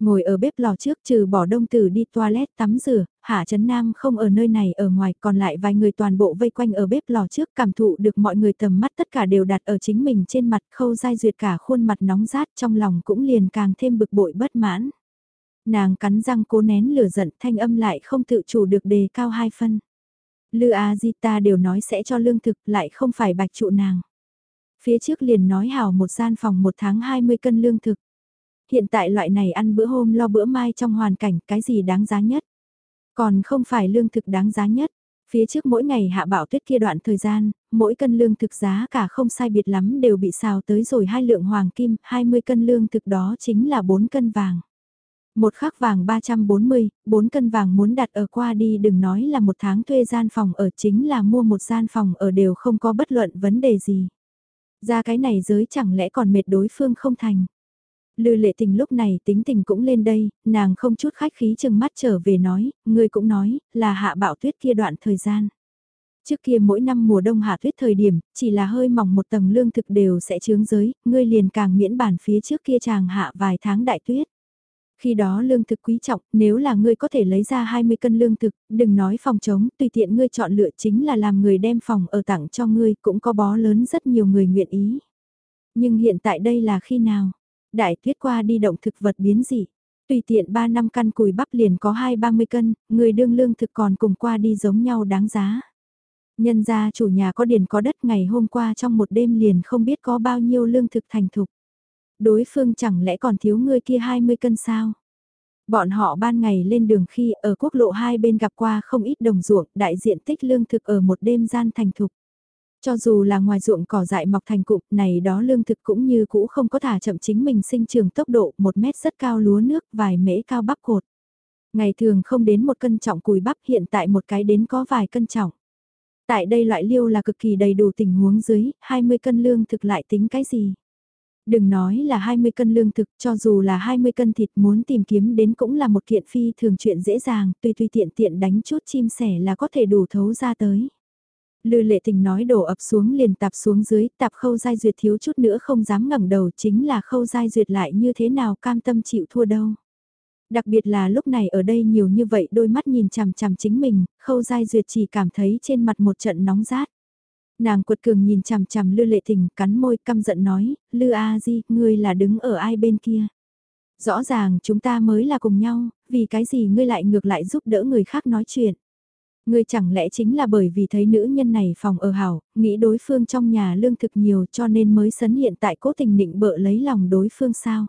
Ngồi ở bếp lò trước trừ bỏ đông tử đi toilet tắm rửa, Hạ Trấn Nam không ở nơi này ở ngoài còn lại vài người toàn bộ vây quanh ở bếp lò trước cảm thụ được mọi người tầm mắt tất cả đều đặt ở chính mình trên mặt khâu dai duyệt cả khuôn mặt nóng rát trong lòng cũng liền càng thêm bực bội bất mãn. Nàng cắn răng cố nén lửa giận thanh âm lại không tự chủ được đề cao hai phân. Lư A Di ta đều nói sẽ cho lương thực lại không phải bạch trụ nàng. Phía trước liền nói hảo một gian phòng một tháng 20 cân lương thực. Hiện tại loại này ăn bữa hôm lo bữa mai trong hoàn cảnh cái gì đáng giá nhất. Còn không phải lương thực đáng giá nhất. Phía trước mỗi ngày hạ bảo tuyết kia đoạn thời gian, mỗi cân lương thực giá cả không sai biệt lắm đều bị xào tới rồi hai lượng hoàng kim, 20 cân lương thực đó chính là 4 cân vàng. Một khắc vàng 340, 4 cân vàng muốn đặt ở qua đi đừng nói là một tháng thuê gian phòng ở chính là mua một gian phòng ở đều không có bất luận vấn đề gì. Ra cái này giới chẳng lẽ còn mệt đối phương không thành. Lư lệ tình lúc này tính tình cũng lên đây, nàng không chút khách khí chừng mắt trở về nói, người cũng nói, là hạ bạo tuyết kia đoạn thời gian. Trước kia mỗi năm mùa đông hạ tuyết thời điểm, chỉ là hơi mỏng một tầng lương thực đều sẽ chướng giới, ngươi liền càng miễn bản phía trước kia chàng hạ vài tháng đại tuyết. Khi đó lương thực quý trọng, nếu là ngươi có thể lấy ra 20 cân lương thực, đừng nói phòng chống, tùy tiện ngươi chọn lựa chính là làm người đem phòng ở tặng cho ngươi, cũng có bó lớn rất nhiều người nguyện ý. Nhưng hiện tại đây là khi nào? Đại tuyết qua đi động thực vật biến dị. Tùy tiện 3 năm căn cùi bắp liền có 2-30 cân, người đương lương thực còn cùng qua đi giống nhau đáng giá. Nhân gia chủ nhà có điền có đất ngày hôm qua trong một đêm liền không biết có bao nhiêu lương thực thành thục đối phương chẳng lẽ còn thiếu ngươi kia 20 cân sao? Bọn họ ban ngày lên đường khi ở quốc lộ hai bên gặp qua không ít đồng ruộng, đại diện tích lương thực ở một đêm gian thành thục. Cho dù là ngoài ruộng cỏ dại mọc thành cụm này đó lương thực cũng như cũ không có thả chậm chính mình sinh trường tốc độ một mét rất cao lúa nước vài mễ cao bắp cột. Ngày thường không đến một cân trọng cùi bắp hiện tại một cái đến có vài cân trọng. Tại đây loại liêu là cực kỳ đầy đủ tình huống dưới, 20 cân lương thực lại tính cái gì? Đừng nói là 20 cân lương thực, cho dù là 20 cân thịt muốn tìm kiếm đến cũng là một kiện phi thường chuyện dễ dàng, tùy tùy tiện tiện đánh chút chim sẻ là có thể đủ thấu ra tới. Lư lệ tình nói đổ ập xuống liền tạp xuống dưới, tạp khâu dai duyệt thiếu chút nữa không dám ngẩng đầu chính là khâu dai duyệt lại như thế nào cam tâm chịu thua đâu. Đặc biệt là lúc này ở đây nhiều như vậy đôi mắt nhìn chằm chằm chính mình, khâu dai duyệt chỉ cảm thấy trên mặt một trận nóng rát. Nàng quật cường nhìn chằm chằm Lư Lệ Tình cắn môi căm giận nói, Lư A Di, ngươi là đứng ở ai bên kia? Rõ ràng chúng ta mới là cùng nhau, vì cái gì ngươi lại ngược lại giúp đỡ người khác nói chuyện? Ngươi chẳng lẽ chính là bởi vì thấy nữ nhân này phòng ở hảo, nghĩ đối phương trong nhà lương thực nhiều cho nên mới sấn hiện tại cố tình định bợ lấy lòng đối phương sao?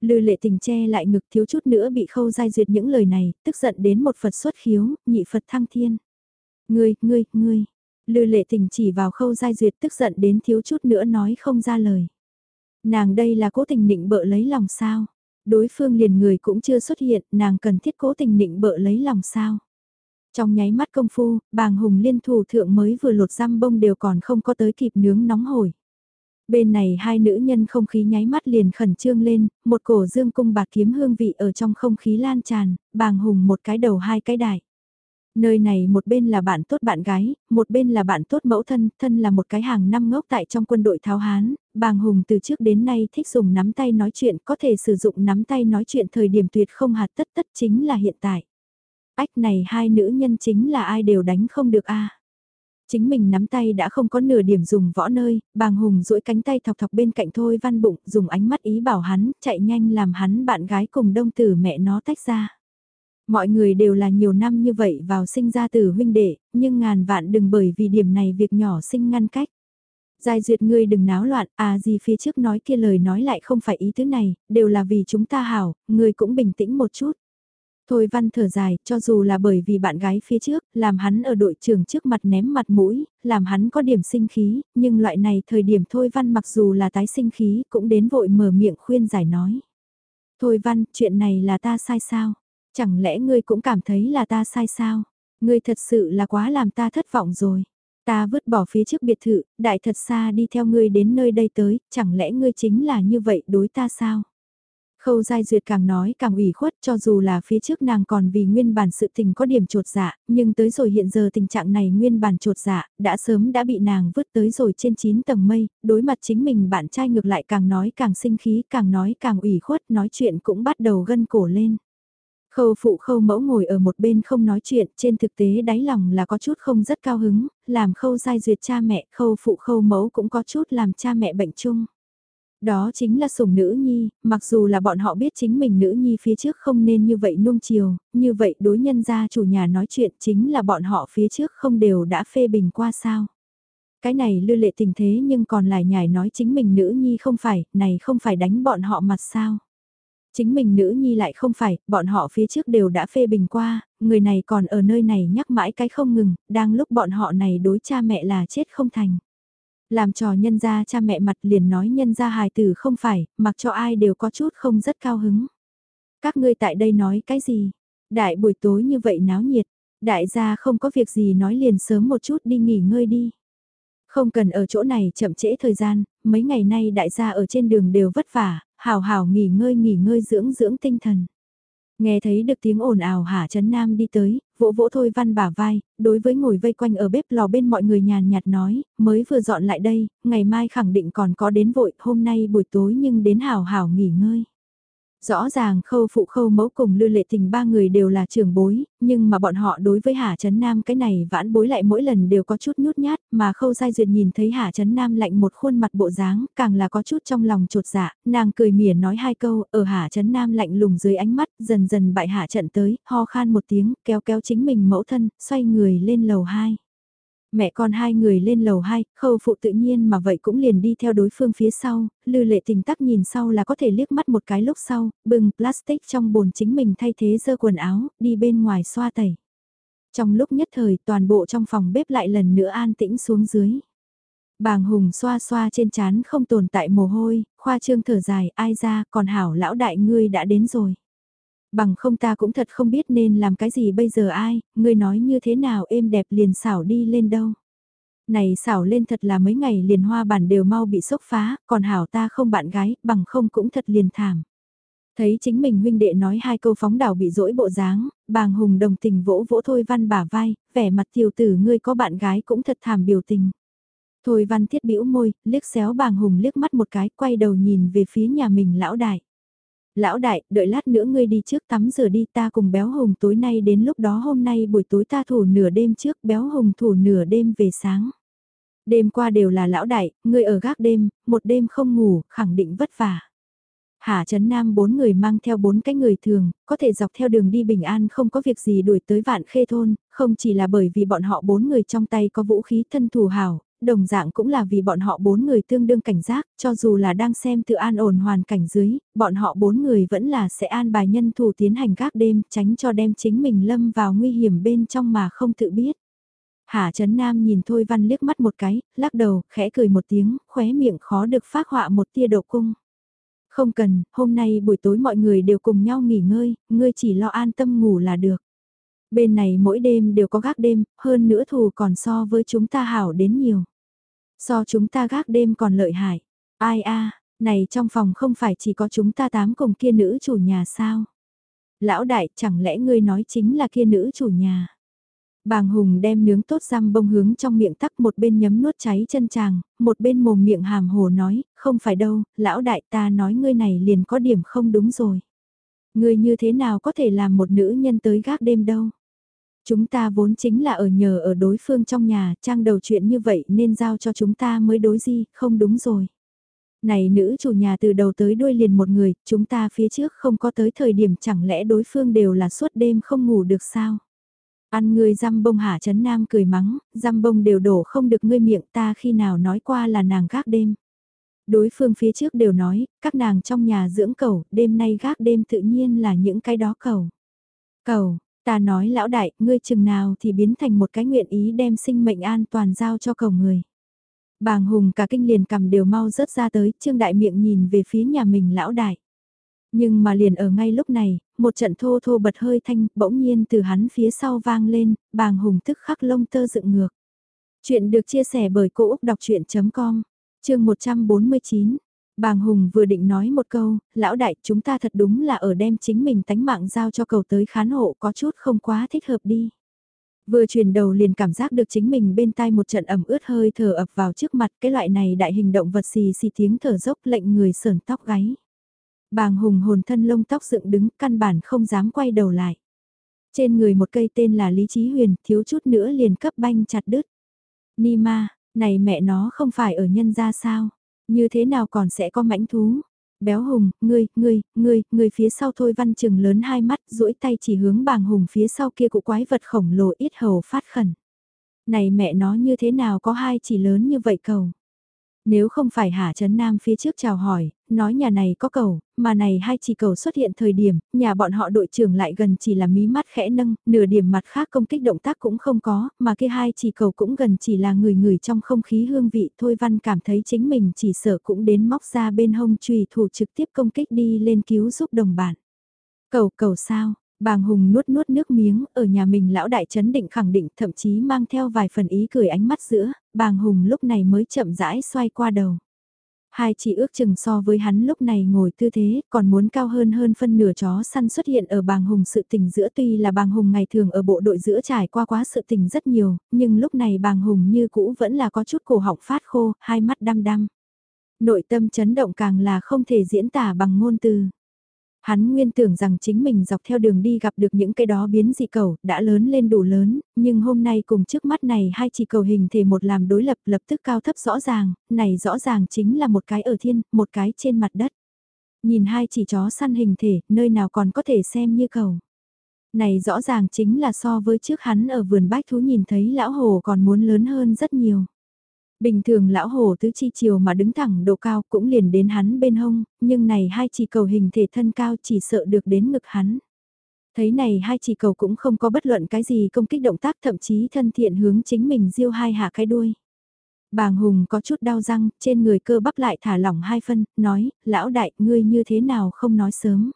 Lư lệ tình che lại ngực thiếu chút nữa bị khâu dai duyệt những lời này, tức giận đến một Phật xuất khiếu, nhị Phật thăng thiên. Ngươi, ngươi, ngươi, Lư lệ tình chỉ vào khâu giai duyệt tức giận đến thiếu chút nữa nói không ra lời. Nàng đây là cố tình nịnh bợ lấy lòng sao. Đối phương liền người cũng chưa xuất hiện, nàng cần thiết cố tình nịnh bợ lấy lòng sao. Trong nháy mắt công phu, bàng hùng liên thủ thượng mới vừa lột răm bông đều còn không có tới kịp nướng nóng hổi. Bên này hai nữ nhân không khí nháy mắt liền khẩn trương lên, một cổ dương cung bạc kiếm hương vị ở trong không khí lan tràn, bàng hùng một cái đầu hai cái đại. Nơi này một bên là bạn tốt bạn gái, một bên là bạn tốt mẫu thân, thân là một cái hàng năm ngốc tại trong quân đội tháo hán, bàng hùng từ trước đến nay thích dùng nắm tay nói chuyện, có thể sử dụng nắm tay nói chuyện thời điểm tuyệt không hạt tất tất chính là hiện tại. Ách này hai nữ nhân chính là ai đều đánh không được a Chính mình nắm tay đã không có nửa điểm dùng võ nơi, bàng hùng duỗi cánh tay thọc thọc bên cạnh thôi văn bụng, dùng ánh mắt ý bảo hắn, chạy nhanh làm hắn bạn gái cùng đông tử mẹ nó tách ra. Mọi người đều là nhiều năm như vậy vào sinh ra từ huynh đệ, nhưng ngàn vạn đừng bởi vì điểm này việc nhỏ sinh ngăn cách. Giai duyệt ngươi đừng náo loạn, à gì phía trước nói kia lời nói lại không phải ý thứ này, đều là vì chúng ta hảo, ngươi cũng bình tĩnh một chút. Thôi văn thở dài, cho dù là bởi vì bạn gái phía trước, làm hắn ở đội trưởng trước mặt ném mặt mũi, làm hắn có điểm sinh khí, nhưng loại này thời điểm thôi văn mặc dù là tái sinh khí cũng đến vội mở miệng khuyên giải nói. Thôi văn, chuyện này là ta sai sao? Chẳng lẽ ngươi cũng cảm thấy là ta sai sao? Ngươi thật sự là quá làm ta thất vọng rồi. Ta vứt bỏ phía trước biệt thự, đại thật xa đi theo ngươi đến nơi đây tới, chẳng lẽ ngươi chính là như vậy đối ta sao? Khâu Giai Duyệt càng nói càng ủy khuất cho dù là phía trước nàng còn vì nguyên bản sự tình có điểm trột dạ, nhưng tới rồi hiện giờ tình trạng này nguyên bản trột dạ, đã sớm đã bị nàng vứt tới rồi trên 9 tầng mây, đối mặt chính mình bạn trai ngược lại càng nói càng sinh khí, càng nói càng ủy khuất, nói chuyện cũng bắt đầu gân cổ lên. Khâu phụ khâu mẫu ngồi ở một bên không nói chuyện, trên thực tế đáy lòng là có chút không rất cao hứng, làm khâu giai duyệt cha mẹ, khâu phụ khâu mẫu cũng có chút làm cha mẹ bệnh chung. Đó chính là sủng nữ nhi, mặc dù là bọn họ biết chính mình nữ nhi phía trước không nên như vậy nung chiều, như vậy đối nhân gia chủ nhà nói chuyện chính là bọn họ phía trước không đều đã phê bình qua sao. Cái này lưu lệ tình thế nhưng còn lại nhảy nói chính mình nữ nhi không phải, này không phải đánh bọn họ mặt sao. Chính mình nữ nhi lại không phải, bọn họ phía trước đều đã phê bình qua, người này còn ở nơi này nhắc mãi cái không ngừng, đang lúc bọn họ này đối cha mẹ là chết không thành. Làm trò nhân gia cha mẹ mặt liền nói nhân gia hài tử không phải, mặc cho ai đều có chút không rất cao hứng. Các ngươi tại đây nói cái gì? Đại buổi tối như vậy náo nhiệt, đại gia không có việc gì nói liền sớm một chút đi nghỉ ngơi đi. Không cần ở chỗ này chậm trễ thời gian, mấy ngày nay đại gia ở trên đường đều vất vả, hào hào nghỉ ngơi nghỉ ngơi dưỡng dưỡng tinh thần. Nghe thấy được tiếng ồn ào hả Trấn Nam đi tới, vỗ vỗ Thôi Văn bả vai, đối với ngồi vây quanh ở bếp lò bên mọi người nhàn nhạt nói, mới vừa dọn lại đây, ngày mai khẳng định còn có đến vội, hôm nay buổi tối nhưng đến hào hào nghỉ ngơi. Rõ ràng khâu phụ khâu mẫu cùng lưu lệ tình ba người đều là trưởng bối, nhưng mà bọn họ đối với Hà Trấn Nam cái này vãn bối lại mỗi lần đều có chút nhút nhát, mà khâu giai duyệt nhìn thấy Hà Trấn Nam lạnh một khuôn mặt bộ dáng, càng là có chút trong lòng trột dạ, nàng cười mỉa nói hai câu, ở Hà Trấn Nam lạnh lùng dưới ánh mắt, dần dần bại hạ trận tới, ho khan một tiếng, kéo kéo chính mình mẫu thân, xoay người lên lầu hai. Mẹ con hai người lên lầu hai, khâu phụ tự nhiên mà vậy cũng liền đi theo đối phương phía sau, lư lệ tình tắc nhìn sau là có thể liếc mắt một cái lúc sau, bừng plastic trong bồn chính mình thay thế dơ quần áo, đi bên ngoài xoa tẩy. Trong lúc nhất thời toàn bộ trong phòng bếp lại lần nữa an tĩnh xuống dưới. Bàng hùng xoa xoa trên chán không tồn tại mồ hôi, khoa trương thở dài, ai ra, còn hảo lão đại ngươi đã đến rồi. Bằng không ta cũng thật không biết nên làm cái gì bây giờ ai, ngươi nói như thế nào êm đẹp liền xảo đi lên đâu. Này xảo lên thật là mấy ngày liền hoa bản đều mau bị sốc phá, còn hảo ta không bạn gái, bằng không cũng thật liền thảm. Thấy chính mình huynh đệ nói hai câu phóng đảo bị dỗi bộ dáng, bàng hùng đồng tình vỗ vỗ thôi văn bả vai, vẻ mặt tiểu tử ngươi có bạn gái cũng thật thảm biểu tình. Thôi văn thiết bĩu môi, liếc xéo bàng hùng liếc mắt một cái, quay đầu nhìn về phía nhà mình lão đại. Lão đại, đợi lát nữa ngươi đi trước tắm rửa đi ta cùng béo hùng tối nay đến lúc đó hôm nay buổi tối ta thủ nửa đêm trước béo hùng thủ nửa đêm về sáng. Đêm qua đều là lão đại, ngươi ở gác đêm, một đêm không ngủ, khẳng định vất vả. Hà Trấn Nam bốn người mang theo bốn cái người thường, có thể dọc theo đường đi bình an không có việc gì đuổi tới vạn khê thôn, không chỉ là bởi vì bọn họ bốn người trong tay có vũ khí thân thủ hảo, đồng dạng cũng là vì bọn họ bốn người tương đương cảnh giác, cho dù là đang xem tự an ổn hoàn cảnh dưới, bọn họ bốn người vẫn là sẽ an bài nhân thủ tiến hành các đêm, tránh cho đem chính mình lâm vào nguy hiểm bên trong mà không tự biết. Hà Trấn Nam nhìn Thôi Văn liếc mắt một cái, lắc đầu, khẽ cười một tiếng, khóe miệng khó được phát họa một tia độ cung. Không cần, hôm nay buổi tối mọi người đều cùng nhau nghỉ ngơi, ngươi chỉ lo an tâm ngủ là được. Bên này mỗi đêm đều có gác đêm, hơn nữa thù còn so với chúng ta hảo đến nhiều. So chúng ta gác đêm còn lợi hại. Ai a này trong phòng không phải chỉ có chúng ta tám cùng kia nữ chủ nhà sao? Lão đại, chẳng lẽ ngươi nói chính là kia nữ chủ nhà? Bàng Hùng đem nướng tốt răm bông hướng trong miệng tắc một bên nhấm nuốt cháy chân chàng, một bên mồm miệng hàm hồ nói, không phải đâu, lão đại ta nói ngươi này liền có điểm không đúng rồi. Ngươi như thế nào có thể làm một nữ nhân tới gác đêm đâu. Chúng ta vốn chính là ở nhờ ở đối phương trong nhà, trang đầu chuyện như vậy nên giao cho chúng ta mới đối di, không đúng rồi. Này nữ chủ nhà từ đầu tới đuôi liền một người, chúng ta phía trước không có tới thời điểm chẳng lẽ đối phương đều là suốt đêm không ngủ được sao? Ăn người răm bông hả chấn nam cười mắng, răm bông đều đổ không được ngươi miệng ta khi nào nói qua là nàng gác đêm. Đối phương phía trước đều nói, các nàng trong nhà dưỡng cầu, đêm nay gác đêm tự nhiên là những cái đó cầu. Cầu, ta nói lão đại, ngươi chừng nào thì biến thành một cái nguyện ý đem sinh mệnh an toàn giao cho cầu người. Bàng Hùng cả kinh liền cầm đều mau rớt ra tới, Trương Đại miệng nhìn về phía nhà mình lão đại. Nhưng mà liền ở ngay lúc này, một trận thô thô bật hơi thanh, bỗng nhiên từ hắn phía sau vang lên, bàng hùng tức khắc lông tơ dựng ngược. Chuyện được chia sẻ bởi Cô Úc Đọc Chuyện.com, chương 149. Bàng Hùng vừa định nói một câu, lão đại chúng ta thật đúng là ở đem chính mình tánh mạng giao cho cầu tới khán hộ có chút không quá thích hợp đi. Vừa chuyển đầu liền cảm giác được chính mình bên tai một trận ẩm ướt hơi thở ập vào trước mặt cái loại này đại hình động vật xì xì tiếng thở dốc lệnh người sờn tóc gáy. Bàng hùng hồn thân lông tóc dựng đứng căn bản không dám quay đầu lại. Trên người một cây tên là Lý Chí Huyền thiếu chút nữa liền cấp banh chặt đứt. Nima, này mẹ nó không phải ở nhân gia sao? Như thế nào còn sẽ có mãnh thú? Béo hùng, ngươi, ngươi, ngươi, ngươi phía sau thôi văn trừng lớn hai mắt duỗi tay chỉ hướng bàng hùng phía sau kia cụ quái vật khổng lồ ít hầu phát khẩn. Này mẹ nó như thế nào có hai chỉ lớn như vậy cầu? Nếu không phải Hạ Trấn Nam phía trước chào hỏi, nói nhà này có cầu, mà này hai chỉ cầu xuất hiện thời điểm, nhà bọn họ đội trưởng lại gần chỉ là mí mắt khẽ nâng, nửa điểm mặt khác công kích động tác cũng không có, mà kia hai chỉ cầu cũng gần chỉ là người người trong không khí hương vị. Thôi Văn cảm thấy chính mình chỉ sợ cũng đến móc ra bên hông trùy thủ trực tiếp công kích đi lên cứu giúp đồng bạn. Cầu cầu sao, Bàng Hùng nuốt nuốt nước miếng, ở nhà mình lão đại chấn định khẳng định thậm chí mang theo vài phần ý cười ánh mắt giữa, bàng Hùng lúc này mới chậm rãi xoay qua đầu. Hai chị ước chừng so với hắn lúc này ngồi tư thế, còn muốn cao hơn hơn phân nửa chó săn xuất hiện ở bàng hùng sự tình giữa tuy là bàng hùng ngày thường ở bộ đội giữa trải qua quá sự tình rất nhiều, nhưng lúc này bàng hùng như cũ vẫn là có chút cổ họng phát khô, hai mắt đăm đăm. Nội tâm chấn động càng là không thể diễn tả bằng ngôn từ. Hắn nguyên tưởng rằng chính mình dọc theo đường đi gặp được những cái đó biến dị cầu, đã lớn lên đủ lớn, nhưng hôm nay cùng trước mắt này hai chỉ cầu hình thể một làm đối lập lập tức cao thấp rõ ràng, này rõ ràng chính là một cái ở thiên, một cái trên mặt đất. Nhìn hai chỉ chó săn hình thể, nơi nào còn có thể xem như cầu. Này rõ ràng chính là so với trước hắn ở vườn bách thú nhìn thấy lão hồ còn muốn lớn hơn rất nhiều. Bình thường lão hồ tứ chi chiều mà đứng thẳng độ cao cũng liền đến hắn bên hông, nhưng này hai chỉ cầu hình thể thân cao chỉ sợ được đến ngực hắn. Thấy này hai chỉ cầu cũng không có bất luận cái gì công kích động tác thậm chí thân thiện hướng chính mình diêu hai hạ cái đuôi. Bàng Hùng có chút đau răng, trên người cơ bắp lại thả lỏng hai phân, nói, lão đại, ngươi như thế nào không nói sớm.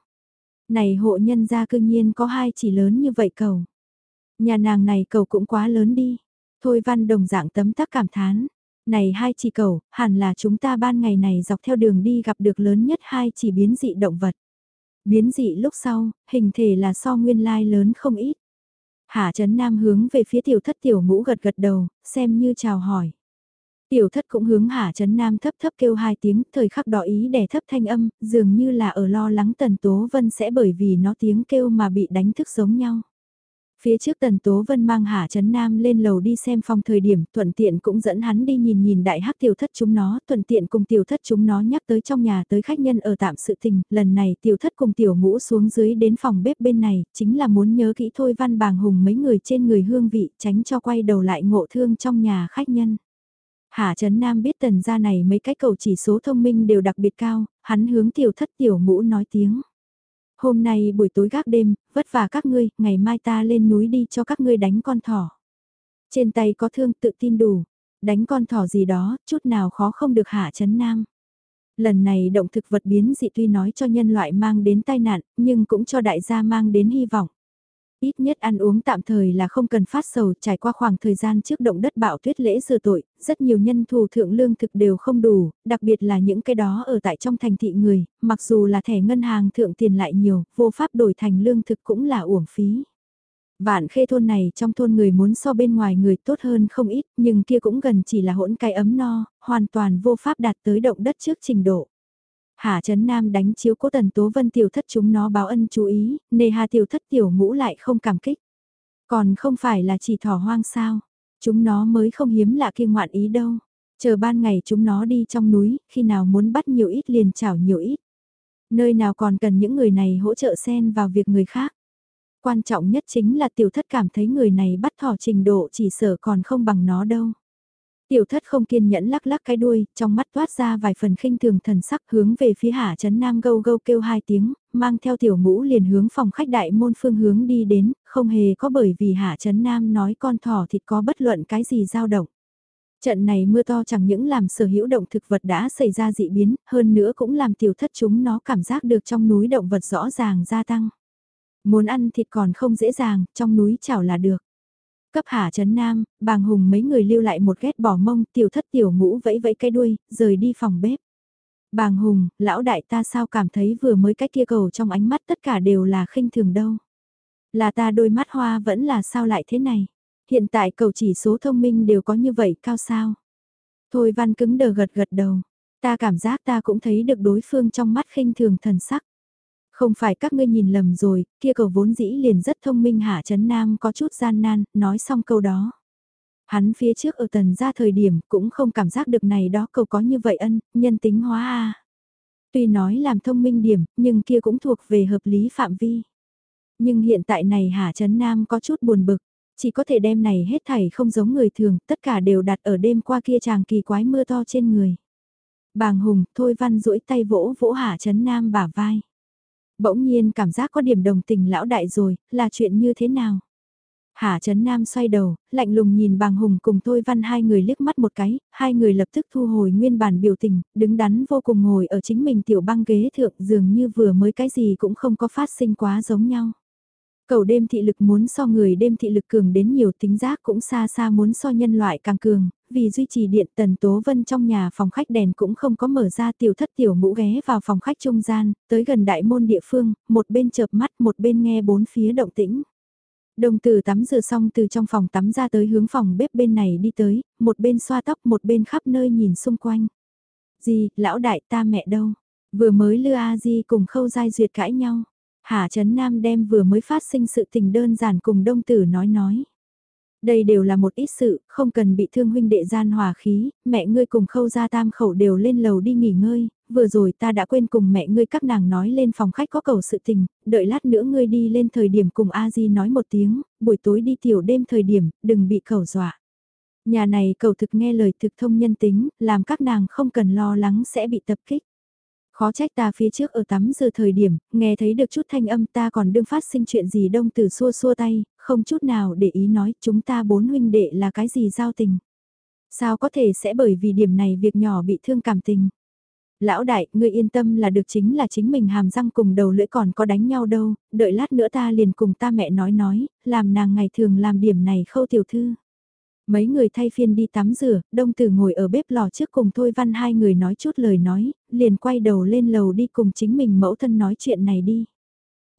Này hộ nhân gia cương nhiên có hai chỉ lớn như vậy cầu. Nhà nàng này cầu cũng quá lớn đi. Thôi văn đồng dạng tấm tắc cảm thán. Này hai chỉ cầu, hẳn là chúng ta ban ngày này dọc theo đường đi gặp được lớn nhất hai chỉ biến dị động vật. Biến dị lúc sau, hình thể là so nguyên lai lớn không ít. Hạ Trấn Nam hướng về phía tiểu thất tiểu ngũ gật gật đầu, xem như chào hỏi. Tiểu thất cũng hướng Hạ Trấn Nam thấp thấp kêu hai tiếng, thời khắc đỏ ý đè thấp thanh âm, dường như là ở lo lắng Tần Tố Vân sẽ bởi vì nó tiếng kêu mà bị đánh thức giống nhau. Phía trước Tần Tố Vân mang Hạ Trấn Nam lên lầu đi xem phòng thời điểm, thuận tiện cũng dẫn hắn đi nhìn nhìn đại hắc tiểu thất chúng nó, thuận tiện cùng tiểu thất chúng nó nhắc tới trong nhà tới khách nhân ở tạm sự tình, lần này tiểu thất cùng tiểu ngũ xuống dưới đến phòng bếp bên này, chính là muốn nhớ kỹ thôi văn bàng hùng mấy người trên người hương vị, tránh cho quay đầu lại ngộ thương trong nhà khách nhân. Hạ Trấn Nam biết tần gia này mấy cái cầu chỉ số thông minh đều đặc biệt cao, hắn hướng tiểu thất tiểu ngũ nói tiếng. Hôm nay buổi tối gác đêm, vất vả các ngươi, ngày mai ta lên núi đi cho các ngươi đánh con thỏ. Trên tay có thương tự tin đủ, đánh con thỏ gì đó, chút nào khó không được hạ chấn nam. Lần này động thực vật biến dị tuy nói cho nhân loại mang đến tai nạn, nhưng cũng cho đại gia mang đến hy vọng. Ít nhất ăn uống tạm thời là không cần phát sầu trải qua khoảng thời gian trước động đất bạo tuyết lễ sửa tội, rất nhiều nhân thù thượng lương thực đều không đủ, đặc biệt là những cái đó ở tại trong thành thị người, mặc dù là thẻ ngân hàng thượng tiền lại nhiều, vô pháp đổi thành lương thực cũng là uổng phí. Vạn khê thôn này trong thôn người muốn so bên ngoài người tốt hơn không ít, nhưng kia cũng gần chỉ là hỗn cái ấm no, hoàn toàn vô pháp đạt tới động đất trước trình độ. Hạ Trấn Nam đánh chiếu cố tần tố vân tiểu thất chúng nó báo ân chú ý, nề hà tiểu thất tiểu ngũ lại không cảm kích. Còn không phải là chỉ thỏ hoang sao, chúng nó mới không hiếm lạ kia ngoạn ý đâu. Chờ ban ngày chúng nó đi trong núi, khi nào muốn bắt nhiều ít liền chảo nhiều ít. Nơi nào còn cần những người này hỗ trợ xen vào việc người khác. Quan trọng nhất chính là tiểu thất cảm thấy người này bắt thỏ trình độ chỉ sở còn không bằng nó đâu. Tiểu thất không kiên nhẫn lắc lắc cái đuôi, trong mắt toát ra vài phần khinh thường thần sắc hướng về phía hạ chấn nam gâu gâu kêu hai tiếng, mang theo tiểu ngũ liền hướng phòng khách đại môn phương hướng đi đến, không hề có bởi vì hạ chấn nam nói con thỏ thịt có bất luận cái gì dao động. Trận này mưa to chẳng những làm sở hữu động thực vật đã xảy ra dị biến, hơn nữa cũng làm tiểu thất chúng nó cảm giác được trong núi động vật rõ ràng gia tăng. Muốn ăn thịt còn không dễ dàng, trong núi chảo là được. Cấp hạ chấn nam, bàng hùng mấy người lưu lại một ghét bỏ mông tiểu thất tiểu ngũ vẫy vẫy cái đuôi, rời đi phòng bếp. Bàng hùng, lão đại ta sao cảm thấy vừa mới cái kia cầu trong ánh mắt tất cả đều là khinh thường đâu. Là ta đôi mắt hoa vẫn là sao lại thế này. Hiện tại cầu chỉ số thông minh đều có như vậy cao sao. Thôi văn cứng đờ gật gật đầu. Ta cảm giác ta cũng thấy được đối phương trong mắt khinh thường thần sắc. Không phải các ngươi nhìn lầm rồi, kia cầu vốn dĩ liền rất thông minh hạ chấn nam có chút gian nan, nói xong câu đó. Hắn phía trước ở tần ra thời điểm cũng không cảm giác được này đó cầu có như vậy ân, nhân tính hóa a Tuy nói làm thông minh điểm, nhưng kia cũng thuộc về hợp lý phạm vi. Nhưng hiện tại này Hà Trấn Nam có chút buồn bực, chỉ có thể đem này hết thảy không giống người thường, tất cả đều đặt ở đêm qua kia chàng kỳ quái mưa to trên người. Bàng Hùng, Thôi Văn duỗi tay vỗ vỗ Hà Trấn Nam bả vai. Bỗng nhiên cảm giác có điểm đồng tình lão đại rồi, là chuyện như thế nào? Hà Trấn Nam xoay đầu, lạnh lùng nhìn bàng hùng cùng Thôi Văn hai người liếc mắt một cái, hai người lập tức thu hồi nguyên bản biểu tình, đứng đắn vô cùng ngồi ở chính mình tiểu băng ghế thượng dường như vừa mới cái gì cũng không có phát sinh quá giống nhau. Cầu đêm thị lực muốn so người đêm thị lực cường đến nhiều tính giác cũng xa xa muốn so nhân loại càng cường, vì duy trì điện tần tố vân trong nhà phòng khách đèn cũng không có mở ra tiểu thất tiểu ngũ ghé vào phòng khách trung gian, tới gần đại môn địa phương, một bên chợp mắt một bên nghe bốn phía động tĩnh. Đồng tử tắm rửa xong từ trong phòng tắm ra tới hướng phòng bếp bên này đi tới, một bên xoa tóc một bên khắp nơi nhìn xung quanh. Gì, lão đại ta mẹ đâu? Vừa mới lưa A Di cùng khâu giai duyệt cãi nhau. Hà Trấn Nam đem vừa mới phát sinh sự tình đơn giản cùng đông tử nói nói. Đây đều là một ít sự, không cần bị thương huynh đệ gian hòa khí, mẹ ngươi cùng khâu ra tam khẩu đều lên lầu đi nghỉ ngơi, vừa rồi ta đã quên cùng mẹ ngươi các nàng nói lên phòng khách có cầu sự tình, đợi lát nữa ngươi đi lên thời điểm cùng a di nói một tiếng, buổi tối đi tiểu đêm thời điểm, đừng bị cầu dọa. Nhà này cầu thực nghe lời thực thông nhân tính, làm các nàng không cần lo lắng sẽ bị tập kích. Khó trách ta phía trước ở tắm giờ thời điểm, nghe thấy được chút thanh âm ta còn đương phát sinh chuyện gì đông từ xua xua tay, không chút nào để ý nói chúng ta bốn huynh đệ là cái gì giao tình. Sao có thể sẽ bởi vì điểm này việc nhỏ bị thương cảm tình. Lão đại, ngươi yên tâm là được chính là chính mình hàm răng cùng đầu lưỡi còn có đánh nhau đâu, đợi lát nữa ta liền cùng ta mẹ nói nói, làm nàng ngày thường làm điểm này khâu tiểu thư. Mấy người thay phiên đi tắm rửa, đông tử ngồi ở bếp lò trước cùng Thôi Văn hai người nói chút lời nói, liền quay đầu lên lầu đi cùng chính mình mẫu thân nói chuyện này đi.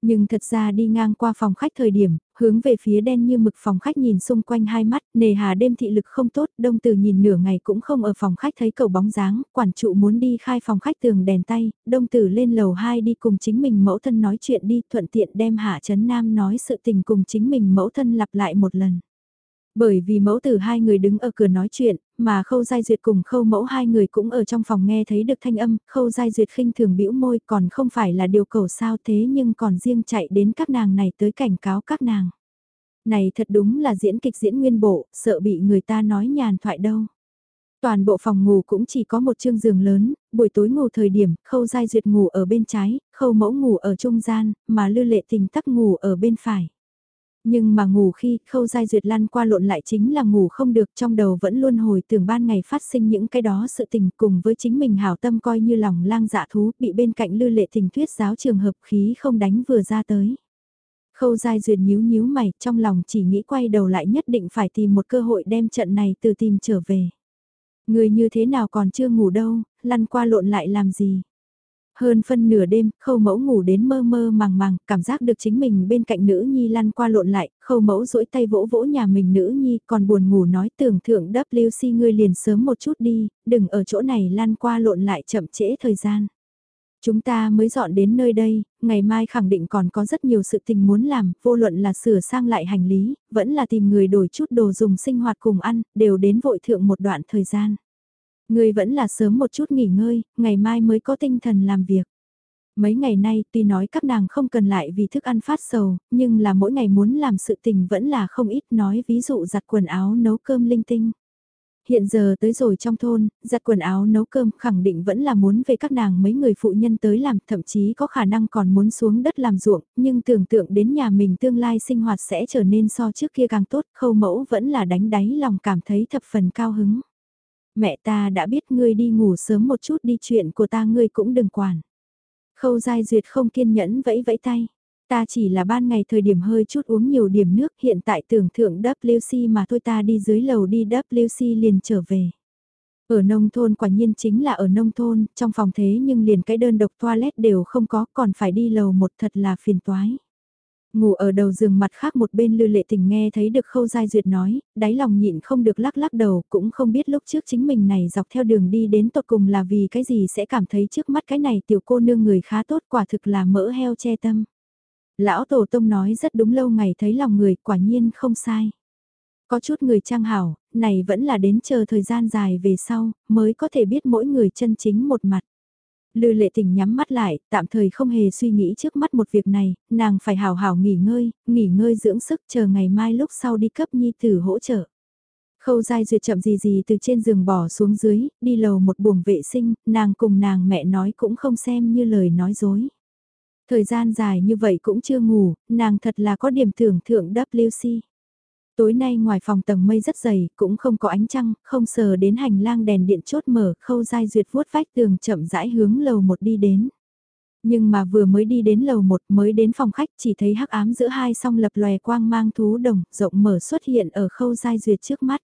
Nhưng thật ra đi ngang qua phòng khách thời điểm, hướng về phía đen như mực phòng khách nhìn xung quanh hai mắt, nề hà đêm thị lực không tốt, đông từ nhìn nửa ngày cũng không ở phòng khách thấy cậu bóng dáng, quản trụ muốn đi khai phòng khách tường đèn tay, đông tử lên lầu 2 đi cùng chính mình mẫu thân nói chuyện đi, thuận tiện đem hạ chấn nam nói sự tình cùng chính mình mẫu thân lặp lại một lần. Bởi vì mẫu tử hai người đứng ở cửa nói chuyện, mà khâu giai duyệt cùng khâu mẫu hai người cũng ở trong phòng nghe thấy được thanh âm, khâu giai duyệt khinh thường bĩu môi còn không phải là điều cầu sao thế nhưng còn riêng chạy đến các nàng này tới cảnh cáo các nàng. Này thật đúng là diễn kịch diễn nguyên bộ, sợ bị người ta nói nhàn thoại đâu. Toàn bộ phòng ngủ cũng chỉ có một chương giường lớn, buổi tối ngủ thời điểm, khâu giai duyệt ngủ ở bên trái, khâu mẫu ngủ ở trung gian, mà lư lệ tình tắc ngủ ở bên phải. Nhưng mà ngủ khi khâu dai duyệt lăn qua lộn lại chính là ngủ không được trong đầu vẫn luôn hồi tưởng ban ngày phát sinh những cái đó sự tình cùng với chính mình hảo tâm coi như lòng lang dạ thú bị bên cạnh lư lệ tình thuyết giáo trường hợp khí không đánh vừa ra tới. Khâu dai duyệt nhíu nhíu mày trong lòng chỉ nghĩ quay đầu lại nhất định phải tìm một cơ hội đem trận này từ tìm trở về. Người như thế nào còn chưa ngủ đâu, lăn qua lộn lại làm gì? Hơn phân nửa đêm, khâu mẫu ngủ đến mơ mơ màng màng, cảm giác được chính mình bên cạnh nữ nhi lăn qua lộn lại, khâu mẫu duỗi tay vỗ vỗ nhà mình nữ nhi, còn buồn ngủ nói tưởng thượng WC ngươi liền sớm một chút đi, đừng ở chỗ này lăn qua lộn lại chậm trễ thời gian. Chúng ta mới dọn đến nơi đây, ngày mai khẳng định còn có rất nhiều sự tình muốn làm, vô luận là sửa sang lại hành lý, vẫn là tìm người đổi chút đồ dùng sinh hoạt cùng ăn, đều đến vội thượng một đoạn thời gian. Người vẫn là sớm một chút nghỉ ngơi, ngày mai mới có tinh thần làm việc. Mấy ngày nay tuy nói các nàng không cần lại vì thức ăn phát sầu, nhưng là mỗi ngày muốn làm sự tình vẫn là không ít nói ví dụ giặt quần áo nấu cơm linh tinh. Hiện giờ tới rồi trong thôn, giặt quần áo nấu cơm khẳng định vẫn là muốn về các nàng mấy người phụ nhân tới làm, thậm chí có khả năng còn muốn xuống đất làm ruộng, nhưng tưởng tượng đến nhà mình tương lai sinh hoạt sẽ trở nên so trước kia càng tốt, khâu mẫu vẫn là đánh đáy lòng cảm thấy thập phần cao hứng. Mẹ ta đã biết ngươi đi ngủ sớm một chút đi chuyện của ta ngươi cũng đừng quản. Khâu dai duyệt không kiên nhẫn vẫy vẫy tay. Ta chỉ là ban ngày thời điểm hơi chút uống nhiều điểm nước hiện tại tưởng thượng WC mà thôi ta đi dưới lầu đi WC liền trở về. Ở nông thôn quả nhiên chính là ở nông thôn, trong phòng thế nhưng liền cái đơn độc toilet đều không có còn phải đi lầu một thật là phiền toái. Ngủ ở đầu giường mặt khác một bên lư lệ tình nghe thấy được khâu giai duyệt nói, đáy lòng nhịn không được lắc lắc đầu, cũng không biết lúc trước chính mình này dọc theo đường đi đến tột cùng là vì cái gì sẽ cảm thấy trước mắt cái này tiểu cô nương người khá tốt quả thực là mỡ heo che tâm. Lão Tổ Tông nói rất đúng lâu ngày thấy lòng người quả nhiên không sai. Có chút người trang hảo, này vẫn là đến chờ thời gian dài về sau, mới có thể biết mỗi người chân chính một mặt. Lư lệ tình nhắm mắt lại, tạm thời không hề suy nghĩ trước mắt một việc này, nàng phải hào hào nghỉ ngơi, nghỉ ngơi dưỡng sức chờ ngày mai lúc sau đi cấp nhi tử hỗ trợ. Khâu dai duyệt chậm gì gì từ trên giường bỏ xuống dưới, đi lầu một buồng vệ sinh, nàng cùng nàng mẹ nói cũng không xem như lời nói dối. Thời gian dài như vậy cũng chưa ngủ, nàng thật là có điểm tưởng thượng WC. Tối nay ngoài phòng tầng mây rất dày, cũng không có ánh trăng, không sờ đến hành lang đèn điện chốt mở, khâu dai duyệt vuốt vách tường chậm rãi hướng lầu một đi đến. Nhưng mà vừa mới đi đến lầu một mới đến phòng khách chỉ thấy hắc ám giữa hai song lập lòe quang mang thú đồng, rộng mở xuất hiện ở khâu dai duyệt trước mắt.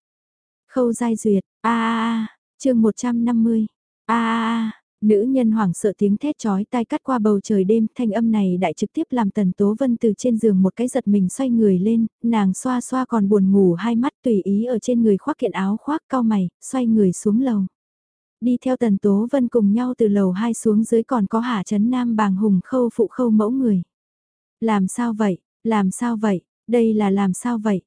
Khâu dai duyệt, a a a, chương 150, a a a, Nữ nhân hoảng sợ tiếng thét chói tai cắt qua bầu trời đêm, thanh âm này đại trực tiếp làm Tần Tố Vân từ trên giường một cái giật mình xoay người lên, nàng xoa xoa còn buồn ngủ hai mắt tùy ý ở trên người khoác kiện áo khoác cao mày, xoay người xuống lầu. Đi theo Tần Tố Vân cùng nhau từ lầu hai xuống dưới còn có Hạ Trấn Nam bàng hùng khâu phụ khâu mẫu người. Làm sao vậy, làm sao vậy, đây là làm sao vậy?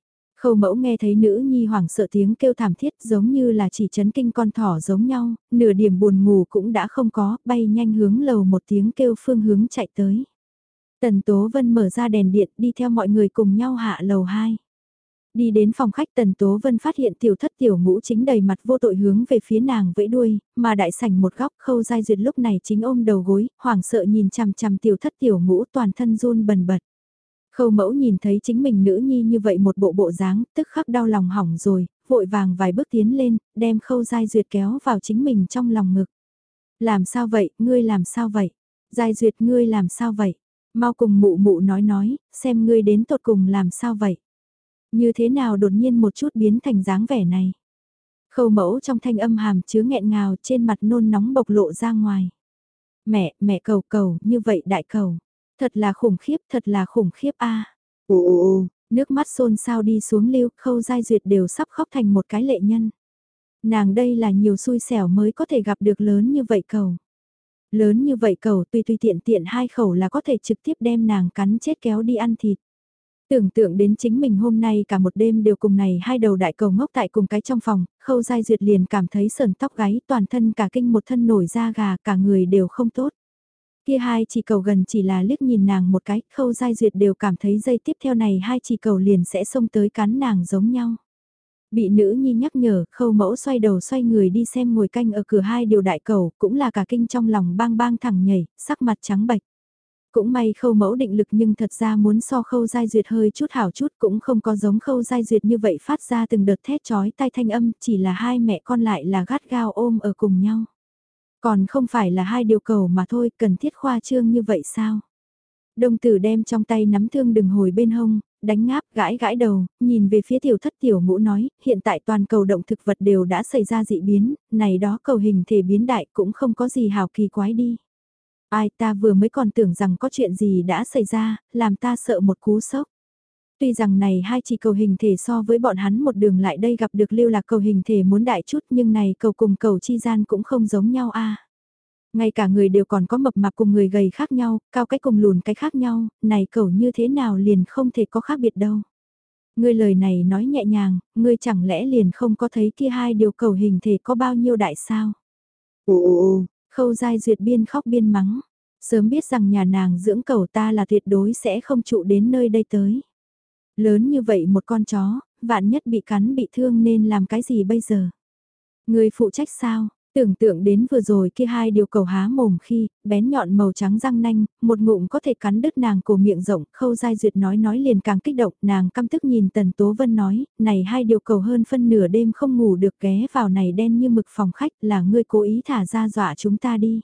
Khâu mẫu nghe thấy nữ nhi hoảng sợ tiếng kêu thảm thiết giống như là chỉ chấn kinh con thỏ giống nhau, nửa điểm buồn ngủ cũng đã không có, bay nhanh hướng lầu một tiếng kêu phương hướng chạy tới. Tần Tố Vân mở ra đèn điện đi theo mọi người cùng nhau hạ lầu 2. Đi đến phòng khách Tần Tố Vân phát hiện tiểu thất tiểu ngũ chính đầy mặt vô tội hướng về phía nàng vẫy đuôi, mà đại sảnh một góc khâu dai duyệt lúc này chính ôm đầu gối, hoảng sợ nhìn chằm chằm tiểu thất tiểu ngũ toàn thân run bần bật. Khâu mẫu nhìn thấy chính mình nữ nhi như vậy một bộ bộ dáng, tức khắc đau lòng hỏng rồi, vội vàng vài bước tiến lên, đem khâu dai duyệt kéo vào chính mình trong lòng ngực. Làm sao vậy, ngươi làm sao vậy? Giai duyệt ngươi làm sao vậy? Mau cùng mụ mụ nói nói, xem ngươi đến tột cùng làm sao vậy? Như thế nào đột nhiên một chút biến thành dáng vẻ này? Khâu mẫu trong thanh âm hàm chứa nghẹn ngào trên mặt nôn nóng bộc lộ ra ngoài. Mẹ, mẹ cầu cầu, như vậy đại cầu. Thật là khủng khiếp, thật là khủng khiếp a. À. Ồ, nước mắt xôn xao đi xuống lưu, khâu giai duyệt đều sắp khóc thành một cái lệ nhân. Nàng đây là nhiều xui xẻo mới có thể gặp được lớn như vậy cầu. Lớn như vậy cầu tùy tùy tiện tiện hai khẩu là có thể trực tiếp đem nàng cắn chết kéo đi ăn thịt. Tưởng tượng đến chính mình hôm nay cả một đêm đều cùng này hai đầu đại cầu ngốc tại cùng cái trong phòng, khâu giai duyệt liền cảm thấy sờn tóc gáy toàn thân cả kinh một thân nổi da gà cả người đều không tốt. Kia hai chỉ cầu gần chỉ là liếc nhìn nàng một cái, khâu giai duyệt đều cảm thấy dây tiếp theo này hai chỉ cầu liền sẽ xông tới cắn nàng giống nhau. Bị nữ nhi nhắc nhở, khâu mẫu xoay đầu xoay người đi xem ngồi canh ở cửa hai điều đại cầu, cũng là cả kinh trong lòng bang bang thẳng nhảy, sắc mặt trắng bạch. Cũng may khâu mẫu định lực nhưng thật ra muốn so khâu giai duyệt hơi chút hảo chút cũng không có giống khâu giai duyệt như vậy phát ra từng đợt thét chói tai thanh âm, chỉ là hai mẹ con lại là gắt gao ôm ở cùng nhau. Còn không phải là hai điều cầu mà thôi, cần thiết khoa trương như vậy sao? Đông tử đem trong tay nắm thương đừng hồi bên hông, đánh ngáp gãi gãi đầu, nhìn về phía tiểu thất tiểu ngũ nói, hiện tại toàn cầu động thực vật đều đã xảy ra dị biến, này đó cầu hình thể biến đại cũng không có gì hào kỳ quái đi. Ai ta vừa mới còn tưởng rằng có chuyện gì đã xảy ra, làm ta sợ một cú sốc. Tuy rằng này hai chỉ cầu hình thể so với bọn hắn một đường lại đây gặp được lưu lạc cầu hình thể muốn đại chút nhưng này cầu cùng cầu chi gian cũng không giống nhau a Ngay cả người đều còn có mập mạp cùng người gầy khác nhau, cao cái cùng lùn cái khác nhau, này cầu như thế nào liền không thể có khác biệt đâu. Ngươi lời này nói nhẹ nhàng, ngươi chẳng lẽ liền không có thấy kia hai điều cầu hình thể có bao nhiêu đại sao? Ồ, khâu dai duyệt biên khóc biên mắng. Sớm biết rằng nhà nàng dưỡng cầu ta là tuyệt đối sẽ không trụ đến nơi đây tới. Lớn như vậy một con chó, vạn nhất bị cắn bị thương nên làm cái gì bây giờ? Người phụ trách sao? Tưởng tượng đến vừa rồi kia hai điều cầu há mồm khi, bén nhọn màu trắng răng nanh, một ngụm có thể cắn đứt nàng cổ miệng rộng, khâu dai duyệt nói nói liền càng kích động, nàng căm tức nhìn Tần Tố Vân nói, này hai điều cầu hơn phân nửa đêm không ngủ được ghé vào này đen như mực phòng khách là ngươi cố ý thả ra dọa chúng ta đi.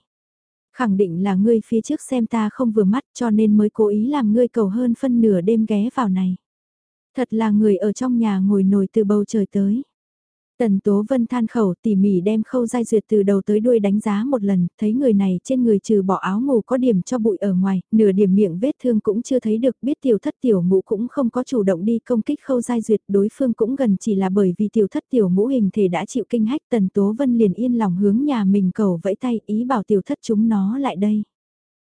Khẳng định là ngươi phía trước xem ta không vừa mắt cho nên mới cố ý làm ngươi cầu hơn phân nửa đêm ghé vào này. Thật là người ở trong nhà ngồi nổi từ bầu trời tới. Tần Tố Vân than khẩu tỉ mỉ đem khâu giai duyệt từ đầu tới đuôi đánh giá một lần, thấy người này trên người trừ bỏ áo ngủ có điểm cho bụi ở ngoài, nửa điểm miệng vết thương cũng chưa thấy được, biết tiểu thất tiểu ngũ cũng không có chủ động đi công kích khâu giai duyệt, đối phương cũng gần chỉ là bởi vì tiểu thất tiểu ngũ hình thể đã chịu kinh hách, Tần Tố Vân liền yên lòng hướng nhà mình cầu vẫy tay, ý bảo tiểu thất chúng nó lại đây.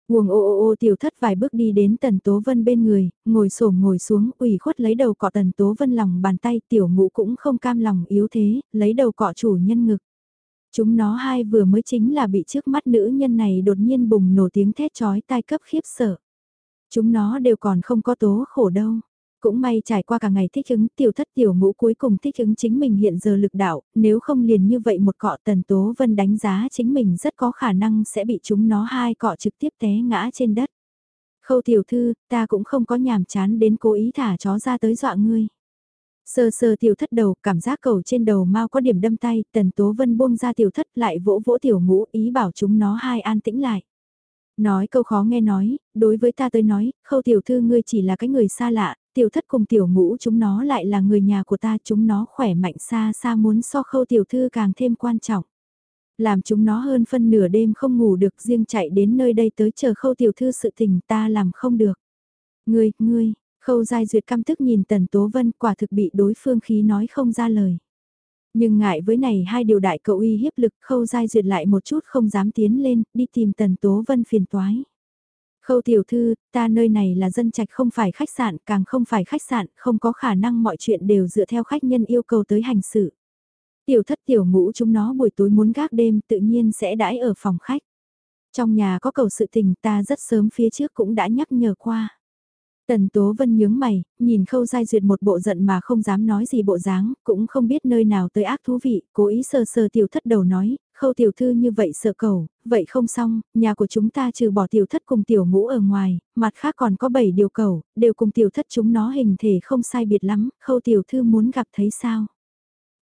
Nguồn ô ô ô tiểu thất vài bước đi đến Tần Tố Vân bên người, ngồi xổm ngồi xuống, ủy khuất lấy đầu cọ Tần Tố Vân lòng bàn tay, tiểu ngũ cũng không cam lòng yếu thế, lấy đầu cọ chủ nhân ngực. Chúng nó hai vừa mới chính là bị trước mắt nữ nhân này đột nhiên bùng nổ tiếng thét chói tai cấp khiếp sợ. Chúng nó đều còn không có tố khổ đâu. Cũng may trải qua cả ngày thích ứng tiểu thất tiểu ngũ cuối cùng thích ứng chính mình hiện giờ lực đạo, nếu không liền như vậy một cọ tần tố vân đánh giá chính mình rất có khả năng sẽ bị chúng nó hai cọ trực tiếp té ngã trên đất. Khâu tiểu thư, ta cũng không có nhàm chán đến cố ý thả chó ra tới dọa ngươi. Sơ sơ tiểu thất đầu, cảm giác cầu trên đầu mau có điểm đâm tay, tần tố vân buông ra tiểu thất lại vỗ vỗ tiểu ngũ ý bảo chúng nó hai an tĩnh lại. Nói câu khó nghe nói, đối với ta tới nói, khâu tiểu thư ngươi chỉ là cái người xa lạ, tiểu thất cùng tiểu ngũ chúng nó lại là người nhà của ta chúng nó khỏe mạnh xa xa muốn so khâu tiểu thư càng thêm quan trọng. Làm chúng nó hơn phân nửa đêm không ngủ được riêng chạy đến nơi đây tới chờ khâu tiểu thư sự tình ta làm không được. Ngươi, ngươi, khâu giai duyệt căm tức nhìn tần tố vân quả thực bị đối phương khí nói không ra lời. Nhưng ngại với này hai điều đại cậu uy hiếp lực khâu giai duyệt lại một chút không dám tiến lên, đi tìm tần tố vân phiền toái. Khâu tiểu thư, ta nơi này là dân trạch không phải khách sạn, càng không phải khách sạn, không có khả năng mọi chuyện đều dựa theo khách nhân yêu cầu tới hành sự. Tiểu thất tiểu ngũ chúng nó buổi tối muốn gác đêm tự nhiên sẽ đãi ở phòng khách. Trong nhà có cầu sự tình ta rất sớm phía trước cũng đã nhắc nhở qua. Tần Tố Vân nhướng mày, nhìn khâu giai duyệt một bộ giận mà không dám nói gì bộ dáng, cũng không biết nơi nào tới ác thú vị, cố ý sờ sờ tiểu thất đầu nói, khâu tiểu thư như vậy sợ cầu, vậy không xong, nhà của chúng ta trừ bỏ tiểu thất cùng tiểu ngũ ở ngoài, mặt khác còn có 7 điều cầu, đều cùng tiểu thất chúng nó hình thể không sai biệt lắm, khâu tiểu thư muốn gặp thấy sao.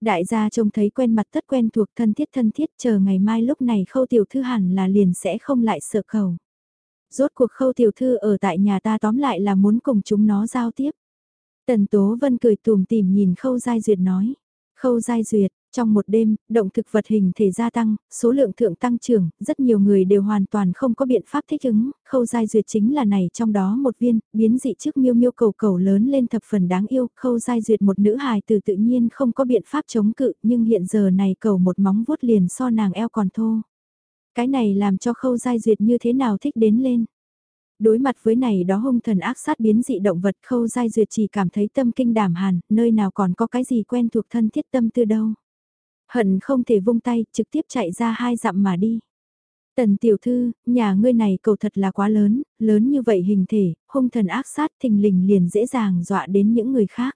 Đại gia trông thấy quen mặt tất quen thuộc thân thiết thân thiết chờ ngày mai lúc này khâu tiểu thư hẳn là liền sẽ không lại sợ cầu. Rốt cuộc khâu tiểu thư ở tại nhà ta tóm lại là muốn cùng chúng nó giao tiếp. Tần Tố Vân cười tùm tìm nhìn khâu giai duyệt nói. Khâu giai duyệt, trong một đêm, động thực vật hình thể gia tăng, số lượng thượng tăng trưởng, rất nhiều người đều hoàn toàn không có biện pháp thích ứng, khâu giai duyệt chính là này trong đó một viên, biến dị trước miêu miêu cầu cầu lớn lên thập phần đáng yêu, khâu giai duyệt một nữ hài từ tự nhiên không có biện pháp chống cự, nhưng hiện giờ này cầu một móng vuốt liền so nàng eo còn thô. Cái này làm cho khâu giai duyệt như thế nào thích đến lên. Đối mặt với này đó hung thần ác sát biến dị động vật khâu giai duyệt chỉ cảm thấy tâm kinh đảm hàn, nơi nào còn có cái gì quen thuộc thân thiết tâm tư đâu. Hận không thể vung tay, trực tiếp chạy ra hai dặm mà đi. Tần tiểu thư, nhà ngươi này cầu thật là quá lớn, lớn như vậy hình thể, hung thần ác sát thình lình liền dễ dàng dọa đến những người khác.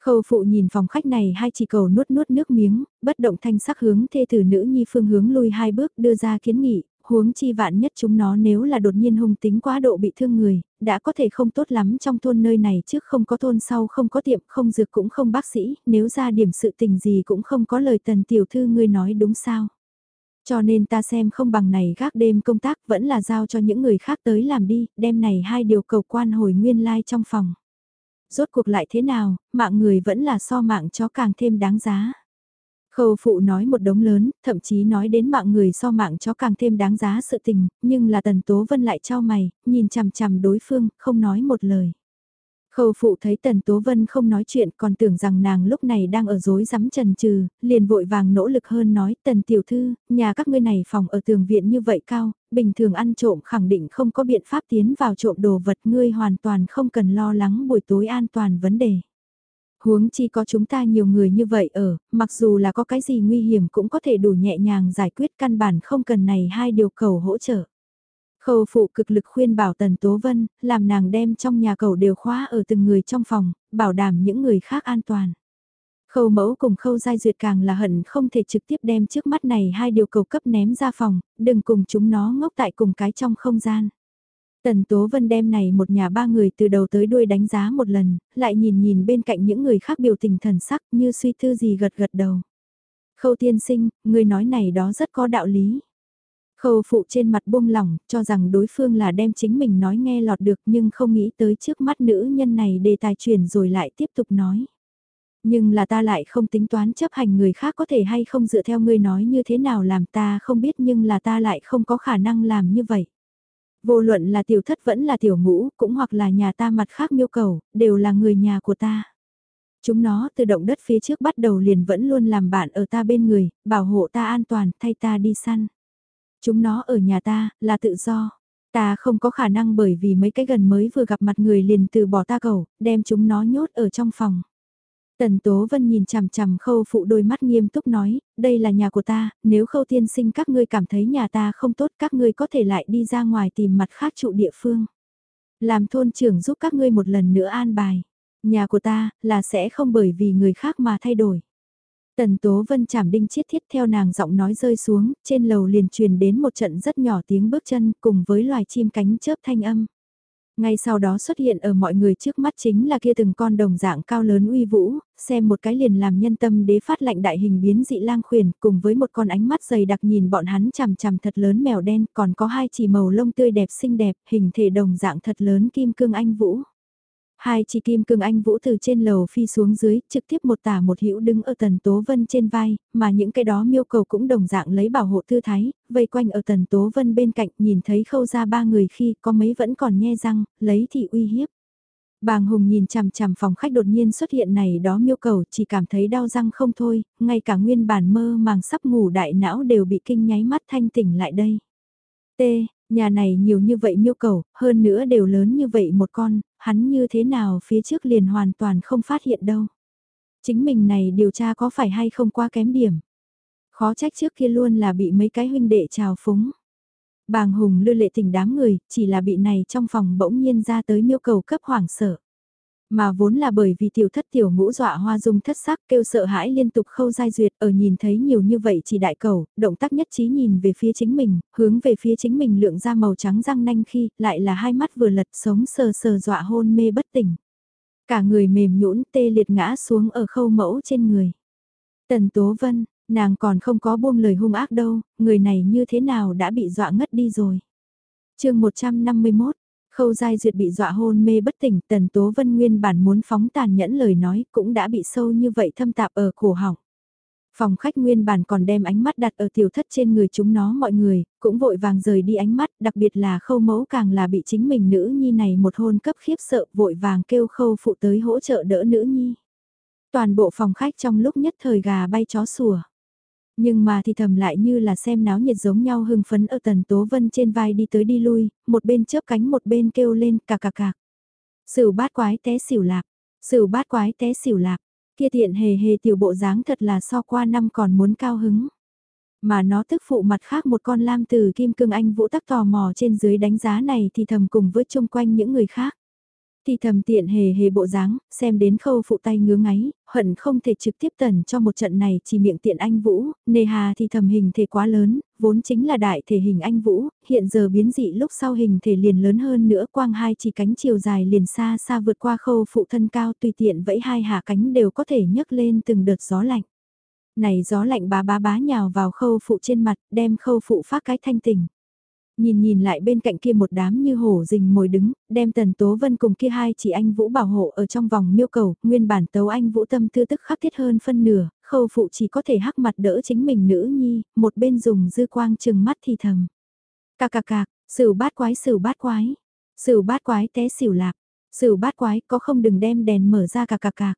Khâu phụ nhìn phòng khách này hai chỉ cầu nuốt nuốt nước miếng, bất động thanh sắc hướng thê tử nữ nhi phương hướng lui hai bước đưa ra kiến nghị, huống chi vạn nhất chúng nó nếu là đột nhiên hung tính quá độ bị thương người, đã có thể không tốt lắm trong thôn nơi này trước không có thôn sau không có tiệm không dược cũng không bác sĩ, nếu ra điểm sự tình gì cũng không có lời tần tiểu thư ngươi nói đúng sao. Cho nên ta xem không bằng này gác đêm công tác vẫn là giao cho những người khác tới làm đi, đêm này hai điều cầu quan hồi nguyên lai like trong phòng. Rốt cuộc lại thế nào, mạng người vẫn là so mạng chó càng thêm đáng giá. Khâu phụ nói một đống lớn, thậm chí nói đến mạng người so mạng chó càng thêm đáng giá sự tình, nhưng là Tần Tố Vân lại trao mày, nhìn chằm chằm đối phương, không nói một lời. Khâu phụ thấy Tần Tố Vân không nói chuyện còn tưởng rằng nàng lúc này đang ở dối rắm trần trừ, liền vội vàng nỗ lực hơn nói Tần Tiểu Thư, nhà các ngươi này phòng ở tường viện như vậy cao, bình thường ăn trộm khẳng định không có biện pháp tiến vào trộm đồ vật ngươi hoàn toàn không cần lo lắng buổi tối an toàn vấn đề. Huống chi có chúng ta nhiều người như vậy ở, mặc dù là có cái gì nguy hiểm cũng có thể đủ nhẹ nhàng giải quyết căn bản không cần này hai điều cầu hỗ trợ. Khâu phụ cực lực khuyên bảo Tần Tố Vân, làm nàng đem trong nhà cầu đều khóa ở từng người trong phòng, bảo đảm những người khác an toàn. Khâu mẫu cùng khâu giai duyệt càng là hận không thể trực tiếp đem trước mắt này hai điều cầu cấp ném ra phòng, đừng cùng chúng nó ngốc tại cùng cái trong không gian. Tần Tố Vân đem này một nhà ba người từ đầu tới đuôi đánh giá một lần, lại nhìn nhìn bên cạnh những người khác biểu tình thần sắc như suy tư gì gật gật đầu. Khâu tiên sinh, người nói này đó rất có đạo lý. Khâu phụ trên mặt buông lỏng, cho rằng đối phương là đem chính mình nói nghe lọt được nhưng không nghĩ tới trước mắt nữ nhân này đề tài chuyển rồi lại tiếp tục nói. Nhưng là ta lại không tính toán chấp hành người khác có thể hay không dựa theo ngươi nói như thế nào làm ta không biết nhưng là ta lại không có khả năng làm như vậy. Vô luận là tiểu thất vẫn là tiểu ngũ, cũng hoặc là nhà ta mặt khác miêu cầu, đều là người nhà của ta. Chúng nó từ động đất phía trước bắt đầu liền vẫn luôn làm bạn ở ta bên người, bảo hộ ta an toàn, thay ta đi săn. Chúng nó ở nhà ta, là tự do. Ta không có khả năng bởi vì mấy cái gần mới vừa gặp mặt người liền từ bỏ ta cầu, đem chúng nó nhốt ở trong phòng. Tần Tố Vân nhìn chằm chằm khâu phụ đôi mắt nghiêm túc nói, đây là nhà của ta, nếu khâu tiên sinh các ngươi cảm thấy nhà ta không tốt các ngươi có thể lại đi ra ngoài tìm mặt khác trụ địa phương. Làm thôn trưởng giúp các ngươi một lần nữa an bài. Nhà của ta là sẽ không bởi vì người khác mà thay đổi. Tần Tố Vân chảm đinh chiết thiết theo nàng giọng nói rơi xuống, trên lầu liền truyền đến một trận rất nhỏ tiếng bước chân cùng với loài chim cánh chớp thanh âm. Ngay sau đó xuất hiện ở mọi người trước mắt chính là kia từng con đồng dạng cao lớn uy vũ, xem một cái liền làm nhân tâm đế phát lạnh đại hình biến dị lang khuyển cùng với một con ánh mắt dày đặc nhìn bọn hắn chằm chằm thật lớn mèo đen còn có hai chỉ màu lông tươi đẹp xinh đẹp hình thể đồng dạng thật lớn kim cương anh vũ. Hai chỉ kim cương anh vũ từ trên lầu phi xuống dưới, trực tiếp một tả một hữu đứng ở tần tố vân trên vai, mà những cái đó miêu cầu cũng đồng dạng lấy bảo hộ tư thái, vây quanh ở tần tố vân bên cạnh nhìn thấy khâu ra ba người khi có mấy vẫn còn nhe răng, lấy thì uy hiếp. Bàng Hùng nhìn chằm chằm phòng khách đột nhiên xuất hiện này đó miêu cầu chỉ cảm thấy đau răng không thôi, ngay cả nguyên bản mơ màng sắp ngủ đại não đều bị kinh nháy mắt thanh tỉnh lại đây. T, Nhà này nhiều như vậy miêu cầu, hơn nữa đều lớn như vậy một con, hắn như thế nào phía trước liền hoàn toàn không phát hiện đâu. Chính mình này điều tra có phải hay không qua kém điểm. Khó trách trước kia luôn là bị mấy cái huynh đệ trào phúng. Bàng Hùng lư lệ tình đám người, chỉ là bị này trong phòng bỗng nhiên ra tới miêu cầu cấp hoảng sợ. Mà vốn là bởi vì tiểu thất tiểu ngũ dọa hoa dung thất sắc kêu sợ hãi liên tục khâu giai duyệt ở nhìn thấy nhiều như vậy chỉ đại cầu, động tác nhất trí nhìn về phía chính mình, hướng về phía chính mình lượng ra màu trắng răng nanh khi lại là hai mắt vừa lật sống sờ sờ dọa hôn mê bất tỉnh. Cả người mềm nhũn tê liệt ngã xuống ở khâu mẫu trên người. Tần Tố Vân, nàng còn không có buông lời hung ác đâu, người này như thế nào đã bị dọa ngất đi rồi. chương 151 Khâu Giai Duyệt bị dọa hôn mê bất tỉnh, Tần Tố Vân nguyên bản muốn phóng tàn nhẫn lời nói cũng đã bị sâu như vậy thâm tạp ở cổ họng. Phòng khách nguyên bản còn đem ánh mắt đặt ở tiểu thất trên người chúng nó mọi người, cũng vội vàng rời đi ánh mắt, đặc biệt là khâu mẫu càng là bị chính mình nữ nhi này một hôn cấp khiếp sợ vội vàng kêu khâu phụ tới hỗ trợ đỡ nữ nhi. Toàn bộ phòng khách trong lúc nhất thời gà bay chó sủa. Nhưng mà thì thầm lại như là xem náo nhiệt giống nhau hưng phấn ở tần tố vân trên vai đi tới đi lui, một bên chớp cánh một bên kêu lên cà cà cà. Sửu bát quái té xỉu lạc, sửu bát quái té xỉu lạc, kia tiện hề hề tiểu bộ dáng thật là so qua năm còn muốn cao hứng. Mà nó tức phụ mặt khác một con lam từ kim cương anh vũ tắc tò mò trên dưới đánh giá này thì thầm cùng với chung quanh những người khác thì thầm tiện hề hề bộ dáng, xem đến khâu phụ tay ngứa ngáy, hận không thể trực tiếp tần cho một trận này chỉ miệng tiện anh Vũ, nề hà thì thầm hình thể quá lớn, vốn chính là đại thể hình anh Vũ, hiện giờ biến dị lúc sau hình thể liền lớn hơn nữa quang hai chỉ cánh chiều dài liền xa xa vượt qua khâu phụ thân cao tùy tiện vẫy hai hạ cánh đều có thể nhấc lên từng đợt gió lạnh. Này gió lạnh bá bá bá nhào vào khâu phụ trên mặt, đem khâu phụ phát cái thanh tình. Nhìn nhìn lại bên cạnh kia một đám như hổ rình mồi đứng, đem Tần Tố Vân cùng kia hai chị anh Vũ bảo hộ ở trong vòng miêu cầu, nguyên bản tấu anh Vũ tâm tư tức khắc thiết hơn phân nửa, khâu phụ chỉ có thể hắc mặt đỡ chính mình nữ nhi, một bên dùng dư quang chừng mắt thì thầm. Cà cà cà, sửu bát quái sửu bát quái, sửu bát quái té xỉu lạc, sửu bát quái có không đừng đem đèn mở ra cà cà cà.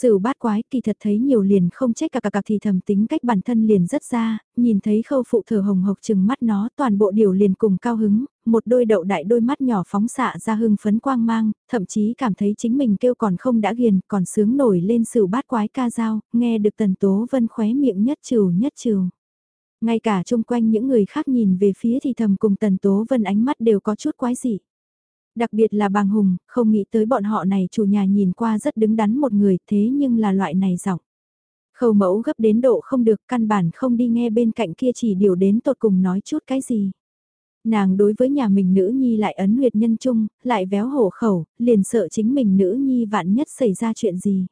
Sửu bát quái kỳ thật thấy nhiều liền không trách cả cả cạc thì thầm tính cách bản thân liền rất ra, nhìn thấy khâu phụ thở hồng hộc chừng mắt nó toàn bộ điều liền cùng cao hứng, một đôi đậu đại đôi mắt nhỏ phóng xạ ra hưng phấn quang mang, thậm chí cảm thấy chính mình kêu còn không đã ghiền, còn sướng nổi lên sửu bát quái ca dao, nghe được tần tố vân khóe miệng nhất trừ nhất trừ. Ngay cả chung quanh những người khác nhìn về phía thì thầm cùng tần tố vân ánh mắt đều có chút quái dị. Đặc biệt là bàng hùng, không nghĩ tới bọn họ này chủ nhà nhìn qua rất đứng đắn một người thế nhưng là loại này giọng. Khâu mẫu gấp đến độ không được căn bản không đi nghe bên cạnh kia chỉ điều đến tột cùng nói chút cái gì. Nàng đối với nhà mình nữ nhi lại ấn huyệt nhân trung, lại véo hổ khẩu, liền sợ chính mình nữ nhi vạn nhất xảy ra chuyện gì.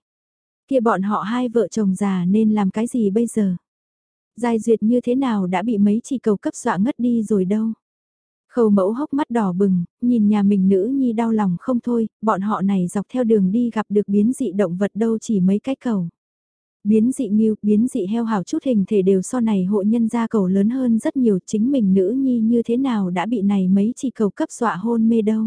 Kia bọn họ hai vợ chồng già nên làm cái gì bây giờ? Giai duyệt như thế nào đã bị mấy chỉ cầu cấp dọa ngất đi rồi đâu? Khâu mẫu hốc mắt đỏ bừng, nhìn nhà mình nữ nhi đau lòng không thôi, bọn họ này dọc theo đường đi gặp được biến dị động vật đâu chỉ mấy cái cầu. Biến dị nghiêu, biến dị heo hảo chút hình thể đều so này hộ nhân gia cầu lớn hơn rất nhiều chính mình nữ nhi như thế nào đã bị này mấy chỉ cầu cấp dọa hôn mê đâu.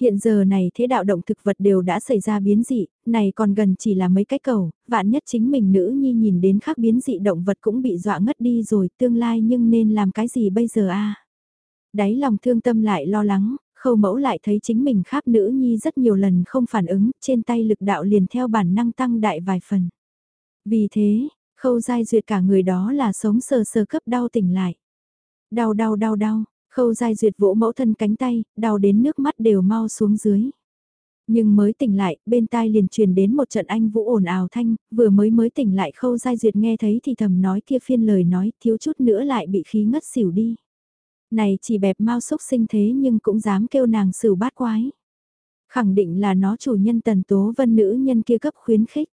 Hiện giờ này thế đạo động thực vật đều đã xảy ra biến dị, này còn gần chỉ là mấy cái cầu, vạn nhất chính mình nữ nhi nhìn đến khác biến dị động vật cũng bị dọa ngất đi rồi, tương lai nhưng nên làm cái gì bây giờ a Đáy lòng thương tâm lại lo lắng, khâu mẫu lại thấy chính mình khác nữ nhi rất nhiều lần không phản ứng, trên tay lực đạo liền theo bản năng tăng đại vài phần. Vì thế, khâu dai duyệt cả người đó là sống sờ sờ cấp đau tỉnh lại. Đau đau đau đau, khâu dai duyệt vỗ mẫu thân cánh tay, đau đến nước mắt đều mau xuống dưới. Nhưng mới tỉnh lại, bên tai liền truyền đến một trận anh vũ ồn ào thanh, vừa mới mới tỉnh lại khâu dai duyệt nghe thấy thì thầm nói kia phiên lời nói thiếu chút nữa lại bị khí ngất xỉu đi. Này chỉ bẹp mau xúc sinh thế nhưng cũng dám kêu nàng xử bát quái. Khẳng định là nó chủ nhân tần tố vân nữ nhân kia cấp khuyến khích.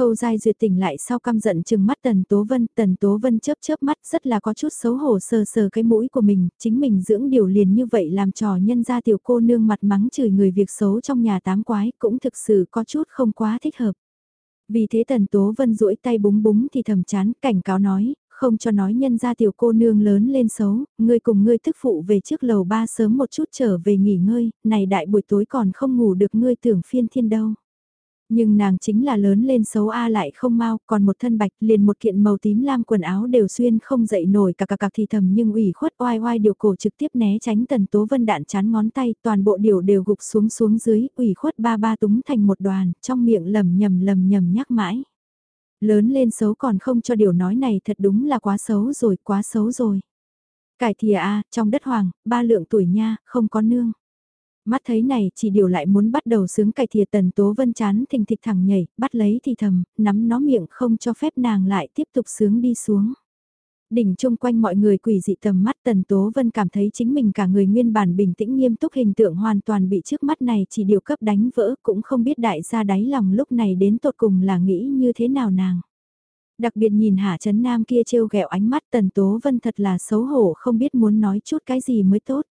Khâu dai duyệt tỉnh lại sau căm giận chừng mắt Tần Tố Vân, Tần Tố Vân chớp chớp mắt rất là có chút xấu hổ sờ sờ cái mũi của mình, chính mình dưỡng điều liền như vậy làm trò nhân ra tiểu cô nương mặt mắng chửi người việc xấu trong nhà tám quái cũng thực sự có chút không quá thích hợp. Vì thế Tần Tố Vân duỗi tay búng búng thì thầm chán, cảnh cáo nói, không cho nói nhân ra tiểu cô nương lớn lên xấu, ngươi cùng ngươi thức phụ về trước lầu ba sớm một chút trở về nghỉ ngơi, này đại buổi tối còn không ngủ được ngươi tưởng phiên thiên đâu. Nhưng nàng chính là lớn lên xấu A lại không mau, còn một thân bạch liền một kiện màu tím lam quần áo đều xuyên không dậy nổi cả cả cạc thì thầm nhưng ủy khuất oai oai điều cổ trực tiếp né tránh tần tố vân đạn chán ngón tay toàn bộ điều đều gục xuống xuống dưới ủy khuất ba ba túng thành một đoàn trong miệng lầm nhầm lầm nhầm nhắc mãi. Lớn lên xấu còn không cho điều nói này thật đúng là quá xấu rồi, quá xấu rồi. Cải thìa a trong đất hoàng, ba lượng tuổi nha, không có nương. Mắt thấy này chỉ điều lại muốn bắt đầu sướng cải thìa tần tố vân chán thình thịch thẳng nhảy, bắt lấy thì thầm, nắm nó miệng không cho phép nàng lại tiếp tục sướng đi xuống đỉnh chung quanh mọi người quỷ dị tầm mắt, Tần Tố Vân cảm thấy chính mình cả người nguyên bản bình tĩnh nghiêm túc hình tượng hoàn toàn bị trước mắt này chỉ điều cấp đánh vỡ, cũng không biết đại gia đáy lòng lúc này đến tột cùng là nghĩ như thế nào nàng. Đặc biệt nhìn Hạ Trấn Nam kia trêu ghẹo ánh mắt, Tần Tố Vân thật là xấu hổ, không biết muốn nói chút cái gì mới tốt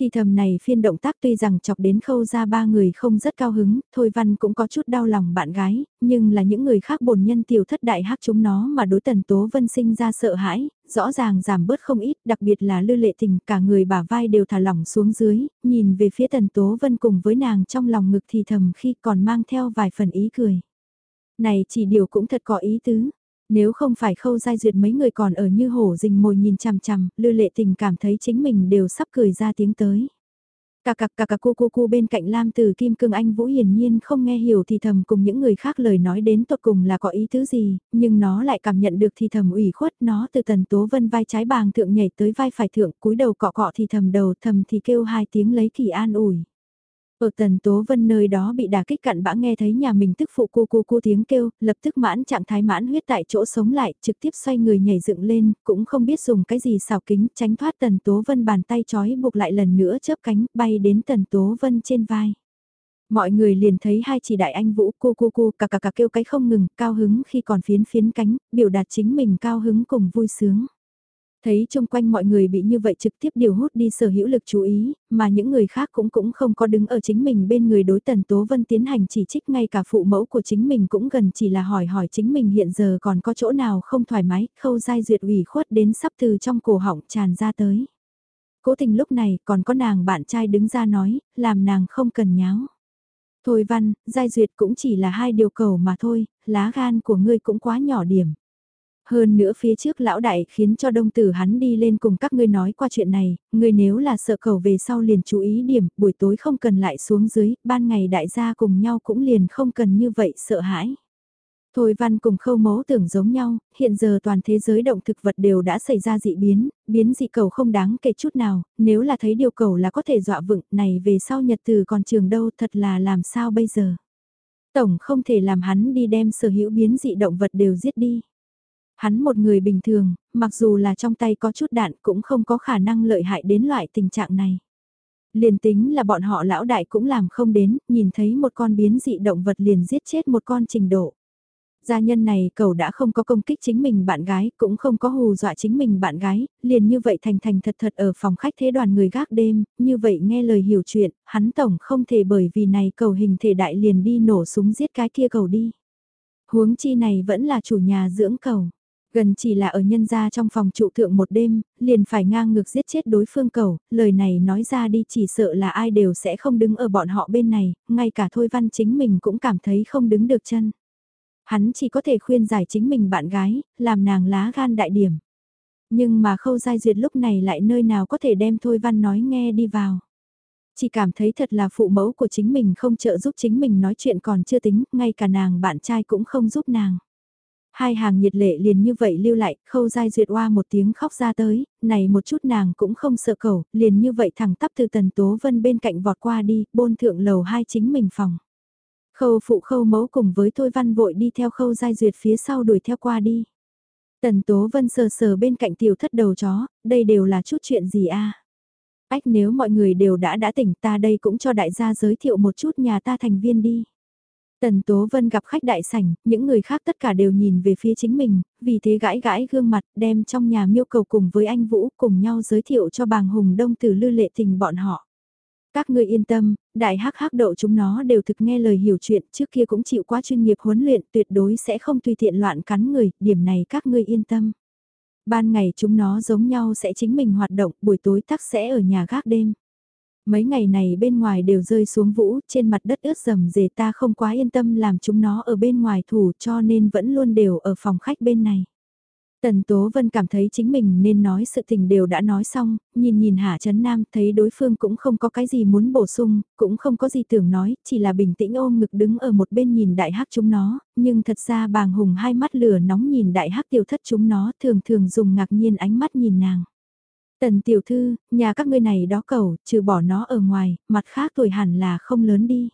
thì thầm này phiên động tác tuy rằng chọc đến khâu ra ba người không rất cao hứng, Thôi Văn cũng có chút đau lòng bạn gái, nhưng là những người khác bổn nhân tiểu thất đại hắc chúng nó mà đối tần tố vân sinh ra sợ hãi, rõ ràng giảm bớt không ít, đặc biệt là lư lệ tình cả người bả vai đều thả lỏng xuống dưới, nhìn về phía tần tố vân cùng với nàng trong lòng ngực thì thầm khi còn mang theo vài phần ý cười. Này chỉ điều cũng thật có ý tứ, nếu không phải khâu giai duyệt mấy người còn ở như hổ rình mồi nhìn chằm chằm, lư lệ tình cảm thấy chính mình đều sắp cười ra tiếng tới. Cà cà cà cà cu cu cu bên cạnh Lam Từ Kim Cương Anh Vũ hiển nhiên không nghe hiểu thì thầm cùng những người khác lời nói đến tột cùng là có ý thứ gì, nhưng nó lại cảm nhận được thì thầm ủy khuất nó từ tần tố vân vai trái bàng thượng nhảy tới vai phải thượng cúi đầu cọ cọ thì thầm đầu thầm thì kêu hai tiếng lấy kỳ an ủi. Ở tần tố vân nơi đó bị đả kích cặn bã nghe thấy nhà mình tức phụ cu cu cu tiếng kêu, lập tức mãn trạng thái mãn huyết tại chỗ sống lại, trực tiếp xoay người nhảy dựng lên, cũng không biết dùng cái gì xào kính, tránh thoát tần tố vân bàn tay chói buộc lại lần nữa chớp cánh, bay đến tần tố vân trên vai. Mọi người liền thấy hai chỉ đại anh vũ cu cu cu cà cà cà kêu cái không ngừng, cao hứng khi còn phiến phiến cánh, biểu đạt chính mình cao hứng cùng vui sướng. Thấy chung quanh mọi người bị như vậy trực tiếp điều hút đi sở hữu lực chú ý, mà những người khác cũng cũng không có đứng ở chính mình bên người đối Tần Tố Vân tiến hành chỉ trích ngay cả phụ mẫu của chính mình cũng gần chỉ là hỏi hỏi chính mình hiện giờ còn có chỗ nào không thoải mái, khâu dai duyệt ủy khuất đến sắp từ trong cổ họng tràn ra tới. Cố tình lúc này còn có nàng bạn trai đứng ra nói, làm nàng không cần nháo. Thôi văn, giai duyệt cũng chỉ là hai điều cầu mà thôi, lá gan của ngươi cũng quá nhỏ điểm. Hơn nữa phía trước lão đại khiến cho đông tử hắn đi lên cùng các ngươi nói qua chuyện này, ngươi nếu là sợ cầu về sau liền chú ý điểm, buổi tối không cần lại xuống dưới, ban ngày đại gia cùng nhau cũng liền không cần như vậy sợ hãi. Thôi văn cùng khâu mấu tưởng giống nhau, hiện giờ toàn thế giới động thực vật đều đã xảy ra dị biến, biến dị cầu không đáng kể chút nào, nếu là thấy điều cầu là có thể dọa vựng này về sau nhật từ còn trường đâu thật là làm sao bây giờ. Tổng không thể làm hắn đi đem sở hữu biến dị động vật đều giết đi. Hắn một người bình thường, mặc dù là trong tay có chút đạn cũng không có khả năng lợi hại đến loại tình trạng này. Liền tính là bọn họ lão đại cũng làm không đến, nhìn thấy một con biến dị động vật liền giết chết một con trình độ. Gia nhân này cầu đã không có công kích chính mình bạn gái, cũng không có hù dọa chính mình bạn gái, liền như vậy thành thành thật thật ở phòng khách thế đoàn người gác đêm, như vậy nghe lời hiểu chuyện, hắn tổng không thể bởi vì này cầu hình thể đại liền đi nổ súng giết cái kia cầu đi. Huống chi này vẫn là chủ nhà dưỡng cầu. Gần chỉ là ở nhân gia trong phòng trụ thượng một đêm, liền phải ngang ngược giết chết đối phương cầu, lời này nói ra đi chỉ sợ là ai đều sẽ không đứng ở bọn họ bên này, ngay cả Thôi Văn chính mình cũng cảm thấy không đứng được chân. Hắn chỉ có thể khuyên giải chính mình bạn gái, làm nàng lá gan đại điểm. Nhưng mà khâu giai duyệt lúc này lại nơi nào có thể đem Thôi Văn nói nghe đi vào. Chỉ cảm thấy thật là phụ mẫu của chính mình không trợ giúp chính mình nói chuyện còn chưa tính, ngay cả nàng bạn trai cũng không giúp nàng. Hai hàng nhiệt lệ liền như vậy lưu lại, khâu dai duyệt oa một tiếng khóc ra tới, này một chút nàng cũng không sợ cầu, liền như vậy thẳng tắp từ tần tố vân bên cạnh vọt qua đi, bôn thượng lầu hai chính mình phòng. Khâu phụ khâu mẫu cùng với Thôi Văn vội đi theo khâu giai duyệt phía sau đuổi theo qua đi. Tần Tố Vân sờ sờ bên cạnh tiểu thất đầu chó, đây đều là chút chuyện gì a? Ách nếu mọi người đều đã đã tỉnh ta đây cũng cho đại gia giới thiệu một chút nhà ta thành viên đi. Tần Tố Vân gặp khách đại sảnh, những người khác tất cả đều nhìn về phía chính mình, vì thế gãi gãi gương mặt đem trong nhà miêu cầu cùng với anh Vũ cùng nhau giới thiệu cho bàng hùng đông từ lư lệ tình bọn họ. Các ngươi yên tâm, đại hắc hắc đậu chúng nó đều thực nghe lời hiểu chuyện, trước kia cũng chịu quá chuyên nghiệp huấn luyện, tuyệt đối sẽ không tùy tiện loạn cắn người, điểm này các ngươi yên tâm. Ban ngày chúng nó giống nhau sẽ chính mình hoạt động, buổi tối tắc sẽ ở nhà gác đêm. Mấy ngày này bên ngoài đều rơi xuống vũ, trên mặt đất ướt rầm rề ta không quá yên tâm làm chúng nó ở bên ngoài thủ cho nên vẫn luôn đều ở phòng khách bên này. Tần Tố Vân cảm thấy chính mình nên nói sự tình đều đã nói xong, nhìn nhìn Hạ Trấn Nam thấy đối phương cũng không có cái gì muốn bổ sung, cũng không có gì tưởng nói, chỉ là bình tĩnh ôm ngực đứng ở một bên nhìn đại hắc chúng nó, nhưng thật ra bàng hùng hai mắt lửa nóng nhìn đại hắc Tiêu thất chúng nó thường thường dùng ngạc nhiên ánh mắt nhìn nàng. Tần tiểu thư, nhà các ngươi này đó cầu, trừ bỏ nó ở ngoài, mặt khác tuổi hẳn là không lớn đi.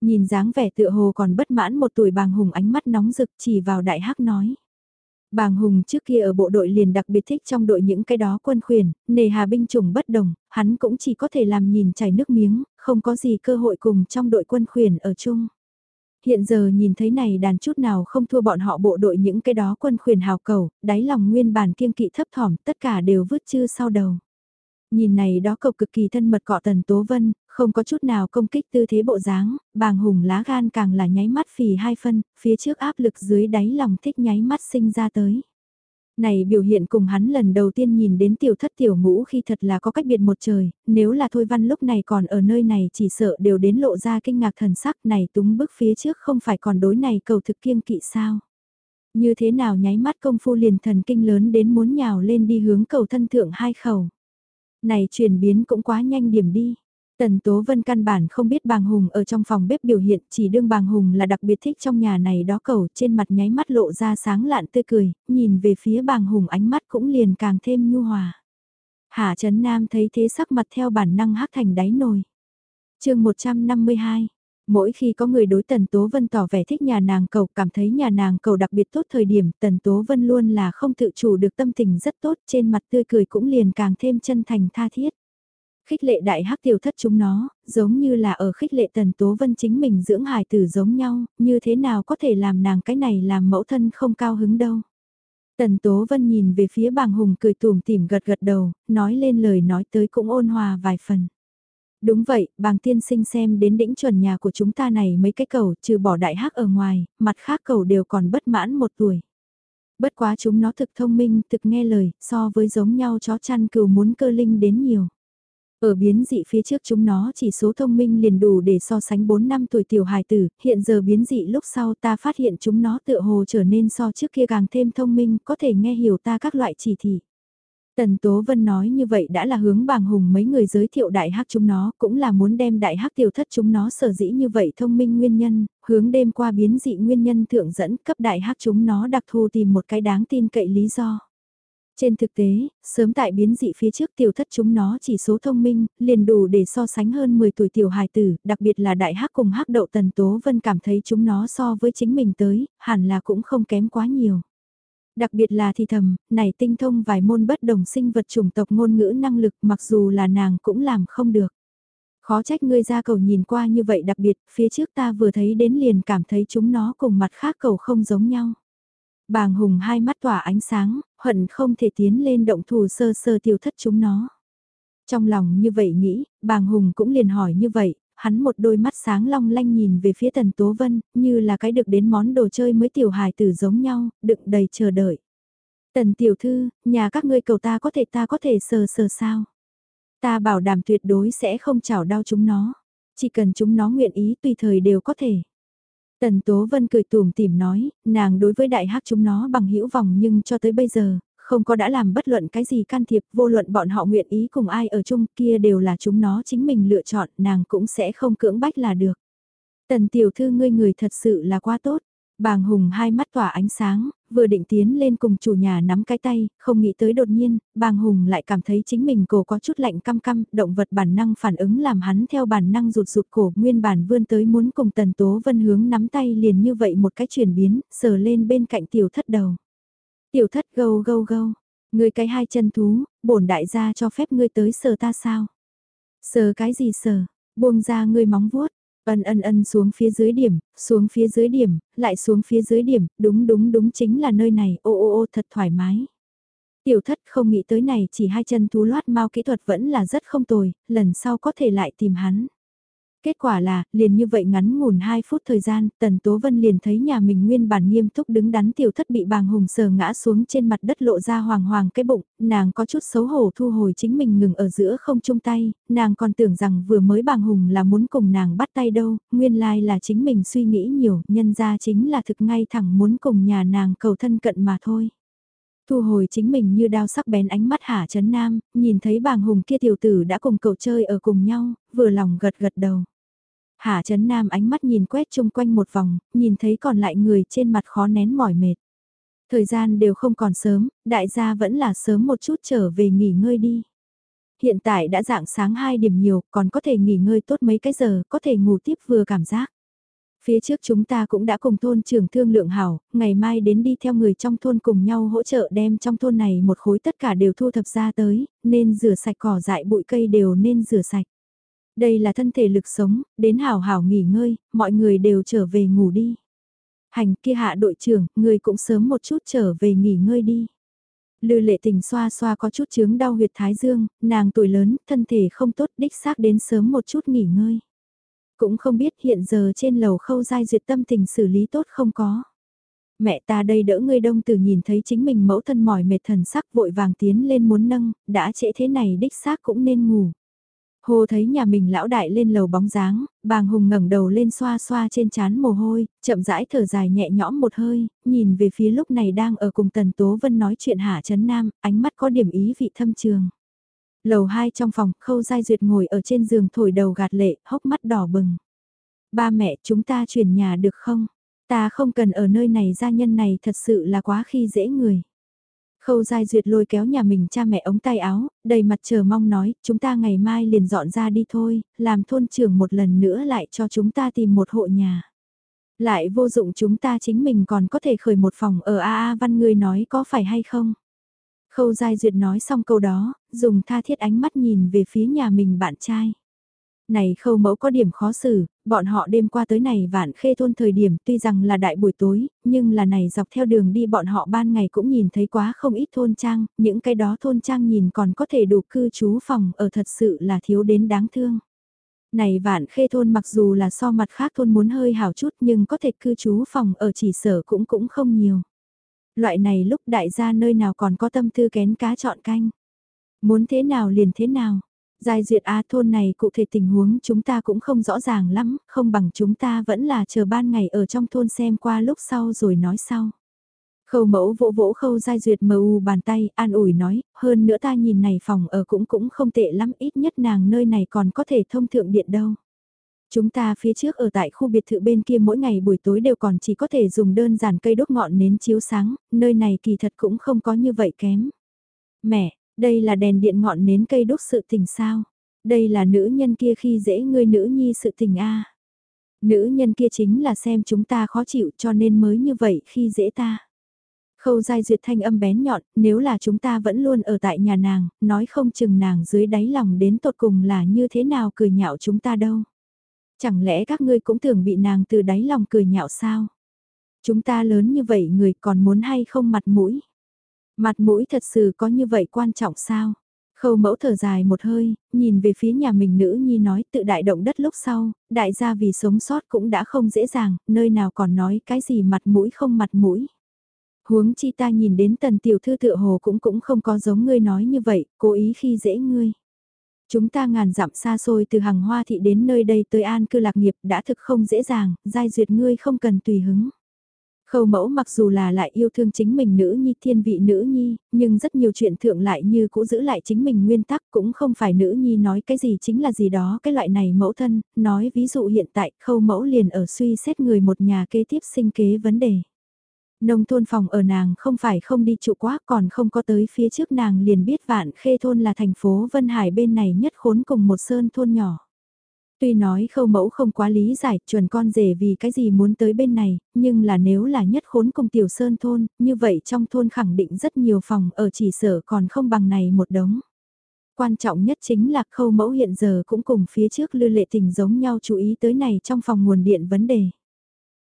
Nhìn dáng vẻ tựa hồ còn bất mãn một tuổi bàng hùng ánh mắt nóng rực chỉ vào đại hắc nói. Bàng Hùng trước kia ở bộ đội liền đặc biệt thích trong đội những cái đó quân khuyển, nề hà binh chủng bất đồng, hắn cũng chỉ có thể làm nhìn chảy nước miếng, không có gì cơ hội cùng trong đội quân khuyển ở chung. Hiện giờ nhìn thấy này đàn chút nào không thua bọn họ bộ đội những cái đó quân khuyển hào cầu, đáy lòng nguyên bản kiêng kỵ thấp thỏm, tất cả đều vứt chư sau đầu. Nhìn này đó cầu cực kỳ thân mật cọ tần tố vân, không có chút nào công kích tư thế bộ dáng, bàng hùng lá gan càng là nháy mắt phì hai phân, phía trước áp lực dưới đáy lòng thích nháy mắt sinh ra tới. Này biểu hiện cùng hắn lần đầu tiên nhìn đến tiểu thất tiểu ngũ khi thật là có cách biệt một trời, nếu là Thôi Văn lúc này còn ở nơi này chỉ sợ đều đến lộ ra kinh ngạc thần sắc này túng bước phía trước không phải còn đối này cầu thực kiêng kỵ sao. Như thế nào nháy mắt công phu liền thần kinh lớn đến muốn nhào lên đi hướng cầu thân thượng hai khẩu. Này chuyển biến cũng quá nhanh điểm đi. Tần Tố Vân căn bản không biết bàng hùng ở trong phòng bếp biểu hiện, chỉ đương bàng hùng là đặc biệt thích trong nhà này đó cầu, trên mặt nháy mắt lộ ra sáng lạn tươi cười, nhìn về phía bàng hùng ánh mắt cũng liền càng thêm nhu hòa. Hạ Trấn Nam thấy thế sắc mặt theo bản năng hắc thành đáy nồi. chương 152 Mỗi khi có người đối Tần Tố Vân tỏ vẻ thích nhà nàng cầu cảm thấy nhà nàng cầu đặc biệt tốt thời điểm Tần Tố Vân luôn là không tự chủ được tâm tình rất tốt trên mặt tươi cười cũng liền càng thêm chân thành tha thiết. Khích lệ đại hắc tiểu thất chúng nó, giống như là ở khích lệ Tần Tố Vân chính mình dưỡng hài tử giống nhau, như thế nào có thể làm nàng cái này làm mẫu thân không cao hứng đâu. Tần Tố Vân nhìn về phía bàng hùng cười tùm tìm gật gật đầu, nói lên lời nói tới cũng ôn hòa vài phần. Đúng vậy, bàng tiên sinh xem đến đỉnh chuẩn nhà của chúng ta này mấy cái cầu trừ bỏ đại hắc ở ngoài, mặt khác cầu đều còn bất mãn một tuổi. Bất quá chúng nó thực thông minh, thực nghe lời, so với giống nhau chó chăn cừu muốn cơ linh đến nhiều. Ở biến dị phía trước chúng nó chỉ số thông minh liền đủ để so sánh 4 năm tuổi tiểu hài tử, hiện giờ biến dị lúc sau ta phát hiện chúng nó tựa hồ trở nên so trước kia càng thêm thông minh, có thể nghe hiểu ta các loại chỉ thị. Tần Tố Vân nói như vậy đã là hướng bàng hùng mấy người giới thiệu đại hắc chúng nó, cũng là muốn đem đại hắc tiểu thất chúng nó sở dĩ như vậy thông minh nguyên nhân, hướng đêm qua biến dị nguyên nhân thượng dẫn cấp đại hắc chúng nó đặc thù tìm một cái đáng tin cậy lý do. Trên thực tế, sớm tại biến dị phía trước tiểu thất chúng nó chỉ số thông minh, liền đủ để so sánh hơn 10 tuổi tiểu hài tử, đặc biệt là đại hắc cùng hắc đậu tần tố vân cảm thấy chúng nó so với chính mình tới, hẳn là cũng không kém quá nhiều. Đặc biệt là thì thầm, này tinh thông vài môn bất đồng sinh vật chủng tộc ngôn ngữ năng lực mặc dù là nàng cũng làm không được. Khó trách ngươi ra cầu nhìn qua như vậy đặc biệt, phía trước ta vừa thấy đến liền cảm thấy chúng nó cùng mặt khác cầu không giống nhau. Bàng hùng hai mắt tỏa ánh sáng, hận không thể tiến lên động thủ sơ sơ tiêu thất chúng nó. Trong lòng như vậy nghĩ, bàng hùng cũng liền hỏi như vậy, hắn một đôi mắt sáng long lanh nhìn về phía tần tố vân, như là cái được đến món đồ chơi mới tiểu hài tử giống nhau, đựng đầy chờ đợi. Tần tiểu thư, nhà các ngươi cầu ta có thể ta có thể sờ sờ sao? Ta bảo đảm tuyệt đối sẽ không chảo đau chúng nó. Chỉ cần chúng nó nguyện ý tùy thời đều có thể. Tần Tố Vân cười tùm tìm nói, nàng đối với đại hắc chúng nó bằng hữu vòng nhưng cho tới bây giờ, không có đã làm bất luận cái gì can thiệp, vô luận bọn họ nguyện ý cùng ai ở chung kia đều là chúng nó chính mình lựa chọn, nàng cũng sẽ không cưỡng bách là được. Tần tiểu thư ngươi người thật sự là quá tốt, bàng hùng hai mắt tỏa ánh sáng, vừa định tiến lên cùng chủ nhà nắm cái tay, không nghĩ tới đột nhiên, bàng hùng lại cảm thấy chính mình cổ có chút lạnh căm căm, động vật bản năng phản ứng làm hắn theo bản năng rụt rụt cổ, nguyên bản vươn tới muốn cùng tần tố vân hướng nắm tay liền như vậy một cái chuyển biến, sờ lên bên cạnh tiểu thất đầu. Tiểu thất gâu gâu gâu, ngươi cái hai chân thú, bổn đại gia cho phép ngươi tới sờ ta sao? Sờ cái gì sờ, buông ra ngươi móng vuốt, Ân ân ân xuống phía dưới điểm, xuống phía dưới điểm, lại xuống phía dưới điểm, đúng đúng đúng chính là nơi này, ô ô ô thật thoải mái. Tiểu thất không nghĩ tới này chỉ hai chân thú loát mau kỹ thuật vẫn là rất không tồi, lần sau có thể lại tìm hắn. Kết quả là, liền như vậy ngắn ngủn 2 phút thời gian, Tần Tố Vân liền thấy nhà mình nguyên bản nghiêm túc đứng đắn tiểu thất bị bàng hùng sờ ngã xuống trên mặt đất lộ ra hoàng hoàng cái bụng, nàng có chút xấu hổ thu hồi chính mình ngừng ở giữa không chung tay, nàng còn tưởng rằng vừa mới bàng hùng là muốn cùng nàng bắt tay đâu, nguyên lai là chính mình suy nghĩ nhiều, nhân ra chính là thực ngay thẳng muốn cùng nhà nàng cầu thân cận mà thôi thu hồi chính mình như đao sắc bén ánh mắt hả chấn Nam, nhìn thấy bàng hùng kia tiểu tử đã cùng cậu chơi ở cùng nhau, vừa lòng gật gật đầu. Hạ Trấn Nam ánh mắt nhìn quét chung quanh một vòng, nhìn thấy còn lại người trên mặt khó nén mỏi mệt. Thời gian đều không còn sớm, đại gia vẫn là sớm một chút trở về nghỉ ngơi đi. Hiện tại đã dạng sáng 2 điểm nhiều, còn có thể nghỉ ngơi tốt mấy cái giờ, có thể ngủ tiếp vừa cảm giác. Phía trước chúng ta cũng đã cùng thôn trưởng thương lượng hảo, ngày mai đến đi theo người trong thôn cùng nhau hỗ trợ đem trong thôn này một khối tất cả đều thu thập ra tới, nên rửa sạch cỏ dại bụi cây đều nên rửa sạch. Đây là thân thể lực sống, đến hảo hảo nghỉ ngơi, mọi người đều trở về ngủ đi. Hành kia hạ đội trưởng, người cũng sớm một chút trở về nghỉ ngơi đi. Lư lệ tình xoa xoa có chút chướng đau huyệt thái dương, nàng tuổi lớn, thân thể không tốt đích xác đến sớm một chút nghỉ ngơi. Cũng không biết hiện giờ trên lầu khâu giai duyệt tâm tình xử lý tốt không có. Mẹ ta đây đỡ ngươi đông từ nhìn thấy chính mình mẫu thân mỏi mệt thần sắc vội vàng tiến lên muốn nâng, đã trễ thế này đích xác cũng nên ngủ. Hồ thấy nhà mình lão đại lên lầu bóng dáng, bàng hùng ngẩng đầu lên xoa xoa trên chán mồ hôi, chậm rãi thở dài nhẹ nhõm một hơi, nhìn về phía lúc này đang ở cùng Tần Tố Vân nói chuyện Hạ Trấn Nam, ánh mắt có điểm ý vị thâm trường. Lầu 2 trong phòng, khâu giai duyệt ngồi ở trên giường thổi đầu gạt lệ, hốc mắt đỏ bừng. Ba mẹ chúng ta chuyển nhà được không? Ta không cần ở nơi này gia nhân này thật sự là quá khi dễ người. Khâu Giai Duyệt lôi kéo nhà mình cha mẹ ống tay áo, đầy mặt chờ mong nói, chúng ta ngày mai liền dọn ra đi thôi, làm thôn trưởng một lần nữa lại cho chúng ta tìm một hộ nhà. Lại vô dụng chúng ta chính mình còn có thể khởi một phòng ở A A Văn người nói có phải hay không? Khâu Giai Duyệt nói xong câu đó, dùng tha thiết ánh mắt nhìn về phía nhà mình bạn trai. Này khâu mẫu có điểm khó xử, bọn họ đêm qua tới này vạn khê thôn thời điểm tuy rằng là đại buổi tối, nhưng là này dọc theo đường đi bọn họ ban ngày cũng nhìn thấy quá không ít thôn trang, những cái đó thôn trang nhìn còn có thể đủ cư trú phòng ở thật sự là thiếu đến đáng thương. Này vạn khê thôn mặc dù là so mặt khác thôn muốn hơi hảo chút nhưng có thể cư trú phòng ở chỉ sở cũng cũng không nhiều. Loại này lúc đại gia nơi nào còn có tâm tư kén cá chọn canh. Muốn thế nào liền thế nào. Giai duyệt A thôn này cụ thể tình huống chúng ta cũng không rõ ràng lắm, không bằng chúng ta vẫn là chờ ban ngày ở trong thôn xem qua lúc sau rồi nói sau. Khâu mẫu vỗ vỗ khâu giai duyệt mờ u bàn tay, an ủi nói, hơn nữa ta nhìn này phòng ở cũng cũng không tệ lắm, ít nhất nàng nơi này còn có thể thông thượng điện đâu. Chúng ta phía trước ở tại khu biệt thự bên kia mỗi ngày buổi tối đều còn chỉ có thể dùng đơn giản cây đốt ngọn nến chiếu sáng, nơi này kỳ thật cũng không có như vậy kém. Mẹ, đây là đèn điện ngọn nến cây đốt sự tình sao? Đây là nữ nhân kia khi dễ ngươi nữ nhi sự tình a. Nữ nhân kia chính là xem chúng ta khó chịu cho nên mới như vậy khi dễ ta. Khâu dai duyệt thanh âm bén nhọn, nếu là chúng ta vẫn luôn ở tại nhà nàng, nói không chừng nàng dưới đáy lòng đến tột cùng là như thế nào cười nhạo chúng ta đâu. Chẳng lẽ các ngươi cũng tưởng bị nàng từ đáy lòng cười nhạo sao? Chúng ta lớn như vậy người còn muốn hay không mặt mũi? Mặt mũi thật sự có như vậy quan trọng sao? Khâu mẫu thở dài một hơi, nhìn về phía nhà mình nữ nhi nói tự đại động đất lúc sau, đại gia vì sống sót cũng đã không dễ dàng, nơi nào còn nói cái gì mặt mũi không mặt mũi. Huống chi ta nhìn đến tần tiểu thư tựa hồ cũng cũng không có giống ngươi nói như vậy, cố ý khi dễ ngươi. Chúng ta ngàn dặm xa xôi từ hàng hoa thị đến nơi đây tới an cư lạc nghiệp đã thực không dễ dàng, giai duyệt ngươi không cần tùy hứng. Khâu mẫu mặc dù là lại yêu thương chính mình nữ nhi thiên vị nữ nhi, nhưng rất nhiều chuyện thượng lại như cũ giữ lại chính mình nguyên tắc cũng không phải nữ nhi nói cái gì chính là gì đó cái loại này mẫu thân, nói ví dụ hiện tại khâu mẫu liền ở suy xét người một nhà kế tiếp sinh kế vấn đề. Nông thôn phòng ở nàng không phải không đi trụ quá còn không có tới phía trước nàng liền biết vạn khê thôn là thành phố Vân Hải bên này nhất khốn cùng một sơn thôn nhỏ. Tuy nói khâu mẫu không quá lý giải chuẩn con rể vì cái gì muốn tới bên này, nhưng là nếu là nhất khốn cùng tiểu sơn thôn, như vậy trong thôn khẳng định rất nhiều phòng ở chỉ sở còn không bằng này một đống. Quan trọng nhất chính là khâu mẫu hiện giờ cũng cùng phía trước lưu lệ tình giống nhau chú ý tới này trong phòng nguồn điện vấn đề.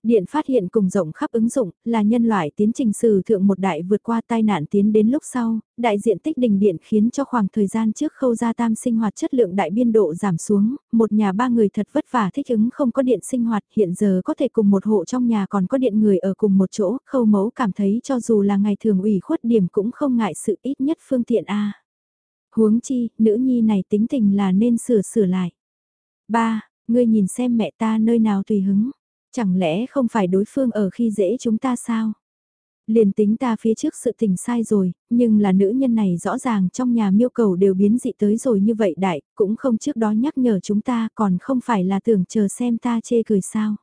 Điện phát hiện cùng rộng khắp ứng dụng, là nhân loại tiến trình sử thượng một đại vượt qua tai nạn tiến đến lúc sau, đại diện tích đình điện khiến cho khoảng thời gian trước khâu gia tam sinh hoạt chất lượng đại biên độ giảm xuống, một nhà ba người thật vất vả thích ứng không có điện sinh hoạt, hiện giờ có thể cùng một hộ trong nhà còn có điện người ở cùng một chỗ, khâu mẫu cảm thấy cho dù là ngày thường ủy khuất điểm cũng không ngại sự ít nhất phương tiện A. Huống chi, nữ nhi này tính tình là nên sửa sửa lại. ba Ngươi nhìn xem mẹ ta nơi nào tùy hứng Chẳng lẽ không phải đối phương ở khi dễ chúng ta sao? Liền tính ta phía trước sự tình sai rồi, nhưng là nữ nhân này rõ ràng trong nhà miêu cầu đều biến dị tới rồi như vậy đại, cũng không trước đó nhắc nhở chúng ta còn không phải là tưởng chờ xem ta chê cười sao.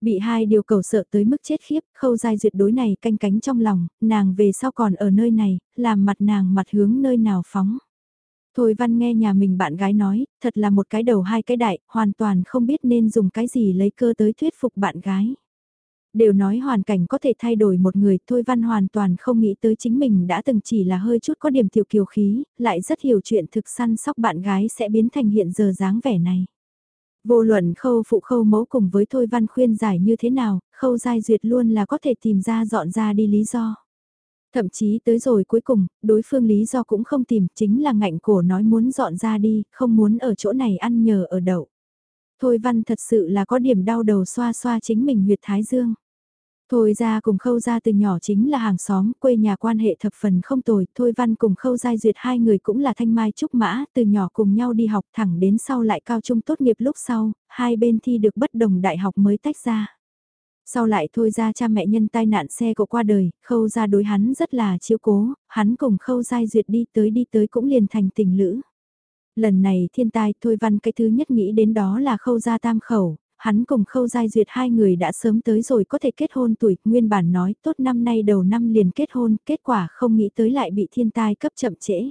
Bị hai điều cầu sợ tới mức chết khiếp, khâu dai duyệt đối này canh cánh trong lòng, nàng về sau còn ở nơi này, làm mặt nàng mặt hướng nơi nào phóng. Thôi văn nghe nhà mình bạn gái nói, thật là một cái đầu hai cái đại, hoàn toàn không biết nên dùng cái gì lấy cơ tới thuyết phục bạn gái. Đều nói hoàn cảnh có thể thay đổi một người, Thôi văn hoàn toàn không nghĩ tới chính mình đã từng chỉ là hơi chút có điểm tiểu kiều khí, lại rất hiểu chuyện thực săn sóc bạn gái sẽ biến thành hiện giờ dáng vẻ này. Vô luận khâu phụ khâu mẫu cùng với Thôi văn khuyên giải như thế nào, khâu giai duyệt luôn là có thể tìm ra dọn ra đi lý do. Thậm chí tới rồi cuối cùng, đối phương lý do cũng không tìm, chính là ngạnh cổ nói muốn dọn ra đi, không muốn ở chỗ này ăn nhờ ở đậu. Thôi văn thật sự là có điểm đau đầu xoa xoa chính mình huyệt thái dương. Thôi ra cùng khâu ra từ nhỏ chính là hàng xóm, quê nhà quan hệ thập phần không tồi, Thôi Văn cùng khâu giai duyệt hai người cũng là thanh mai trúc mã, từ nhỏ cùng nhau đi học thẳng đến sau lại cao trung tốt nghiệp lúc sau, hai bên thi được bất đồng đại học mới tách ra. Sau lại thôi ra cha mẹ nhân tai nạn xe cộ qua đời, khâu ra đối hắn rất là chiếu cố, hắn cùng khâu giai duyệt đi tới đi tới cũng liền thành tình lữ. Lần này thiên tai thôi văn cái thứ nhất nghĩ đến đó là khâu gia tam khẩu, hắn cùng khâu giai duyệt hai người đã sớm tới rồi có thể kết hôn tuổi, nguyên bản nói tốt năm nay đầu năm liền kết hôn, kết quả không nghĩ tới lại bị thiên tai cấp chậm trễ.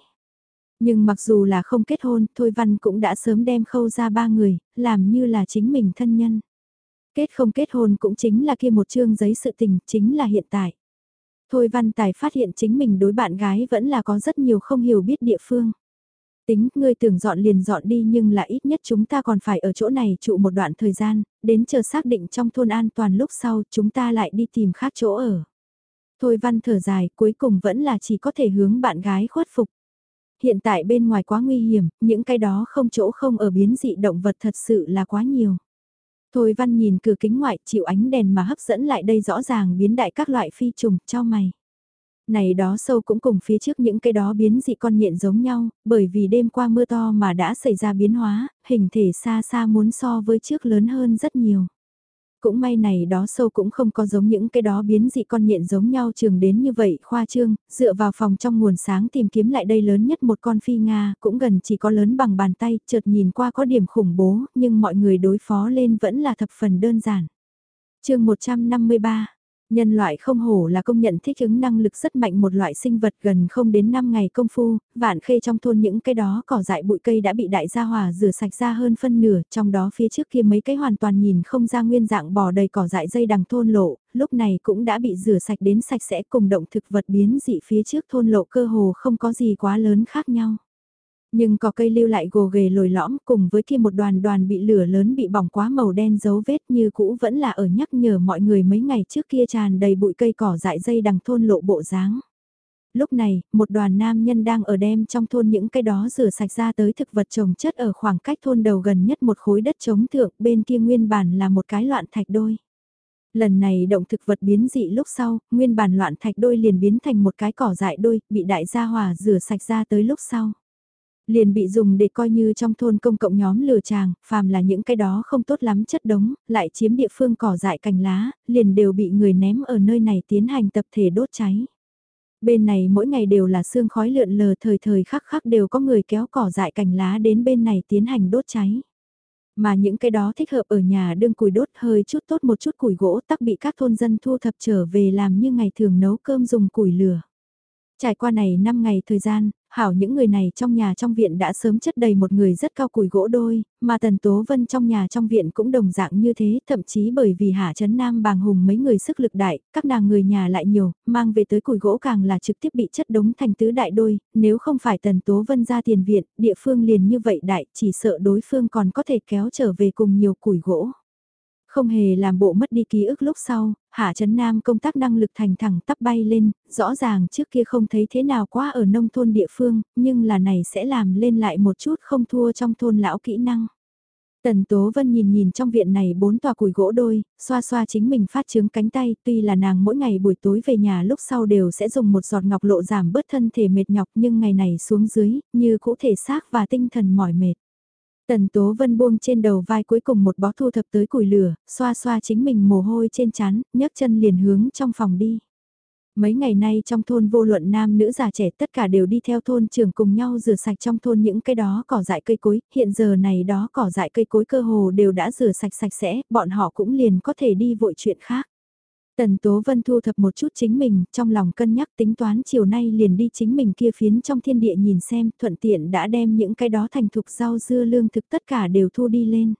Nhưng mặc dù là không kết hôn, Thôi Văn cũng đã sớm đem khâu ra ba người, làm như là chính mình thân nhân. Kết không kết hôn cũng chính là kia một chương giấy sự tình, chính là hiện tại. Thôi Văn Tài phát hiện chính mình đối bạn gái vẫn là có rất nhiều không hiểu biết địa phương. Tính, ngươi tưởng dọn liền dọn đi nhưng là ít nhất chúng ta còn phải ở chỗ này trụ một đoạn thời gian, đến chờ xác định trong thôn an toàn lúc sau chúng ta lại đi tìm khác chỗ ở. Thôi văn thở dài, cuối cùng vẫn là chỉ có thể hướng bạn gái khuất phục. Hiện tại bên ngoài quá nguy hiểm, những cái đó không chỗ không ở biến dị động vật thật sự là quá nhiều. Thôi văn nhìn cửa kính ngoại chịu ánh đèn mà hấp dẫn lại đây rõ ràng biến đại các loại phi trùng, cho mày. Này đó sâu cũng cùng phía trước những cái đó biến dị con nhện giống nhau, bởi vì đêm qua mưa to mà đã xảy ra biến hóa, hình thể xa xa muốn so với trước lớn hơn rất nhiều. Cũng may này đó sâu cũng không có giống những cái đó biến dị con nhện giống nhau trường đến như vậy khoa trương, dựa vào phòng trong nguồn sáng tìm kiếm lại đây lớn nhất một con phi Nga, cũng gần chỉ có lớn bằng bàn tay, chợt nhìn qua có điểm khủng bố, nhưng mọi người đối phó lên vẫn là thập phần đơn giản. chương 153 Nhân loại không hổ là công nhận thích ứng năng lực rất mạnh một loại sinh vật gần không đến 5 ngày công phu, vạn khê trong thôn những cái đó cỏ dại bụi cây đã bị đại gia hòa rửa sạch ra hơn phân nửa, trong đó phía trước kia mấy cái hoàn toàn nhìn không ra nguyên dạng bò đầy cỏ dại dây đằng thôn lộ, lúc này cũng đã bị rửa sạch đến sạch sẽ cùng động thực vật biến dị phía trước thôn lộ cơ hồ không có gì quá lớn khác nhau. Nhưng có cây lưu lại gồ ghề lồi lõm cùng với kia một đoàn đoàn bị lửa lớn bị bỏng quá màu đen dấu vết như cũ vẫn là ở nhắc nhở mọi người mấy ngày trước kia tràn đầy bụi cây cỏ dại dây đằng thôn lộ bộ dáng. Lúc này, một đoàn nam nhân đang ở đem trong thôn những cái đó rửa sạch ra tới thực vật trồng chất ở khoảng cách thôn đầu gần nhất một khối đất trống thượng bên kia nguyên bản là một cái loạn thạch đôi. Lần này động thực vật biến dị lúc sau, nguyên bản loạn thạch đôi liền biến thành một cái cỏ dại đôi, bị đại gia hòa rửa sạch ra tới lúc sau liền bị dùng để coi như trong thôn công cộng nhóm lừa chàng, phàm là những cái đó không tốt lắm chất đống, lại chiếm địa phương cỏ dại cành lá, liền đều bị người ném ở nơi này tiến hành tập thể đốt cháy. Bên này mỗi ngày đều là sương khói lượn lờ thời thời khắc khắc đều có người kéo cỏ dại cành lá đến bên này tiến hành đốt cháy. Mà những cái đó thích hợp ở nhà đương củi đốt hơi chút tốt một chút củi gỗ tắc bị các thôn dân thu thập trở về làm như ngày thường nấu cơm dùng củi lửa. Trải qua này 5 ngày thời gian, hảo những người này trong nhà trong viện đã sớm chất đầy một người rất cao củi gỗ đôi, mà Tần Tố Vân trong nhà trong viện cũng đồng dạng như thế, thậm chí bởi vì Hạ Trấn Nam bàng hùng mấy người sức lực đại, các nàng người nhà lại nhiều, mang về tới củi gỗ càng là trực tiếp bị chất đống thành tứ đại đôi, nếu không phải Tần Tố Vân ra tiền viện, địa phương liền như vậy đại, chỉ sợ đối phương còn có thể kéo trở về cùng nhiều củi gỗ. Không hề làm bộ mất đi ký ức lúc sau, Hạ Trấn Nam công tác năng lực thành thẳng tắp bay lên, rõ ràng trước kia không thấy thế nào quá ở nông thôn địa phương, nhưng là này sẽ làm lên lại một chút không thua trong thôn lão kỹ năng. Tần Tố Vân nhìn nhìn trong viện này bốn tòa củi gỗ đôi, xoa xoa chính mình phát chứng cánh tay, tuy là nàng mỗi ngày buổi tối về nhà lúc sau đều sẽ dùng một giọt ngọc lộ giảm bớt thân thể mệt nhọc nhưng ngày này xuống dưới, như cũ thể xác và tinh thần mỏi mệt. Tần Tố Vân buông trên đầu vai cuối cùng một bó thu thập tới củi lửa, xoa xoa chính mình mồ hôi trên chán, nhấc chân liền hướng trong phòng đi. Mấy ngày nay trong thôn vô luận nam nữ già trẻ tất cả đều đi theo thôn trường cùng nhau rửa sạch trong thôn những cái đó cỏ dại cây cối, hiện giờ này đó cỏ dại cây cối cơ hồ đều đã rửa sạch sạch sẽ, bọn họ cũng liền có thể đi vội chuyện khác. Tần Tố Vân thu thập một chút chính mình, trong lòng cân nhắc tính toán chiều nay liền đi chính mình kia phiến trong thiên địa nhìn xem, thuận tiện đã đem những cái đó thành thục rau dưa lương thực tất cả đều thu đi lên.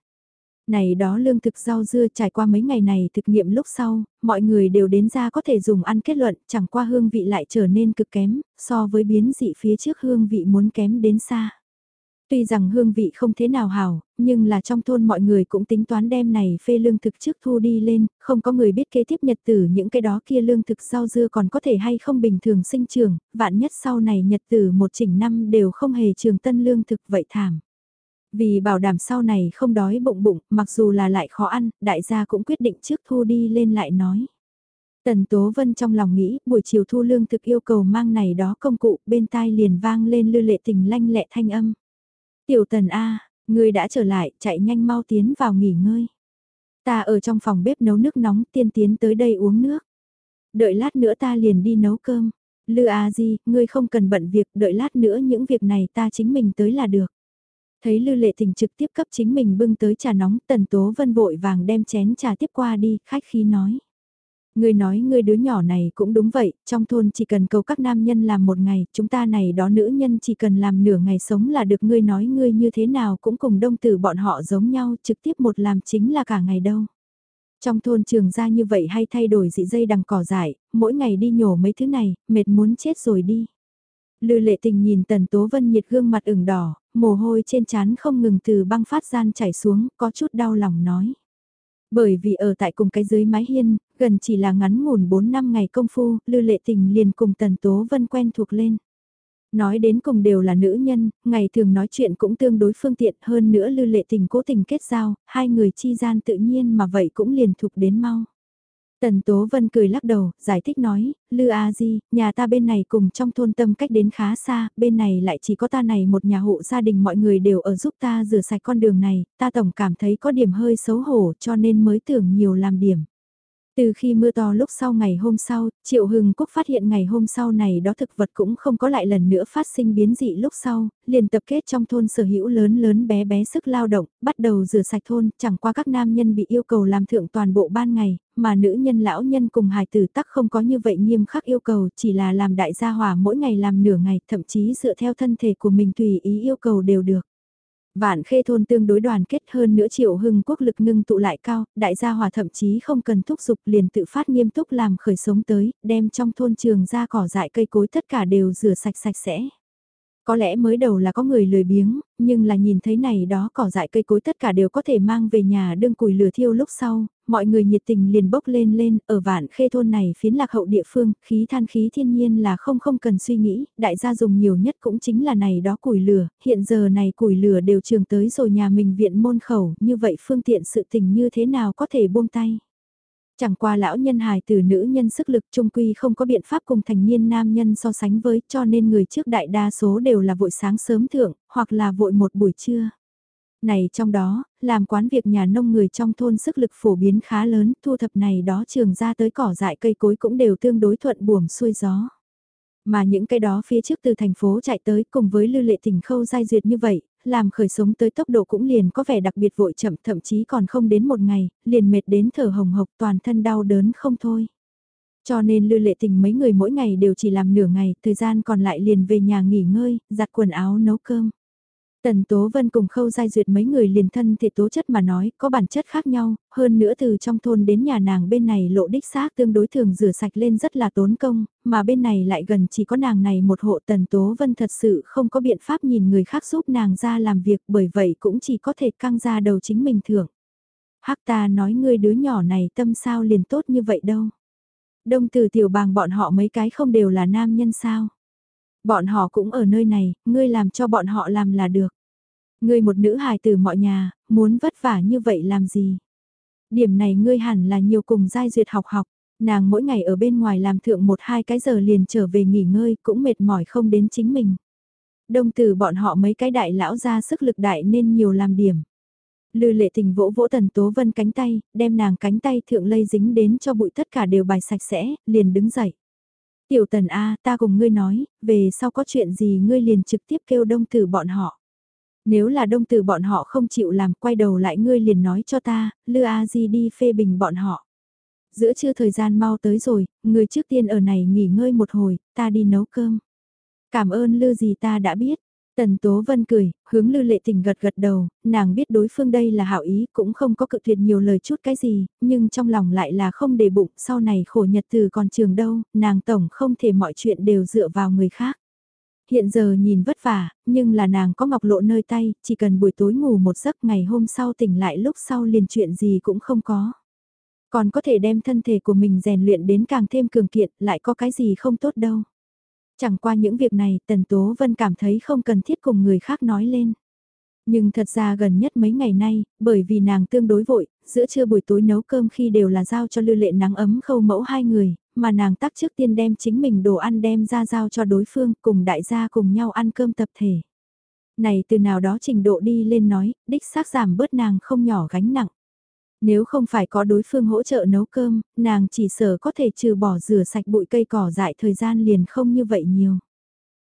Này đó lương thực rau dưa trải qua mấy ngày này thực nghiệm lúc sau, mọi người đều đến ra có thể dùng ăn kết luận, chẳng qua hương vị lại trở nên cực kém, so với biến dị phía trước hương vị muốn kém đến xa. Tuy rằng hương vị không thế nào hảo, nhưng là trong thôn mọi người cũng tính toán đem này phê lương thực trước thu đi lên, không có người biết kế tiếp nhật tử những cái đó kia lương thực rau dưa còn có thể hay không bình thường sinh trường, vạn nhất sau này nhật tử một chỉnh năm đều không hề trường tân lương thực vậy thảm. Vì bảo đảm sau này không đói bụng bụng, mặc dù là lại khó ăn, đại gia cũng quyết định trước thu đi lên lại nói. Tần Tố Vân trong lòng nghĩ, buổi chiều thu lương thực yêu cầu mang này đó công cụ, bên tai liền vang lên lư lệ tình lanh lẹ thanh âm. Tiểu tần A, ngươi đã trở lại, chạy nhanh mau tiến vào nghỉ ngơi. Ta ở trong phòng bếp nấu nước nóng tiên tiến tới đây uống nước. Đợi lát nữa ta liền đi nấu cơm. Lư A Di, ngươi không cần bận việc, đợi lát nữa những việc này ta chính mình tới là được. Thấy Lư Lệ Tình trực tiếp cấp chính mình bưng tới trà nóng, Tần Tố Vân vội vàng đem chén trà tiếp qua đi, khách khí nói. Ngươi nói ngươi đứa nhỏ này cũng đúng vậy, trong thôn chỉ cần cầu các nam nhân làm một ngày, chúng ta này đó nữ nhân chỉ cần làm nửa ngày sống là được ngươi nói ngươi như thế nào cũng cùng đông tử bọn họ giống nhau, trực tiếp một làm chính là cả ngày đâu. Trong thôn trường ra như vậy hay thay đổi dị dây đằng cỏ dại, mỗi ngày đi nhổ mấy thứ này, mệt muốn chết rồi đi. Lư lệ tình nhìn Tần Tố Vân nhiệt gương mặt ửng đỏ, mồ hôi trên trán không ngừng từ băng phát gian chảy xuống, có chút đau lòng nói. Bởi vì ở tại cùng cái dưới mái hiên, gần chỉ là ngắn ngủn 4 năm ngày công phu, Lư Lệ Tình liền cùng Tần Tố Vân quen thuộc lên. Nói đến cùng đều là nữ nhân, ngày thường nói chuyện cũng tương đối phương tiện hơn nữa Lư Lệ Tình cố tình kết giao, hai người chi gian tự nhiên mà vậy cũng liền thuộc đến mau. Tần Tố Vân cười lắc đầu, giải thích nói, Lư A Di, nhà ta bên này cùng trong thôn tâm cách đến khá xa, bên này lại chỉ có ta này một nhà hộ gia đình mọi người đều ở giúp ta rửa sạch con đường này, ta tổng cảm thấy có điểm hơi xấu hổ cho nên mới tưởng nhiều làm điểm. Từ khi mưa to lúc sau ngày hôm sau, Triệu Hưng Cúc phát hiện ngày hôm sau này đó thực vật cũng không có lại lần nữa phát sinh biến dị lúc sau, liền tập kết trong thôn sở hữu lớn lớn bé bé sức lao động, bắt đầu rửa sạch thôn, chẳng qua các nam nhân bị yêu cầu làm thượng toàn bộ ban ngày, mà nữ nhân lão nhân cùng hài tử tắc không có như vậy nghiêm khắc yêu cầu, chỉ là làm đại gia hỏa mỗi ngày làm nửa ngày, thậm chí dựa theo thân thể của mình tùy ý yêu cầu đều được. Vạn khê thôn tương đối đoàn kết hơn nữa triệu hưng quốc lực ngưng tụ lại cao, đại gia hòa thậm chí không cần thúc giục liền tự phát nghiêm túc làm khởi sống tới, đem trong thôn trường ra cỏ dại cây cối tất cả đều rửa sạch sạch sẽ. Có lẽ mới đầu là có người lười biếng, nhưng là nhìn thấy này đó cỏ dại cây cối tất cả đều có thể mang về nhà đương củi lửa thiêu lúc sau, mọi người nhiệt tình liền bốc lên lên, ở vạn khê thôn này phiến lạc hậu địa phương, khí than khí thiên nhiên là không không cần suy nghĩ, đại gia dùng nhiều nhất cũng chính là này đó củi lửa, hiện giờ này củi lửa đều trường tới rồi nhà mình viện môn khẩu, như vậy phương tiện sự tình như thế nào có thể buông tay. Chẳng qua lão nhân hài từ nữ nhân sức lực trung quy không có biện pháp cùng thành niên nam nhân so sánh với cho nên người trước đại đa số đều là vội sáng sớm thượng, hoặc là vội một buổi trưa. Này trong đó, làm quán việc nhà nông người trong thôn sức lực phổ biến khá lớn, thu thập này đó trường ra tới cỏ dại cây cối cũng đều tương đối thuận buồm xuôi gió. Mà những cái đó phía trước từ thành phố chạy tới cùng với lưu lệ tỉnh khâu giai duyệt như vậy, làm khởi sống tới tốc độ cũng liền có vẻ đặc biệt vội chậm thậm chí còn không đến một ngày, liền mệt đến thở hồng hộc toàn thân đau đớn không thôi. Cho nên lưu lệ tình mấy người mỗi ngày đều chỉ làm nửa ngày, thời gian còn lại liền về nhà nghỉ ngơi, giặt quần áo nấu cơm. Tần Tố Vân cùng Khâu Giai Duyệt mấy người liền thân thể tố chất mà nói, có bản chất khác nhau, hơn nữa từ trong thôn đến nhà nàng bên này lộ đích xác tương đối thường rửa sạch lên rất là tốn công, mà bên này lại gần chỉ có nàng này một hộ Tần Tố Vân thật sự không có biện pháp nhìn người khác giúp nàng ra làm việc bởi vậy cũng chỉ có thể căng ra đầu chính mình thưởng. Hắc ta nói ngươi đứa nhỏ này tâm sao liền tốt như vậy đâu. Đông từ tiểu bàng bọn họ mấy cái không đều là nam nhân sao. Bọn họ cũng ở nơi này, ngươi làm cho bọn họ làm là được. Ngươi một nữ hài từ mọi nhà, muốn vất vả như vậy làm gì? Điểm này ngươi hẳn là nhiều cùng giai duyệt học học. Nàng mỗi ngày ở bên ngoài làm thượng một hai cái giờ liền trở về nghỉ ngơi cũng mệt mỏi không đến chính mình. Đông từ bọn họ mấy cái đại lão ra sức lực đại nên nhiều làm điểm. Lư lệ tình vỗ vỗ tần tố vân cánh tay, đem nàng cánh tay thượng lây dính đến cho bụi tất cả đều bài sạch sẽ, liền đứng dậy. Tiểu tần A ta cùng ngươi nói, về sau có chuyện gì ngươi liền trực tiếp kêu đông tử bọn họ. Nếu là đông tử bọn họ không chịu làm quay đầu lại ngươi liền nói cho ta, lư A di đi phê bình bọn họ. Giữa trưa thời gian mau tới rồi, người trước tiên ở này nghỉ ngơi một hồi, ta đi nấu cơm. Cảm ơn lư gì ta đã biết, Tần Tố Vân cười, hướng Lư Lệ Tình gật gật đầu, nàng biết đối phương đây là hảo ý, cũng không có cự tuyệt nhiều lời chút cái gì, nhưng trong lòng lại là không để bụng, sau này khổ nhật từ còn trường đâu, nàng tổng không thể mọi chuyện đều dựa vào người khác. Hiện giờ nhìn vất vả, nhưng là nàng có ngọc lộ nơi tay, chỉ cần buổi tối ngủ một giấc ngày hôm sau tỉnh lại lúc sau liền chuyện gì cũng không có. Còn có thể đem thân thể của mình rèn luyện đến càng thêm cường kiện, lại có cái gì không tốt đâu. Chẳng qua những việc này Tần Tố Vân cảm thấy không cần thiết cùng người khác nói lên. Nhưng thật ra gần nhất mấy ngày nay, bởi vì nàng tương đối vội, giữa trưa buổi tối nấu cơm khi đều là giao cho lưu lệ nắng ấm khâu mẫu hai người, mà nàng tắc trước tiên đem chính mình đồ ăn đem ra giao cho đối phương cùng đại gia cùng nhau ăn cơm tập thể. Này từ nào đó trình độ đi lên nói, đích xác giảm bớt nàng không nhỏ gánh nặng. Nếu không phải có đối phương hỗ trợ nấu cơm, nàng chỉ sợ có thể trừ bỏ rửa sạch bụi cây cỏ dại thời gian liền không như vậy nhiều.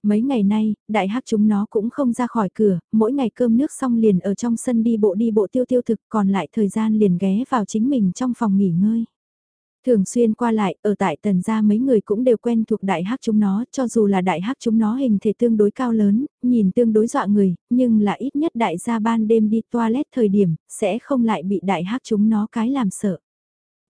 Mấy ngày nay, đại hắc chúng nó cũng không ra khỏi cửa, mỗi ngày cơm nước xong liền ở trong sân đi bộ đi bộ tiêu tiêu thực còn lại thời gian liền ghé vào chính mình trong phòng nghỉ ngơi. Thường xuyên qua lại, ở tại tần gia mấy người cũng đều quen thuộc đại hắc chúng nó, cho dù là đại hắc chúng nó hình thể tương đối cao lớn, nhìn tương đối dọa người, nhưng là ít nhất đại gia ban đêm đi toilet thời điểm, sẽ không lại bị đại hắc chúng nó cái làm sợ.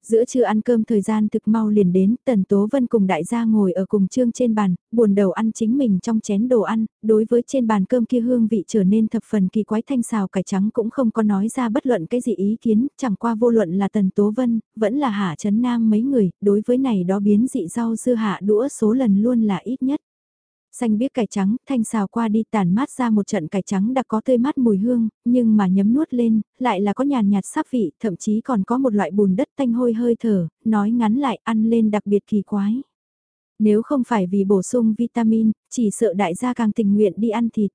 Giữa trưa ăn cơm thời gian thực mau liền đến, Tần Tố Vân cùng đại gia ngồi ở cùng trương trên bàn, buồn đầu ăn chính mình trong chén đồ ăn, đối với trên bàn cơm kia hương vị trở nên thập phần kỳ quái thanh xào cải trắng cũng không có nói ra bất luận cái gì ý kiến, chẳng qua vô luận là Tần Tố Vân, vẫn là Hạ Trấn Nam mấy người, đối với này đó biến dị rau dưa hạ đũa số lần luôn là ít nhất. Xanh biếc cải trắng, thanh xào qua đi tàn mát ra một trận cải trắng đặc có tươi mát mùi hương, nhưng mà nhấm nuốt lên, lại là có nhàn nhạt sáp vị, thậm chí còn có một loại bùn đất tanh hôi hơi thở, nói ngắn lại ăn lên đặc biệt kỳ quái. Nếu không phải vì bổ sung vitamin, chỉ sợ đại gia càng tình nguyện đi ăn thịt.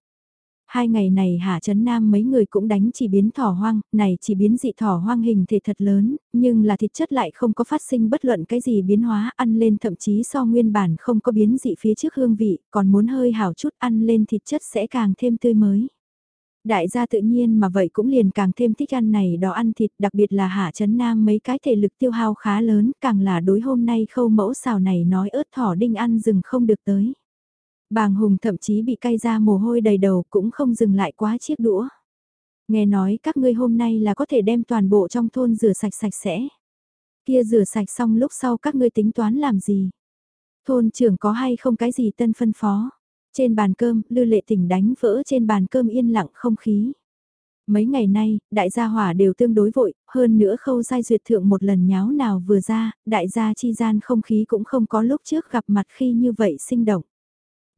Hai ngày này Hạ Trấn Nam mấy người cũng đánh chỉ biến thỏ hoang, này chỉ biến dị thỏ hoang hình thể thật lớn, nhưng là thịt chất lại không có phát sinh bất luận cái gì biến hóa ăn lên thậm chí so nguyên bản không có biến dị phía trước hương vị, còn muốn hơi hảo chút ăn lên thịt chất sẽ càng thêm tươi mới. Đại gia tự nhiên mà vậy cũng liền càng thêm thích ăn này đó ăn thịt đặc biệt là Hạ Trấn Nam mấy cái thể lực tiêu hao khá lớn càng là đối hôm nay khâu mẫu xào này nói ớt thỏ đinh ăn rừng không được tới. Bàng Hùng thậm chí bị cay ra mồ hôi đầy đầu cũng không dừng lại quá chiếc đũa. Nghe nói các ngươi hôm nay là có thể đem toàn bộ trong thôn rửa sạch sạch sẽ. Kia rửa sạch xong lúc sau các ngươi tính toán làm gì? Thôn trưởng có hay không cái gì tân phân phó? Trên bàn cơm, lư lệ tỉnh đánh vỡ trên bàn cơm yên lặng không khí. Mấy ngày nay, đại gia hỏa đều tương đối vội, hơn nữa khâu sai duyệt thượng một lần nháo nào vừa ra, đại gia chi gian không khí cũng không có lúc trước gặp mặt khi như vậy sinh động.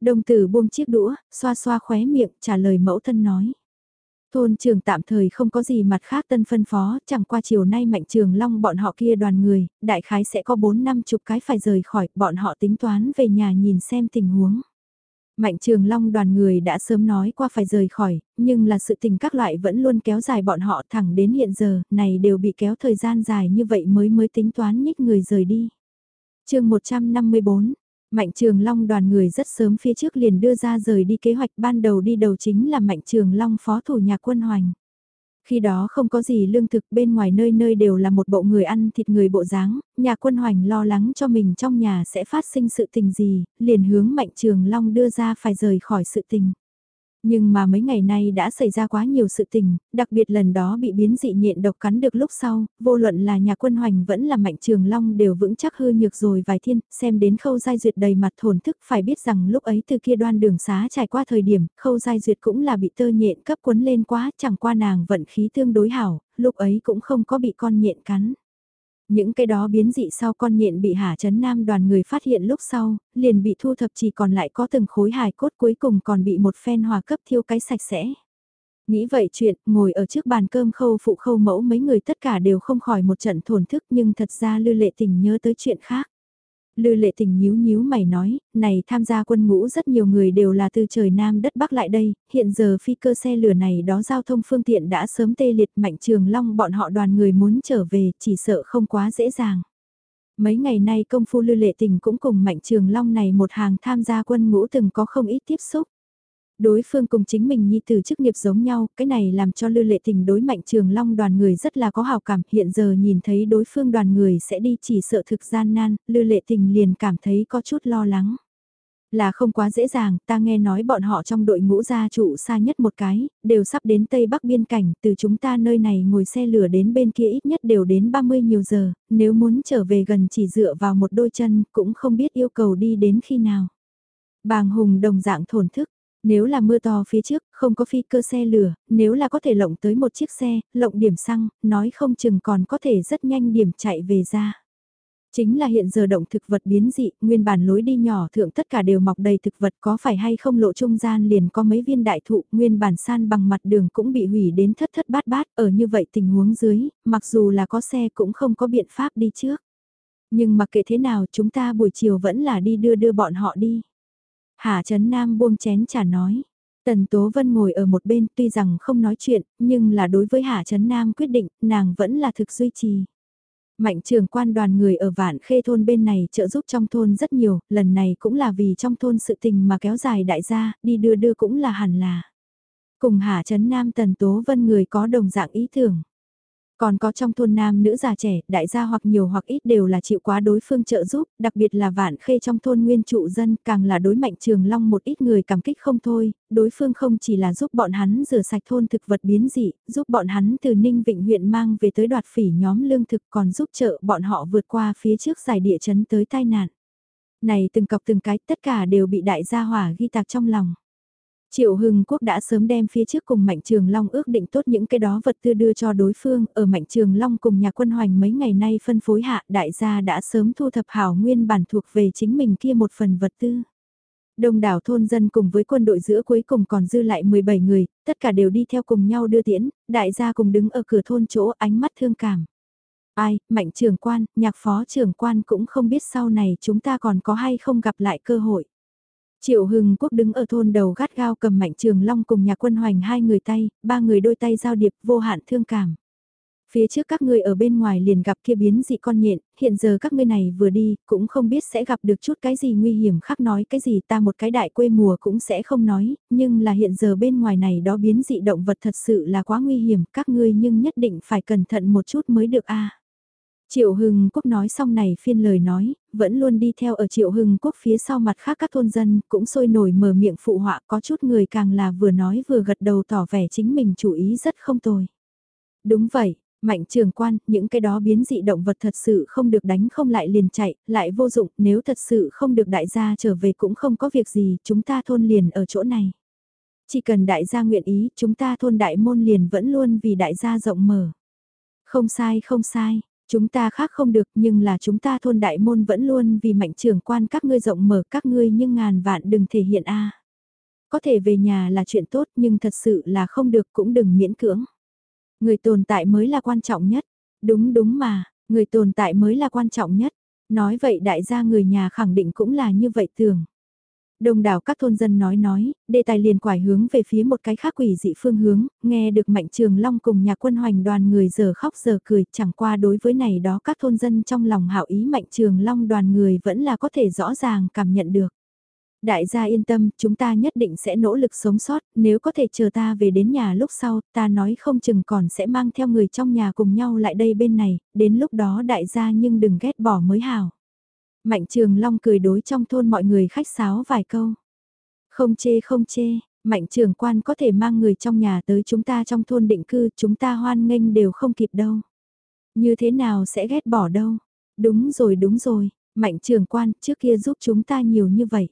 Đồng tử buông chiếc đũa, xoa xoa khóe miệng, trả lời mẫu thân nói. Thôn trường tạm thời không có gì mặt khác tân phân phó, chẳng qua chiều nay mạnh trường long bọn họ kia đoàn người, đại khái sẽ có 4 năm chục cái phải rời khỏi, bọn họ tính toán về nhà nhìn xem tình huống. Mạnh trường long đoàn người đã sớm nói qua phải rời khỏi, nhưng là sự tình các loại vẫn luôn kéo dài bọn họ thẳng đến hiện giờ, này đều bị kéo thời gian dài như vậy mới mới tính toán nhích người rời đi. chương 154, Mạnh Trường Long đoàn người rất sớm phía trước liền đưa ra rời đi kế hoạch ban đầu đi đầu chính là Mạnh Trường Long phó thủ nhà quân hoành. Khi đó không có gì lương thực bên ngoài nơi nơi đều là một bộ người ăn thịt người bộ dáng, nhà quân hoành lo lắng cho mình trong nhà sẽ phát sinh sự tình gì, liền hướng Mạnh Trường Long đưa ra phải rời khỏi sự tình. Nhưng mà mấy ngày nay đã xảy ra quá nhiều sự tình, đặc biệt lần đó bị biến dị nhện độc cắn được lúc sau, vô luận là nhà quân hoành vẫn là mạnh trường long đều vững chắc hư nhược rồi vài thiên, xem đến khâu giai duyệt đầy mặt thổn thức phải biết rằng lúc ấy từ kia đoan đường xá trải qua thời điểm, khâu giai duyệt cũng là bị tơ nhện cấp cuốn lên quá, chẳng qua nàng vận khí tương đối hảo, lúc ấy cũng không có bị con nhện cắn. Những cái đó biến dị sau con nhện bị Hà Trấn Nam đoàn người phát hiện lúc sau, liền bị thu thập chỉ còn lại có từng khối hài cốt cuối cùng còn bị một phen hòa cấp thiêu cái sạch sẽ. Nghĩ vậy chuyện, ngồi ở trước bàn cơm khâu phụ khâu mẫu mấy người tất cả đều không khỏi một trận thổn thức nhưng thật ra lư lệ tình nhớ tới chuyện khác. Lư lệ tình nhíu nhíu mày nói, này tham gia quân ngũ rất nhiều người đều là từ trời Nam đất Bắc lại đây, hiện giờ phi cơ xe lửa này đó giao thông phương tiện đã sớm tê liệt mạnh trường long bọn họ đoàn người muốn trở về, chỉ sợ không quá dễ dàng. Mấy ngày nay công phu lư lệ tình cũng cùng mạnh trường long này một hàng tham gia quân ngũ từng có không ít tiếp xúc. Đối phương cùng chính mình nhi từ chức nghiệp giống nhau, cái này làm cho Lư Lệ Tình đối mạnh trường long đoàn người rất là có hào cảm. Hiện giờ nhìn thấy đối phương đoàn người sẽ đi chỉ sợ thực gian nan, Lư Lệ Tình liền cảm thấy có chút lo lắng. Là không quá dễ dàng, ta nghe nói bọn họ trong đội ngũ gia trụ xa nhất một cái, đều sắp đến Tây Bắc biên cảnh, từ chúng ta nơi này ngồi xe lửa đến bên kia ít nhất đều đến 30 nhiều giờ, nếu muốn trở về gần chỉ dựa vào một đôi chân, cũng không biết yêu cầu đi đến khi nào. Bàng Hùng đồng dạng thổn thức, nếu là mưa to phía trước, không có phi cơ xe lửa, nếu là có thể lộng tới một chiếc xe, lộng điểm xăng, nói không chừng còn có thể rất nhanh điểm chạy về ra. Chính là hiện giờ động thực vật biến dị, nguyên bản lối đi nhỏ thượng tất cả đều mọc đầy thực vật có phải hay không lộ trung gian liền có mấy viên đại thụ, nguyên bản san bằng mặt đường cũng bị hủy đến thất thất bát bát, ở như vậy tình huống dưới, mặc dù là có xe cũng không có biện pháp đi trước. Nhưng mặc kệ thế nào chúng ta buổi chiều vẫn là đi đưa đưa bọn họ đi. Hạ Trấn Nam buông chén trà nói. Tần Tố Vân ngồi ở một bên tuy rằng không nói chuyện, nhưng là đối với Hạ Trấn Nam quyết định, nàng vẫn là thực duy trì. Mạnh trường quan đoàn người ở vạn khê thôn bên này trợ giúp trong thôn rất nhiều, lần này cũng là vì trong thôn sự tình mà kéo dài đại gia, đi đưa đưa cũng là hẳn là. Cùng Hạ Trấn Nam Tần Tố Vân người có đồng dạng ý tưởng. Còn có trong thôn nam nữ già trẻ, đại gia hoặc nhiều hoặc ít đều là chịu quá đối phương trợ giúp, đặc biệt là vạn khê trong thôn nguyên trụ dân càng là đối mạnh trường long một ít người cảm kích không thôi, đối phương không chỉ là giúp bọn hắn rửa sạch thôn thực vật biến dị, giúp bọn hắn từ Ninh Vịnh huyện mang về tới đoạt phỉ nhóm lương thực còn giúp trợ bọn họ vượt qua phía trước giải địa chấn tới tai nạn. Này từng cọc từng cái tất cả đều bị đại gia hỏa ghi tạc trong lòng. Triệu Hưng Quốc đã sớm đem phía trước cùng Mạnh Trường Long ước định tốt những cái đó vật tư đưa cho đối phương, ở Mạnh Trường Long cùng nhà quân hoành mấy ngày nay phân phối hạ đại gia đã sớm thu thập hảo nguyên bản thuộc về chính mình kia một phần vật tư. Đông đảo thôn dân cùng với quân đội giữa cuối cùng còn dư lại 17 người, tất cả đều đi theo cùng nhau đưa tiễn, đại gia cùng đứng ở cửa thôn chỗ ánh mắt thương cảm. Ai, mạnh trưởng quan, nhạc phó trưởng quan cũng không biết sau này chúng ta còn có hay không gặp lại cơ hội. Triệu Hưng Quốc đứng ở thôn đầu gắt gao cầm mạnh trường long cùng nhà quân hoành hai người tay, ba người đôi tay giao điệp vô hạn thương cảm. Phía trước các ngươi ở bên ngoài liền gặp kia biến dị con nhện, hiện giờ các ngươi này vừa đi, cũng không biết sẽ gặp được chút cái gì nguy hiểm khác nói cái gì ta một cái đại quê mùa cũng sẽ không nói, nhưng là hiện giờ bên ngoài này đó biến dị động vật thật sự là quá nguy hiểm, các ngươi nhưng nhất định phải cẩn thận một chút mới được a. Triệu Hưng Quốc nói xong này phiên lời nói, vẫn luôn đi theo ở Triệu Hưng Quốc phía sau mặt khác các thôn dân, cũng sôi nổi mở miệng phụ họa có chút người càng là vừa nói vừa gật đầu tỏ vẻ chính mình chủ ý rất không tồi. Đúng vậy, mạnh trường quan, những cái đó biến dị động vật thật sự không được đánh không lại liền chạy, lại vô dụng, nếu thật sự không được đại gia trở về cũng không có việc gì, chúng ta thôn liền ở chỗ này. Chỉ cần đại gia nguyện ý, chúng ta thôn đại môn liền vẫn luôn vì đại gia rộng mở. Không sai không sai, Chúng ta khác không được nhưng là chúng ta thôn đại môn vẫn luôn vì mạnh trưởng quan các ngươi rộng mở các ngươi nhưng ngàn vạn đừng thể hiện a Có thể về nhà là chuyện tốt nhưng thật sự là không được cũng đừng miễn cưỡng. Người tồn tại mới là quan trọng nhất. Đúng đúng mà, người tồn tại mới là quan trọng nhất. Nói vậy đại gia người nhà khẳng định cũng là như vậy thường. Đông đảo các thôn dân nói nói, đề tài liền quải hướng về phía một cái khác quỷ dị phương hướng, nghe được Mạnh Trường Long cùng nhà quân hoành đoàn người giờ khóc giờ cười, chẳng qua đối với này đó các thôn dân trong lòng hảo ý Mạnh Trường Long đoàn người vẫn là có thể rõ ràng cảm nhận được. Đại gia yên tâm, chúng ta nhất định sẽ nỗ lực sống sót, nếu có thể chờ ta về đến nhà lúc sau, ta nói không chừng còn sẽ mang theo người trong nhà cùng nhau lại đây bên này, đến lúc đó đại gia nhưng đừng ghét bỏ mới hảo. Mạnh Trường Long cười đối trong thôn mọi người khách sáo vài câu. Không chê không chê, Mạnh Trường Quan có thể mang người trong nhà tới chúng ta trong thôn định cư, chúng ta hoan nghênh đều không kịp đâu. Như thế nào sẽ ghét bỏ đâu. Đúng rồi đúng rồi, Mạnh Trường Quan trước kia giúp chúng ta nhiều như vậy.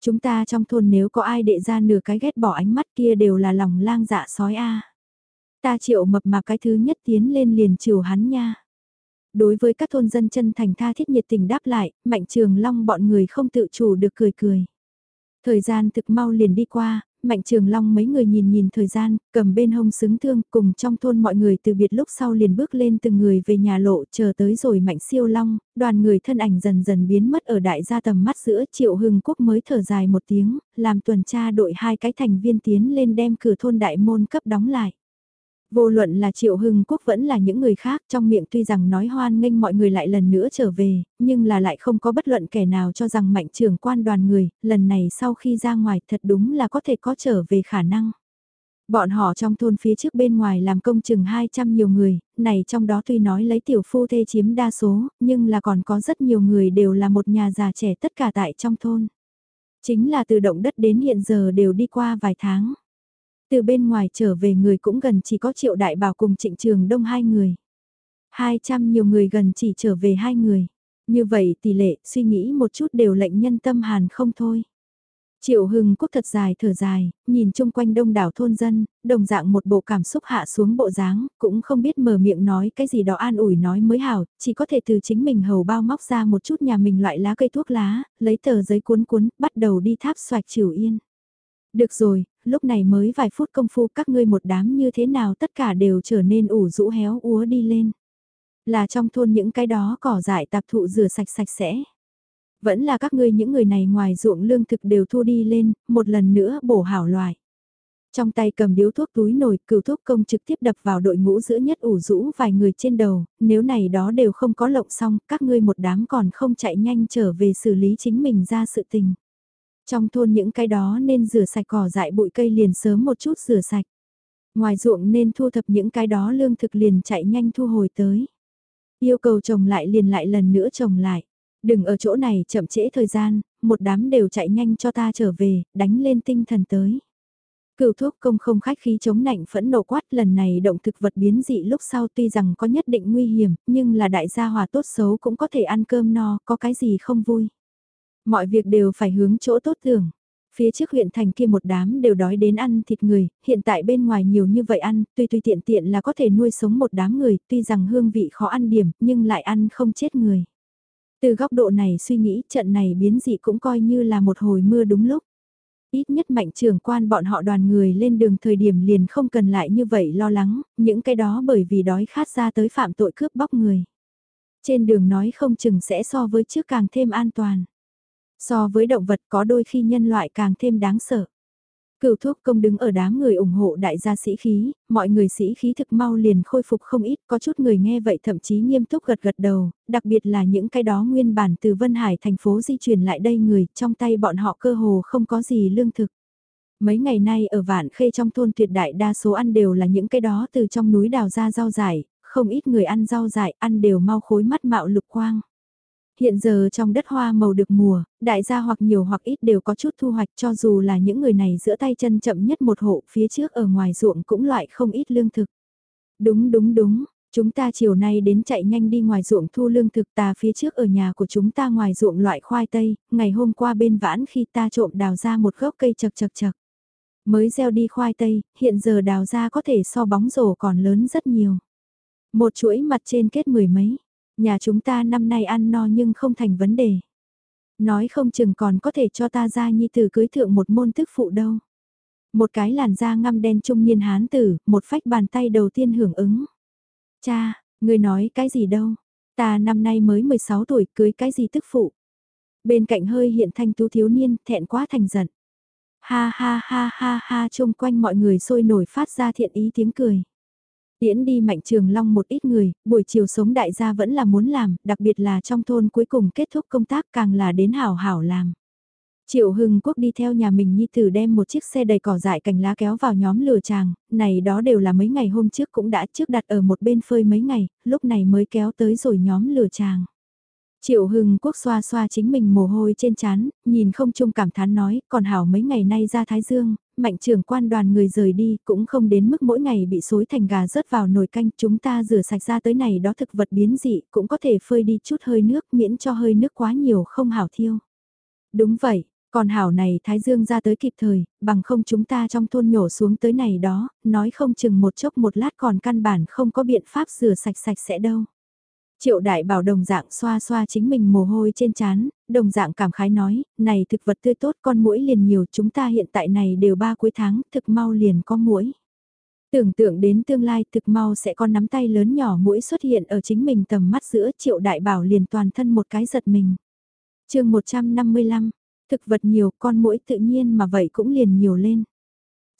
Chúng ta trong thôn nếu có ai đệ ra nửa cái ghét bỏ ánh mắt kia đều là lòng lang dạ sói a. Ta triệu mập mà cái thứ nhất tiến lên liền chiều hắn nha. Đối với các thôn dân chân thành tha thiết nhiệt tình đáp lại, Mạnh Trường Long bọn người không tự chủ được cười cười. Thời gian thực mau liền đi qua, Mạnh Trường Long mấy người nhìn nhìn thời gian, cầm bên hông xứng thương, cùng trong thôn mọi người từ biệt lúc sau liền bước lên từng người về nhà lộ, chờ tới rồi Mạnh Siêu Long, đoàn người thân ảnh dần dần biến mất ở đại gia tầm mắt giữa Triệu Hưng Quốc mới thở dài một tiếng, làm tuần tra đội hai cái thành viên tiến lên đem cửa thôn đại môn cấp đóng lại. Vô luận là Triệu Hưng Quốc vẫn là những người khác trong miệng tuy rằng nói hoan nghênh mọi người lại lần nữa trở về, nhưng là lại không có bất luận kẻ nào cho rằng mạnh trưởng quan đoàn người, lần này sau khi ra ngoài thật đúng là có thể có trở về khả năng. Bọn họ trong thôn phía trước bên ngoài làm công chừng 200 nhiều người, này trong đó tuy nói lấy tiểu phu thê chiếm đa số, nhưng là còn có rất nhiều người đều là một nhà già trẻ tất cả tại trong thôn. Chính là từ động đất đến hiện giờ đều đi qua vài tháng. Từ bên ngoài trở về người cũng gần chỉ có triệu đại bảo cùng trịnh trường đông hai người. Hai trăm nhiều người gần chỉ trở về hai người. Như vậy tỷ lệ suy nghĩ một chút đều lệnh nhân tâm hàn không thôi. Triệu Hưng Quốc thật dài thở dài, nhìn chung quanh đông đảo thôn dân, đồng dạng một bộ cảm xúc hạ xuống bộ dáng, cũng không biết mở miệng nói cái gì đó an ủi nói mới hảo, chỉ có thể từ chính mình hầu bao móc ra một chút nhà mình loại lá cây thuốc lá, lấy tờ giấy cuốn cuốn, bắt đầu đi tháp xoạch chịu yên. Được rồi, lúc này mới vài phút công phu các ngươi một đám như thế nào tất cả đều trở nên ủ rũ héo úa đi lên. Là trong thôn những cái đó cỏ dại tạp thụ rửa sạch sạch sẽ. Vẫn là các ngươi những người này ngoài ruộng lương thực đều thu đi lên, một lần nữa bổ hảo loại. Trong tay cầm điếu thuốc túi nổi, cửu thuốc công trực tiếp đập vào đội ngũ giữa nhất ủ rũ vài người trên đầu, nếu này đó đều không có lộng xong, các ngươi một đám còn không chạy nhanh trở về xử lý chính mình ra sự tình. Trong thôn những cái đó nên rửa sạch cỏ dại bụi cây liền sớm một chút rửa sạch. Ngoài ruộng nên thu thập những cái đó lương thực liền chạy nhanh thu hồi tới. Yêu cầu trồng lại liền lại lần nữa trồng lại. Đừng ở chỗ này chậm trễ thời gian, một đám đều chạy nhanh cho ta trở về, đánh lên tinh thần tới. Cựu thuốc công không khách khí chống nạnh phẫn nộ quát lần này động thực vật biến dị lúc sau tuy rằng có nhất định nguy hiểm, nhưng là đại gia hòa tốt xấu cũng có thể ăn cơm no, có cái gì không vui. Mọi việc đều phải hướng chỗ tốt tưởng. Phía trước huyện thành kia một đám đều đói đến ăn thịt người, hiện tại bên ngoài nhiều như vậy ăn, tuy tuy tiện tiện là có thể nuôi sống một đám người, tuy rằng hương vị khó ăn điểm, nhưng lại ăn không chết người. Từ góc độ này suy nghĩ trận này biến dị cũng coi như là một hồi mưa đúng lúc. Ít nhất mạnh trưởng quan bọn họ đoàn người lên đường thời điểm liền không cần lại như vậy lo lắng, những cái đó bởi vì đói khát ra tới phạm tội cướp bóc người. Trên đường nói không chừng sẽ so với trước càng thêm an toàn. So với động vật có đôi khi nhân loại càng thêm đáng sợ. Cựu thuốc công đứng ở đám người ủng hộ đại gia sĩ khí, mọi người sĩ khí thực mau liền khôi phục không ít, có chút người nghe vậy thậm chí nghiêm túc gật gật đầu, đặc biệt là những cái đó nguyên bản từ Vân Hải thành phố di chuyển lại đây người, trong tay bọn họ cơ hồ không có gì lương thực. Mấy ngày nay ở Vạn Khê trong thôn tuyệt đại đa số ăn đều là những cái đó từ trong núi đào ra rau dại, không ít người ăn rau dại, ăn đều mau khối mắt mạo lục quang. Hiện giờ trong đất hoa màu được mùa, đại gia hoặc nhiều hoặc ít đều có chút thu hoạch cho dù là những người này giữa tay chân chậm nhất một hộ phía trước ở ngoài ruộng cũng loại không ít lương thực. Đúng đúng đúng, chúng ta chiều nay đến chạy nhanh đi ngoài ruộng thu lương thực ta phía trước ở nhà của chúng ta ngoài ruộng loại khoai tây, ngày hôm qua bên vãn khi ta trộm đào ra một gốc cây chật chật chật. Mới gieo đi khoai tây, hiện giờ đào ra có thể so bóng rổ còn lớn rất nhiều. Một chuỗi mặt trên kết mười mấy, Nhà chúng ta năm nay ăn no nhưng không thành vấn đề. Nói không chừng còn có thể cho ta ra nhi tử cưới thượng một môn thức phụ đâu. Một cái làn da ngăm đen trung niên hán tử, một phách bàn tay đầu tiên hưởng ứng. Cha, người nói cái gì đâu? Ta năm nay mới 16 tuổi cưới cái gì tức phụ? Bên cạnh hơi hiện thanh tú thiếu niên, thẹn quá thành giận. Ha ha ha ha ha chung quanh mọi người sôi nổi phát ra thiện ý tiếng cười. Tiễn đi mạnh trường long một ít người, buổi chiều sống đại gia vẫn là muốn làm, đặc biệt là trong thôn cuối cùng kết thúc công tác càng là đến hảo hảo làm. Triệu Hưng Quốc đi theo nhà mình Nhi Tử đem một chiếc xe đầy cỏ dại cành lá kéo vào nhóm lửa chàng, này đó đều là mấy ngày hôm trước cũng đã trước đặt ở một bên phơi mấy ngày, lúc này mới kéo tới rồi nhóm lửa chàng. Triệu Hưng Quốc xoa xoa chính mình mồ hôi trên chán, nhìn không chung cảm thán nói, còn hảo mấy ngày nay ra Thái Dương, mạnh trưởng quan đoàn người rời đi, cũng không đến mức mỗi ngày bị xối thành gà rớt vào nồi canh, chúng ta rửa sạch ra tới này đó thực vật biến dị, cũng có thể phơi đi chút hơi nước miễn cho hơi nước quá nhiều không hảo thiêu. Đúng vậy, còn hảo này Thái Dương ra tới kịp thời, bằng không chúng ta trong thôn nhổ xuống tới này đó, nói không chừng một chốc một lát còn căn bản không có biện pháp rửa sạch sạch sẽ đâu. Triệu đại bảo đồng dạng xoa xoa chính mình mồ hôi trên chán, đồng dạng cảm khái nói, này thực vật tươi tốt con mũi liền nhiều chúng ta hiện tại này đều ba cuối tháng, thực mau liền có mũi. Tưởng tượng đến tương lai thực mau sẽ có nắm tay lớn nhỏ mũi xuất hiện ở chính mình tầm mắt giữa triệu đại bảo liền toàn thân một cái giật mình. chương 155, thực vật nhiều con mũi tự nhiên mà vậy cũng liền nhiều lên.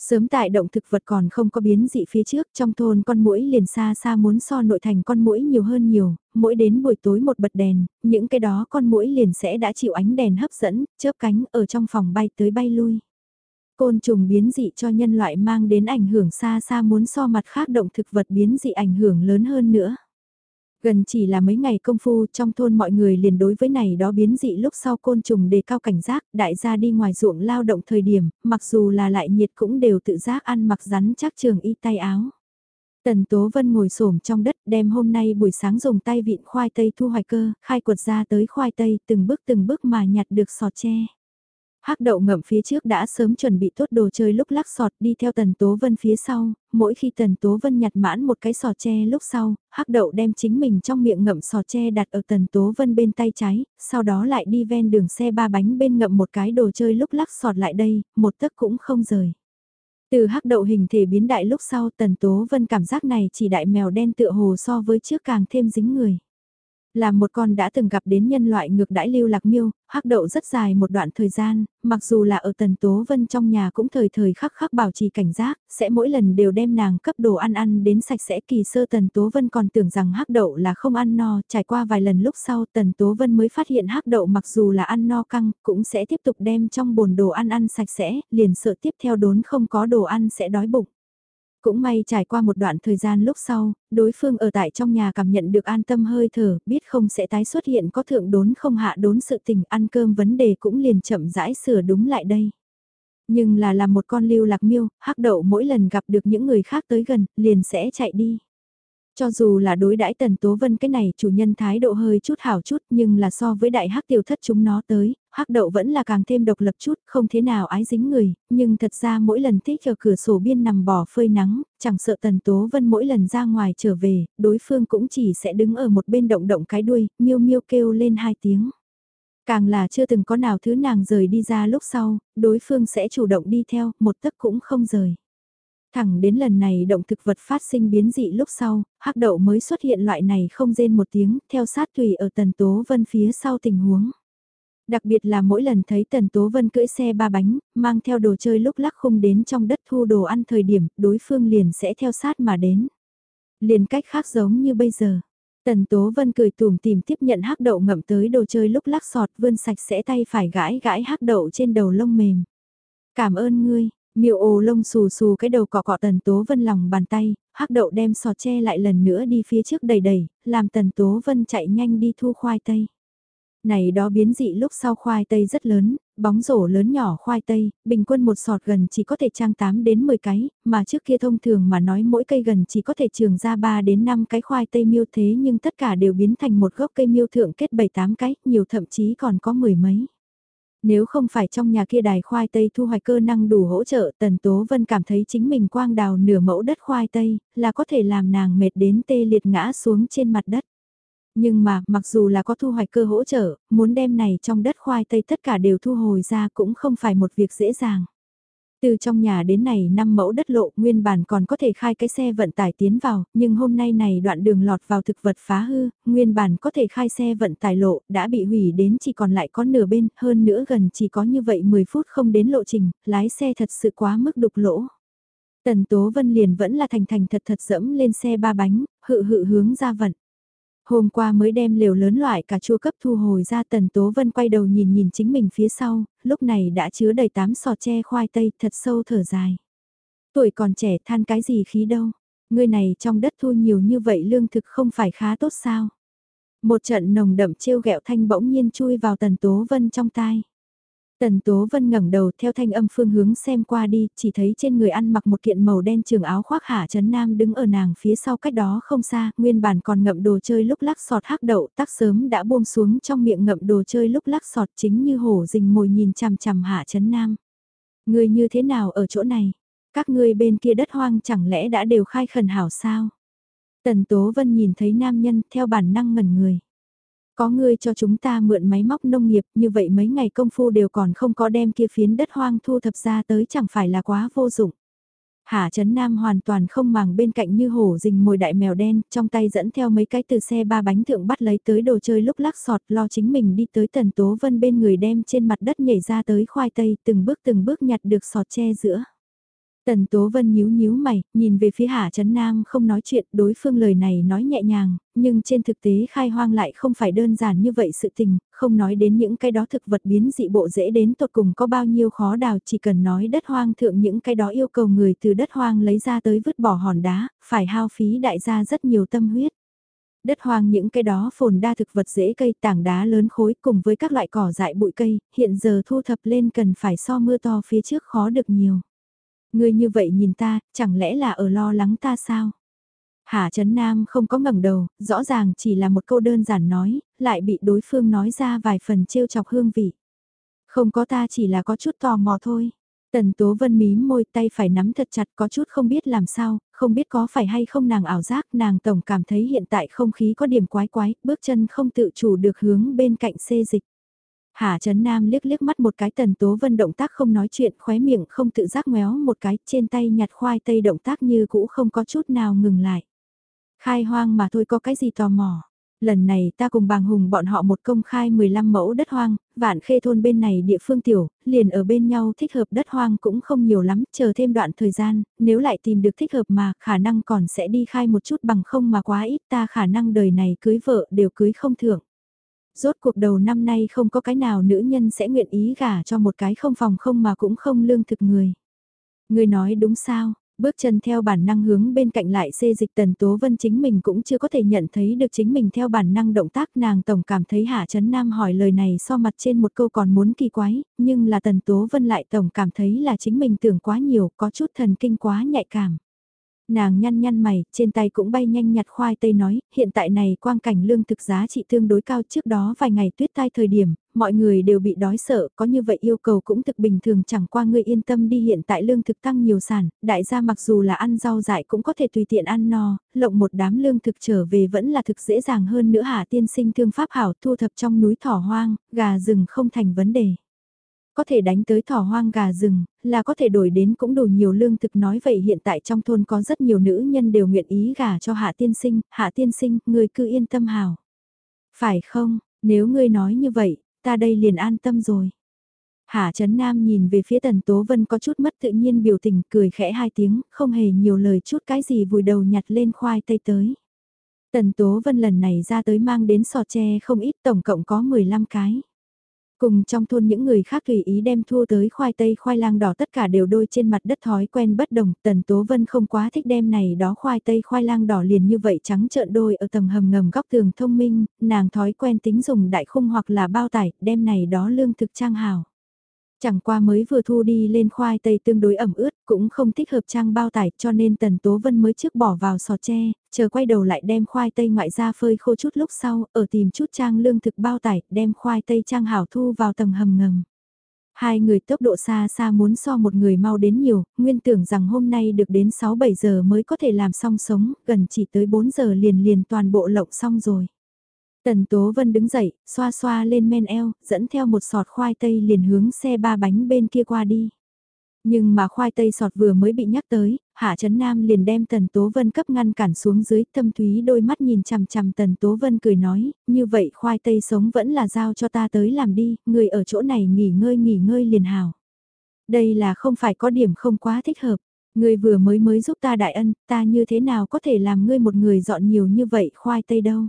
Sớm tại động thực vật còn không có biến dị phía trước, trong thôn con mũi liền xa xa muốn so nội thành con mũi nhiều hơn nhiều, mỗi đến buổi tối một bật đèn, những cái đó con mũi liền sẽ đã chịu ánh đèn hấp dẫn, chớp cánh ở trong phòng bay tới bay lui. Côn trùng biến dị cho nhân loại mang đến ảnh hưởng xa xa muốn so mặt khác động thực vật biến dị ảnh hưởng lớn hơn nữa. Gần chỉ là mấy ngày công phu trong thôn mọi người liền đối với này đó biến dị lúc sau côn trùng đề cao cảnh giác, đại gia đi ngoài ruộng lao động thời điểm, mặc dù là lại nhiệt cũng đều tự giác ăn mặc rắn chắc trường y tay áo. Tần Tố Vân ngồi xổm trong đất đem hôm nay buổi sáng dùng tay vịn khoai tây thu hoạch cơ, khai quật ra tới khoai tây từng bước từng bước mà nhặt được sọt tre. Hắc đậu ngậm phía trước đã sớm chuẩn bị tốt đồ chơi lúc lắc sọt đi theo Tần Tố Vân phía sau, mỗi khi Tần Tố Vân nhặt mãn một cái sọt tre lúc sau, Hắc đậu đem chính mình trong miệng ngậm sọt tre đặt ở Tần Tố Vân bên tay trái, sau đó lại đi ven đường xe ba bánh bên ngậm một cái đồ chơi lúc lắc sọt lại đây, một tấc cũng không rời. Từ hắc đậu hình thể biến đại lúc sau Tần Tố Vân cảm giác này chỉ đại mèo đen tựa hồ so với trước càng thêm dính người. Là một con đã từng gặp đến nhân loại ngược đãi lưu lạc miêu, hắc đậu rất dài một đoạn thời gian, mặc dù là ở Tần Tố Vân trong nhà cũng thời thời khắc khắc bảo trì cảnh giác, sẽ mỗi lần đều đem nàng cấp đồ ăn ăn đến sạch sẽ kỳ sơ Tần Tố Vân còn tưởng rằng hắc đậu là không ăn no, trải qua vài lần lúc sau Tần Tố Vân mới phát hiện hắc đậu mặc dù là ăn no căng, cũng sẽ tiếp tục đem trong bồn đồ ăn ăn sạch sẽ, liền sợ tiếp theo đốn không có đồ ăn sẽ đói bụng. Cũng may trải qua một đoạn thời gian lúc sau, đối phương ở tại trong nhà cảm nhận được an tâm hơi thở, biết không sẽ tái xuất hiện có thượng đốn không hạ đốn sự tình ăn cơm vấn đề cũng liền chậm rãi sửa đúng lại đây. Nhưng là làm một con lưu lạc miêu, hắc đậu mỗi lần gặp được những người khác tới gần, liền sẽ chạy đi. Cho dù là đối đãi Tần Tố Vân cái này chủ nhân thái độ hơi chút hảo chút nhưng là so với đại hắc tiểu thất chúng nó tới, hắc đậu vẫn là càng thêm độc lập chút, không thế nào ái dính người, nhưng thật ra mỗi lần thích ở cửa sổ biên nằm bỏ phơi nắng, chẳng sợ Tần Tố Vân mỗi lần ra ngoài trở về, đối phương cũng chỉ sẽ đứng ở một bên động động cái đuôi, miêu miêu kêu lên hai tiếng. Càng là chưa từng có nào thứ nàng rời đi ra lúc sau, đối phương sẽ chủ động đi theo, một tấc cũng không rời. Thẳng đến lần này động thực vật phát sinh biến dị lúc sau, hắc đậu mới xuất hiện loại này không rên một tiếng, theo sát tùy ở tần tố vân phía sau tình huống. Đặc biệt là mỗi lần thấy Tần Tố Vân cưỡi xe ba bánh, mang theo đồ chơi lúc lắc khung đến trong đất thu đồ ăn thời điểm, đối phương liền sẽ theo sát mà đến. Liền cách khác giống như bây giờ. Tần Tố Vân cười tùm tìm tiếp nhận hắc đậu ngậm tới đồ chơi lúc lắc sọt vươn sạch sẽ tay phải gãi gãi hắc đậu trên đầu lông mềm. Cảm ơn ngươi, miêu ồ lông xù xù cái đầu cọ cọ Tần Tố Vân lòng bàn tay, hắc đậu đem sọt che lại lần nữa đi phía trước đầy đầy, làm Tần Tố Vân chạy nhanh đi thu khoai tây. Này đó biến dị lúc sau khoai tây rất lớn, bóng rổ lớn nhỏ khoai tây, bình quân một sọt gần chỉ có thể trang 8 đến 10 cái, mà trước kia thông thường mà nói mỗi cây gần chỉ có thể trường ra 3 đến 5 cái khoai tây miêu thế nhưng tất cả đều biến thành một gốc cây miêu thượng kết 7-8 cái, nhiều thậm chí còn có mười mấy. Nếu không phải trong nhà kia đài khoai tây thu hoạch cơ năng đủ hỗ trợ, Tần Tố Vân cảm thấy chính mình quang đào nửa mẫu đất khoai tây, là có thể làm nàng mệt đến tê liệt ngã xuống trên mặt đất. Nhưng mà, mặc dù là có thu hoạch cơ hỗ trợ, muốn đem này trong đất khoai tây tất cả đều thu hồi ra cũng không phải một việc dễ dàng. Từ trong nhà đến này 5 mẫu đất lộ nguyên bản còn có thể khai cái xe vận tải tiến vào, nhưng hôm nay này đoạn đường lọt vào thực vật phá hư, nguyên bản có thể khai xe vận tải lộ đã bị hủy đến chỉ còn lại có nửa bên, hơn nữa gần chỉ có như vậy 10 phút không đến lộ trình, lái xe thật sự quá mức đục lỗ. Tần Tố Vân liền vẫn là thành thành thật thật dẫm lên xe ba bánh, hự hự hướng ra vận. Hôm qua mới đem liều lớn loại cà chua cấp thu hồi ra Tần Tố Vân quay đầu nhìn nhìn chính mình phía sau, lúc này đã chứa đầy tám sọt tre khoai tây thật sâu thở dài. Tuổi còn trẻ than cái gì khí đâu, người này trong đất thu nhiều như vậy lương thực không phải khá tốt sao. Một trận nồng đậm trêu ghẹo thanh bỗng nhiên chui vào Tần Tố Vân trong tai. Tần Tố Vân ngẩng đầu theo thanh âm phương hướng xem qua đi, chỉ thấy trên người ăn mặc một kiện màu đen trường áo khoác Hạ Trấn Nam đứng ở nàng phía sau cách đó không xa, nguyên bản còn ngậm đồ chơi lúc lắc sọt hắc đậu tắc sớm đã buông xuống trong miệng ngậm đồ chơi lúc lắc sọt chính như hổ rình mồi nhìn chằm chằm Hạ Trấn Nam. Người như thế nào ở chỗ này? Các ngươi bên kia đất hoang chẳng lẽ đã đều khai khẩn hảo sao? Tần Tố Vân nhìn thấy nam nhân theo bản năng ngẩn người. Có người cho chúng ta mượn máy móc nông nghiệp như vậy mấy ngày công phu đều còn không có đem kia phiến đất hoang thu thập ra tới chẳng phải là quá vô dụng. Hạ Trấn Nam hoàn toàn không màng bên cạnh như hổ rình mồi đại mèo đen, trong tay dẫn theo mấy cái từ xe ba bánh thượng bắt lấy tới đồ chơi lúc lắc sọt lo chính mình đi tới tần tố vân bên người đem trên mặt đất nhảy ra tới khoai tây từng bước từng bước nhặt được sọt che giữa. Tần Tố Vân nhíu nhíu mày, nhìn về phía Hạ Trấn Nam không nói chuyện, đối phương lời này nói nhẹ nhàng, nhưng trên thực tế khai hoang lại không phải đơn giản như vậy sự tình, không nói đến những cái đó thực vật biến dị bộ dễ đến tột cùng có bao nhiêu khó đào, chỉ cần nói đất hoang thượng những cái đó yêu cầu người từ đất hoang lấy ra tới vứt bỏ hòn đá, phải hao phí đại gia rất nhiều tâm huyết. Đất hoang những cái đó phồn đa thực vật dễ cây tảng đá lớn khối cùng với các loại cỏ dại bụi cây, hiện giờ thu thập lên cần phải so mưa to phía trước khó được nhiều. Ngươi như vậy nhìn ta, chẳng lẽ là ở lo lắng ta sao? Hà Trấn Nam không có ngẩng đầu, rõ ràng chỉ là một câu đơn giản nói, lại bị đối phương nói ra vài phần trêu chọc hương vị. Không có ta chỉ là có chút tò mò thôi. Tần Tố Vân mím môi tay phải nắm thật chặt có chút không biết làm sao, không biết có phải hay không nàng ảo giác nàng tổng cảm thấy hiện tại không khí có điểm quái quái, bước chân không tự chủ được hướng bên cạnh xê dịch. Hà Trấn Nam liếc liếc mắt một cái tần tố vân động tác không nói chuyện khóe miệng không tự giác ngoéo một cái trên tay nhặt khoai tây động tác như cũ không có chút nào ngừng lại. Khai hoang mà thôi có cái gì tò mò. Lần này ta cùng bàng hùng bọn họ một công khai 15 mẫu đất hoang, vạn khê thôn bên này địa phương tiểu, liền ở bên nhau thích hợp đất hoang cũng không nhiều lắm, chờ thêm đoạn thời gian, nếu lại tìm được thích hợp mà khả năng còn sẽ đi khai một chút bằng không mà quá ít ta khả năng đời này cưới vợ đều cưới không thưởng. Rốt cuộc đầu năm nay không có cái nào nữ nhân sẽ nguyện ý gả cho một cái không phòng không mà cũng không lương thực người. Người nói đúng sao, Bước chân theo bản năng hướng bên cạnh lại xê dịch tần tố vân chính mình cũng chưa có thể nhận thấy được chính mình theo bản năng động tác nàng tổng cảm thấy hạ chấn nam hỏi lời này so mặt trên một câu còn muốn kỳ quái, nhưng là tần tố vân lại tổng cảm thấy là chính mình tưởng quá nhiều, có chút thần kinh quá nhạy cảm. Nàng nhăn nhăn mày, trên tay cũng bay nhanh nhặt khoai tây nói, hiện tại này quang cảnh lương thực giá trị tương đối cao trước đó vài ngày tuyết tai thời điểm, mọi người đều bị đói sợ, có như vậy yêu cầu cũng thực bình thường chẳng qua ngươi yên tâm đi hiện tại lương thực tăng nhiều sản, đại gia mặc dù là ăn rau dại cũng có thể tùy tiện ăn no, lộng một đám lương thực trở về vẫn là thực dễ dàng hơn nữa hạ tiên sinh thương pháp hảo thu thập trong núi thỏ hoang, gà rừng không thành vấn đề. Có thể đánh tới thỏ hoang gà rừng, là có thể đổi đến cũng đủ nhiều lương thực nói vậy hiện tại trong thôn có rất nhiều nữ nhân đều nguyện ý gà cho hạ tiên sinh, hạ tiên sinh, người cứ yên tâm hào. Phải không, nếu ngươi nói như vậy, ta đây liền an tâm rồi. Hạ Trấn Nam nhìn về phía Tần Tố Vân có chút mất tự nhiên biểu tình cười khẽ hai tiếng, không hề nhiều lời chút cái gì vùi đầu nhặt lên khoai tây tới. Tần Tố Vân lần này ra tới mang đến sọt tre không ít tổng cộng có 15 cái. Cùng trong thôn những người khác tùy ý đem thua tới khoai tây khoai lang đỏ tất cả đều đôi trên mặt đất thói quen bất đồng. Tần Tố Vân không quá thích đem này đó khoai tây khoai lang đỏ liền như vậy trắng trợn đôi ở tầng hầm ngầm góc tường thông minh, nàng thói quen tính dùng đại khung hoặc là bao tải, đem này đó lương thực trang hào. Chẳng qua mới vừa thu đi lên khoai tây tương đối ẩm ướt, cũng không thích hợp trang bao tải cho nên Tần Tố Vân mới trước bỏ vào sò tre, chờ quay đầu lại đem khoai tây ngoại ra phơi khô chút lúc sau, ở tìm chút trang lương thực bao tải, đem khoai tây trang hảo thu vào tầng hầm ngầm. Hai người tốc độ xa xa muốn so một người mau đến nhiều, nguyên tưởng rằng hôm nay được đến 6-7 giờ mới có thể làm xong sống, gần chỉ tới 4 giờ liền liền toàn bộ lộng xong rồi. Tần Tố Vân đứng dậy, xoa xoa lên men eo, dẫn theo một sọt khoai tây liền hướng xe ba bánh bên kia qua đi. Nhưng mà khoai tây sọt vừa mới bị nhắc tới, Hạ Trấn Nam liền đem Tần Tố Vân cấp ngăn cản xuống dưới, thâm thúy đôi mắt nhìn chằm chằm Tần Tố Vân cười nói, như vậy khoai tây sống vẫn là giao cho ta tới làm đi, người ở chỗ này nghỉ ngơi nghỉ ngơi liền hào. Đây là không phải có điểm không quá thích hợp, người vừa mới mới giúp ta đại ân, ta như thế nào có thể làm ngươi một người dọn nhiều như vậy khoai tây đâu.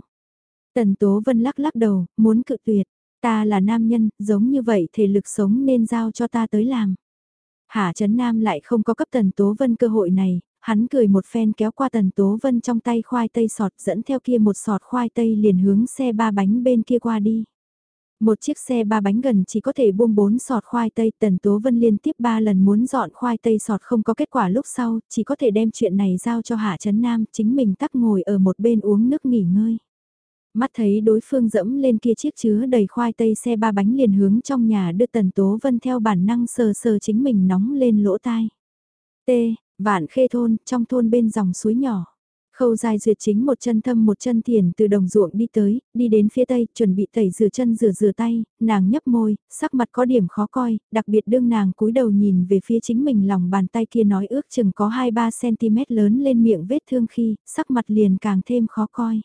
Tần Tố Vân lắc lắc đầu, muốn cự tuyệt. Ta là nam nhân, giống như vậy thể lực sống nên giao cho ta tới làm. Hạ Trấn Nam lại không có cấp Tần Tố Vân cơ hội này, hắn cười một phen kéo qua Tần Tố Vân trong tay khoai tây sọt dẫn theo kia một sọt khoai tây liền hướng xe ba bánh bên kia qua đi. Một chiếc xe ba bánh gần chỉ có thể buông bốn sọt khoai tây, Tần Tố Vân liên tiếp ba lần muốn dọn khoai tây sọt không có kết quả lúc sau, chỉ có thể đem chuyện này giao cho Hạ Trấn Nam, chính mình tắc ngồi ở một bên uống nước nghỉ ngơi. Mắt thấy đối phương dẫm lên kia chiếc chứa đầy khoai tây xe ba bánh liền hướng trong nhà đưa Tần Tố Vân theo bản năng sờ sờ chính mình nóng lên lỗ tai. T. Vạn khê thôn, trong thôn bên dòng suối nhỏ. Khâu dài duyệt chính một chân thâm một chân thiền từ đồng ruộng đi tới, đi đến phía tây, chuẩn bị tẩy rửa chân rửa rửa tay, nàng nhấp môi, sắc mặt có điểm khó coi, đặc biệt đương nàng cúi đầu nhìn về phía chính mình lòng bàn tay kia nói ước chừng có 2-3cm lớn lên miệng vết thương khi, sắc mặt liền càng thêm khó coi.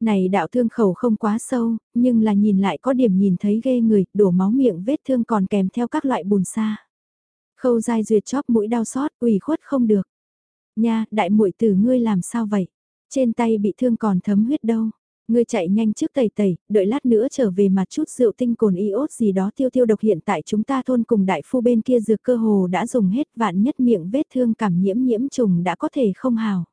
Này đạo thương khẩu không quá sâu, nhưng là nhìn lại có điểm nhìn thấy ghê người, đổ máu miệng vết thương còn kèm theo các loại bùn xa. Khâu dai duyệt chóp mũi đau xót, ủy khuất không được. Nha, đại muội tử ngươi làm sao vậy? Trên tay bị thương còn thấm huyết đâu. Ngươi chạy nhanh trước tẩy tẩy, đợi lát nữa trở về mà chút rượu tinh cồn iốt gì đó tiêu tiêu độc hiện tại chúng ta thôn cùng đại phu bên kia dược cơ hồ đã dùng hết vạn nhất miệng vết thương cảm nhiễm nhiễm trùng đã có thể không hào.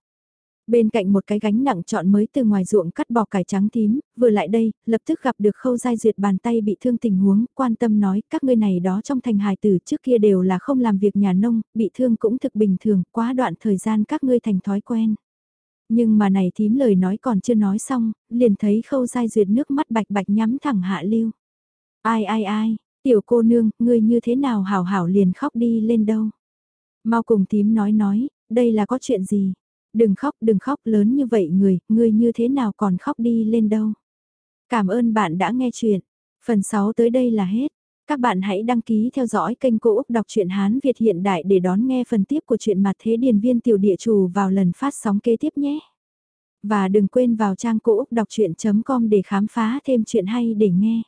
Bên cạnh một cái gánh nặng chọn mới từ ngoài ruộng cắt bỏ cải trắng tím, vừa lại đây, lập tức gặp được khâu giai duyệt bàn tay bị thương tình huống, quan tâm nói các ngươi này đó trong thành hài tử trước kia đều là không làm việc nhà nông, bị thương cũng thực bình thường, quá đoạn thời gian các ngươi thành thói quen. Nhưng mà này thím lời nói còn chưa nói xong, liền thấy khâu giai duyệt nước mắt bạch bạch nhắm thẳng hạ lưu. Ai ai ai, tiểu cô nương, ngươi như thế nào hảo hảo liền khóc đi lên đâu. Mau cùng thím nói nói, đây là có chuyện gì Đừng khóc, đừng khóc lớn như vậy người, người như thế nào còn khóc đi lên đâu. Cảm ơn bạn đã nghe chuyện. Phần 6 tới đây là hết. Các bạn hãy đăng ký theo dõi kênh Cô Úc Đọc truyện Hán Việt hiện đại để đón nghe phần tiếp của truyện mặt thế điền viên tiểu địa chủ vào lần phát sóng kế tiếp nhé. Và đừng quên vào trang Cô Úc Đọc Chuyện.com để khám phá thêm chuyện hay để nghe.